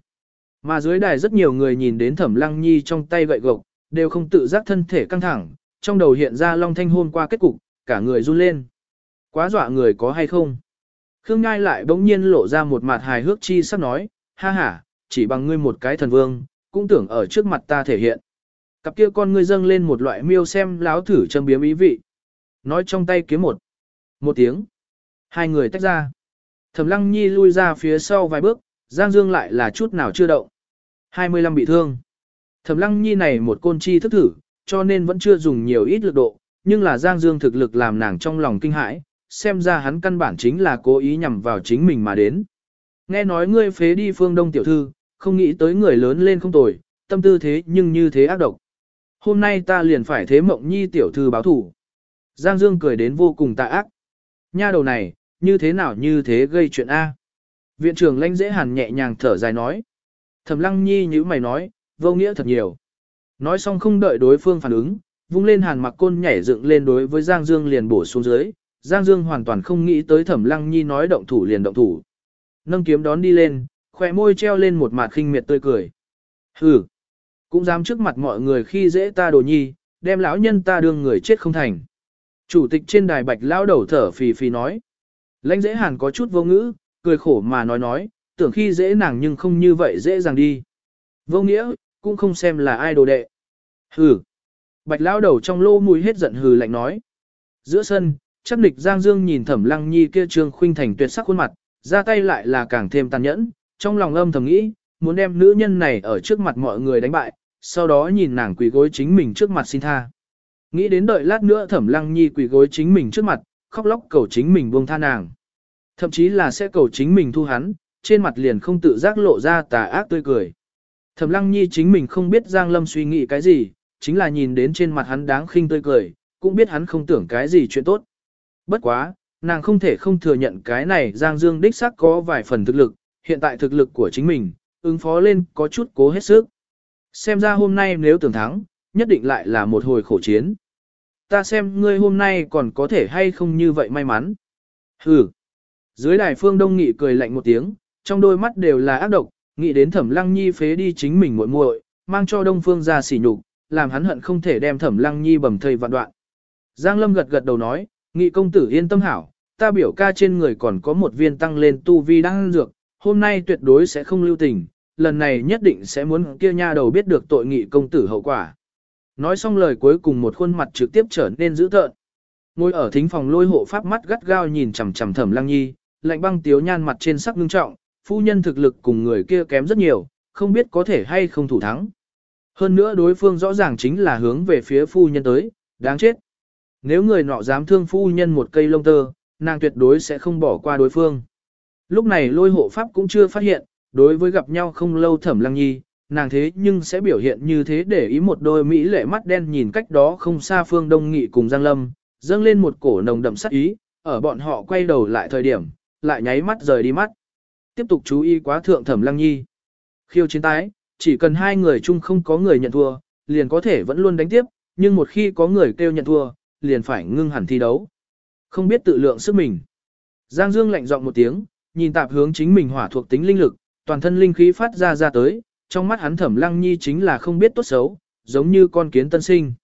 Mà dưới đài rất nhiều người nhìn đến Thẩm Lăng Nhi trong tay gậy gộc, đều không tự giác thân thể căng thẳng, trong đầu hiện ra Long Thanh hôn qua kết cục, cả người run lên. Quá dọa người có hay không? Khương Ngai lại bỗng nhiên lộ ra một mặt hài hước chi sắp nói, ha ha, chỉ bằng ngươi một cái thần vương, cũng tưởng ở trước mặt ta thể hiện. Cặp kia con ngươi dâng lên một loại miêu xem láo thử châm biếm ý vị. Nói trong tay kiếm một. Một tiếng. Hai người tách ra. Thẩm Lăng Nhi lui ra phía sau vài bước, Giang Dương lại là chút nào chưa động. 25 bị thương. Thẩm Lăng Nhi này một côn chi thức thử, cho nên vẫn chưa dùng nhiều ít lực độ, nhưng là Giang Dương thực lực làm nàng trong lòng kinh hãi, xem ra hắn căn bản chính là cố ý nhằm vào chính mình mà đến. Nghe nói ngươi phế đi phương đông tiểu thư, không nghĩ tới người lớn lên không tồi, tâm tư thế nhưng như thế ác độc. Hôm nay ta liền phải thế mộng nhi tiểu thư báo thủ. Giang Dương cười đến vô cùng tà ác. Nha đầu này, như thế nào như thế gây chuyện A. Viện trưởng lãnh dễ hàn nhẹ nhàng thở dài nói. Thẩm lăng nhi như mày nói, vô nghĩa thật nhiều. Nói xong không đợi đối phương phản ứng, vung lên hàn mặc côn nhảy dựng lên đối với Giang Dương liền bổ xuống dưới. Giang Dương hoàn toàn không nghĩ tới thẩm lăng nhi nói động thủ liền động thủ. Nâng kiếm đón đi lên, khỏe môi treo lên một mặt khinh miệt tươi cười. Hừ, cũng dám trước mặt mọi người khi dễ ta đồ nhi, đem lão nhân ta đương người chết không thành. Chủ tịch trên đài bạch lão đầu thở phì phì nói. Lãnh dễ hàn có chút vô ngữ, cười khổ mà nói nói, tưởng khi dễ nàng nhưng không như vậy dễ dàng đi. Vô nghĩa, cũng không xem là ai đồ đệ. Hừ. Bạch lão đầu trong lô mùi hết giận hừ lạnh nói. Giữa sân, chắc địch Giang Dương nhìn thẩm lăng nhi kia trương khuynh thành tuyệt sắc khuôn mặt, ra tay lại là càng thêm tàn nhẫn, trong lòng âm thầm nghĩ, muốn đem nữ nhân này ở trước mặt mọi người đánh bại, sau đó nhìn nàng quỳ gối chính mình trước mặt xin tha. Nghĩ đến đợi lát nữa thẩm lăng nhi quỳ gối chính mình trước mặt, khóc lóc cầu chính mình buông tha nàng. Thậm chí là sẽ cầu chính mình thu hắn, trên mặt liền không tự giác lộ ra tà ác tươi cười. Thẩm lăng nhi chính mình không biết Giang Lâm suy nghĩ cái gì, chính là nhìn đến trên mặt hắn đáng khinh tươi cười, cũng biết hắn không tưởng cái gì chuyện tốt. Bất quá, nàng không thể không thừa nhận cái này Giang Dương đích xác có vài phần thực lực, hiện tại thực lực của chính mình, ứng phó lên có chút cố hết sức. Xem ra hôm nay nếu tưởng thắng, nhất định lại là một hồi khổ chiến. Ta xem ngươi hôm nay còn có thể hay không như vậy may mắn. Hừ. Dưới đài phương đông nghị cười lạnh một tiếng, trong đôi mắt đều là ác độc, nghĩ đến thẩm lăng nhi phế đi chính mình muội muội, mang cho đông phương ra sỉ nhục, làm hắn hận không thể đem thẩm lăng nhi bầm thây vạn đoạn. Giang Lâm gật gật đầu nói, nghị công tử yên tâm hảo, ta biểu ca trên người còn có một viên tăng lên tu vi đang dược, hôm nay tuyệt đối sẽ không lưu tình, lần này nhất định sẽ muốn kia nha đầu biết được tội nghị công tử hậu quả. Nói xong lời cuối cùng một khuôn mặt trực tiếp trở nên dữ tợn. Ngồi ở thính phòng lôi hộ pháp mắt gắt gao nhìn chằm chằm thẩm lăng nhi, lạnh băng tiếu nhan mặt trên sắc ngưng trọng, phu nhân thực lực cùng người kia kém rất nhiều, không biết có thể hay không thủ thắng. Hơn nữa đối phương rõ ràng chính là hướng về phía phu nhân tới, đáng chết. Nếu người nọ dám thương phu nhân một cây lông tơ, nàng tuyệt đối sẽ không bỏ qua đối phương. Lúc này lôi hộ pháp cũng chưa phát hiện, đối với gặp nhau không lâu thẩm lăng nhi, nàng thế nhưng sẽ biểu hiện như thế để ý một đôi mỹ lệ mắt đen nhìn cách đó không xa phương đông nghị cùng Giang Lâm, dâng lên một cổ nồng đậm sắc ý, ở bọn họ quay đầu lại thời điểm, lại nháy mắt rời đi mắt. Tiếp tục chú ý quá thượng thẩm lăng nhi. Khiêu chiến tái, chỉ cần hai người chung không có người nhận thua, liền có thể vẫn luôn đánh tiếp, nhưng một khi có người kêu nhận thua, liền phải ngưng hẳn thi đấu. Không biết tự lượng sức mình. Giang Dương lạnh giọng một tiếng, nhìn tạp hướng chính mình hỏa thuộc tính linh lực, toàn thân linh khí phát ra ra tới, trong mắt hắn Thẩm Lăng Nhi chính là không biết tốt xấu, giống như con kiến tân sinh.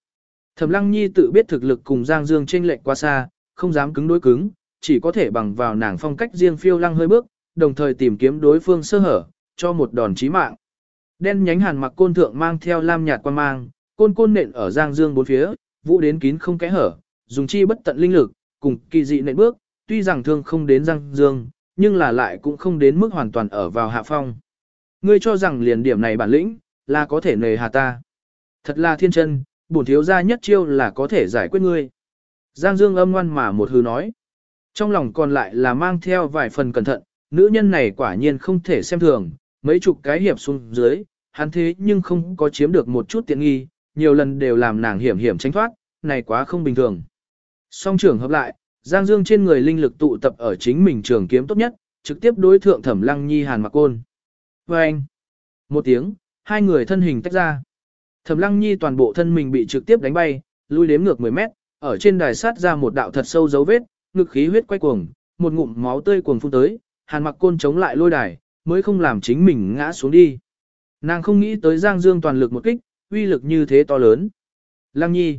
Thẩm Lăng Nhi tự biết thực lực cùng Giang Dương chênh lệch quá xa, không dám cứng đối cứng, chỉ có thể bằng vào nàng phong cách riêng phiêu lăng hơi bước, đồng thời tìm kiếm đối phương sơ hở, cho một đòn chí mạng. Đen nhánh hàn mặc côn thượng mang theo lam nhạt quan mang, côn côn nện ở Giang Dương bốn phía, vũ đến kín không kẽ hở, dùng chi bất tận linh lực, cùng kỳ dị nện bước, tuy rằng thương không đến răng Dương, nhưng là lại cũng không đến mức hoàn toàn ở vào hạ phong. Ngươi cho rằng liền điểm này bản lĩnh, là có thể nề hà ta. Thật là thiên chân, bổn thiếu gia nhất chiêu là có thể giải quyết ngươi. Giang Dương âm ngoan mà một hư nói. Trong lòng còn lại là mang theo vài phần cẩn thận, nữ nhân này quả nhiên không thể xem thường, mấy chục cái hiệp xuống dưới, hắn thế nhưng không có chiếm được một chút tiện nghi, nhiều lần đều làm nàng hiểm hiểm tránh thoát, này quá không bình thường. Song trưởng hợp lại, Giang Dương trên người linh lực tụ tập ở chính mình trường kiếm tốt nhất, trực tiếp đối thượng Thẩm Lăng Nhi Hàn Mặc Côn. Và anh, một tiếng, hai người thân hình tách ra. Thẩm Lăng Nhi toàn bộ thân mình bị trực tiếp đánh bay, lui đếm ngược 10 mét, ở trên đài sát ra một đạo thật sâu dấu vết, ngực khí huyết quay cuồng, một ngụm máu tươi cuồng phun tới, Hàn Mặc Côn chống lại lôi đài, mới không làm chính mình ngã xuống đi. Nàng không nghĩ tới Giang Dương toàn lực một kích, uy lực như thế to lớn. Lăng Nhi.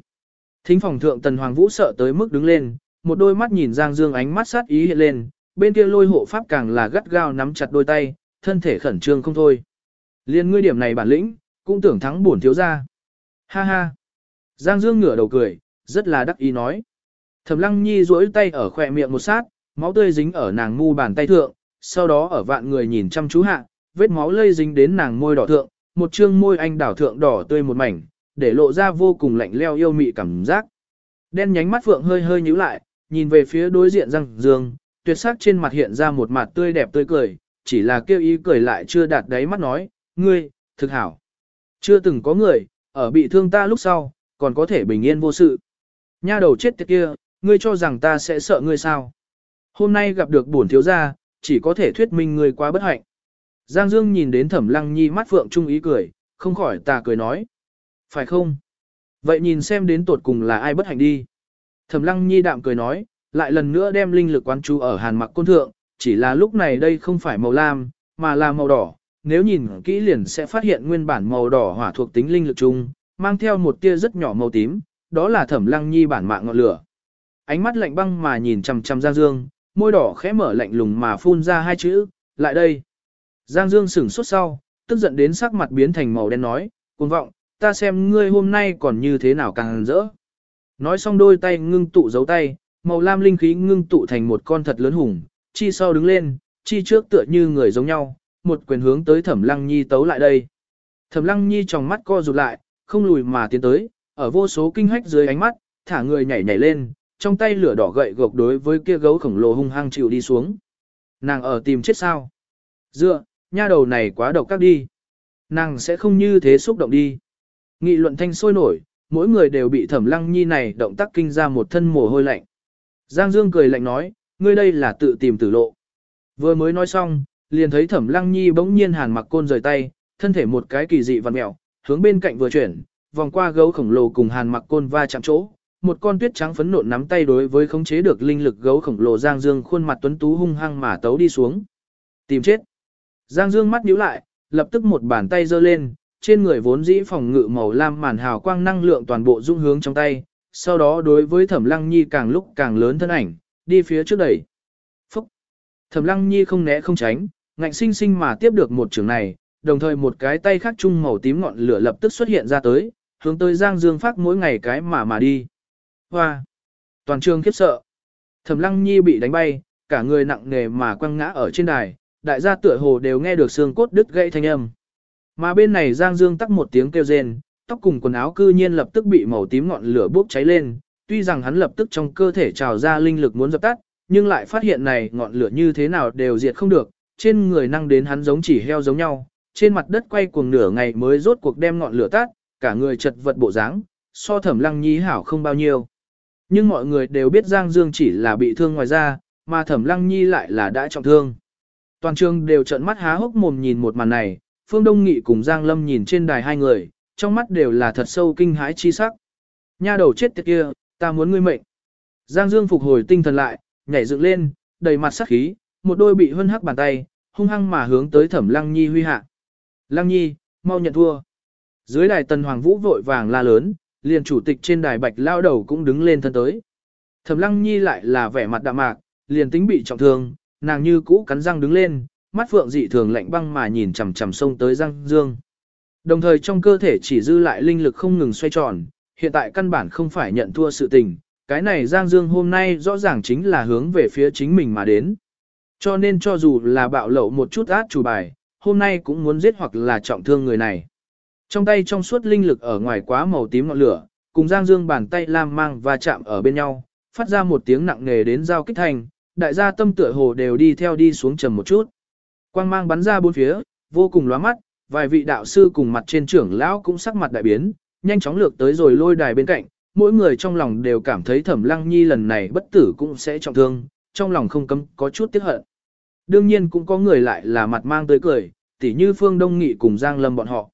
Thính phòng thượng Tần Hoàng Vũ sợ tới mức đứng lên, một đôi mắt nhìn Giang Dương ánh mắt sát ý hiện lên, bên kia lôi hộ pháp càng là gắt gao nắm chặt đôi tay, thân thể khẩn trương không thôi. Liên ngươi điểm này bản lĩnh, cũng tưởng thắng bổn thiếu gia. Ha ha. Giang Dương ngửa đầu cười, rất là đắc ý nói. Thẩm Lăng Nhi duỗi tay ở khỏe miệng một sát, máu tươi dính ở nàng mu bàn tay thượng, sau đó ở vạn người nhìn chăm chú hạ, vết máu lây dính đến nàng môi đỏ thượng, một trương môi anh đảo thượng đỏ tươi một mảnh, để lộ ra vô cùng lạnh leo yêu mị cảm giác. Đen nhánh mắt phượng hơi hơi nhíu lại, nhìn về phía đối diện răng Dương, tuyệt sắc trên mặt hiện ra một mặt tươi đẹp tươi cười, chỉ là kêu ý cười lại chưa đạt đáy mắt nói, ngươi, thực hảo. Chưa từng có người, ở bị thương ta lúc sau, còn có thể bình yên vô sự. Nha đầu chết tiệt kia, ngươi cho rằng ta sẽ sợ ngươi sao? Hôm nay gặp được bổn thiếu gia, chỉ có thể thuyết minh ngươi quá bất hạnh. Giang Dương nhìn đến Thẩm Lăng Nhi mắt phượng trung ý cười, không khỏi tà cười nói. Phải không? Vậy nhìn xem đến tột cùng là ai bất hạnh đi. Thẩm Lăng Nhi đạm cười nói, lại lần nữa đem linh lực quán chú ở hàn mặc côn thượng, chỉ là lúc này đây không phải màu lam, mà là màu đỏ. Nếu nhìn kỹ liền sẽ phát hiện nguyên bản màu đỏ hỏa thuộc tính linh lực chung, mang theo một tia rất nhỏ màu tím, đó là Thẩm Lăng Nhi bản mạng ngọn lửa. Ánh mắt lạnh băng mà nhìn chằm chằm Giang Dương, môi đỏ khẽ mở lạnh lùng mà phun ra hai chữ, lại đây. Giang Dương sửng sốt sau, tức giận đến sắc mặt biến thành màu đen nói, cuồng vọng, ta xem ngươi hôm nay còn như thế nào càng rỡ. Nói xong đôi tay ngưng tụ giấu tay, màu lam linh khí ngưng tụ thành một con thật lớn hùng, chi sau đứng lên, chi trước tựa như người giống nhau, một quyền hướng tới Thẩm Lăng Nhi tấu lại đây. Thẩm Lăng Nhi trong mắt co rụt lại, không lùi mà tiến tới, ở vô số kinh hách dưới ánh mắt, thả người nhảy nhảy lên, trong tay lửa đỏ gậy gộc đối với kia gấu khổng lồ hung hăng chịu đi xuống. Nàng ở tìm chết sao? Dựa, nha đầu này quá độc các đi. Nàng sẽ không như thế xúc động đi. Nghị luận thanh sôi nổi, mỗi người đều bị thẩm lăng nhi này động tác kinh ra một thân mồ hôi lạnh. Giang Dương cười lạnh nói, ngươi đây là tự tìm tử lộ. Vừa mới nói xong, liền thấy thẩm lăng nhi bỗng nhiên hàn mặc côn rời tay, thân thể một cái kỳ dị vặn mẹo, hướng bên cạnh vừa chuyển, vòng qua gấu khổng lồ cùng hàn mặc côn va chạm chỗ. Một con tuyết trắng phấn nộn nắm tay đối với khống chế được linh lực gấu khổng lồ Giang Dương khuôn mặt tuấn tú hung hăng mà tấu đi xuống. Tìm chết. Giang Dương mắt nhíu lại, lập tức một bàn tay giơ lên, trên người vốn dĩ phòng ngự màu lam màn hào quang năng lượng toàn bộ dung hướng trong tay, sau đó đối với Thẩm Lăng Nhi càng lúc càng lớn thân ảnh, đi phía trước đẩy. Phúc! Thẩm Lăng Nhi không né không tránh, ngạnh sinh sinh mà tiếp được một trường này, đồng thời một cái tay khác chung màu tím ngọn lửa lập tức xuất hiện ra tới, hướng tới Giang Dương phát mỗi ngày cái mà mà đi. Hoa! Toàn trường khiếp sợ. Thẩm Lăng Nhi bị đánh bay, cả người nặng nề mà quăng ngã ở trên đài, đại gia tựa hồ đều nghe được xương cốt đứt gãy thanh âm. Mà bên này Giang Dương tắc một tiếng kêu rên, tóc cùng quần áo cư nhiên lập tức bị màu tím ngọn lửa bốc cháy lên, tuy rằng hắn lập tức trong cơ thể trào ra linh lực muốn dập tắt, nhưng lại phát hiện này ngọn lửa như thế nào đều diệt không được, trên người năng đến hắn giống chỉ heo giống nhau, trên mặt đất quay cuồng nửa ngày mới rốt cuộc đem ngọn lửa tắt, cả người chật vật bộ dáng, so thẩm lăng nhi hảo không bao nhiêu. Nhưng mọi người đều biết Giang Dương chỉ là bị thương ngoài da, mà thẩm lăng nhi lại là đã trọng thương. Toàn trường đều trợn mắt há hốc mồm nhìn một màn này, Phương Đông Nghị cùng Giang Lâm nhìn trên đài hai người, trong mắt đều là thật sâu kinh hãi chi sắc. Nha đầu chết tiệt kia, ta muốn ngươi mệnh. Giang Dương phục hồi tinh thần lại, nhảy dựng lên, đầy mặt sắc khí, một đôi bị hân hắc bàn tay, hung hăng mà hướng tới Thẩm Lăng Nhi huy hạ. Lăng Nhi, mau nhận thua. Dưới đài Tần Hoàng Vũ vội vàng la lớn, liền chủ tịch trên đài Bạch lao đầu cũng đứng lên thân tới. Thẩm Lăng Nhi lại là vẻ mặt đạm mạc, liền tính bị trọng thương, nàng như cũ cắn răng đứng lên, mắt phượng dị thường lạnh băng mà nhìn chằm chằm sông tới Giang Dương. Đồng thời trong cơ thể chỉ dư lại linh lực không ngừng xoay tròn, hiện tại căn bản không phải nhận thua sự tình, cái này Giang Dương hôm nay rõ ràng chính là hướng về phía chính mình mà đến. Cho nên cho dù là bạo lậu một chút át chủ bài, hôm nay cũng muốn giết hoặc là trọng thương người này. Trong tay trong suốt linh lực ở ngoài quá màu tím ngọn lửa, cùng Giang Dương bàn tay lam mang và chạm ở bên nhau, phát ra một tiếng nặng nề đến giao kích thành, đại gia tâm tựa hồ đều đi theo đi xuống trầm một chút. Quang mang bắn ra bốn phía, vô cùng lóa mắt, vài vị đạo sư cùng mặt trên trưởng lão cũng sắc mặt đại biến, nhanh chóng lược tới rồi lôi đài bên cạnh, mỗi người trong lòng đều cảm thấy Thẩm Lăng Nhi lần này bất tử cũng sẽ trọng thương, trong lòng không cấm có chút tiếc hận. Đương nhiên cũng có người lại là mặt mang tới cười, tỉ như Phương Đông Nghị cùng Giang Lâm bọn họ.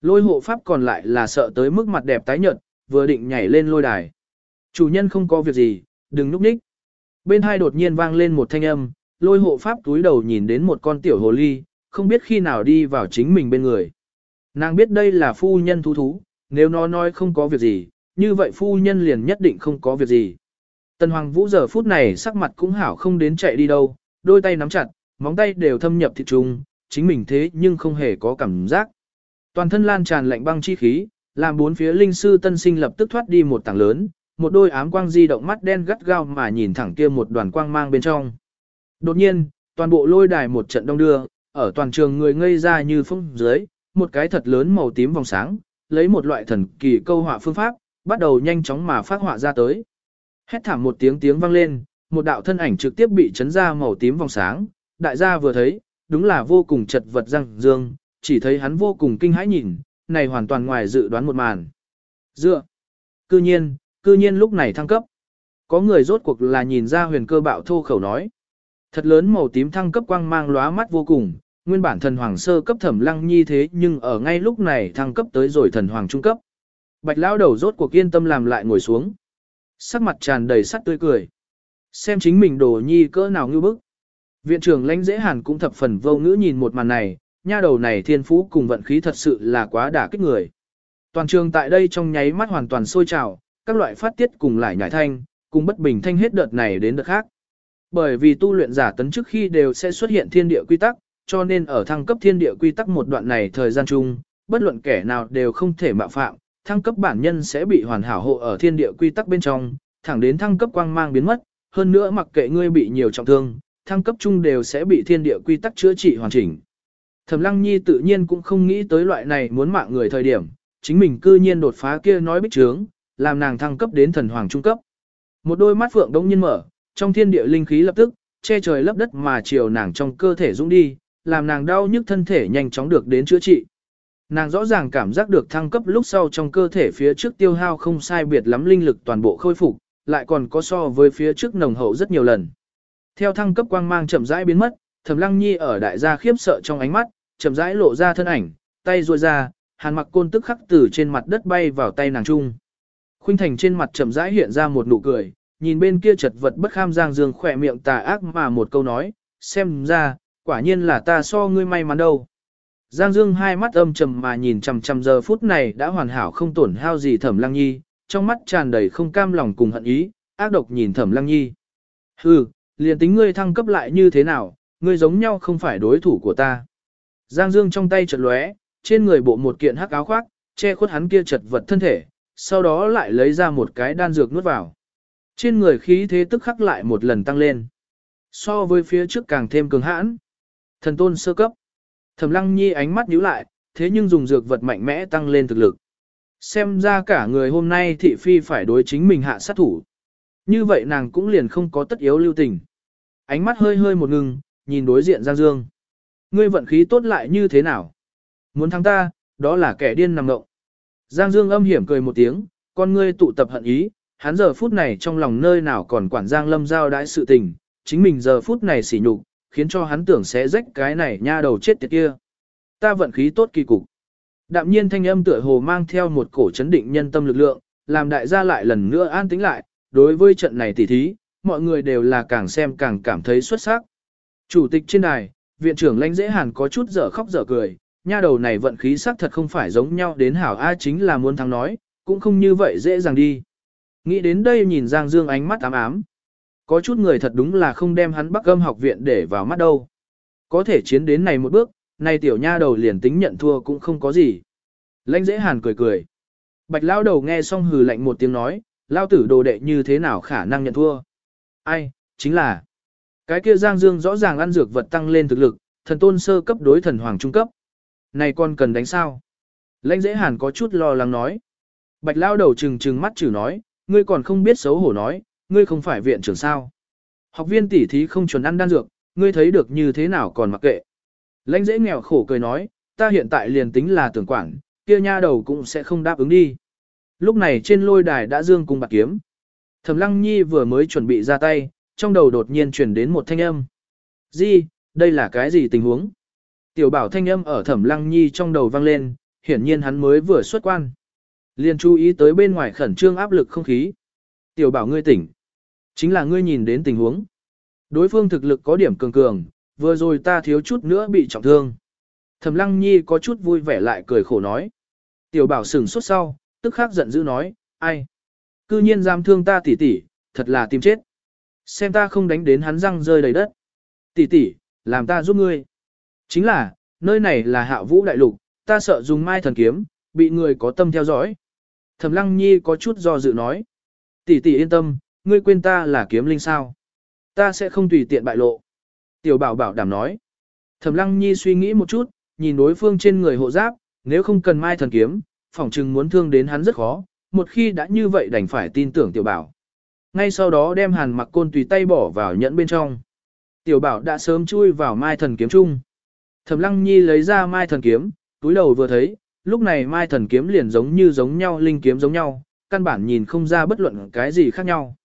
Lôi hộ pháp còn lại là sợ tới mức mặt đẹp tái nhợt, vừa định nhảy lên lôi đài. Chủ nhân không có việc gì, đừng núp ních. Bên hai đột nhiên vang lên một thanh âm, lôi hộ pháp túi đầu nhìn đến một con tiểu hồ ly, không biết khi nào đi vào chính mình bên người. Nàng biết đây là phu nhân thú thú, nếu nó nói không có việc gì, như vậy phu nhân liền nhất định không có việc gì. Tần Hoàng Vũ giờ phút này sắc mặt cũng hảo không đến chạy đi đâu, đôi tay nắm chặt, móng tay đều thâm nhập thịt trùng, chính mình thế nhưng không hề có cảm giác. Toàn thân lan tràn lạnh băng chi khí, làm bốn phía linh sư tân sinh lập tức thoát đi một tảng lớn, một đôi ám quang di động mắt đen gắt gao mà nhìn thẳng kia một đoàn quang mang bên trong. Đột nhiên, toàn bộ lôi đài một trận đông đưa, ở toàn trường người ngây ra như phong dưới, một cái thật lớn màu tím vòng sáng, lấy một loại thần kỳ câu họa phương pháp, bắt đầu nhanh chóng mà phát họa ra tới. Hét thảm một tiếng tiếng vang lên, một đạo thân ảnh trực tiếp bị chấn ra màu tím vòng sáng, đại gia vừa thấy, đúng là vô cùng chật vật răng dương, chỉ thấy hắn vô cùng kinh hãi nhìn, này hoàn toàn ngoài dự đoán một màn. Dựa, cư nhiên, cư nhiên lúc này thăng cấp. Có người rốt cuộc là nhìn ra huyền cơ bạo thô khẩu nói. Thật lớn màu tím thăng cấp quang mang lóa mắt vô cùng, nguyên bản thần hoàng sơ cấp thẩm lăng nhi thế nhưng ở ngay lúc này thăng cấp tới rồi thần hoàng trung cấp. Bạch lão đầu rốt cuộc yên tâm làm lại ngồi xuống. Sắc mặt tràn đầy sắt tươi cười. Xem chính mình đồ nhi cỡ nào ngư bức. Viện trưởng lãnh dễ hàn cũng thập phần vô ngữ nhìn một màn này, nha đầu này thiên phú cùng vận khí thật sự là quá đả kích người. Toàn trường tại đây trong nháy mắt hoàn toàn sôi trào, các loại phát tiết cùng lại nhảy thanh, cùng bất bình thanh hết đợt này đến đợt khác. Bởi vì tu luyện giả tấn trước khi đều sẽ xuất hiện thiên địa quy tắc, cho nên ở thăng cấp thiên địa quy tắc một đoạn này thời gian chung, bất luận kẻ nào đều không thể mạo phạm, thăng cấp bản nhân sẽ bị hoàn hảo hộ ở thiên địa quy tắc bên trong, thẳng đến thăng cấp quang mang biến mất, hơn nữa mặc kệ ngươi bị nhiều trọng thương, thăng cấp chung đều sẽ bị thiên địa quy tắc chữa trị hoàn chỉnh. Thẩm Lăng Nhi tự nhiên cũng không nghĩ tới loại này muốn mạng người thời điểm, chính mình cư nhiên đột phá kia nói bích trướng, làm nàng thăng cấp đến thần hoàng trung cấp. Một đôi mắt phượng đông nhiên mở, trong thiên địa linh khí lập tức che trời lấp đất mà chiều nàng trong cơ thể dũng đi, làm nàng đau nhức thân thể nhanh chóng được đến chữa trị. Nàng rõ ràng cảm giác được thăng cấp lúc sau trong cơ thể phía trước tiêu hao không sai biệt lắm linh lực toàn bộ khôi phục, lại còn có so với phía trước nồng hậu rất nhiều lần. Theo thăng cấp quang mang chậm rãi biến mất, Thẩm Lăng Nhi ở đại gia khiếp sợ trong ánh mắt, chậm rãi lộ ra thân ảnh, tay duỗi ra, Hàn Mặc Côn tức khắc từ trên mặt đất bay vào tay nàng trung. Khuynh Thành trên mặt chậm rãi hiện ra một nụ cười, nhìn bên kia chật vật bất kham Giang Dương khỏe miệng tà ác mà một câu nói, xem ra, quả nhiên là ta so ngươi may mắn đâu. Giang Dương hai mắt âm trầm mà nhìn chằm chằm giờ phút này đã hoàn hảo không tổn hao gì Thẩm Lăng Nhi, trong mắt tràn đầy không cam lòng cùng hận ý, ác độc nhìn Thẩm Lăng Nhi. Hừ, liền tính ngươi thăng cấp lại như thế nào, ngươi giống nhau không phải đối thủ của ta. Giang Dương trong tay chợt lóe, trên người bộ một kiện hắc áo khoác, che khuất hắn kia chật vật thân thể, sau đó lại lấy ra một cái đan dược nuốt vào. Trên người khí thế tức khắc lại một lần tăng lên. So với phía trước càng thêm cường hãn. Thần tôn sơ cấp. Thẩm Lăng Nhi ánh mắt nhíu lại, thế nhưng dùng dược vật mạnh mẽ tăng lên thực lực. Xem ra cả người hôm nay thị phi phải đối chính mình hạ sát thủ. Như vậy nàng cũng liền không có tất yếu lưu tình. Ánh mắt hơi hơi một ngừng, nhìn đối diện Giang Dương. Ngươi vận khí tốt lại như thế nào? Muốn thắng ta, đó là kẻ điên nằm ngộng. Giang Dương âm hiểm cười một tiếng, con ngươi tụ tập hận ý, hắn giờ phút này trong lòng nơi nào còn quản Giang Lâm giao đãi sự tình, chính mình giờ phút này sỉ nhục, khiến cho hắn tưởng sẽ rách cái này nha đầu chết tiệt kia. Ta vận khí tốt kỳ cục. Đạm nhiên thanh âm tựa hồ mang theo một cổ chấn định nhân tâm lực lượng, làm đại gia lại lần nữa an tĩnh lại, đối với trận này tỉ thí, mọi người đều là càng xem càng cảm thấy xuất sắc. Chủ tịch trên đài, viện trưởng lãnh dễ hàn có chút dở khóc dở cười, nha đầu này vận khí xác thật không phải giống nhau đến hảo A chính là muốn thắng nói, cũng không như vậy dễ dàng đi. Nghĩ đến đây nhìn Giang Dương ánh mắt ám ám. Có chút người thật đúng là không đem hắn bắc âm học viện để vào mắt đâu. Có thể chiến đến này một bước, nay tiểu nha đầu liền tính nhận thua cũng không có gì. Lãnh dễ hàn cười cười. Bạch lao đầu nghe xong hừ lạnh một tiếng nói, lao tử đồ đệ như thế nào khả năng nhận thua. Ai, chính là. Cái kia Giang Dương rõ ràng ăn dược vật tăng lên thực lực, thần tôn sơ cấp đối thần hoàng trung cấp. Này con cần đánh sao? Lãnh dễ hàn có chút lo lắng nói. Bạch lao đầu trừng trừng mắt chử nói, ngươi còn không biết xấu hổ nói, ngươi không phải viện trưởng sao. Học viên tỷ thí không chuẩn ăn đan dược, ngươi thấy được như thế nào còn mặc kệ. Lãnh dễ nghèo khổ cười nói, ta hiện tại liền tính là tưởng quản, kia nha đầu cũng sẽ không đáp ứng đi. Lúc này trên lôi đài đã dương cung bạc kiếm. Thẩm Lăng Nhi vừa mới chuẩn bị ra tay, trong đầu đột nhiên truyền đến một thanh âm. Di, đây là cái gì tình huống? Tiểu bảo thanh âm ở Thẩm Lăng Nhi trong đầu vang lên, hiển nhiên hắn mới vừa xuất quan. Liền chú ý tới bên ngoài khẩn trương áp lực không khí. Tiểu bảo ngươi tỉnh. Chính là ngươi nhìn đến tình huống. Đối phương thực lực có điểm cường cường, vừa rồi ta thiếu chút nữa bị trọng thương. Thẩm Lăng Nhi có chút vui vẻ lại cười khổ nói. Tiểu bảo sừng suốt sau, tức khắc giận dữ nói, ai? Cư nhiên dám thương ta tỷ tỷ, thật là tìm chết. Xem ta không đánh đến hắn răng rơi đầy đất. Tỷ tỷ, làm ta giúp ngươi. Chính là, nơi này là hạ vũ đại lục, ta sợ dùng mai thần kiếm, bị người có tâm theo dõi. Thẩm Lăng Nhi có chút do dự nói. Tỷ tỷ yên tâm, ngươi quên ta là kiếm linh sao. Ta sẽ không tùy tiện bại lộ. Tiểu bảo bảo đảm nói. Thẩm Lăng Nhi suy nghĩ một chút, nhìn đối phương trên người hộ giáp, nếu không cần mai thần kiếm, phỏng chừng muốn thương đến hắn rất khó, một khi đã như vậy đành phải tin tưởng tiểu bảo. Ngay sau đó đem hàn mặc côn tùy tay bỏ vào nhẫn bên trong. Tiểu bảo đã sớm chui vào mai thần kiếm chung. Thẩm lăng nhi lấy ra mai thần kiếm, túi đầu vừa thấy, lúc này mai thần kiếm liền giống như giống nhau linh kiếm giống nhau, căn bản nhìn không ra bất luận cái gì khác nhau.